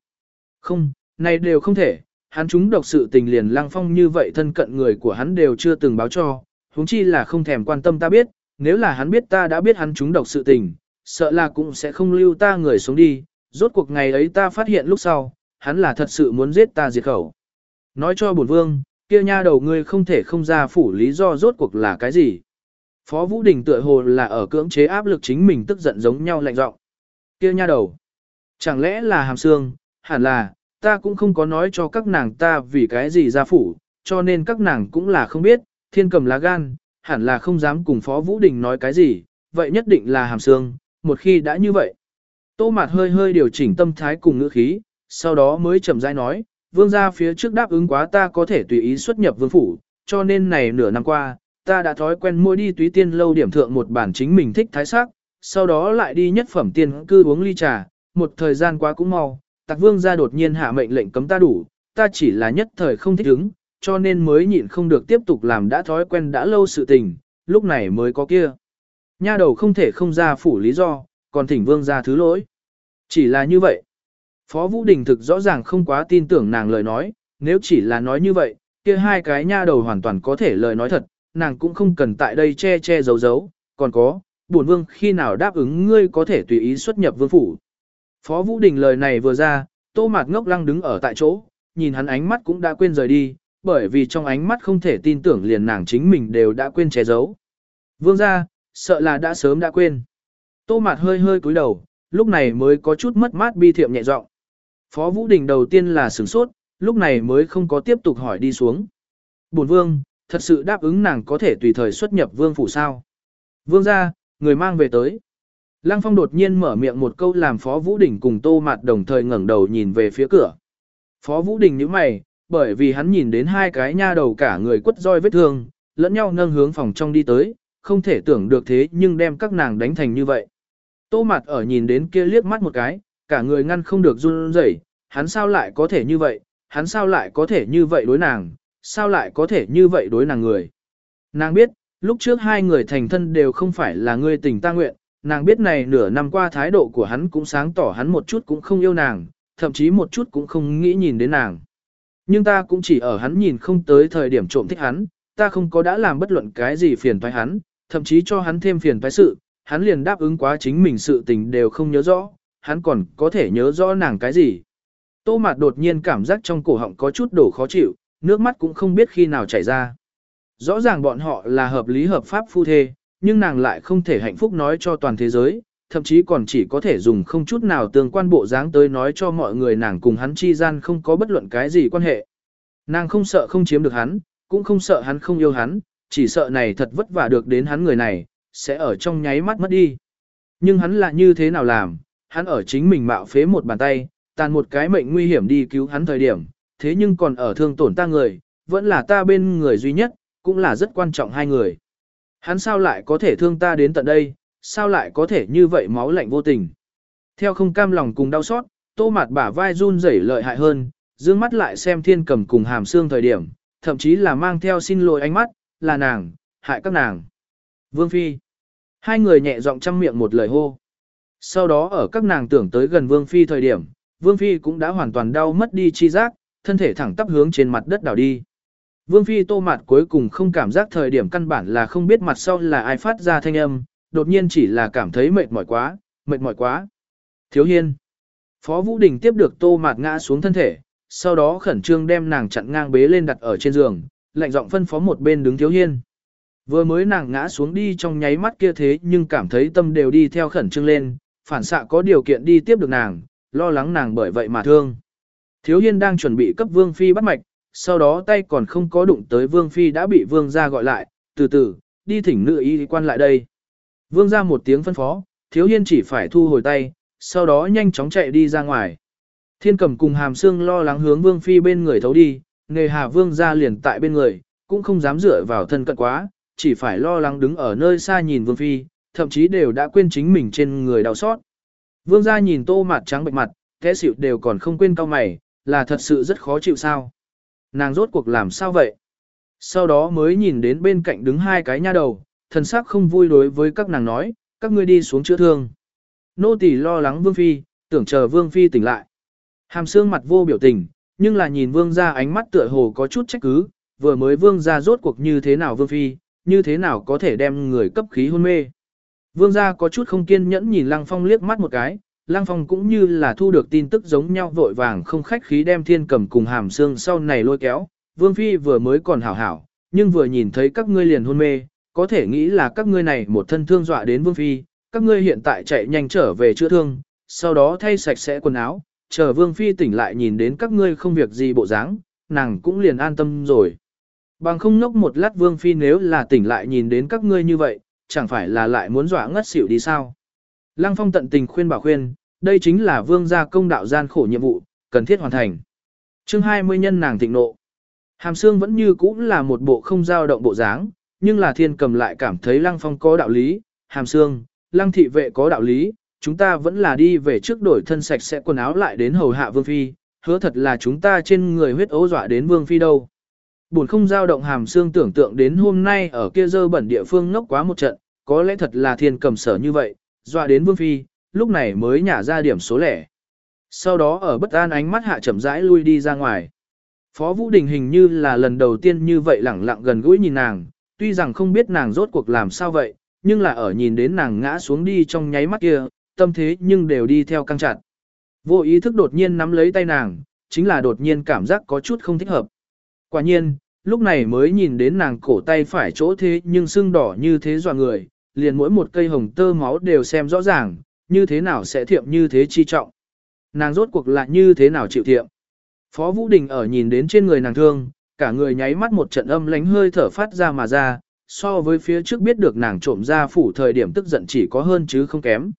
Không, này đều không thể, hắn trúng độc sự tình liền lăng phong như vậy thân cận người của hắn đều chưa từng báo cho, huống chi là không thèm quan tâm ta biết, nếu là hắn biết ta đã biết hắn trúng độc sự tình, sợ là cũng sẽ không lưu ta người xuống đi, rốt cuộc ngày ấy ta phát hiện lúc sau, hắn là thật sự muốn giết ta diệt khẩu. Nói cho bổn vương, kia nha đầu ngươi không thể không ra phủ lý do rốt cuộc là cái gì. Phó Vũ Đình tựa hồ là ở cưỡng chế áp lực chính mình tức giận giống nhau lạnh giọng. Kia nha đầu, chẳng lẽ là hàm xương, hẳn là, ta cũng không có nói cho các nàng ta vì cái gì ra phủ, cho nên các nàng cũng là không biết, thiên cầm lá gan, hẳn là không dám cùng Phó Vũ Đình nói cái gì, vậy nhất định là hàm xương, một khi đã như vậy. Tô Mạt hơi hơi điều chỉnh tâm thái cùng ngữ khí, sau đó mới chậm rãi nói, vương gia phía trước đáp ứng quá ta có thể tùy ý xuất nhập vương phủ, cho nên này nửa năm qua, ta đã thói quen mua đi túy tiên lâu điểm thượng một bản chính mình thích thái sắc, sau đó lại đi nhất phẩm tiên cư uống ly trà, một thời gian quá cũng mau, tạc vương gia đột nhiên hạ mệnh lệnh cấm ta đủ, ta chỉ là nhất thời không thích ứng, cho nên mới nhịn không được tiếp tục làm đã thói quen đã lâu sự tình, lúc này mới có kia. Nha đầu không thể không ra phủ lý do, còn thỉnh vương gia thứ lỗi. Chỉ là như vậy. Phó Vũ Đình thực rõ ràng không quá tin tưởng nàng lời nói, nếu chỉ là nói như vậy, kia hai cái nha đầu hoàn toàn có thể lời nói thật, nàng cũng không cần tại đây che che giấu giấu, còn có, bổn vương khi nào đáp ứng ngươi có thể tùy ý xuất nhập vương phủ. Phó Vũ Đình lời này vừa ra, tô mạt ngốc lăng đứng ở tại chỗ, nhìn hắn ánh mắt cũng đã quên rời đi, bởi vì trong ánh mắt không thể tin tưởng liền nàng chính mình đều đã quên che giấu. Vương ra, sợ là đã sớm đã quên. Tô Mạt hơi hơi cúi đầu, lúc này mới có chút mất mát bi thiệm nhẹ giọng. Phó Vũ Đình đầu tiên là sửng sốt, lúc này mới không có tiếp tục hỏi đi xuống. Bổn vương, thật sự đáp ứng nàng có thể tùy thời xuất nhập vương phủ sao. Vương ra, người mang về tới. Lăng Phong đột nhiên mở miệng một câu làm Phó Vũ Đình cùng Tô Mạt đồng thời ngẩng đầu nhìn về phía cửa. Phó Vũ Đình nhíu mày, bởi vì hắn nhìn đến hai cái nha đầu cả người quất roi vết thương, lẫn nhau nâng hướng phòng trong đi tới, không thể tưởng được thế nhưng đem các nàng đánh thành như vậy. Tô mạt ở nhìn đến kia liếc mắt một cái, cả người ngăn không được run rẩy, hắn sao lại có thể như vậy, hắn sao lại có thể như vậy đối nàng, sao lại có thể như vậy đối nàng người. Nàng biết, lúc trước hai người thành thân đều không phải là người tình ta nguyện, nàng biết này nửa năm qua thái độ của hắn cũng sáng tỏ hắn một chút cũng không yêu nàng, thậm chí một chút cũng không nghĩ nhìn đến nàng. Nhưng ta cũng chỉ ở hắn nhìn không tới thời điểm trộm thích hắn, ta không có đã làm bất luận cái gì phiền toái hắn, thậm chí cho hắn thêm phiền toái sự, hắn liền đáp ứng quá chính mình sự tình đều không nhớ rõ, hắn còn có thể nhớ rõ nàng cái gì. Tô Mạt đột nhiên cảm giác trong cổ họng có chút đổ khó chịu, nước mắt cũng không biết khi nào chảy ra. Rõ ràng bọn họ là hợp lý hợp pháp phu thê, nhưng nàng lại không thể hạnh phúc nói cho toàn thế giới, thậm chí còn chỉ có thể dùng không chút nào tương quan bộ dáng tới nói cho mọi người nàng cùng hắn chi gian không có bất luận cái gì quan hệ. Nàng không sợ không chiếm được hắn, cũng không sợ hắn không yêu hắn, chỉ sợ này thật vất vả được đến hắn người này, sẽ ở trong nháy mắt mất đi. Nhưng hắn là như thế nào làm, hắn ở chính mình mạo phế một bàn tay, tàn một cái mệnh nguy hiểm đi cứu hắn thời điểm, thế nhưng còn ở thương tổn ta người, vẫn là ta bên người duy nhất, cũng là rất quan trọng hai người. Hắn sao lại có thể thương ta đến tận đây, sao lại có thể như vậy máu lạnh vô tình. Theo không cam lòng cùng đau xót, tô mặt bả vai run rẩy lợi hại hơn, dương mắt lại xem thiên cầm cùng hàm xương thời điểm, thậm chí là mang theo xin lỗi ánh mắt, là nàng, hại các nàng. Vương Phi. Hai người nhẹ giọng chăm miệng một lời hô. Sau đó ở các nàng tưởng tới gần Vương Phi thời điểm, Vương Phi cũng đã hoàn toàn đau mất đi chi giác, thân thể thẳng tắp hướng trên mặt đất đảo đi. Vương Phi tô mặt cuối cùng không cảm giác thời điểm căn bản là không biết mặt sau là ai phát ra thanh âm, đột nhiên chỉ là cảm thấy mệt mỏi quá, mệt mỏi quá. Thiếu hiên. Phó Vũ Đình tiếp được tô mạt ngã xuống thân thể, sau đó khẩn trương đem nàng chặn ngang bế lên đặt ở trên giường, lạnh giọng phân phó một bên đứng thiếu hiên. Vừa mới nàng ngã xuống đi trong nháy mắt kia thế nhưng cảm thấy tâm đều đi theo khẩn trương lên, phản xạ có điều kiện đi tiếp được nàng, lo lắng nàng bởi vậy mà thương. Thiếu hiên đang chuẩn bị cấp vương phi bắt mạch, sau đó tay còn không có đụng tới vương phi đã bị vương gia gọi lại, từ từ, đi thỉnh nữ y quan lại đây. Vương gia một tiếng phân phó, thiếu hiên chỉ phải thu hồi tay, sau đó nhanh chóng chạy đi ra ngoài. Thiên cầm cùng hàm xương lo lắng hướng vương phi bên người thấu đi, nghề hà vương gia liền tại bên người, cũng không dám dựa vào thân cận quá, chỉ phải lo lắng đứng ở nơi xa nhìn vương phi, thậm chí đều đã quên chính mình trên người đau xót. Vương gia nhìn tô mặt trắng bệch mặt, thế xịu đều còn không quên cao mày, là thật sự rất khó chịu sao. Nàng rốt cuộc làm sao vậy? Sau đó mới nhìn đến bên cạnh đứng hai cái nha đầu, thần sắc không vui đối với các nàng nói, các ngươi đi xuống chữa thương. Nô tỳ lo lắng Vương Phi, tưởng chờ Vương Phi tỉnh lại. Hàm xương mặt vô biểu tình, nhưng là nhìn Vương ra ánh mắt tựa hồ có chút trách cứ, vừa mới Vương ra rốt cuộc như thế nào Vương Phi, như thế nào có thể đem người cấp khí hôn mê. Vương gia có chút không kiên nhẫn nhìn Lăng Phong liếc mắt một cái, Lăng Phong cũng như là thu được tin tức giống nhau vội vàng không khách khí đem thiên cầm cùng hàm xương sau này lôi kéo. Vương Phi vừa mới còn hảo hảo, nhưng vừa nhìn thấy các ngươi liền hôn mê, có thể nghĩ là các ngươi này một thân thương dọa đến Vương Phi, các ngươi hiện tại chạy nhanh trở về chữa thương, sau đó thay sạch sẽ quần áo, chờ Vương Phi tỉnh lại nhìn đến các ngươi không việc gì bộ dáng, nàng cũng liền an tâm rồi. Bằng không nốc một lát Vương Phi nếu là tỉnh lại nhìn đến các ngươi như vậy, chẳng phải là lại muốn dọa ngất xỉu đi sao. Lăng Phong tận tình khuyên bảo khuyên, đây chính là vương gia công đạo gian khổ nhiệm vụ, cần thiết hoàn thành. chương 20 nhân nàng thịnh nộ. Hàm xương vẫn như cũ là một bộ không dao động bộ dáng, nhưng là thiên cầm lại cảm thấy Lăng Phong có đạo lý, hàm xương, Lăng thị vệ có đạo lý, chúng ta vẫn là đi về trước đổi thân sạch sẽ quần áo lại đến hầu hạ vương phi, hứa thật là chúng ta trên người huyết ấu dọa đến vương phi đâu. Buồn không dao động hàm xương tưởng tượng đến hôm nay ở kia dơ bẩn địa phương ngốc quá một trận, có lẽ thật là thiên cầm sở như vậy, dọa đến vương phi, lúc này mới nhả ra điểm số lẻ. Sau đó ở bất an ánh mắt hạ chậm rãi lui đi ra ngoài. Phó Vũ Đình hình như là lần đầu tiên như vậy lẳng lặng gần gũi nhìn nàng, tuy rằng không biết nàng rốt cuộc làm sao vậy, nhưng là ở nhìn đến nàng ngã xuống đi trong nháy mắt kia, tâm thế nhưng đều đi theo căng chặt. Vô ý thức đột nhiên nắm lấy tay nàng, chính là đột nhiên cảm giác có chút không thích hợp. Quả nhiên, lúc này mới nhìn đến nàng cổ tay phải chỗ thế nhưng sưng đỏ như thế dọa người, liền mỗi một cây hồng tơ máu đều xem rõ ràng, như thế nào sẽ thiệm như thế chi trọng. Nàng rốt cuộc lại như thế nào chịu thiệm. Phó Vũ Đình ở nhìn đến trên người nàng thương, cả người nháy mắt một trận âm lánh hơi thở phát ra mà ra, so với phía trước biết được nàng trộm ra phủ thời điểm tức giận chỉ có hơn chứ không kém.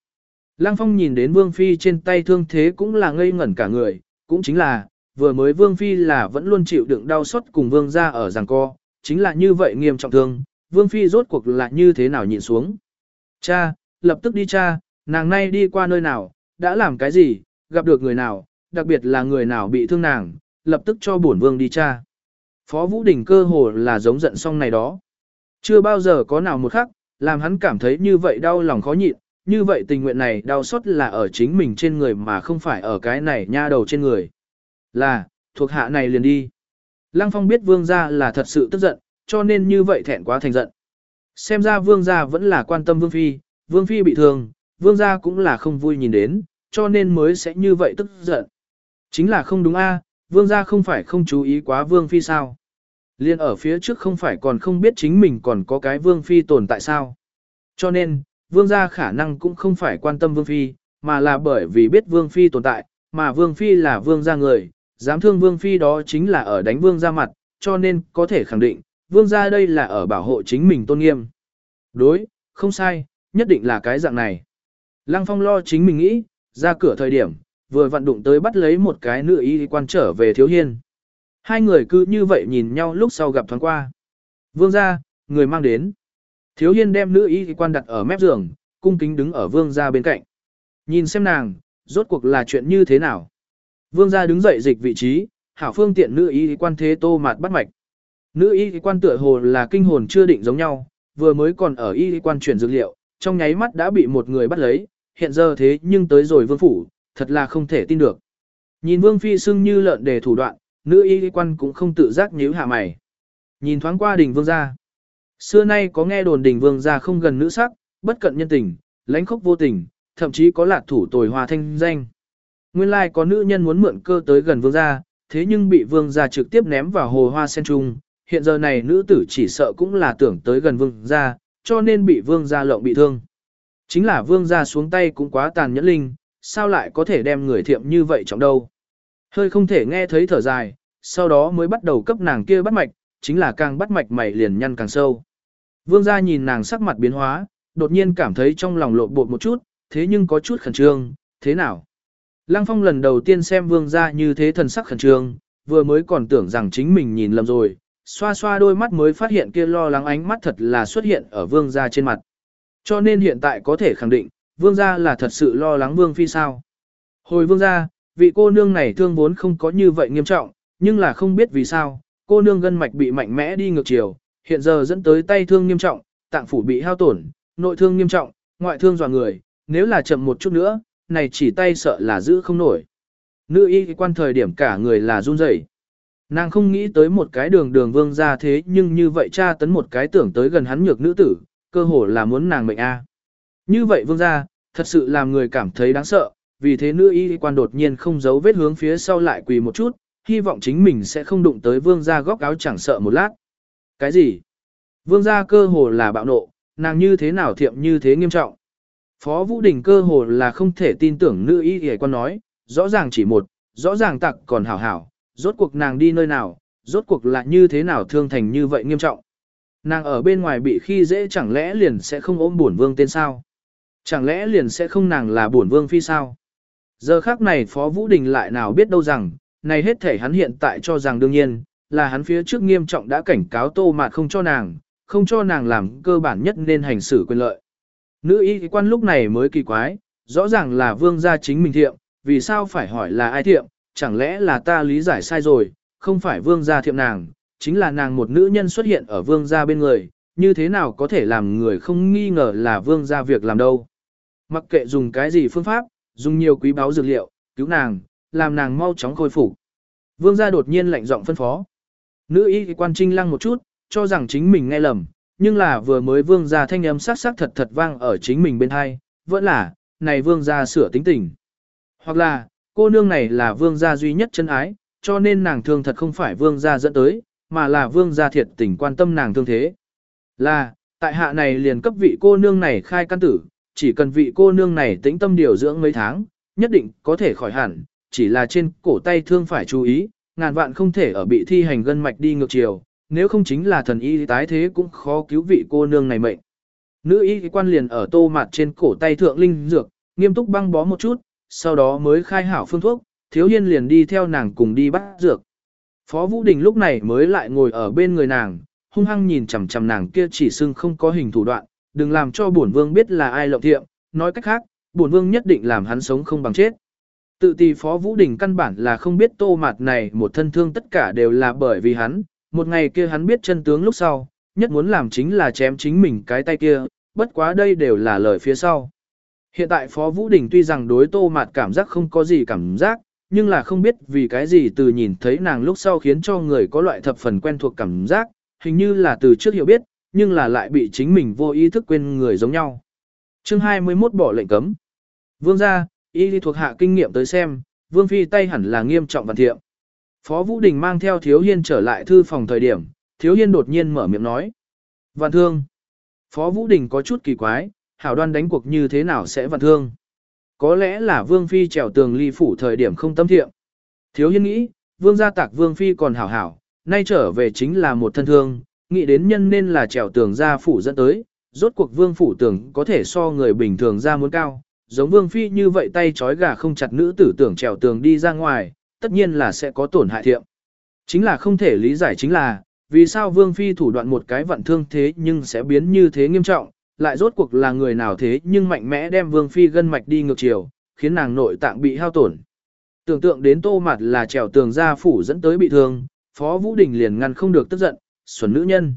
Lăng Phong nhìn đến Vương Phi trên tay thương thế cũng là ngây ngẩn cả người, cũng chính là, vừa mới Vương Phi là vẫn luôn chịu đựng đau xót cùng Vương ra ở giằng co, chính là như vậy nghiêm trọng thương, Vương Phi rốt cuộc là như thế nào nhịn xuống. Cha, lập tức đi cha, nàng nay đi qua nơi nào, đã làm cái gì, gặp được người nào, đặc biệt là người nào bị thương nàng, lập tức cho bổn vương đi cha. Phó Vũ Đình cơ hồ là giống giận xong này đó. Chưa bao giờ có nào một khắc, làm hắn cảm thấy như vậy đau lòng khó nhịn, như vậy tình nguyện này đau xót là ở chính mình trên người mà không phải ở cái này nha đầu trên người. Là, thuộc hạ này liền đi. Lăng Phong biết vương gia là thật sự tức giận, cho nên như vậy thẹn quá thành giận. Xem ra vương gia vẫn là quan tâm vương phi, vương phi bị thương, vương gia cũng là không vui nhìn đến, cho nên mới sẽ như vậy tức giận. Chính là không đúng a, vương gia không phải không chú ý quá vương phi sao. Liên ở phía trước không phải còn không biết chính mình còn có cái vương phi tồn tại sao. Cho nên, vương gia khả năng cũng không phải quan tâm vương phi, mà là bởi vì biết vương phi tồn tại, mà vương phi là vương gia người, dám thương vương phi đó chính là ở đánh vương ra mặt, cho nên có thể khẳng định, vương gia đây là ở bảo hộ chính mình tôn nghiêm. Đối, không sai, nhất định là cái dạng này. Lăng Phong lo chính mình nghĩ, ra cửa thời điểm, vừa vận đụng tới bắt lấy một cái nữ y quan trở về thiếu hiên. Hai người cứ như vậy nhìn nhau lúc sau gặp thoáng qua. Vương gia, người mang đến. Thiếu hiên đem nữ y quan đặt ở mép giường, cung kính đứng ở vương gia bên cạnh. Nhìn xem nàng, rốt cuộc là chuyện như thế nào. Vương gia đứng dậy dịch vị trí, hảo phương tiện nữ y quan thế tô mạt bắt mạch. Nữ y quan tựa hồ là kinh hồn chưa định giống nhau, vừa mới còn ở y quan chuyển dược liệu, trong nháy mắt đã bị một người bắt lấy, hiện giờ thế nhưng tới rồi vương phủ, thật là không thể tin được. Nhìn vương phi sưng như lợn để thủ đoạn, nữ y quan cũng không tự giác nhíu hạ mày. Nhìn thoáng qua đình vương gia. Xưa nay có nghe đồn đình vương gia không gần nữ sắc, bất cận nhân tình, lãnh khốc vô tình, thậm chí có lạc thủ tồi hòa thanh danh. Nguyên lai có nữ nhân muốn mượn cơ tới gần vương gia, thế nhưng bị vương gia trực tiếp ném vào hồ hoa sen trung. Hiện giờ này nữ tử chỉ sợ cũng là tưởng tới gần vương gia, cho nên bị vương gia lộng bị thương. Chính là vương gia xuống tay cũng quá tàn nhẫn linh, sao lại có thể đem người thiệm như vậy trọng đâu. Hơi không thể nghe thấy thở dài, sau đó mới bắt đầu cấp nàng kia bắt mạch, chính là càng bắt mạch mày liền nhăn càng sâu. Vương gia nhìn nàng sắc mặt biến hóa, đột nhiên cảm thấy trong lòng lộn bột một chút, thế nhưng có chút khẩn trương, thế nào? Lăng Phong lần đầu tiên xem vương gia như thế thần sắc khẩn trương, vừa mới còn tưởng rằng chính mình nhìn lầm rồi, xoa xoa đôi mắt mới phát hiện kia lo lắng ánh mắt thật là xuất hiện ở vương gia trên mặt. Cho nên hiện tại có thể khẳng định, vương gia là thật sự lo lắng vương phi sao. Hồi vương gia, vị cô nương này thương vốn không có như vậy nghiêm trọng, nhưng là không biết vì sao, cô nương gân mạch bị mạnh mẽ đi ngược chiều, hiện giờ dẫn tới tay thương nghiêm trọng, tạng phủ bị hao tổn, nội thương nghiêm trọng, ngoại thương dò người, nếu là chậm một chút nữa, này chỉ tay sợ là giữ không nổi. Nữ y quan thời điểm cả người là run rẩy. Nàng không nghĩ tới một cái đường đường vương ra thế nhưng như vậy cha tấn một cái tưởng tới gần hắn nhược nữ tử, cơ hồ là muốn nàng mệnh a. Như vậy vương ra, thật sự làm người cảm thấy đáng sợ, vì thế nữ y quan đột nhiên không giấu vết hướng phía sau lại quỳ một chút, hy vọng chính mình sẽ không đụng tới vương gia góc áo chẳng sợ một lát. Cái gì? Vương gia cơ hồ là bạo nộ, nàng như thế nào thiệm như thế nghiêm trọng. Phó Vũ Đình cơ hồ là không thể tin tưởng nữ y y quan nói, rõ ràng chỉ một, rõ ràng tặc còn hảo hảo, rốt cuộc nàng đi nơi nào, rốt cuộc là như thế nào thương thành như vậy nghiêm trọng. Nàng ở bên ngoài bị khi dễ chẳng lẽ liền sẽ không ôm bổn vương tên sao? Chẳng lẽ liền sẽ không nàng là bổn vương phi sao? Giờ khác này Phó Vũ Đình lại nào biết đâu rằng, này hết thể hắn hiện tại cho rằng đương nhiên, là hắn phía trước nghiêm trọng đã cảnh cáo tô mạt không cho nàng, không cho nàng làm cơ bản nhất nên hành xử quyền lợi. Nữ y quan lúc này mới kỳ quái, rõ ràng là vương gia chính mình thiệm, vì sao phải hỏi là ai thiệm, chẳng lẽ là ta lý giải sai rồi, không phải vương gia thiệm nàng, chính là nàng một nữ nhân xuất hiện ở vương gia bên người, như thế nào có thể làm người không nghi ngờ là vương gia việc làm đâu. Mặc kệ dùng cái gì phương pháp, dùng nhiều quý báu dược liệu, cứu nàng, làm nàng mau chóng khôi phục. Vương gia đột nhiên lạnh giọng phân phó. Nữ y quan trinh lăng một chút, cho rằng chính mình nghe lầm, nhưng là vừa mới vương gia thanh âm sắc sắc thật thật vang ở chính mình bên hai, vẫn là, này vương gia sửa tính tình. Hoặc là, cô nương này là vương gia duy nhất chân ái, cho nên nàng thương thật không phải vương gia dẫn tới, mà là vương gia thiệt tình quan tâm nàng thương thế. Là, tại hạ này liền cấp vị cô nương này khai căn tử, chỉ cần vị cô nương này tĩnh tâm điều dưỡng mấy tháng, nhất định có thể khỏi hẳn, chỉ là trên cổ tay thương phải chú ý, ngàn vạn không thể ở bị thi hành gân mạch đi ngược chiều, nếu không chính là thần y tái thế cũng khó cứu vị cô nương này mệnh. Nữ y quan liền ở tô mặt trên cổ tay thượng linh dược, nghiêm túc băng bó một chút, sau đó mới khai hảo phương thuốc, thiếu hiên liền đi theo nàng cùng đi bắt dược. Phó Vũ Đình lúc này mới lại ngồi ở bên người nàng, hung hăng nhìn chằm chằm nàng kia chỉ xưng không có hình thủ đoạn, đừng làm cho bổn vương biết là ai lộng thiệm, nói cách khác, bổn vương nhất định làm hắn sống không bằng chết. Tự tì Phó Vũ Đình căn bản là không biết tô mạt này một thân thương tất cả đều là bởi vì hắn, một ngày kia hắn biết chân tướng lúc sau, nhất muốn làm chính là chém chính mình cái tay kia, bất quá đây đều là lời phía sau. Hiện tại Phó Vũ Đình tuy rằng đối tô mạt cảm giác không có gì cảm giác, nhưng là không biết vì cái gì từ nhìn thấy nàng lúc sau khiến cho người có loại thập phần quen thuộc cảm giác, hình như là từ trước hiểu biết, nhưng là lại bị chính mình vô ý thức quên người giống nhau. chương 21 bỏ lệnh cấm. Vương gia, y đi thuộc hạ kinh nghiệm tới xem, Vương Phi tay hẳn là nghiêm trọng văn thiệm. Phó Vũ Đình mang theo Thiếu Hiên trở lại thư phòng thời điểm, Thiếu Hiên đột nhiên mở miệng nói. Vạn thương. Phó Vũ Đình có chút kỳ quái, hảo đoan đánh cuộc như thế nào sẽ Vạn thương. Có lẽ là vương phi trèo tường ly phủ thời điểm không tâm thiệm. Thiếu hiên nghĩ, vương gia tạc vương phi còn hảo hảo, nay trở về chính là một thân thương, nghĩ đến nhân nên là trèo tường ra phủ dẫn tới, rốt cuộc vương phủ tưởng có thể so người bình thường ra muốn cao, giống vương phi như vậy tay trói gà không chặt nữ tử tưởng trèo tường đi ra ngoài, tất nhiên là sẽ có tổn hại thiệm. Chính là không thể lý giải chính là, vì sao vương phi thủ đoạn một cái vận thương thế nhưng sẽ biến như thế nghiêm trọng, lại rốt cuộc là người nào thế nhưng mạnh mẽ đem vương phi gân mạch đi ngược chiều, khiến nàng nội tạng bị hao tổn. Tưởng tượng đến tô mặt là trèo tường ra phủ dẫn tới bị thương, Phó Vũ Đình liền ngăn không được tức giận, xuẩn nữ nhân.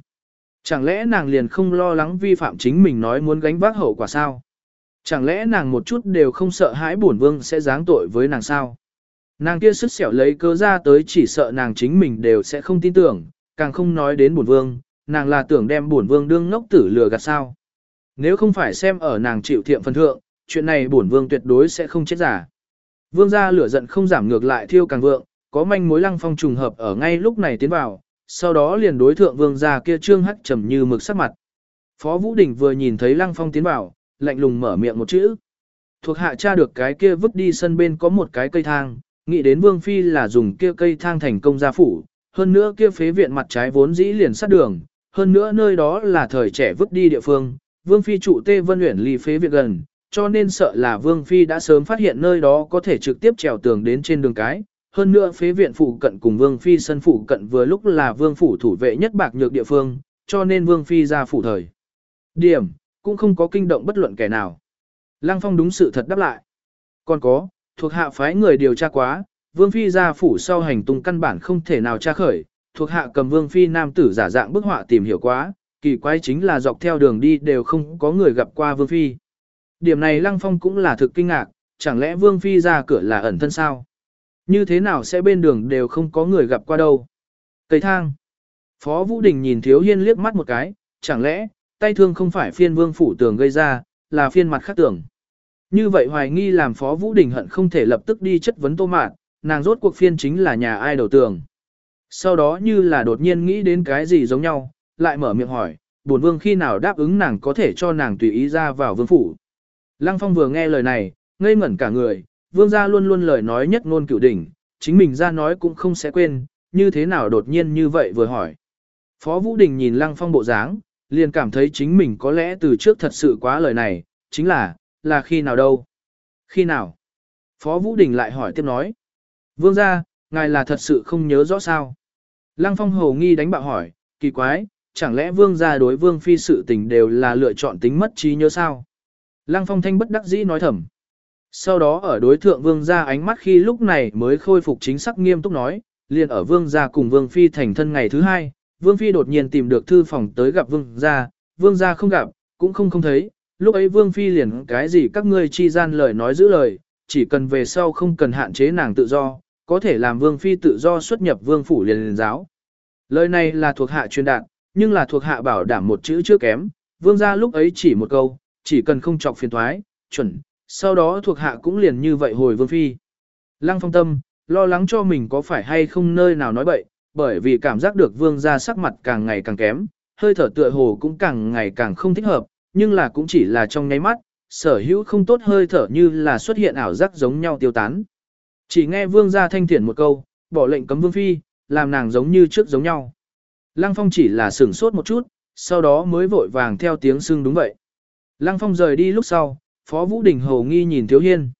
Chẳng lẽ nàng liền không lo lắng vi phạm chính mình nói muốn gánh vác hậu quả sao? Chẳng lẽ nàng một chút đều không sợ hãi bổn vương sẽ giáng tội với nàng sao? Nàng kia sức xẻo lấy cơ ra tới chỉ sợ nàng chính mình đều sẽ không tin tưởng, càng không nói đến bổn vương, nàng là tưởng đem bổn vương đương ngốc tử lừa gạt sao. Nếu không phải xem ở nàng chịu thiệm phần thượng, chuyện này bổn vương tuyệt đối sẽ không chết giả. Vương gia lửa giận không giảm ngược lại thiêu càng vượng, có manh mối lăng phong trùng hợp ở ngay lúc này tiến vào, sau đó liền đối thượng vương gia kia trương hắc trầm như mực sắc mặt. Phó Vũ Đình vừa nhìn thấy lăng phong tiến vào, lạnh lùng mở miệng một chữ. Thuộc hạ cha được cái kia vứt đi sân bên có một cái cây thang, nghĩ đến vương phi là dùng kia cây thang thành công gia phủ, hơn nữa kia phế viện mặt trái vốn dĩ liền sát đường, hơn nữa nơi đó là thời trẻ vứt đi địa phương, vương phi trụ tê vân luyện ly phế viện gần, cho nên sợ là vương phi đã sớm phát hiện nơi đó có thể trực tiếp trèo tường đến trên đường cái, hơn nữa phế viện phụ cận cùng Vương Phi sân phụ cận vừa lúc là Vương phủ thủ vệ nhất bạc nhược địa phương, cho nên Vương Phi ra phủ thời. Điểm, cũng không có kinh động bất luận kẻ nào. Lăng Phong đúng sự thật đáp lại. Còn có, thuộc hạ phái người điều tra quá, Vương Phi ra phủ sau hành tung căn bản không thể nào tra khởi, thuộc hạ cầm Vương Phi nam tử giả dạng bức họa tìm hiểu quá, kỳ quái chính là dọc theo đường đi đều không có người gặp qua Vương Phi. Điểm này Lăng Phong cũng là thực kinh ngạc, chẳng lẽ Vương Phi ra cửa là ẩn thân sao? Như thế nào sẽ bên đường đều không có người gặp qua đâu. Cây thang. Phó Vũ Đình nhìn Thiếu Hiên liếc mắt một cái, chẳng lẽ, tay thương không phải phiên vương phủ tường gây ra, là phiên mặt khác tưởng. Như vậy hoài nghi làm Phó Vũ Đình hận không thể lập tức đi chất vấn tô mạn, nàng rốt cuộc phiên chính là nhà ai đầu tường. Sau đó như là đột nhiên nghĩ đến cái gì giống nhau, lại mở miệng hỏi, buồn vương khi nào đáp ứng nàng có thể cho nàng tùy ý ra vào vương phủ. Lăng Phong vừa nghe lời này, ngây ngẩn cả người, vương gia luôn luôn lời nói nhất ngôn cửu đỉnh, chính mình ra nói cũng không sẽ quên, như thế nào đột nhiên như vậy vừa hỏi. Phó Vũ Đình nhìn Lăng Phong bộ dáng, liền cảm thấy chính mình có lẽ từ trước thật sự quá lời này, chính là, là khi nào đâu? Khi nào? Phó Vũ Đình lại hỏi tiếp nói. Vương gia, ngài là thật sự không nhớ rõ sao? Lăng Phong hầu nghi đánh bạo hỏi, kỳ quái, chẳng lẽ vương gia đối vương phi sự tình đều là lựa chọn tính mất trí nhớ sao? Lăng Phong thanh bất đắc dĩ nói thầm. Sau đó ở đối thượng vương gia ánh mắt khi lúc này mới khôi phục chính xác nghiêm túc nói, liền ở vương gia cùng vương phi thành thân ngày thứ hai, vương phi đột nhiên tìm được thư phòng tới gặp vương gia, vương gia không gặp, cũng không không thấy, lúc ấy vương phi liền cái gì các ngươi chi gian lời nói giữ lời, chỉ cần về sau không cần hạn chế nàng tự do, có thể làm vương phi tự do xuất nhập vương phủ liền liền giáo. Lời này là thuộc hạ truyền đạt, nhưng là thuộc hạ bảo đảm một chữ chưa kém, vương gia lúc ấy chỉ một câu, chỉ cần không chọc phiền thoái, chuẩn, sau đó thuộc hạ cũng liền như vậy hồi vương phi. Lăng phong tâm, lo lắng cho mình có phải hay không nơi nào nói bậy, bởi vì cảm giác được vương gia sắc mặt càng ngày càng kém, hơi thở tựa hồ cũng càng ngày càng không thích hợp, nhưng là cũng chỉ là trong nháy mắt, sở hữu không tốt hơi thở như là xuất hiện ảo giác giống nhau tiêu tán. Chỉ nghe vương gia thanh thiển một câu, bỏ lệnh cấm vương phi, làm nàng giống như trước giống nhau. Lăng phong chỉ là sửng sốt một chút, sau đó mới vội vàng theo tiếng xưng đúng vậy. Lăng phong rời đi lúc sau, Phó Vũ Đình hầu nghi nhìn Thiếu Hiên.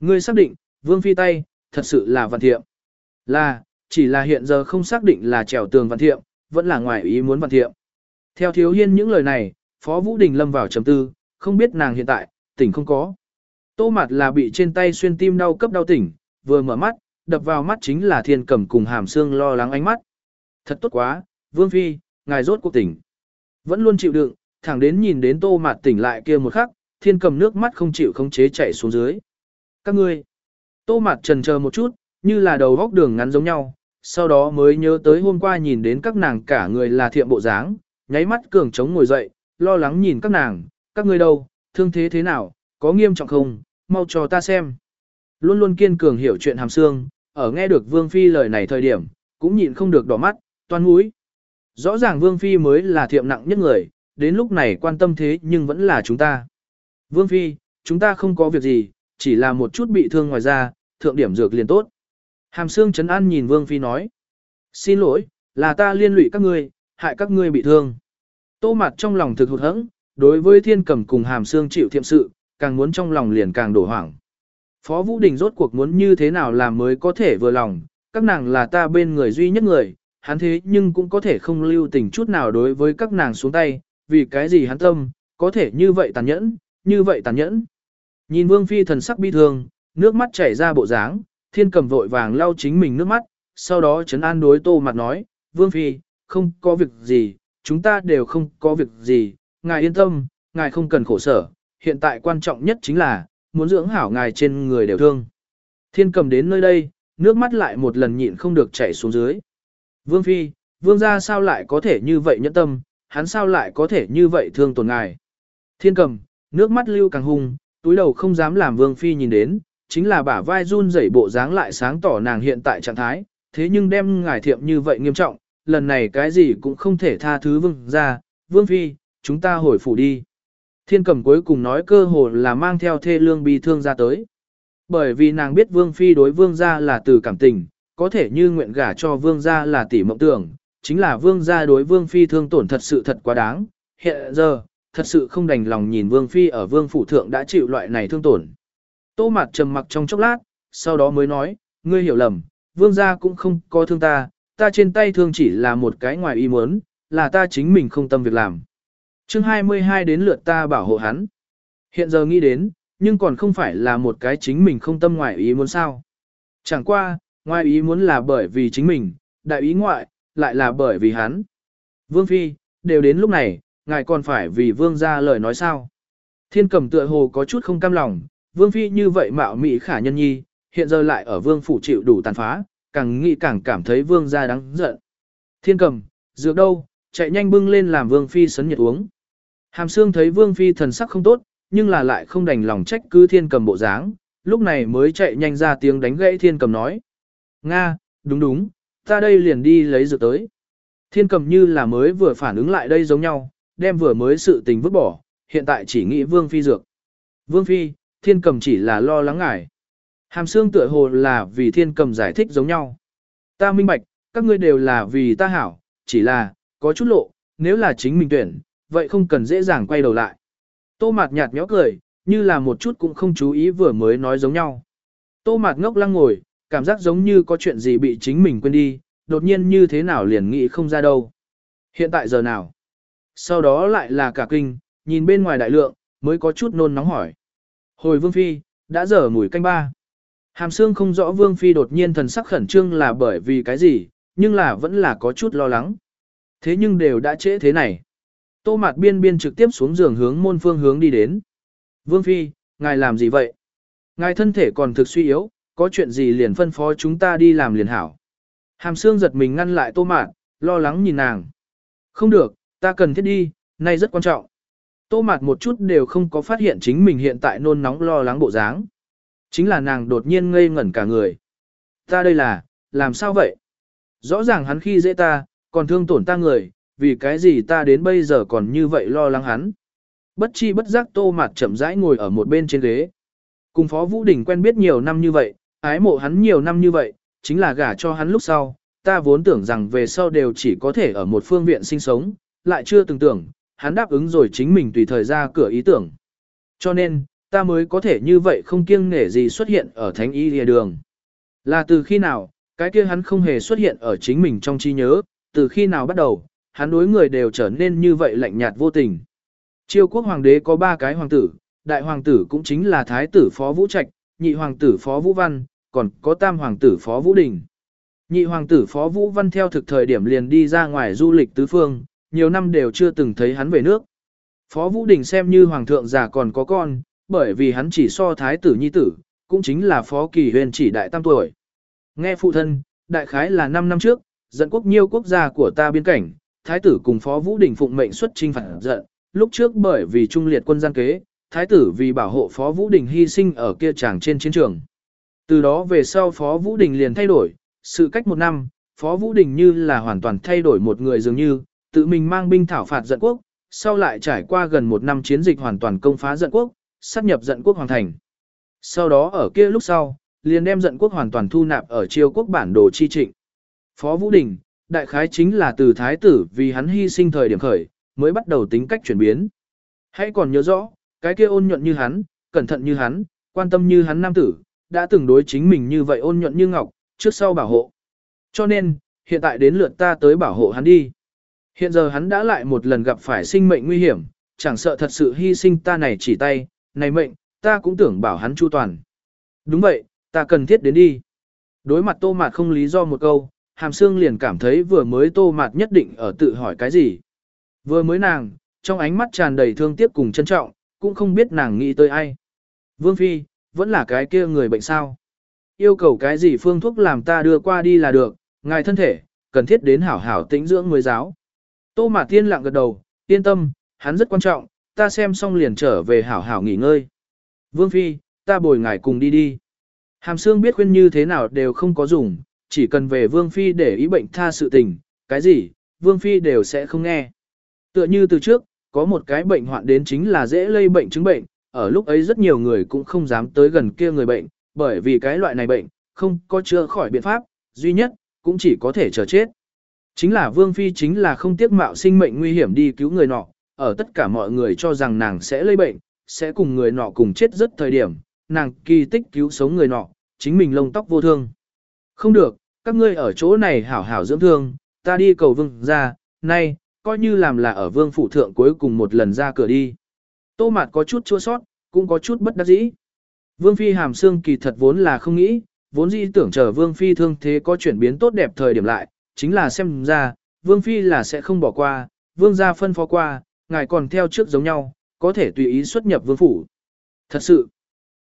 Ngươi xác định, Vương Phi tay, thật sự là văn thiệm. Là, chỉ là hiện giờ không xác định là trèo tường văn thiệm, vẫn là ngoài ý muốn văn thiệm. Theo Thiếu Hiên những lời này, Phó Vũ Đình lâm vào trầm tư, không biết nàng hiện tại, tỉnh không có. Tô mặt là bị trên tay xuyên tim đau cấp đau tỉnh, vừa mở mắt, đập vào mắt chính là thiên cầm cùng hàm xương lo lắng ánh mắt. Thật tốt quá, Vương Phi, ngài rốt cuộc tỉnh. Vẫn luôn chịu đựng, thẳng đến nhìn đến tô mặt tỉnh lại kia một khắc, thiên cầm nước mắt không chịu khống chế chạy xuống dưới. Các ngươi, tô mặt trần chờ một chút, như là đầu góc đường ngắn giống nhau, sau đó mới nhớ tới hôm qua nhìn đến các nàng cả người là thiệm bộ dáng, nháy mắt cường trống ngồi dậy, lo lắng nhìn các nàng, các ngươi đâu, thương thế thế nào, có nghiêm trọng không, mau cho ta xem. Luôn luôn kiên cường hiểu chuyện hàm xương, ở nghe được Vương Phi lời này thời điểm, cũng nhịn không được đỏ mắt, toan mũi. Rõ ràng Vương Phi mới là thiệm nặng nhất người, đến lúc này quan tâm thế nhưng vẫn là chúng ta. Vương Phi, chúng ta không có việc gì, chỉ là một chút bị thương ngoài ra, thượng điểm dược liền tốt. Hàm xương Trấn An nhìn Vương Phi nói. Xin lỗi, là ta liên lụy các ngươi, hại các ngươi bị thương. Tô mặt trong lòng thực hụt hẫng, đối với thiên cầm cùng Hàm xương chịu thiệm sự, càng muốn trong lòng liền càng đổ hoảng. Phó Vũ Đình rốt cuộc muốn như thế nào làm mới có thể vừa lòng, các nàng là ta bên người duy nhất người, hắn thế nhưng cũng có thể không lưu tình chút nào đối với các nàng xuống tay, vì cái gì hắn tâm, có thể như vậy tàn nhẫn, như vậy tàn nhẫn. Nhìn Vương Phi thần sắc bi thương, nước mắt chảy ra bộ dáng, thiên cầm vội vàng lau chính mình nước mắt, sau đó chấn an đối tô mặt nói, Vương Phi, không có việc gì, chúng ta đều không có việc gì, ngài yên tâm, ngài không cần khổ sở, hiện tại quan trọng nhất chính là, muốn dưỡng hảo ngài trên người đều thương. Thiên cầm đến nơi đây, nước mắt lại một lần nhịn không được chảy xuống dưới. Vương Phi, Vương gia sao lại có thể như vậy nhẫn tâm, hắn sao lại có thể như vậy thương tổn ngài. Thiên cầm, nước mắt lưu càng hung, túi đầu không dám làm Vương Phi nhìn đến, chính là bả vai run rẩy bộ dáng lại sáng tỏ nàng hiện tại trạng thái, thế nhưng đem ngài thiệm như vậy nghiêm trọng, lần này cái gì cũng không thể tha thứ Vương gia, Vương Phi, chúng ta hồi phủ đi. Thiên cầm cuối cùng nói cơ hồ là mang theo thê lương bi thương ra tới. Bởi vì nàng biết Vương Phi đối Vương gia là từ cảm tình, có thể như nguyện gả cho Vương gia là tỷ mộng tưởng, chính là Vương gia đối Vương Phi thương tổn thật sự thật quá đáng. Hiện giờ, thật sự không đành lòng nhìn Vương Phi ở Vương Phủ Thượng đã chịu loại này thương tổn. Tô mặt trầm mặc trong chốc lát, sau đó mới nói, ngươi hiểu lầm, Vương gia cũng không có thương ta, ta trên tay thương chỉ là một cái ngoài ý muốn, là ta chính mình không tâm việc làm. chương 22 đến lượt ta bảo hộ hắn. Hiện giờ nghĩ đến, nhưng còn không phải là một cái chính mình không tâm ngoài ý muốn sao. Chẳng qua, ngoài ý muốn là bởi vì chính mình, đại ý ngoại, lại là bởi vì hắn. Vương Phi, đều đến lúc này, ngài còn phải vì Vương ra lời nói sao. Thiên cầm tựa hồ có chút không cam lòng, Vương Phi như vậy mạo mị khả nhân nhi, hiện giờ lại ở Vương Phủ chịu đủ tàn phá, càng nghĩ càng cảm thấy Vương gia đáng giận. Thiên cầm, dược đâu, chạy nhanh bưng lên làm Vương Phi sấn nhiệt uống. Hàm xương thấy Vương Phi thần sắc không tốt, nhưng là lại không đành lòng trách cứ thiên cầm bộ dáng, lúc này mới chạy nhanh ra tiếng đánh gãy thiên cầm nói. Nga, đúng đúng, ta đây liền đi lấy dược tới. Thiên cầm như là mới vừa phản ứng lại đây giống nhau, đem vừa mới sự tình vứt bỏ, hiện tại chỉ nghĩ vương phi dược. Vương phi, thiên cầm chỉ là lo lắng ngại. Hàm xương tựa hồ là vì thiên cầm giải thích giống nhau. Ta minh bạch, các ngươi đều là vì ta hảo, chỉ là, có chút lộ, nếu là chính mình tuyển, vậy không cần dễ dàng quay đầu lại. Tô mạt nhạt nhẽo cười, như là một chút cũng không chú ý vừa mới nói giống nhau. Tô mạt ngốc lăng ngồi, cảm giác giống như có chuyện gì bị chính mình quên đi, đột nhiên như thế nào liền nghĩ không ra đâu. Hiện tại giờ nào? Sau đó lại là cả kinh, nhìn bên ngoài đại lượng, mới có chút nôn nóng hỏi. Hồi Vương Phi, đã giờ mùi canh ba. Hàm xương không rõ Vương Phi đột nhiên thần sắc khẩn trương là bởi vì cái gì, nhưng là vẫn là có chút lo lắng. Thế nhưng đều đã trễ thế này. Tô mạt biên biên trực tiếp xuống giường hướng môn phương hướng đi đến. Vương Phi, ngài làm gì vậy? Ngài thân thể còn thực suy yếu, có chuyện gì liền phân phó chúng ta đi làm liền hảo. Hàm xương giật mình ngăn lại tô mạt, lo lắng nhìn nàng. Không được, ta cần thiết đi, nay rất quan trọng. Tô mạt một chút đều không có phát hiện chính mình hiện tại nôn nóng lo lắng bộ dáng. Chính là nàng đột nhiên ngây ngẩn cả người. Ta đây là, làm sao vậy? Rõ ràng hắn khi dễ ta, còn thương tổn ta người, vì cái gì ta đến bây giờ còn như vậy lo lắng hắn. Bất chi bất giác tô mặt chậm rãi ngồi ở một bên trên ghế. Cùng Phó Vũ Đình quen biết nhiều năm như vậy, ái mộ hắn nhiều năm như vậy, chính là gả cho hắn lúc sau, ta vốn tưởng rằng về sau đều chỉ có thể ở một phương viện sinh sống, lại chưa từng tưởng, hắn đáp ứng rồi chính mình tùy thời ra cửa ý tưởng. Cho nên, ta mới có thể như vậy không kiêng nể gì xuất hiện ở thánh y lìa đường. Là từ khi nào, cái kia hắn không hề xuất hiện ở chính mình trong trí nhớ, từ khi nào bắt đầu, hắn đối người đều trở nên như vậy lạnh nhạt vô tình. Triều quốc hoàng đế có ba cái hoàng tử, đại hoàng tử cũng chính là thái tử phó vũ trạch, nhị hoàng tử phó vũ văn, còn có tam hoàng tử phó vũ đình. Nhị hoàng tử phó vũ văn theo thực thời điểm liền đi ra ngoài du lịch tứ phương, nhiều năm đều chưa từng thấy hắn về nước. Phó vũ đình xem như hoàng thượng già còn có con, bởi vì hắn chỉ so thái tử nhi tử, cũng chính là phó kỳ huyền chỉ đại tam tuổi. Nghe phụ thân, đại khái là 5 năm trước, dẫn quốc nhiêu quốc gia của ta biên cảnh, thái tử cùng phó vũ đình phụng mệnh xuất trinh phản giận, lúc trước bởi vì trung liệt quân gian kế, thái tử vì bảo hộ phó vũ đình hy sinh ở kia tràng trên chiến trường. Từ đó về sau phó vũ đình liền thay đổi, sự cách một năm, phó vũ đình như là hoàn toàn thay đổi một người dường như, tự mình mang binh thảo phạt giận quốc, sau lại trải qua gần một năm chiến dịch hoàn toàn công phá giận quốc, sát nhập giận quốc hoàng thành. Sau đó ở kia lúc sau, liền đem giận quốc hoàn toàn thu nạp ở triều quốc bản đồ chi trịnh. Phó Vũ Đình, đại khái chính là từ thái tử vì hắn hy sinh thời điểm khởi, mới bắt đầu tính cách chuyển biến. Hãy còn nhớ rõ, cái kia ôn nhuận như hắn, cẩn thận như hắn, quan tâm như hắn nam tử, đã từng đối chính mình như vậy ôn nhuận như ngọc, trước sau bảo hộ. Cho nên, hiện tại đến lượt ta tới bảo hộ hắn đi. Hiện giờ hắn đã lại một lần gặp phải sinh mệnh nguy hiểm, chẳng sợ thật sự hy sinh ta này chỉ tay, này mệnh, ta cũng tưởng bảo hắn chu toàn. Đúng vậy, ta cần thiết đến đi. Đối mặt tô mạt không lý do một câu, hàm xương liền cảm thấy vừa mới tô mạt nhất định ở tự hỏi cái gì. Vừa mới nàng, trong ánh mắt tràn đầy thương tiếc cùng trân trọng, cũng không biết nàng nghĩ tới ai. Vương Phi, vẫn là cái kia người bệnh sao. Yêu cầu cái gì phương thuốc làm ta đưa qua đi là được, ngài thân thể, cần thiết đến hảo hảo tĩnh dưỡng người giáo. Tô Mạt Tiên lặng gật đầu, yên tâm, hắn rất quan trọng, ta xem xong liền trở về hảo hảo nghỉ ngơi. Vương Phi, ta bồi ngài cùng đi đi. Hàm Sương biết khuyên như thế nào đều không có dùng, chỉ cần về Vương Phi để ý bệnh tha sự tình, cái gì, Vương Phi đều sẽ không nghe. Tựa như từ trước, có một cái bệnh hoạn đến chính là dễ lây bệnh chứng bệnh, ở lúc ấy rất nhiều người cũng không dám tới gần kia người bệnh, bởi vì cái loại này bệnh, không có chữa khỏi biện pháp, duy nhất, cũng chỉ có thể chờ chết. Chính là Vương Phi chính là không tiếc mạo sinh mệnh nguy hiểm đi cứu người nọ, ở tất cả mọi người cho rằng nàng sẽ lây bệnh, sẽ cùng người nọ cùng chết rất thời điểm, nàng kỳ tích cứu sống người nọ, chính mình lông tóc vô thương. Không được, các ngươi ở chỗ này hảo hảo dưỡng thương, ta đi cầu vương ra, nay, coi như làm là ở vương phủ thượng cuối cùng một lần ra cửa đi. Tô Mạt có chút chua sót, cũng có chút bất đắc dĩ. Vương Phi hàm xương kỳ thật vốn là không nghĩ, vốn dĩ tưởng chờ Vương Phi thương thế có chuyển biến tốt đẹp thời điểm lại, chính là xem ra, Vương Phi là sẽ không bỏ qua, Vương gia phân phó qua, ngài còn theo trước giống nhau, có thể tùy ý xuất nhập Vương Phủ. Thật sự,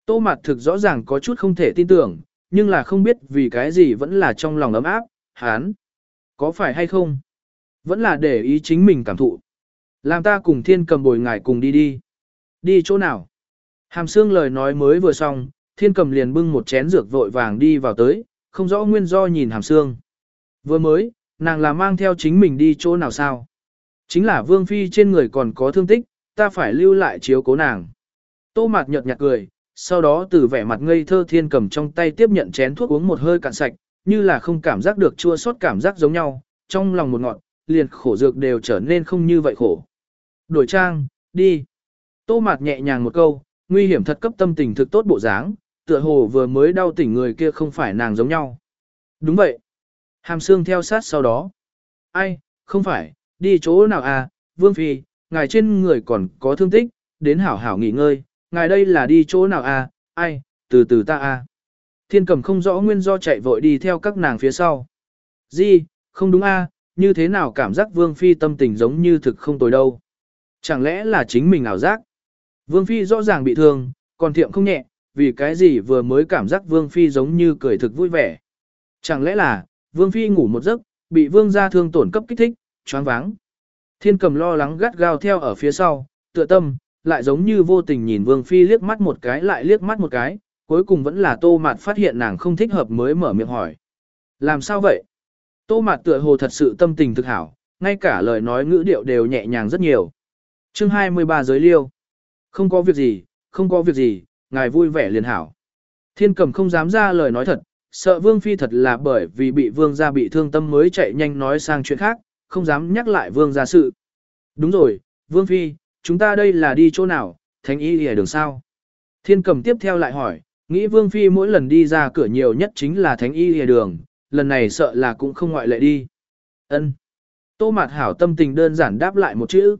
Tô Mạt thực rõ ràng có chút không thể tin tưởng, nhưng là không biết vì cái gì vẫn là trong lòng ấm áp, hán. Có phải hay không? Vẫn là để ý chính mình cảm thụ. Làm ta cùng thiên cầm bồi ngài cùng đi đi. Đi chỗ nào? Hàm xương lời nói mới vừa xong, thiên cầm liền bưng một chén dược vội vàng đi vào tới, không rõ nguyên do nhìn hàm xương. Vừa mới, nàng là mang theo chính mình đi chỗ nào sao? Chính là vương phi trên người còn có thương tích, ta phải lưu lại chiếu cố nàng. Tô mạt nhợt nhạt cười, sau đó từ vẻ mặt ngây thơ thiên cầm trong tay tiếp nhận chén thuốc uống một hơi cạn sạch, như là không cảm giác được chua sót cảm giác giống nhau, trong lòng một ngọn, liền khổ dược đều trở nên không như vậy khổ. Đổi trang, đi. Tô mạt nhẹ nhàng một câu, nguy hiểm thật cấp tâm tình thực tốt bộ dáng, tựa hồ vừa mới đau tỉnh người kia không phải nàng giống nhau. Đúng vậy. Hàm xương theo sát sau đó. Ai, không phải, đi chỗ nào à, Vương Phi, ngài trên người còn có thương tích, đến hảo hảo nghỉ ngơi, ngài đây là đi chỗ nào à, ai, từ từ ta à. Thiên cầm không rõ nguyên do chạy vội đi theo các nàng phía sau. Di, không đúng à, như thế nào cảm giác Vương Phi tâm tình giống như thực không tồi đâu. Chẳng lẽ là chính mình ảo giác? Vương Phi rõ ràng bị thương, còn thiệm không nhẹ, vì cái gì vừa mới cảm giác Vương Phi giống như cười thực vui vẻ. Chẳng lẽ là, Vương Phi ngủ một giấc, bị Vương gia thương tổn cấp kích thích, choáng váng. Thiên cầm lo lắng gắt gao theo ở phía sau, tựa tâm, lại giống như vô tình nhìn Vương Phi liếc mắt một cái lại liếc mắt một cái, cuối cùng vẫn là Tô Mạt phát hiện nàng không thích hợp mới mở miệng hỏi. Làm sao vậy? Tô Mạt tựa hồ thật sự tâm tình thực hảo, ngay cả lời nói ngữ điệu đều nhẹ nhàng rất nhiều. chương 23 giới liêu. Không có việc gì, không có việc gì, ngài vui vẻ liền hảo. Thiên cầm không dám ra lời nói thật, sợ vương phi thật là bởi vì bị vương gia bị thương tâm mới chạy nhanh nói sang chuyện khác, không dám nhắc lại vương gia sự. Đúng rồi, vương phi, chúng ta đây là đi chỗ nào, thánh y lìa đường sao? Thiên cầm tiếp theo lại hỏi, nghĩ vương phi mỗi lần đi ra cửa nhiều nhất chính là thánh y lìa đường, lần này sợ là cũng không ngoại lệ đi. Ân. Tô Mạt Hảo tâm tình đơn giản đáp lại một chữ.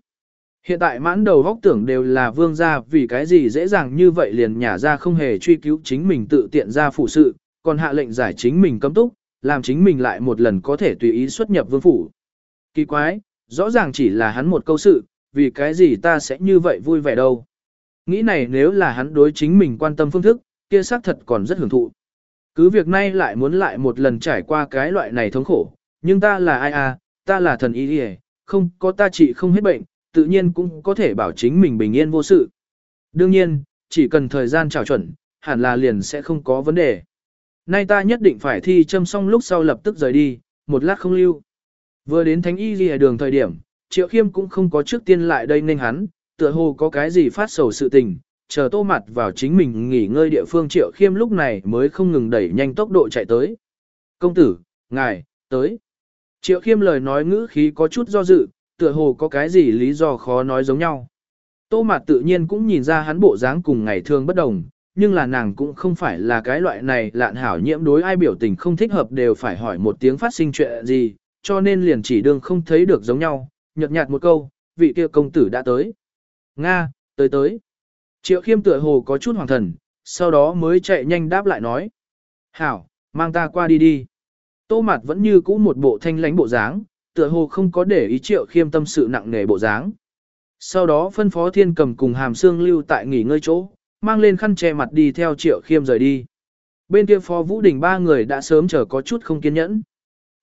Hiện tại mãn đầu góc tưởng đều là vương gia vì cái gì dễ dàng như vậy liền nhả ra không hề truy cứu chính mình tự tiện ra phụ sự, còn hạ lệnh giải chính mình cấm túc, làm chính mình lại một lần có thể tùy ý xuất nhập vương phủ. Kỳ quái, rõ ràng chỉ là hắn một câu sự, vì cái gì ta sẽ như vậy vui vẻ đâu. Nghĩ này nếu là hắn đối chính mình quan tâm phương thức, kia xác thật còn rất hưởng thụ. Cứ việc nay lại muốn lại một lần trải qua cái loại này thống khổ, nhưng ta là ai à, ta là thần y đi không có ta trị không hết bệnh, tự nhiên cũng có thể bảo chính mình bình yên vô sự. Đương nhiên, chỉ cần thời gian trào chuẩn, hẳn là liền sẽ không có vấn đề. Nay ta nhất định phải thi châm xong lúc sau lập tức rời đi, một lát không lưu. Vừa đến thánh y ghi đường thời điểm, triệu khiêm cũng không có trước tiên lại đây nên hắn, tựa hồ có cái gì phát sầu sự tình, chờ tô mặt vào chính mình nghỉ ngơi địa phương triệu khiêm lúc này mới không ngừng đẩy nhanh tốc độ chạy tới. Công tử, ngài, tới. Triệu khiêm lời nói ngữ khí có chút do dự, tựa hồ có cái gì lý do khó nói giống nhau. Tô mặt tự nhiên cũng nhìn ra hắn bộ dáng cùng ngày thường bất đồng, nhưng là nàng cũng không phải là cái loại này lạn hảo nhiễm đối ai biểu tình không thích hợp đều phải hỏi một tiếng phát sinh chuyện gì, cho nên liền chỉ đương không thấy được giống nhau, nhợt nhạt một câu, vị kia công tử đã tới. Nga, tới tới. Triệu khiêm tựa hồ có chút hoàng thần, sau đó mới chạy nhanh đáp lại nói. Hảo, mang ta qua đi đi. Tô mặt vẫn như cũ một bộ thanh lánh bộ dáng, tựa hồ không có để ý triệu khiêm tâm sự nặng nề bộ dáng. Sau đó phân phó thiên cầm cùng hàm xương lưu tại nghỉ ngơi chỗ, mang lên khăn che mặt đi theo triệu khiêm rời đi. Bên kia phó vũ đình ba người đã sớm chờ có chút không kiên nhẫn.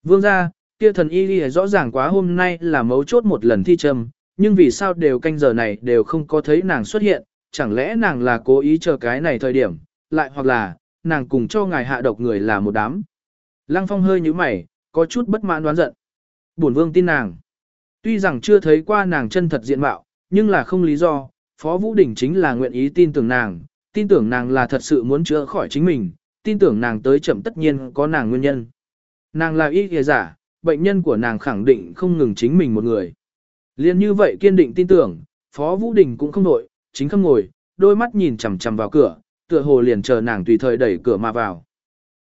Vương ra, kia thần y ghi rõ ràng quá hôm nay là mấu chốt một lần thi trầm, nhưng vì sao đều canh giờ này đều không có thấy nàng xuất hiện, chẳng lẽ nàng là cố ý chờ cái này thời điểm, lại hoặc là, nàng cùng cho ngài hạ độc người là một đám. Lăng phong hơi như mày, có chút bất mãn đoán giận. Bổn vương tin nàng. Tuy rằng chưa thấy qua nàng chân thật diện mạo, nhưng là không lý do, Phó Vũ Đình chính là nguyện ý tin tưởng nàng, tin tưởng nàng là thật sự muốn chữa khỏi chính mình, tin tưởng nàng tới chậm tất nhiên có nàng nguyên nhân. Nàng là y kìa giả, bệnh nhân của nàng khẳng định không ngừng chính mình một người. Liên như vậy kiên định tin tưởng, Phó Vũ Đình cũng không nội, chính không ngồi, đôi mắt nhìn chằm chằm vào cửa, tựa hồ liền chờ nàng tùy thời đẩy cửa mà vào.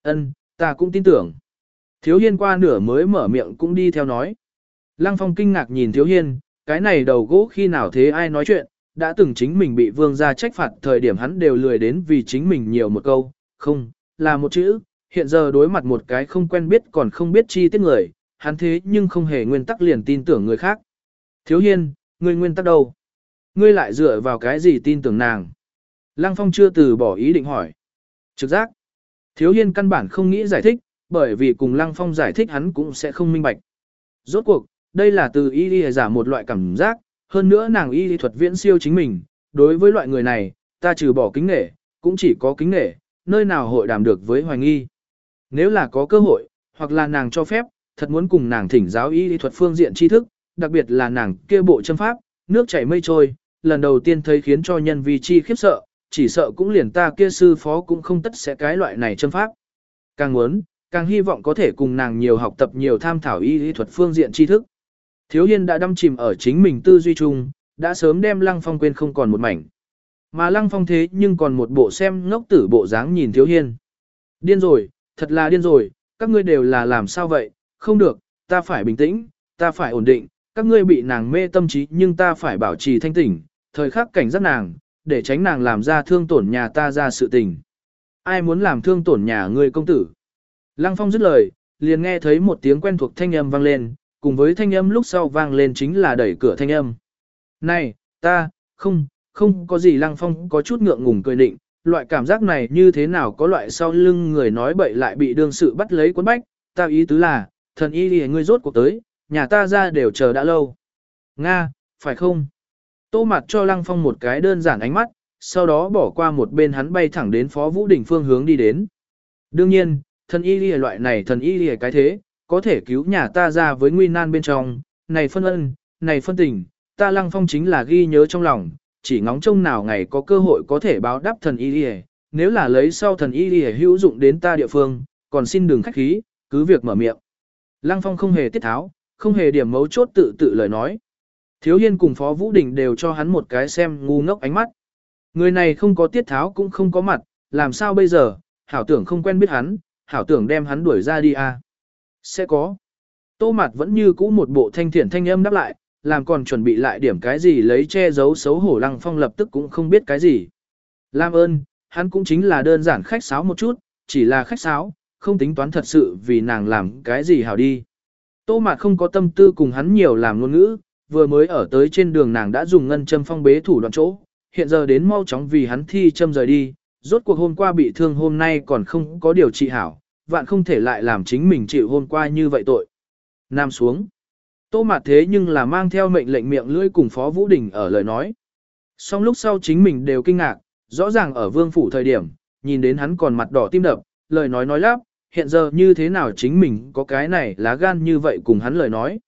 Ân, ta cũng tin tưởng. Thiếu Hiên qua nửa mới mở miệng cũng đi theo nói. Lăng Phong kinh ngạc nhìn Thiếu Hiên, cái này đầu gỗ khi nào thế ai nói chuyện, đã từng chính mình bị vương gia trách phạt thời điểm hắn đều lười đến vì chính mình nhiều một câu, không, là một chữ, hiện giờ đối mặt một cái không quen biết còn không biết chi tiết người, hắn thế nhưng không hề nguyên tắc liền tin tưởng người khác. Thiếu hiên, ngươi nguyên tắc đâu? Ngươi lại dựa vào cái gì tin tưởng nàng? Lăng Phong chưa từ bỏ ý định hỏi. Trực giác. Thiếu hiên căn bản không nghĩ giải thích, bởi vì cùng Lăng Phong giải thích hắn cũng sẽ không minh bạch. Rốt cuộc, đây là từ y đi giả một loại cảm giác, hơn nữa nàng y đi thuật viễn siêu chính mình, đối với loại người này, ta trừ bỏ kính nể, cũng chỉ có kính nể, nơi nào hội đàm được với hoài nghi. Nếu là có cơ hội, hoặc là nàng cho phép, thật muốn cùng nàng thỉnh giáo y lý thuật phương diện tri thức, đặc biệt là nàng kia bộ châm pháp, nước chảy mây trôi, lần đầu tiên thấy khiến cho nhân vi chi khiếp sợ, chỉ sợ cũng liền ta kia sư phó cũng không tất sẽ cái loại này châm pháp. Càng muốn, càng hy vọng có thể cùng nàng nhiều học tập nhiều tham thảo y lý thuật phương diện tri thức. Thiếu Hiên đã đâm chìm ở chính mình tư duy chung, đã sớm đem Lăng Phong quên không còn một mảnh. Mà Lăng Phong thế nhưng còn một bộ xem ngốc tử bộ dáng nhìn Thiếu Hiên. Điên rồi, thật là điên rồi, các ngươi đều là làm sao vậy, không được, ta phải bình tĩnh, ta phải ổn định, các ngươi bị nàng mê tâm trí nhưng ta phải bảo trì thanh tỉnh, thời khắc cảnh giác nàng, để tránh nàng làm ra thương tổn nhà ta ra sự tình. Ai muốn làm thương tổn nhà ngươi công tử? Lăng Phong dứt lời, liền nghe thấy một tiếng quen thuộc thanh âm vang lên, cùng với thanh âm lúc sau vang lên chính là đẩy cửa thanh âm. Này, ta, không, không có gì lăng phong có chút ngượng ngùng cười định, loại cảm giác này như thế nào có loại sau lưng người nói bậy lại bị đương sự bắt lấy cuốn bách, ta ý tứ là, thần y lìa ngươi rốt cuộc tới, nhà ta ra đều chờ đã lâu. Nga, phải không? Tô mặt cho lăng phong một cái đơn giản ánh mắt, sau đó bỏ qua một bên hắn bay thẳng đến phó vũ Đình phương hướng đi đến. Đương nhiên, thần y lìa loại này thần y lìa cái thế, có thể cứu nhà ta ra với nguy nan bên trong, này phân ân, này phân tình, ta lăng phong chính là ghi nhớ trong lòng, chỉ ngóng trông nào ngày có cơ hội có thể báo đáp thần y đi nếu là lấy sau thần y đi hữu dụng đến ta địa phương, còn xin đừng khách khí, cứ việc mở miệng. Lăng phong không hề tiết tháo, không hề điểm mấu chốt tự tự lời nói. Thiếu hiên cùng Phó Vũ Đình đều cho hắn một cái xem ngu ngốc ánh mắt. Người này không có tiết tháo cũng không có mặt, làm sao bây giờ, hảo tưởng không quen biết hắn, hảo tưởng đem hắn đuổi ra đi à. Sẽ có. Tô Mạt vẫn như cũ một bộ thanh thiện thanh âm đáp lại, làm còn chuẩn bị lại điểm cái gì lấy che giấu xấu hổ Lăng Phong lập tức cũng không biết cái gì. Làm ơn, hắn cũng chính là đơn giản khách sáo một chút, chỉ là khách sáo, không tính toán thật sự vì nàng làm cái gì hảo đi. Tô Mạt không có tâm tư cùng hắn nhiều làm ngôn ngữ, vừa mới ở tới trên đường nàng đã dùng ngân châm phong bế thủ đoạn chỗ, hiện giờ đến mau chóng vì hắn thi châm rời đi, rốt cuộc hôm qua bị thương hôm nay còn không có điều trị hảo, vạn không thể lại làm chính mình chịu hôm qua như vậy tội. Nam xuống. Tô Mạt thế nhưng là mang theo mệnh lệnh miệng lưỡi cùng Phó Vũ Đình ở lời nói. Xong lúc sau chính mình đều kinh ngạc, rõ ràng ở vương phủ thời điểm, nhìn đến hắn còn mặt đỏ tim đập, lời nói nói lắp, hiện giờ như thế nào chính mình có cái này lá gan như vậy cùng hắn lời nói.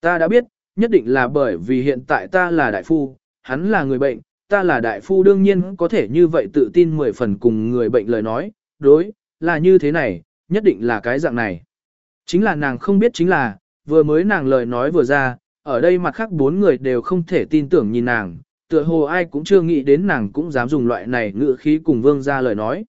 Ta đã biết, nhất định là bởi vì hiện tại ta là đại phu, hắn là người bệnh, ta là đại phu đương nhiên có thể như vậy tự tin mười phần cùng người bệnh lời nói, đối, là như thế này, nhất định là cái dạng này. Chính là nàng không biết chính là, vừa mới nàng lời nói vừa ra, ở đây mặt khác bốn người đều không thể tin tưởng nhìn nàng, tựa hồ ai cũng chưa nghĩ đến nàng cũng dám dùng loại này ngữ khí cùng vương ra lời nói.